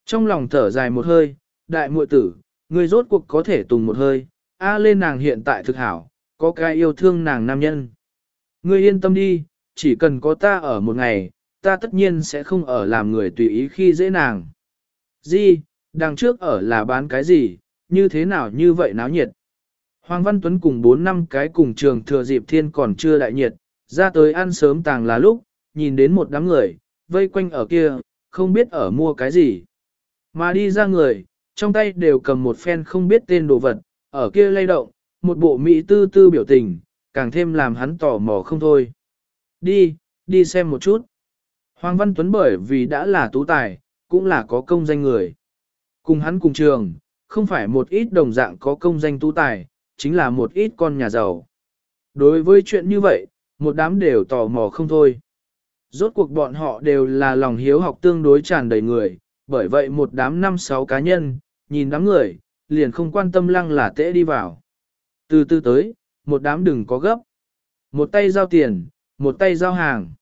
Trong lòng thở dài một hơi, đại muội tử, người rốt cuộc có thể tùng một hơi, a lên nàng hiện tại thực hảo, có cái yêu thương nàng nam nhân. Ngươi yên tâm đi, chỉ cần có ta ở một ngày, ta tất nhiên sẽ không ở làm người tùy ý khi dễ nàng. Di, đằng trước ở là bán cái gì, như thế nào như vậy náo nhiệt. Hoàng Văn Tuấn cùng 4 năm cái cùng trường thừa dịp thiên còn chưa đại nhiệt, ra tới ăn sớm tàng là lúc, nhìn đến một đám người, vây quanh ở kia, không biết ở mua cái gì. Mà đi ra người, trong tay đều cầm một phen không biết tên đồ vật, ở kia lay động, một bộ mỹ tư tư biểu tình, càng thêm làm hắn tò mò không thôi. Đi, đi xem một chút. Hoàng Văn Tuấn bởi vì đã là tú tài, cũng là có công danh người. Cùng hắn cùng trường, không phải một ít đồng dạng có công danh tú tài, chính là một ít con nhà giàu. Đối với chuyện như vậy, một đám đều tò mò không thôi. Rốt cuộc bọn họ đều là lòng hiếu học tương đối tràn đầy người, bởi vậy một đám năm sáu cá nhân, nhìn đám người, liền không quan tâm lăng là tễ đi vào. Từ từ tới, một đám đừng có gấp. Một tay giao tiền, một tay giao hàng.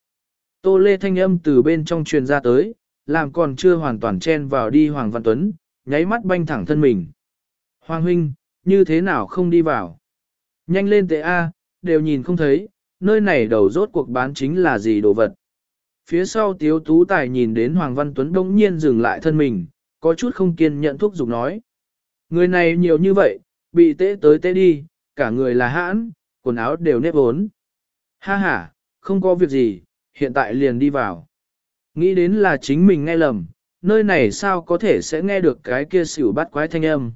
Tô lê thanh âm từ bên trong truyền ra tới, làm còn chưa hoàn toàn chen vào đi Hoàng Văn Tuấn, nháy mắt banh thẳng thân mình. Hoàng huynh, như thế nào không đi vào? Nhanh lên tệ A, đều nhìn không thấy, nơi này đầu rốt cuộc bán chính là gì đồ vật. Phía sau tiếu tú tài nhìn đến Hoàng Văn Tuấn đông nhiên dừng lại thân mình, có chút không kiên nhận thuốc dục nói. Người này nhiều như vậy, bị tế tới tế đi, cả người là hãn, quần áo đều nếp vốn Ha ha, không có việc gì, hiện tại liền đi vào. Nghĩ đến là chính mình nghe lầm, nơi này sao có thể sẽ nghe được cái kia xỉu bắt quái thanh âm.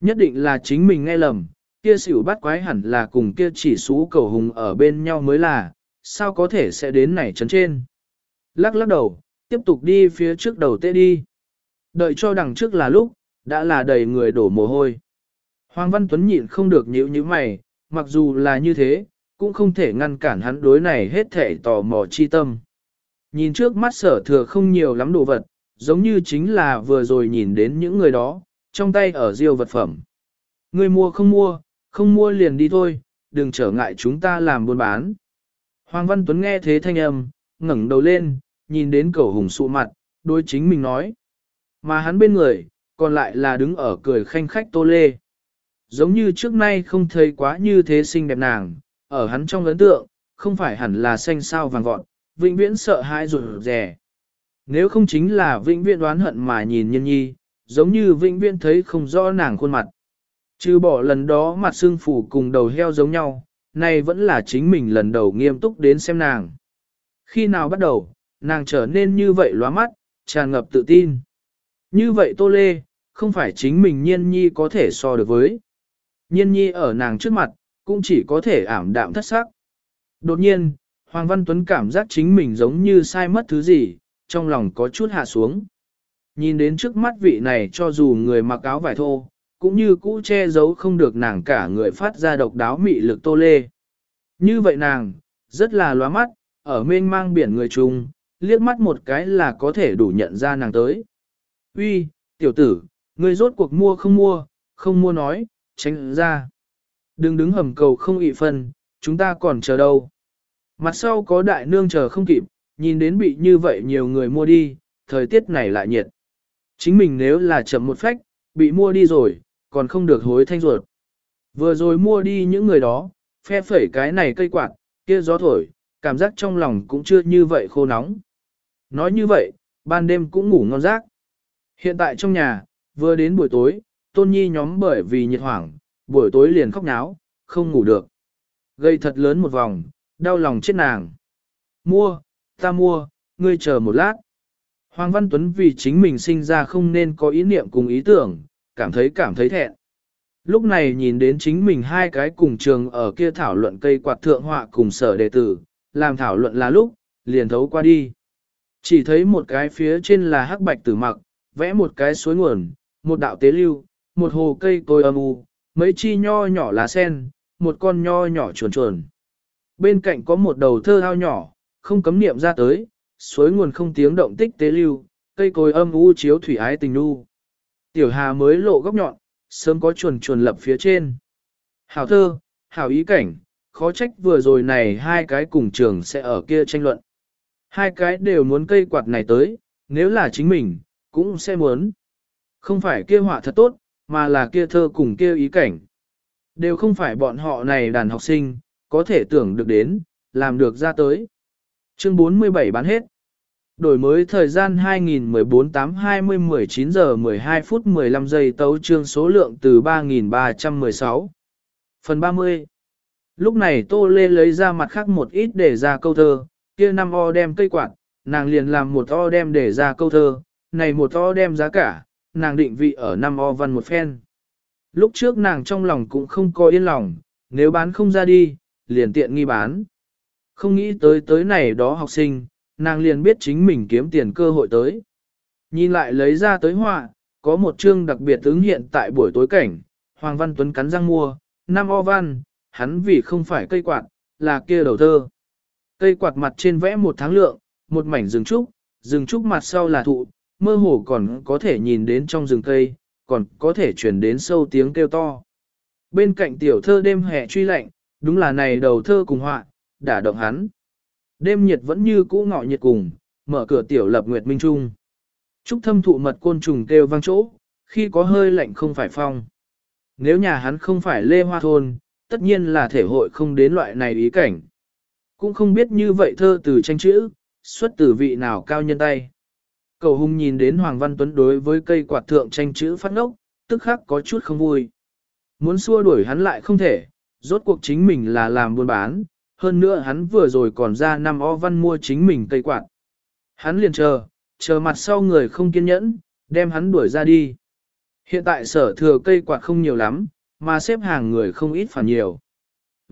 Nhất định là chính mình nghe lầm, kia xỉu bắt quái hẳn là cùng kia chỉ xú cầu hùng ở bên nhau mới là, sao có thể sẽ đến này chấn trên. Lắc lắc đầu, tiếp tục đi phía trước đầu tê đi. Đợi cho đằng trước là lúc, đã là đầy người đổ mồ hôi. Hoàng Văn Tuấn nhịn không được nhíu như mày, mặc dù là như thế, cũng không thể ngăn cản hắn đối này hết thể tò mò chi tâm. Nhìn trước mắt sở thừa không nhiều lắm đồ vật, giống như chính là vừa rồi nhìn đến những người đó, trong tay ở riêu vật phẩm. Người mua không mua, không mua liền đi thôi, đừng trở ngại chúng ta làm buôn bán. Hoàng Văn Tuấn nghe thế thanh âm, ngẩng đầu lên, nhìn đến cầu hùng sụ mặt, đối chính mình nói. Mà hắn bên người, còn lại là đứng ở cười khanh khách tô lê. Giống như trước nay không thấy quá như thế xinh đẹp nàng, ở hắn trong ấn tượng, không phải hẳn là xanh sao vàng vọt, vĩnh viễn sợ hãi rụt rè. Nếu không chính là vĩnh viễn đoán hận mà nhìn nhân nhi, giống như vĩnh viễn thấy không rõ nàng khuôn mặt. Trừ bỏ lần đó mặt xương phủ cùng đầu heo giống nhau, nay vẫn là chính mình lần đầu nghiêm túc đến xem nàng. Khi nào bắt đầu, nàng trở nên như vậy lóa mắt, tràn ngập tự tin. Như vậy Tô Lê, không phải chính mình nhiên nhi có thể so được với. Nhiên nhi ở nàng trước mặt, cũng chỉ có thể ảm đạm thất sắc. Đột nhiên, Hoàng Văn Tuấn cảm giác chính mình giống như sai mất thứ gì, trong lòng có chút hạ xuống. Nhìn đến trước mắt vị này cho dù người mặc áo vải thô, cũng như cũ che giấu không được nàng cả người phát ra độc đáo mị lực tô lê. Như vậy nàng, rất là loa mắt, ở mênh mang biển người chung, liếc mắt một cái là có thể đủ nhận ra nàng tới. Uy, tiểu tử, ngươi rốt cuộc mua không mua, không mua nói, tránh ra. Đừng đứng hầm cầu không ị phân, chúng ta còn chờ đâu. Mặt sau có đại nương chờ không kịp, nhìn đến bị như vậy nhiều người mua đi, thời tiết này lại nhiệt. Chính mình nếu là chậm một phách, bị mua đi rồi, còn không được hối thanh ruột. Vừa rồi mua đi những người đó, phe phẩy cái này cây quạt, kia gió thổi, cảm giác trong lòng cũng chưa như vậy khô nóng. Nói như vậy, ban đêm cũng ngủ ngon giấc. Hiện tại trong nhà, vừa đến buổi tối, tôn nhi nhóm bởi vì nhiệt hoảng, buổi tối liền khóc náo, không ngủ được. Gây thật lớn một vòng, đau lòng chết nàng. Mua, ta mua, ngươi chờ một lát. Hoàng Văn Tuấn vì chính mình sinh ra không nên có ý niệm cùng ý tưởng, cảm thấy cảm thấy thẹn. Lúc này nhìn đến chính mình hai cái cùng trường ở kia thảo luận cây quạt thượng họa cùng sở đệ tử, làm thảo luận là lúc, liền thấu qua đi. Chỉ thấy một cái phía trên là hắc bạch tử mặc, vẽ một cái suối nguồn, một đạo tế lưu, một hồ cây cối âm u, mấy chi nho nhỏ lá sen, một con nho nhỏ chuồn chuồn. Bên cạnh có một đầu thơ ao nhỏ, không cấm niệm ra tới, suối nguồn không tiếng động tích tế lưu, cây cối âm u chiếu thủy ái tình nu. Tiểu hà mới lộ góc nhọn, sớm có chuồn chuồn lập phía trên. Hảo thơ, hảo ý cảnh, khó trách vừa rồi này hai cái cùng trường sẽ ở kia tranh luận. Hai cái đều muốn cây quạt này tới, nếu là chính mình, cũng sẽ muốn. Không phải kia họa thật tốt, mà là kia thơ cùng kia ý cảnh. Đều không phải bọn họ này đàn học sinh, có thể tưởng được đến, làm được ra tới. Chương 47 bán hết. Đổi mới thời gian 2014 8 20 19 giờ 12 phút 15 giây tấu trương số lượng từ 3.316. Phần 30. Lúc này Tô Lê lấy ra mặt khác một ít để ra câu thơ, kia năm o đem cây quạt, nàng liền làm một o đem để ra câu thơ, này một o đem giá cả, nàng định vị ở năm o văn một phen. Lúc trước nàng trong lòng cũng không có yên lòng, nếu bán không ra đi, liền tiện nghi bán. Không nghĩ tới tới này đó học sinh, nàng liền biết chính mình kiếm tiền cơ hội tới. Nhìn lại lấy ra tới họa, có một chương đặc biệt ứng hiện tại buổi tối cảnh, Hoàng Văn Tuấn cắn răng mua, năm o văn, hắn vì không phải cây quạt, là kia đầu thơ. Cây quạt mặt trên vẽ một tháng lượng, một mảnh rừng trúc, rừng trúc mặt sau là thụ, mơ hồ còn có thể nhìn đến trong rừng cây, còn có thể chuyển đến sâu tiếng kêu to. Bên cạnh tiểu thơ đêm hè truy lạnh, đúng là này đầu thơ cùng họa, đả động hắn. Đêm nhiệt vẫn như cũ ngọ nhiệt cùng, mở cửa tiểu lập nguyệt minh trung. Trúc thâm thụ mật côn trùng kêu vang chỗ, khi có hơi lạnh không phải phong. Nếu nhà hắn không phải lê hoa thôn, tất nhiên là thể hội không đến loại này ý cảnh. Cũng không biết như vậy thơ từ tranh chữ, xuất từ vị nào cao nhân tay. Cầu hùng nhìn đến Hoàng Văn Tuấn đối với cây quạt thượng tranh chữ phát ngốc, tức khắc có chút không vui. Muốn xua đuổi hắn lại không thể, rốt cuộc chính mình là làm buôn bán, hơn nữa hắn vừa rồi còn ra năm o văn mua chính mình cây quạt. Hắn liền chờ, chờ mặt sau người không kiên nhẫn, đem hắn đuổi ra đi. Hiện tại sở thừa cây quạt không nhiều lắm, mà xếp hàng người không ít phản nhiều.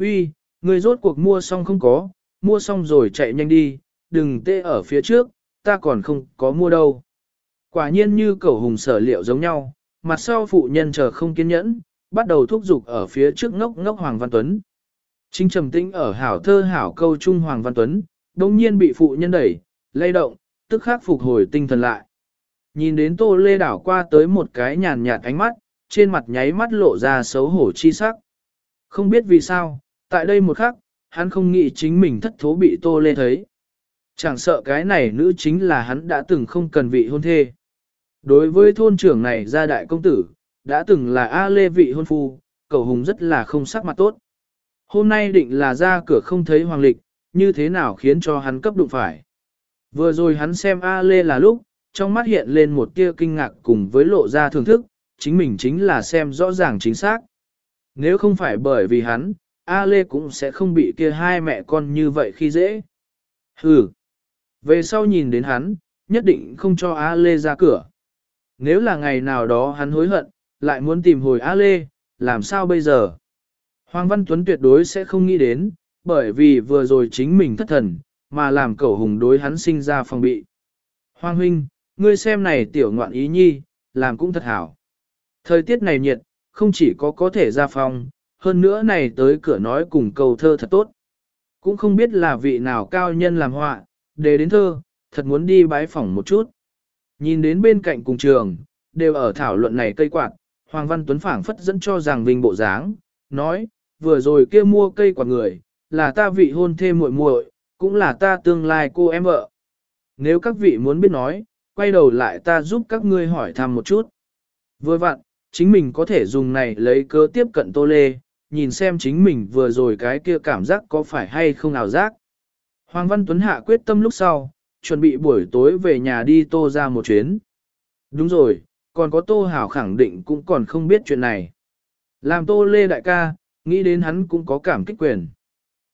Uy, người rốt cuộc mua xong không có, mua xong rồi chạy nhanh đi, đừng tê ở phía trước, ta còn không có mua đâu. Quả nhiên như cẩu hùng sở liệu giống nhau, mặt sau phụ nhân chờ không kiên nhẫn, bắt đầu thúc giục ở phía trước ngốc ngốc Hoàng Văn Tuấn. Chính trầm tĩnh ở hảo thơ hảo câu trung Hoàng Văn Tuấn, đồng nhiên bị phụ nhân đẩy, lay động, tức khắc phục hồi tinh thần lại. Nhìn đến tô lê đảo qua tới một cái nhàn nhạt ánh mắt, trên mặt nháy mắt lộ ra xấu hổ chi sắc. Không biết vì sao, tại đây một khắc, hắn không nghĩ chính mình thất thố bị tô lê thấy. Chẳng sợ cái này nữ chính là hắn đã từng không cần vị hôn thê. Đối với thôn trưởng này gia đại công tử, đã từng là A Lê vị hôn phu, cầu hùng rất là không sắc mặt tốt. Hôm nay định là ra cửa không thấy hoàng lịch, như thế nào khiến cho hắn cấp đụng phải. Vừa rồi hắn xem A Lê là lúc, trong mắt hiện lên một tia kinh ngạc cùng với lộ ra thưởng thức, chính mình chính là xem rõ ràng chính xác. Nếu không phải bởi vì hắn, A Lê cũng sẽ không bị kia hai mẹ con như vậy khi dễ. Hừ. Về sau nhìn đến hắn, nhất định không cho A Lê ra cửa. Nếu là ngày nào đó hắn hối hận, lại muốn tìm hồi A Lê, làm sao bây giờ? Hoàng Văn Tuấn tuyệt đối sẽ không nghĩ đến, bởi vì vừa rồi chính mình thất thần, mà làm cẩu hùng đối hắn sinh ra phòng bị. Hoàng huynh, ngươi xem này tiểu ngoạn ý nhi, làm cũng thật hảo. Thời tiết này nhiệt, không chỉ có có thể ra phòng, hơn nữa này tới cửa nói cùng cầu thơ thật tốt. Cũng không biết là vị nào cao nhân làm họa, để đến thơ, thật muốn đi bái phỏng một chút. Nhìn đến bên cạnh cùng trường, đều ở thảo luận này cây quạt, Hoàng Văn Tuấn phảng phất dẫn cho rằng vinh bộ dáng, nói, vừa rồi kia mua cây quạt người, là ta vị hôn thê muội muội, cũng là ta tương lai cô em vợ. Nếu các vị muốn biết nói, quay đầu lại ta giúp các ngươi hỏi thăm một chút. Vừa vặn, chính mình có thể dùng này lấy cớ tiếp cận Tô Lê, nhìn xem chính mình vừa rồi cái kia cảm giác có phải hay không nào giác. Hoàng Văn Tuấn hạ quyết tâm lúc sau, chuẩn bị buổi tối về nhà đi Tô ra một chuyến. Đúng rồi, còn có Tô Hảo khẳng định cũng còn không biết chuyện này. Làm Tô Lê đại ca, nghĩ đến hắn cũng có cảm kích quyền.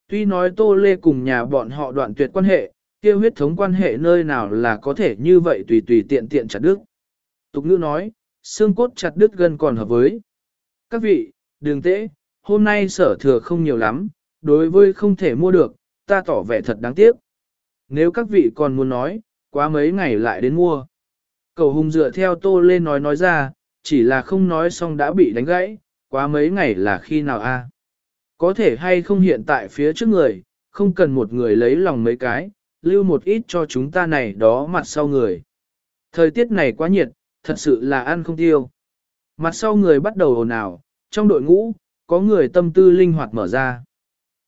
Tuy nói Tô Lê cùng nhà bọn họ đoạn tuyệt quan hệ, kia huyết thống quan hệ nơi nào là có thể như vậy tùy tùy tiện tiện chặt đứt. Tục ngữ nói, xương cốt chặt đứt gần còn hợp với. Các vị, đường tễ, hôm nay sở thừa không nhiều lắm, đối với không thể mua được, ta tỏ vẻ thật đáng tiếc. Nếu các vị còn muốn nói, quá mấy ngày lại đến mua. Cầu hùng dựa theo tô lê nói nói ra, chỉ là không nói xong đã bị đánh gãy, quá mấy ngày là khi nào a? Có thể hay không hiện tại phía trước người, không cần một người lấy lòng mấy cái, lưu một ít cho chúng ta này đó mặt sau người. Thời tiết này quá nhiệt, thật sự là ăn không tiêu. Mặt sau người bắt đầu ồn ào, trong đội ngũ, có người tâm tư linh hoạt mở ra.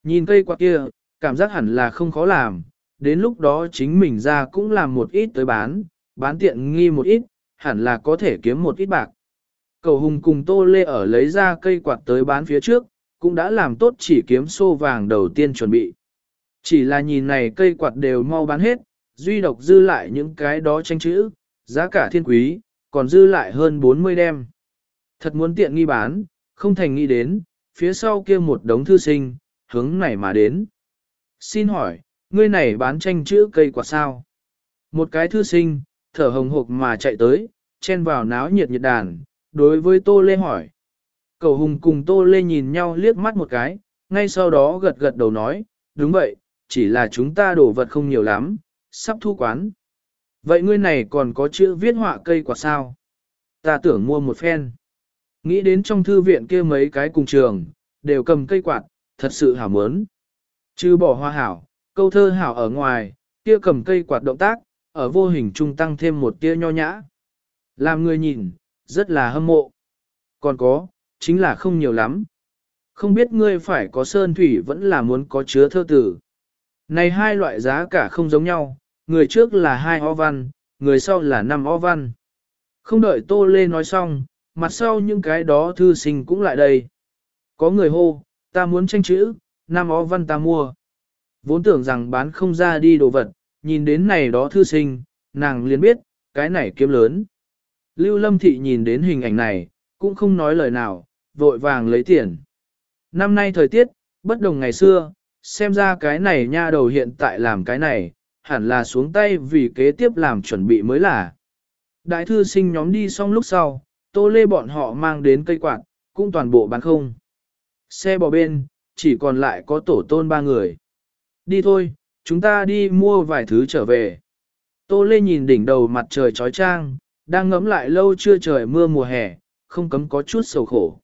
Nhìn cây quạt kia, cảm giác hẳn là không khó làm, đến lúc đó chính mình ra cũng làm một ít tới bán, bán tiện nghi một ít, hẳn là có thể kiếm một ít bạc. Cầu hùng cùng tô lê ở lấy ra cây quạt tới bán phía trước, cũng đã làm tốt chỉ kiếm xô vàng đầu tiên chuẩn bị. Chỉ là nhìn này cây quạt đều mau bán hết, duy độc dư lại những cái đó tranh chữ, giá cả thiên quý, còn dư lại hơn 40 đem. Thật muốn tiện nghi bán, không thành nghĩ đến, phía sau kia một đống thư sinh, hướng này mà đến. Xin hỏi, ngươi này bán tranh chữ cây quạt sao? Một cái thư sinh, thở hồng hộc mà chạy tới, chen vào náo nhiệt nhiệt đàn, đối với Tô Lê hỏi. Cầu hùng cùng Tô Lê nhìn nhau liếc mắt một cái, ngay sau đó gật gật đầu nói, đúng vậy, chỉ là chúng ta đổ vật không nhiều lắm, sắp thu quán. Vậy ngươi này còn có chữ viết họa cây quả sao? Ta tưởng mua một phen. Nghĩ đến trong thư viện kia mấy cái cùng trường, đều cầm cây quạt, thật sự hảo mớn. Chứ bỏ hoa hảo, câu thơ hảo ở ngoài, kia cầm cây quạt động tác, ở vô hình trung tăng thêm một tia nho nhã. Làm người nhìn, rất là hâm mộ. Còn có, chính là không nhiều lắm. Không biết ngươi phải có sơn thủy vẫn là muốn có chứa thơ tử. Này hai loại giá cả không giống nhau, người trước là hai o văn, người sau là năm o văn. Không đợi Tô Lê nói xong, mặt sau những cái đó thư sinh cũng lại đây. Có người hô, ta muốn tranh chữ, năm o văn ta mua. Vốn tưởng rằng bán không ra đi đồ vật, nhìn đến này đó thư sinh, nàng liền biết, cái này kiếm lớn. Lưu Lâm Thị nhìn đến hình ảnh này, cũng không nói lời nào, vội vàng lấy tiền. Năm nay thời tiết, bất đồng ngày xưa, xem ra cái này nha đầu hiện tại làm cái này, hẳn là xuống tay vì kế tiếp làm chuẩn bị mới là. Đại thư sinh nhóm đi xong lúc sau, tô lê bọn họ mang đến cây quạt, cũng toàn bộ bán không. Xe bò bên, chỉ còn lại có tổ tôn ba người. Đi thôi, chúng ta đi mua vài thứ trở về. Tô lê nhìn đỉnh đầu mặt trời trói trang, đang ngấm lại lâu chưa trời mưa mùa hè, không cấm có chút sầu khổ.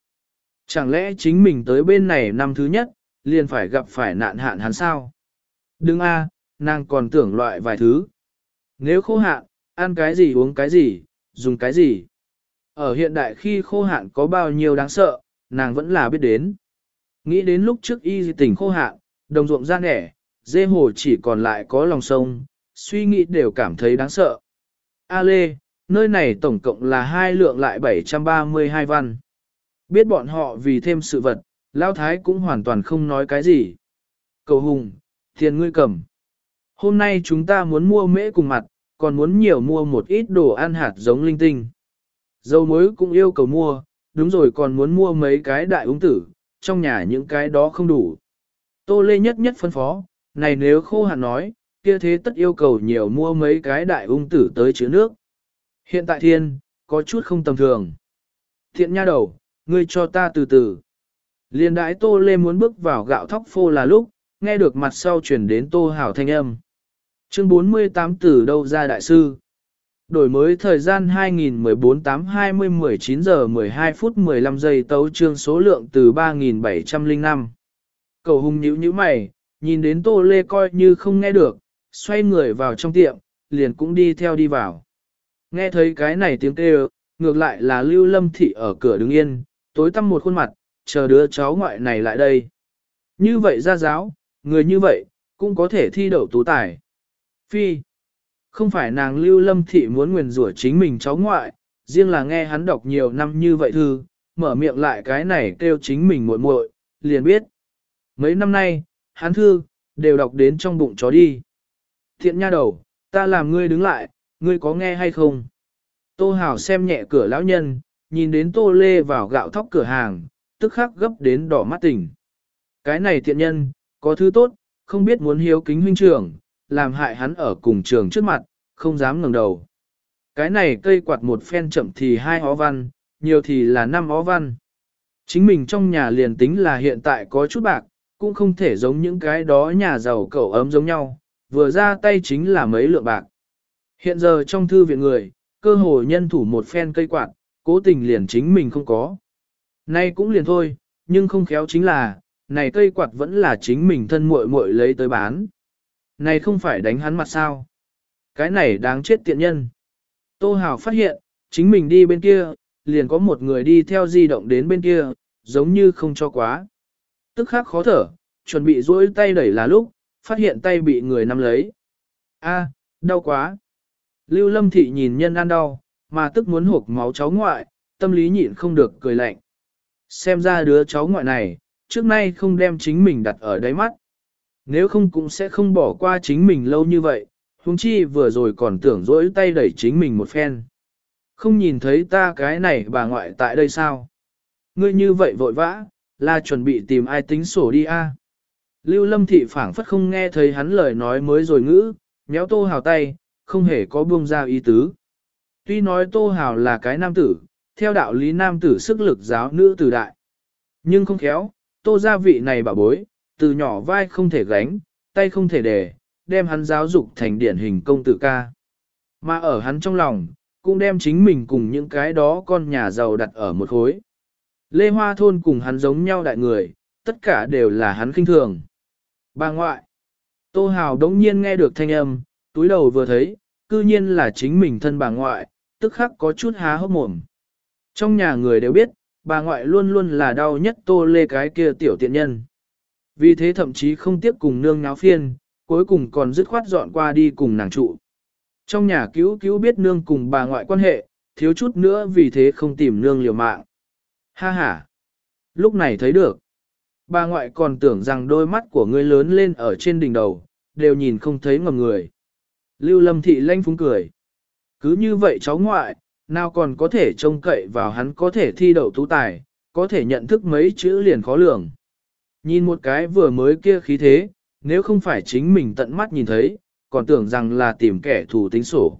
Chẳng lẽ chính mình tới bên này năm thứ nhất, liền phải gặp phải nạn hạn hắn sao? Đừng a, nàng còn tưởng loại vài thứ. Nếu khô hạn, ăn cái gì uống cái gì, dùng cái gì. Ở hiện đại khi khô hạn có bao nhiêu đáng sợ, nàng vẫn là biết đến. Nghĩ đến lúc trước y tỉnh khô hạn, đồng ruộng ra nẻ, dê hồ chỉ còn lại có lòng sông, suy nghĩ đều cảm thấy đáng sợ. A Lê, nơi này tổng cộng là hai lượng lại 732 văn. Biết bọn họ vì thêm sự vật, Lao Thái cũng hoàn toàn không nói cái gì. Cầu Hùng, tiền ngươi cầm. Hôm nay chúng ta muốn mua mễ cùng mặt, còn muốn nhiều mua một ít đồ ăn hạt giống linh tinh. Dâu mới cũng yêu cầu mua, đúng rồi còn muốn mua mấy cái đại úng tử, trong nhà những cái đó không đủ. Tô Lê nhất nhất phân phó, này nếu khô hạn nói, kia thế tất yêu cầu nhiều mua mấy cái đại ung tử tới chứa nước. Hiện tại thiên, có chút không tầm thường. Thiện nha đầu, ngươi cho ta từ từ. Liên đãi Tô Lê muốn bước vào gạo thóc phô là lúc, nghe được mặt sau chuyển đến Tô Hảo thanh âm. Chương 48 từ đâu ra đại sư? Đổi mới thời gian 2014-8-20-19 giờ 12 phút 15 giây tấu trương số lượng từ 3.705. Cầu hùng nhíu nhíu mày, nhìn đến Tô Lê coi như không nghe được, xoay người vào trong tiệm, liền cũng đi theo đi vào. Nghe thấy cái này tiếng kêu, ngược lại là Lưu Lâm Thị ở cửa đứng yên, tối tăm một khuôn mặt, chờ đứa cháu ngoại này lại đây. Như vậy ra giáo, người như vậy, cũng có thể thi đậu tú tài. Phi, không phải nàng Lưu Lâm Thị muốn nguyền rủa chính mình cháu ngoại, riêng là nghe hắn đọc nhiều năm như vậy thư, mở miệng lại cái này kêu chính mình muội muội, liền biết. Mấy năm nay, hắn thư, đều đọc đến trong bụng chó đi. Thiện nha đầu, ta làm ngươi đứng lại, ngươi có nghe hay không? Tô Hảo xem nhẹ cửa lão nhân, nhìn đến Tô Lê vào gạo thóc cửa hàng, tức khắc gấp đến đỏ mắt tỉnh. Cái này thiện nhân, có thứ tốt, không biết muốn hiếu kính huynh trưởng, làm hại hắn ở cùng trường trước mặt, không dám ngẩng đầu. Cái này cây quạt một phen chậm thì hai ó văn, nhiều thì là năm ó văn. Chính mình trong nhà liền tính là hiện tại có chút bạc, cũng không thể giống những cái đó nhà giàu cậu ấm giống nhau, vừa ra tay chính là mấy lượng bạc. Hiện giờ trong thư viện người, cơ hồ nhân thủ một phen cây quạt, cố tình liền chính mình không có. Nay cũng liền thôi, nhưng không khéo chính là, này cây quạt vẫn là chính mình thân muội muội lấy tới bán. Này không phải đánh hắn mặt sao. Cái này đáng chết tiện nhân. Tô Hào phát hiện, chính mình đi bên kia, liền có một người đi theo di động đến bên kia, giống như không cho quá. Tức khắc khó thở, chuẩn bị duỗi tay đẩy là lúc, phát hiện tay bị người nắm lấy. A, đau quá. Lưu Lâm Thị nhìn nhân ăn đau, mà tức muốn hộp máu cháu ngoại, tâm lý nhịn không được cười lạnh. Xem ra đứa cháu ngoại này, trước nay không đem chính mình đặt ở đáy mắt. Nếu không cũng sẽ không bỏ qua chính mình lâu như vậy, huống chi vừa rồi còn tưởng dỗi tay đẩy chính mình một phen. Không nhìn thấy ta cái này bà ngoại tại đây sao? Ngươi như vậy vội vã, là chuẩn bị tìm ai tính sổ đi a? Lưu Lâm Thị phảng phất không nghe thấy hắn lời nói mới rồi ngữ, méo tô hào tay, không hề có buông ra ý tứ. Tuy nói tô hào là cái nam tử, theo đạo lý nam tử sức lực giáo nữ tử đại. Nhưng không khéo, tô gia vị này bà bối, từ nhỏ vai không thể gánh, tay không thể để, đem hắn giáo dục thành điển hình công tử ca. Mà ở hắn trong lòng, cũng đem chính mình cùng những cái đó con nhà giàu đặt ở một khối. Lê Hoa Thôn cùng hắn giống nhau đại người, tất cả đều là hắn khinh thường. Bà ngoại. Tô Hào đống nhiên nghe được thanh âm, túi đầu vừa thấy, cư nhiên là chính mình thân bà ngoại, tức khắc có chút há hốc mồm. Trong nhà người đều biết, bà ngoại luôn luôn là đau nhất tô lê cái kia tiểu tiện nhân. Vì thế thậm chí không tiếp cùng nương náo phiên, cuối cùng còn dứt khoát dọn qua đi cùng nàng trụ. Trong nhà cứu cứu biết nương cùng bà ngoại quan hệ, thiếu chút nữa vì thế không tìm nương liều mạng. Ha ha! Lúc này thấy được. Bà ngoại còn tưởng rằng đôi mắt của ngươi lớn lên ở trên đỉnh đầu, đều nhìn không thấy ngầm người. Lưu lâm thị lanh phúng cười. Cứ như vậy cháu ngoại, nào còn có thể trông cậy vào hắn có thể thi đậu tú tài, có thể nhận thức mấy chữ liền khó lường. Nhìn một cái vừa mới kia khí thế, nếu không phải chính mình tận mắt nhìn thấy, còn tưởng rằng là tìm kẻ thù tính sổ.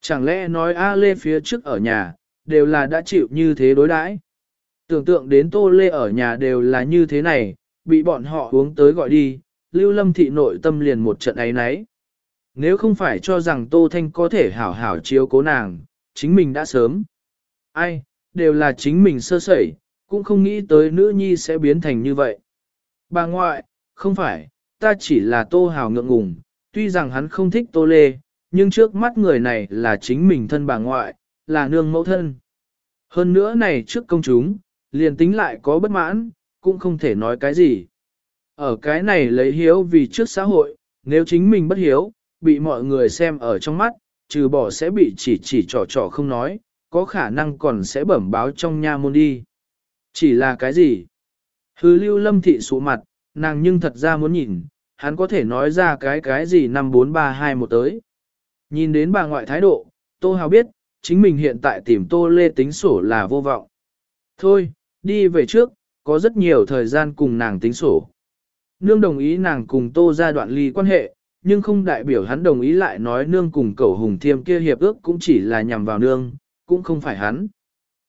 Chẳng lẽ nói A Lê phía trước ở nhà, đều là đã chịu như thế đối đãi? Tưởng tượng đến Tô Lê ở nhà đều là như thế này, bị bọn họ uống tới gọi đi, Lưu Lâm Thị nội tâm liền một trận ấy náy. Nếu không phải cho rằng Tô Thanh có thể hảo hảo chiếu cố nàng, chính mình đã sớm. Ai, đều là chính mình sơ sẩy, cũng không nghĩ tới nữ nhi sẽ biến thành như vậy. Bà ngoại, không phải, ta chỉ là Tô Hào ngượng ngùng, tuy rằng hắn không thích Tô Lê, nhưng trước mắt người này là chính mình thân bà ngoại, là nương mẫu thân. Hơn nữa này trước công chúng, liền tính lại có bất mãn, cũng không thể nói cái gì. Ở cái này lấy hiếu vì trước xã hội, nếu chính mình bất hiếu, bị mọi người xem ở trong mắt, trừ bỏ sẽ bị chỉ chỉ trò trò không nói, có khả năng còn sẽ bẩm báo trong nha môn đi. Chỉ là cái gì? Hứ lưu lâm thị sụ mặt, nàng nhưng thật ra muốn nhìn, hắn có thể nói ra cái cái gì năm bốn ba hai một tới. Nhìn đến bà ngoại thái độ, Tô Hào biết, chính mình hiện tại tìm Tô Lê tính sổ là vô vọng. Thôi, đi về trước, có rất nhiều thời gian cùng nàng tính sổ. Nương đồng ý nàng cùng Tô ra đoạn ly quan hệ, nhưng không đại biểu hắn đồng ý lại nói nương cùng cẩu hùng thiêm kia hiệp ước cũng chỉ là nhằm vào nương, cũng không phải hắn.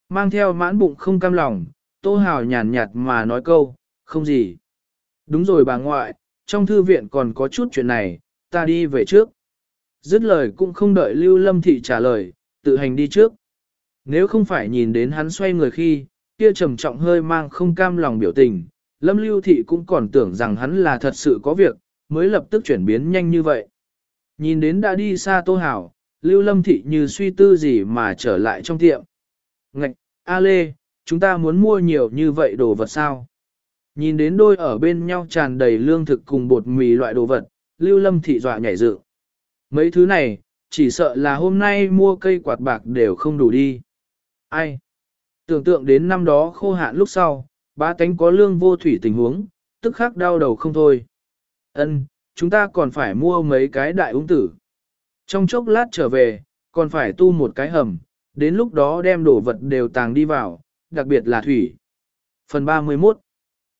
Mang theo mãn bụng không cam lòng, Tô Hào nhàn nhạt mà nói câu, không gì. Đúng rồi bà ngoại, trong thư viện còn có chút chuyện này, ta đi về trước. Dứt lời cũng không đợi Lưu Lâm Thị trả lời, tự hành đi trước. Nếu không phải nhìn đến hắn xoay người khi, kia trầm trọng hơi mang không cam lòng biểu tình, Lâm Lưu Thị cũng còn tưởng rằng hắn là thật sự có việc, mới lập tức chuyển biến nhanh như vậy. Nhìn đến đã đi xa Tô Hảo, Lưu Lâm Thị như suy tư gì mà trở lại trong tiệm. Ngạch, A Lê, chúng ta muốn mua nhiều như vậy đồ vật sao? Nhìn đến đôi ở bên nhau tràn đầy lương thực cùng bột mì loại đồ vật, Lưu Lâm Thị dọa nhảy dựng. Mấy thứ này, chỉ sợ là hôm nay mua cây quạt bạc đều không đủ đi. Ai? Tưởng tượng đến năm đó khô hạn lúc sau, ba tánh có lương vô thủy tình huống, tức khắc đau đầu không thôi. Ân, chúng ta còn phải mua mấy cái đại ung tử. Trong chốc lát trở về, còn phải tu một cái hầm, đến lúc đó đem đồ vật đều tàng đi vào, đặc biệt là thủy. Phần 31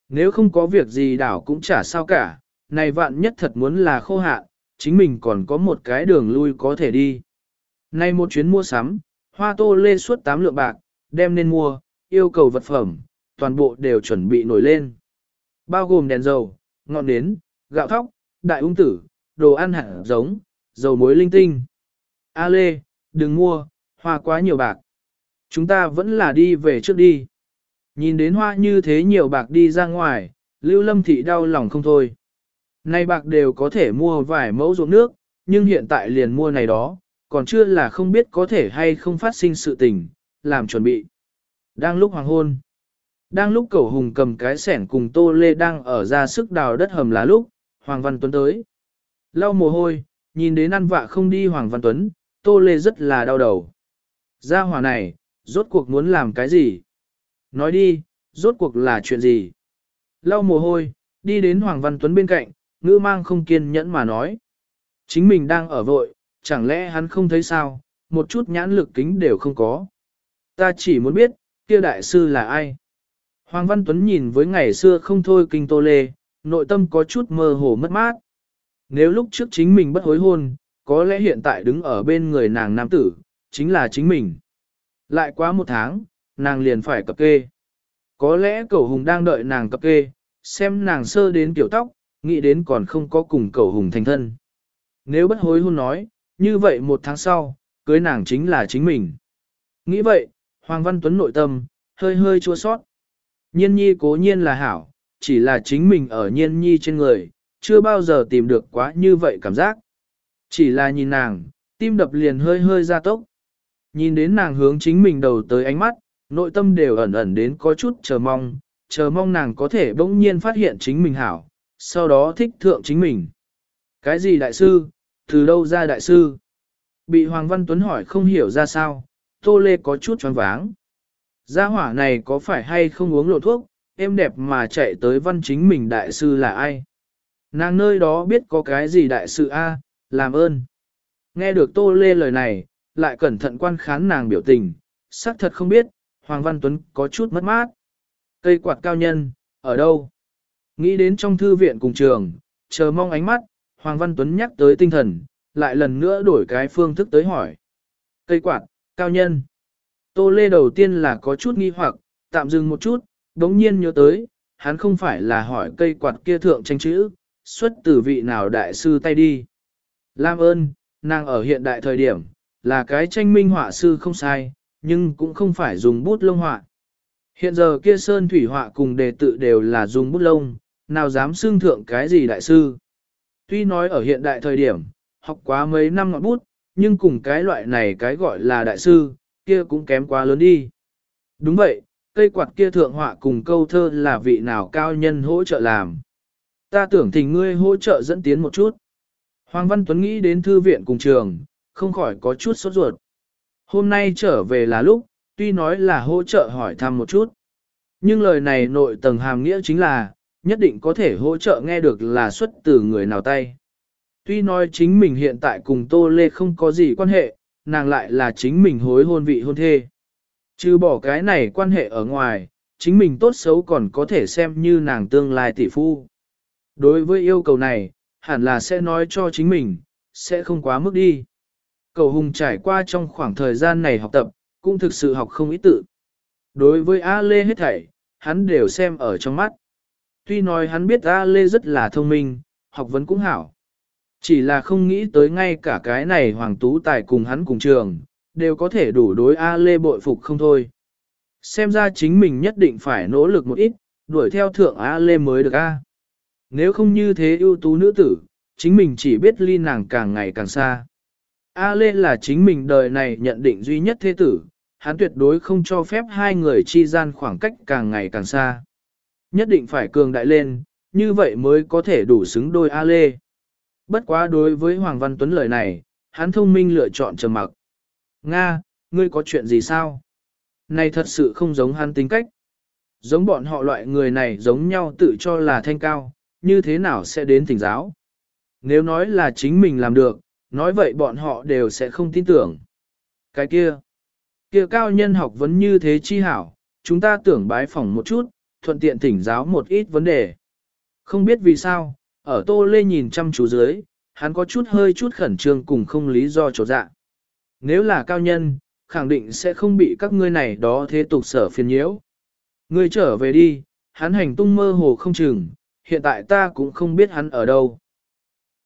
Nếu không có việc gì đảo cũng chả sao cả, này vạn nhất thật muốn là khô hạn, chính mình còn có một cái đường lui có thể đi. Nay một chuyến mua sắm, hoa tô lê suốt 8 lượng bạc, đem nên mua, yêu cầu vật phẩm, toàn bộ đều chuẩn bị nổi lên. Bao gồm đèn dầu, ngọn nến, gạo thóc, đại ung tử, đồ ăn hạt giống, dầu muối linh tinh. A Lê, đừng mua, hoa quá nhiều bạc. Chúng ta vẫn là đi về trước đi. Nhìn đến hoa như thế nhiều bạc đi ra ngoài, Lưu Lâm Thị đau lòng không thôi. Nay bạc đều có thể mua vài mẫu ruộng nước, nhưng hiện tại liền mua này đó, còn chưa là không biết có thể hay không phát sinh sự tình, làm chuẩn bị. Đang lúc hoàng hôn, đang lúc cẩu hùng cầm cái sẻn cùng tô lê đang ở ra sức đào đất hầm lá lúc, Hoàng Văn Tuấn tới. Lau mồ hôi, nhìn đến ăn vạ không đi Hoàng Văn Tuấn, tô lê rất là đau đầu. Gia hỏa này, rốt cuộc muốn làm cái gì? Nói đi, rốt cuộc là chuyện gì? Lau mồ hôi, đi đến Hoàng Văn Tuấn bên cạnh, ngữ mang không kiên nhẫn mà nói. Chính mình đang ở vội, chẳng lẽ hắn không thấy sao, một chút nhãn lực kính đều không có. Ta chỉ muốn biết, kia đại sư là ai? Hoàng Văn Tuấn nhìn với ngày xưa không thôi kinh tô lê, nội tâm có chút mơ hồ mất mát. Nếu lúc trước chính mình bất hối hôn, có lẽ hiện tại đứng ở bên người nàng nam tử, chính là chính mình. Lại quá một tháng, nàng liền phải cập kê. Có lẽ cậu hùng đang đợi nàng cập kê, xem nàng sơ đến kiểu tóc, nghĩ đến còn không có cùng cậu hùng thành thân. Nếu bất hối hôn nói, như vậy một tháng sau, cưới nàng chính là chính mình. Nghĩ vậy, Hoàng Văn Tuấn nội tâm, hơi hơi chua sót. Nhiên nhi cố nhiên là hảo, chỉ là chính mình ở nhiên nhi trên người, chưa bao giờ tìm được quá như vậy cảm giác. Chỉ là nhìn nàng, tim đập liền hơi hơi ra tốc. Nhìn đến nàng hướng chính mình đầu tới ánh mắt, nội tâm đều ẩn ẩn đến có chút chờ mong, chờ mong nàng có thể bỗng nhiên phát hiện chính mình hảo, sau đó thích thượng chính mình. Cái gì đại sư, từ đâu ra đại sư? Bị Hoàng Văn Tuấn hỏi không hiểu ra sao, Tô Lê có chút choáng váng. Gia hỏa này có phải hay không uống lộ thuốc, em đẹp mà chạy tới văn chính mình đại sư là ai? Nàng nơi đó biết có cái gì đại sự a, làm ơn. Nghe được Tô Lê lời này, lại cẩn thận quan khán nàng biểu tình, xác thật không biết, Hoàng Văn Tuấn có chút mất mát. Cây quạt cao nhân, ở đâu? Nghĩ đến trong thư viện cùng trường, chờ mong ánh mắt, Hoàng Văn Tuấn nhắc tới tinh thần, lại lần nữa đổi cái phương thức tới hỏi. Cây quạt, cao nhân. Tô Lê đầu tiên là có chút nghi hoặc, tạm dừng một chút, đống nhiên nhớ tới, hắn không phải là hỏi cây quạt kia thượng tranh chữ, xuất từ vị nào đại sư tay đi. Lam ơn, nàng ở hiện đại thời điểm, là cái tranh minh họa sư không sai, nhưng cũng không phải dùng bút lông họa. Hiện giờ kia sơn thủy họa cùng đề tự đều là dùng bút lông, nào dám xương thượng cái gì đại sư. Tuy nói ở hiện đại thời điểm, học quá mấy năm ngọn bút, nhưng cùng cái loại này cái gọi là đại sư, kia cũng kém quá lớn đi. Đúng vậy, cây quạt kia thượng họa cùng câu thơ là vị nào cao nhân hỗ trợ làm. Ta tưởng thỉnh ngươi hỗ trợ dẫn tiến một chút. Hoàng Văn Tuấn nghĩ đến thư viện cùng trường, không khỏi có chút sốt ruột. Hôm nay trở về là lúc, tuy nói là hỗ trợ hỏi thăm một chút. Nhưng lời này nội tầng hàm nghĩa chính là, nhất định có thể hỗ trợ nghe được là xuất từ người nào tay. Tuy nói chính mình hiện tại cùng Tô Lê không có gì quan hệ, nàng lại là chính mình hối hôn vị hôn thê. Chứ bỏ cái này quan hệ ở ngoài, chính mình tốt xấu còn có thể xem như nàng tương lai tỷ phu. Đối với yêu cầu này, hẳn là sẽ nói cho chính mình, sẽ không quá mức đi. Cầu Hùng trải qua trong khoảng thời gian này học tập, cũng thực sự học không ý tự. Đối với A Lê hết thảy, hắn đều xem ở trong mắt. Tuy nói hắn biết A Lê rất là thông minh, học vấn cũng hảo. Chỉ là không nghĩ tới ngay cả cái này Hoàng Tú Tài cùng hắn cùng trường, đều có thể đủ đối A Lê bội phục không thôi. Xem ra chính mình nhất định phải nỗ lực một ít, đuổi theo thượng A Lê mới được A. Nếu không như thế ưu tú nữ tử, chính mình chỉ biết ly nàng càng ngày càng xa. A Lê là chính mình đời này nhận định duy nhất thế tử, hắn tuyệt đối không cho phép hai người chi gian khoảng cách càng ngày càng xa. Nhất định phải cường đại lên, như vậy mới có thể đủ xứng đôi A Lê. Bất quá đối với Hoàng Văn Tuấn lời này, hắn thông minh lựa chọn trầm mặc. Nga, ngươi có chuyện gì sao? Này thật sự không giống hắn tính cách. Giống bọn họ loại người này giống nhau tự cho là thanh cao, như thế nào sẽ đến thỉnh giáo? Nếu nói là chính mình làm được, nói vậy bọn họ đều sẽ không tin tưởng. Cái kia, kia cao nhân học vấn như thế chi hảo, chúng ta tưởng bái phỏng một chút, thuận tiện thỉnh giáo một ít vấn đề. Không biết vì sao, ở tô lê nhìn chăm chú dưới, hắn có chút hơi chút khẩn trương cùng không lý do trột dạ. Nếu là cao nhân, khẳng định sẽ không bị các ngươi này đó thế tục sở phiền nhiễu. Ngươi trở về đi, hắn hành tung mơ hồ không chừng, hiện tại ta cũng không biết hắn ở đâu.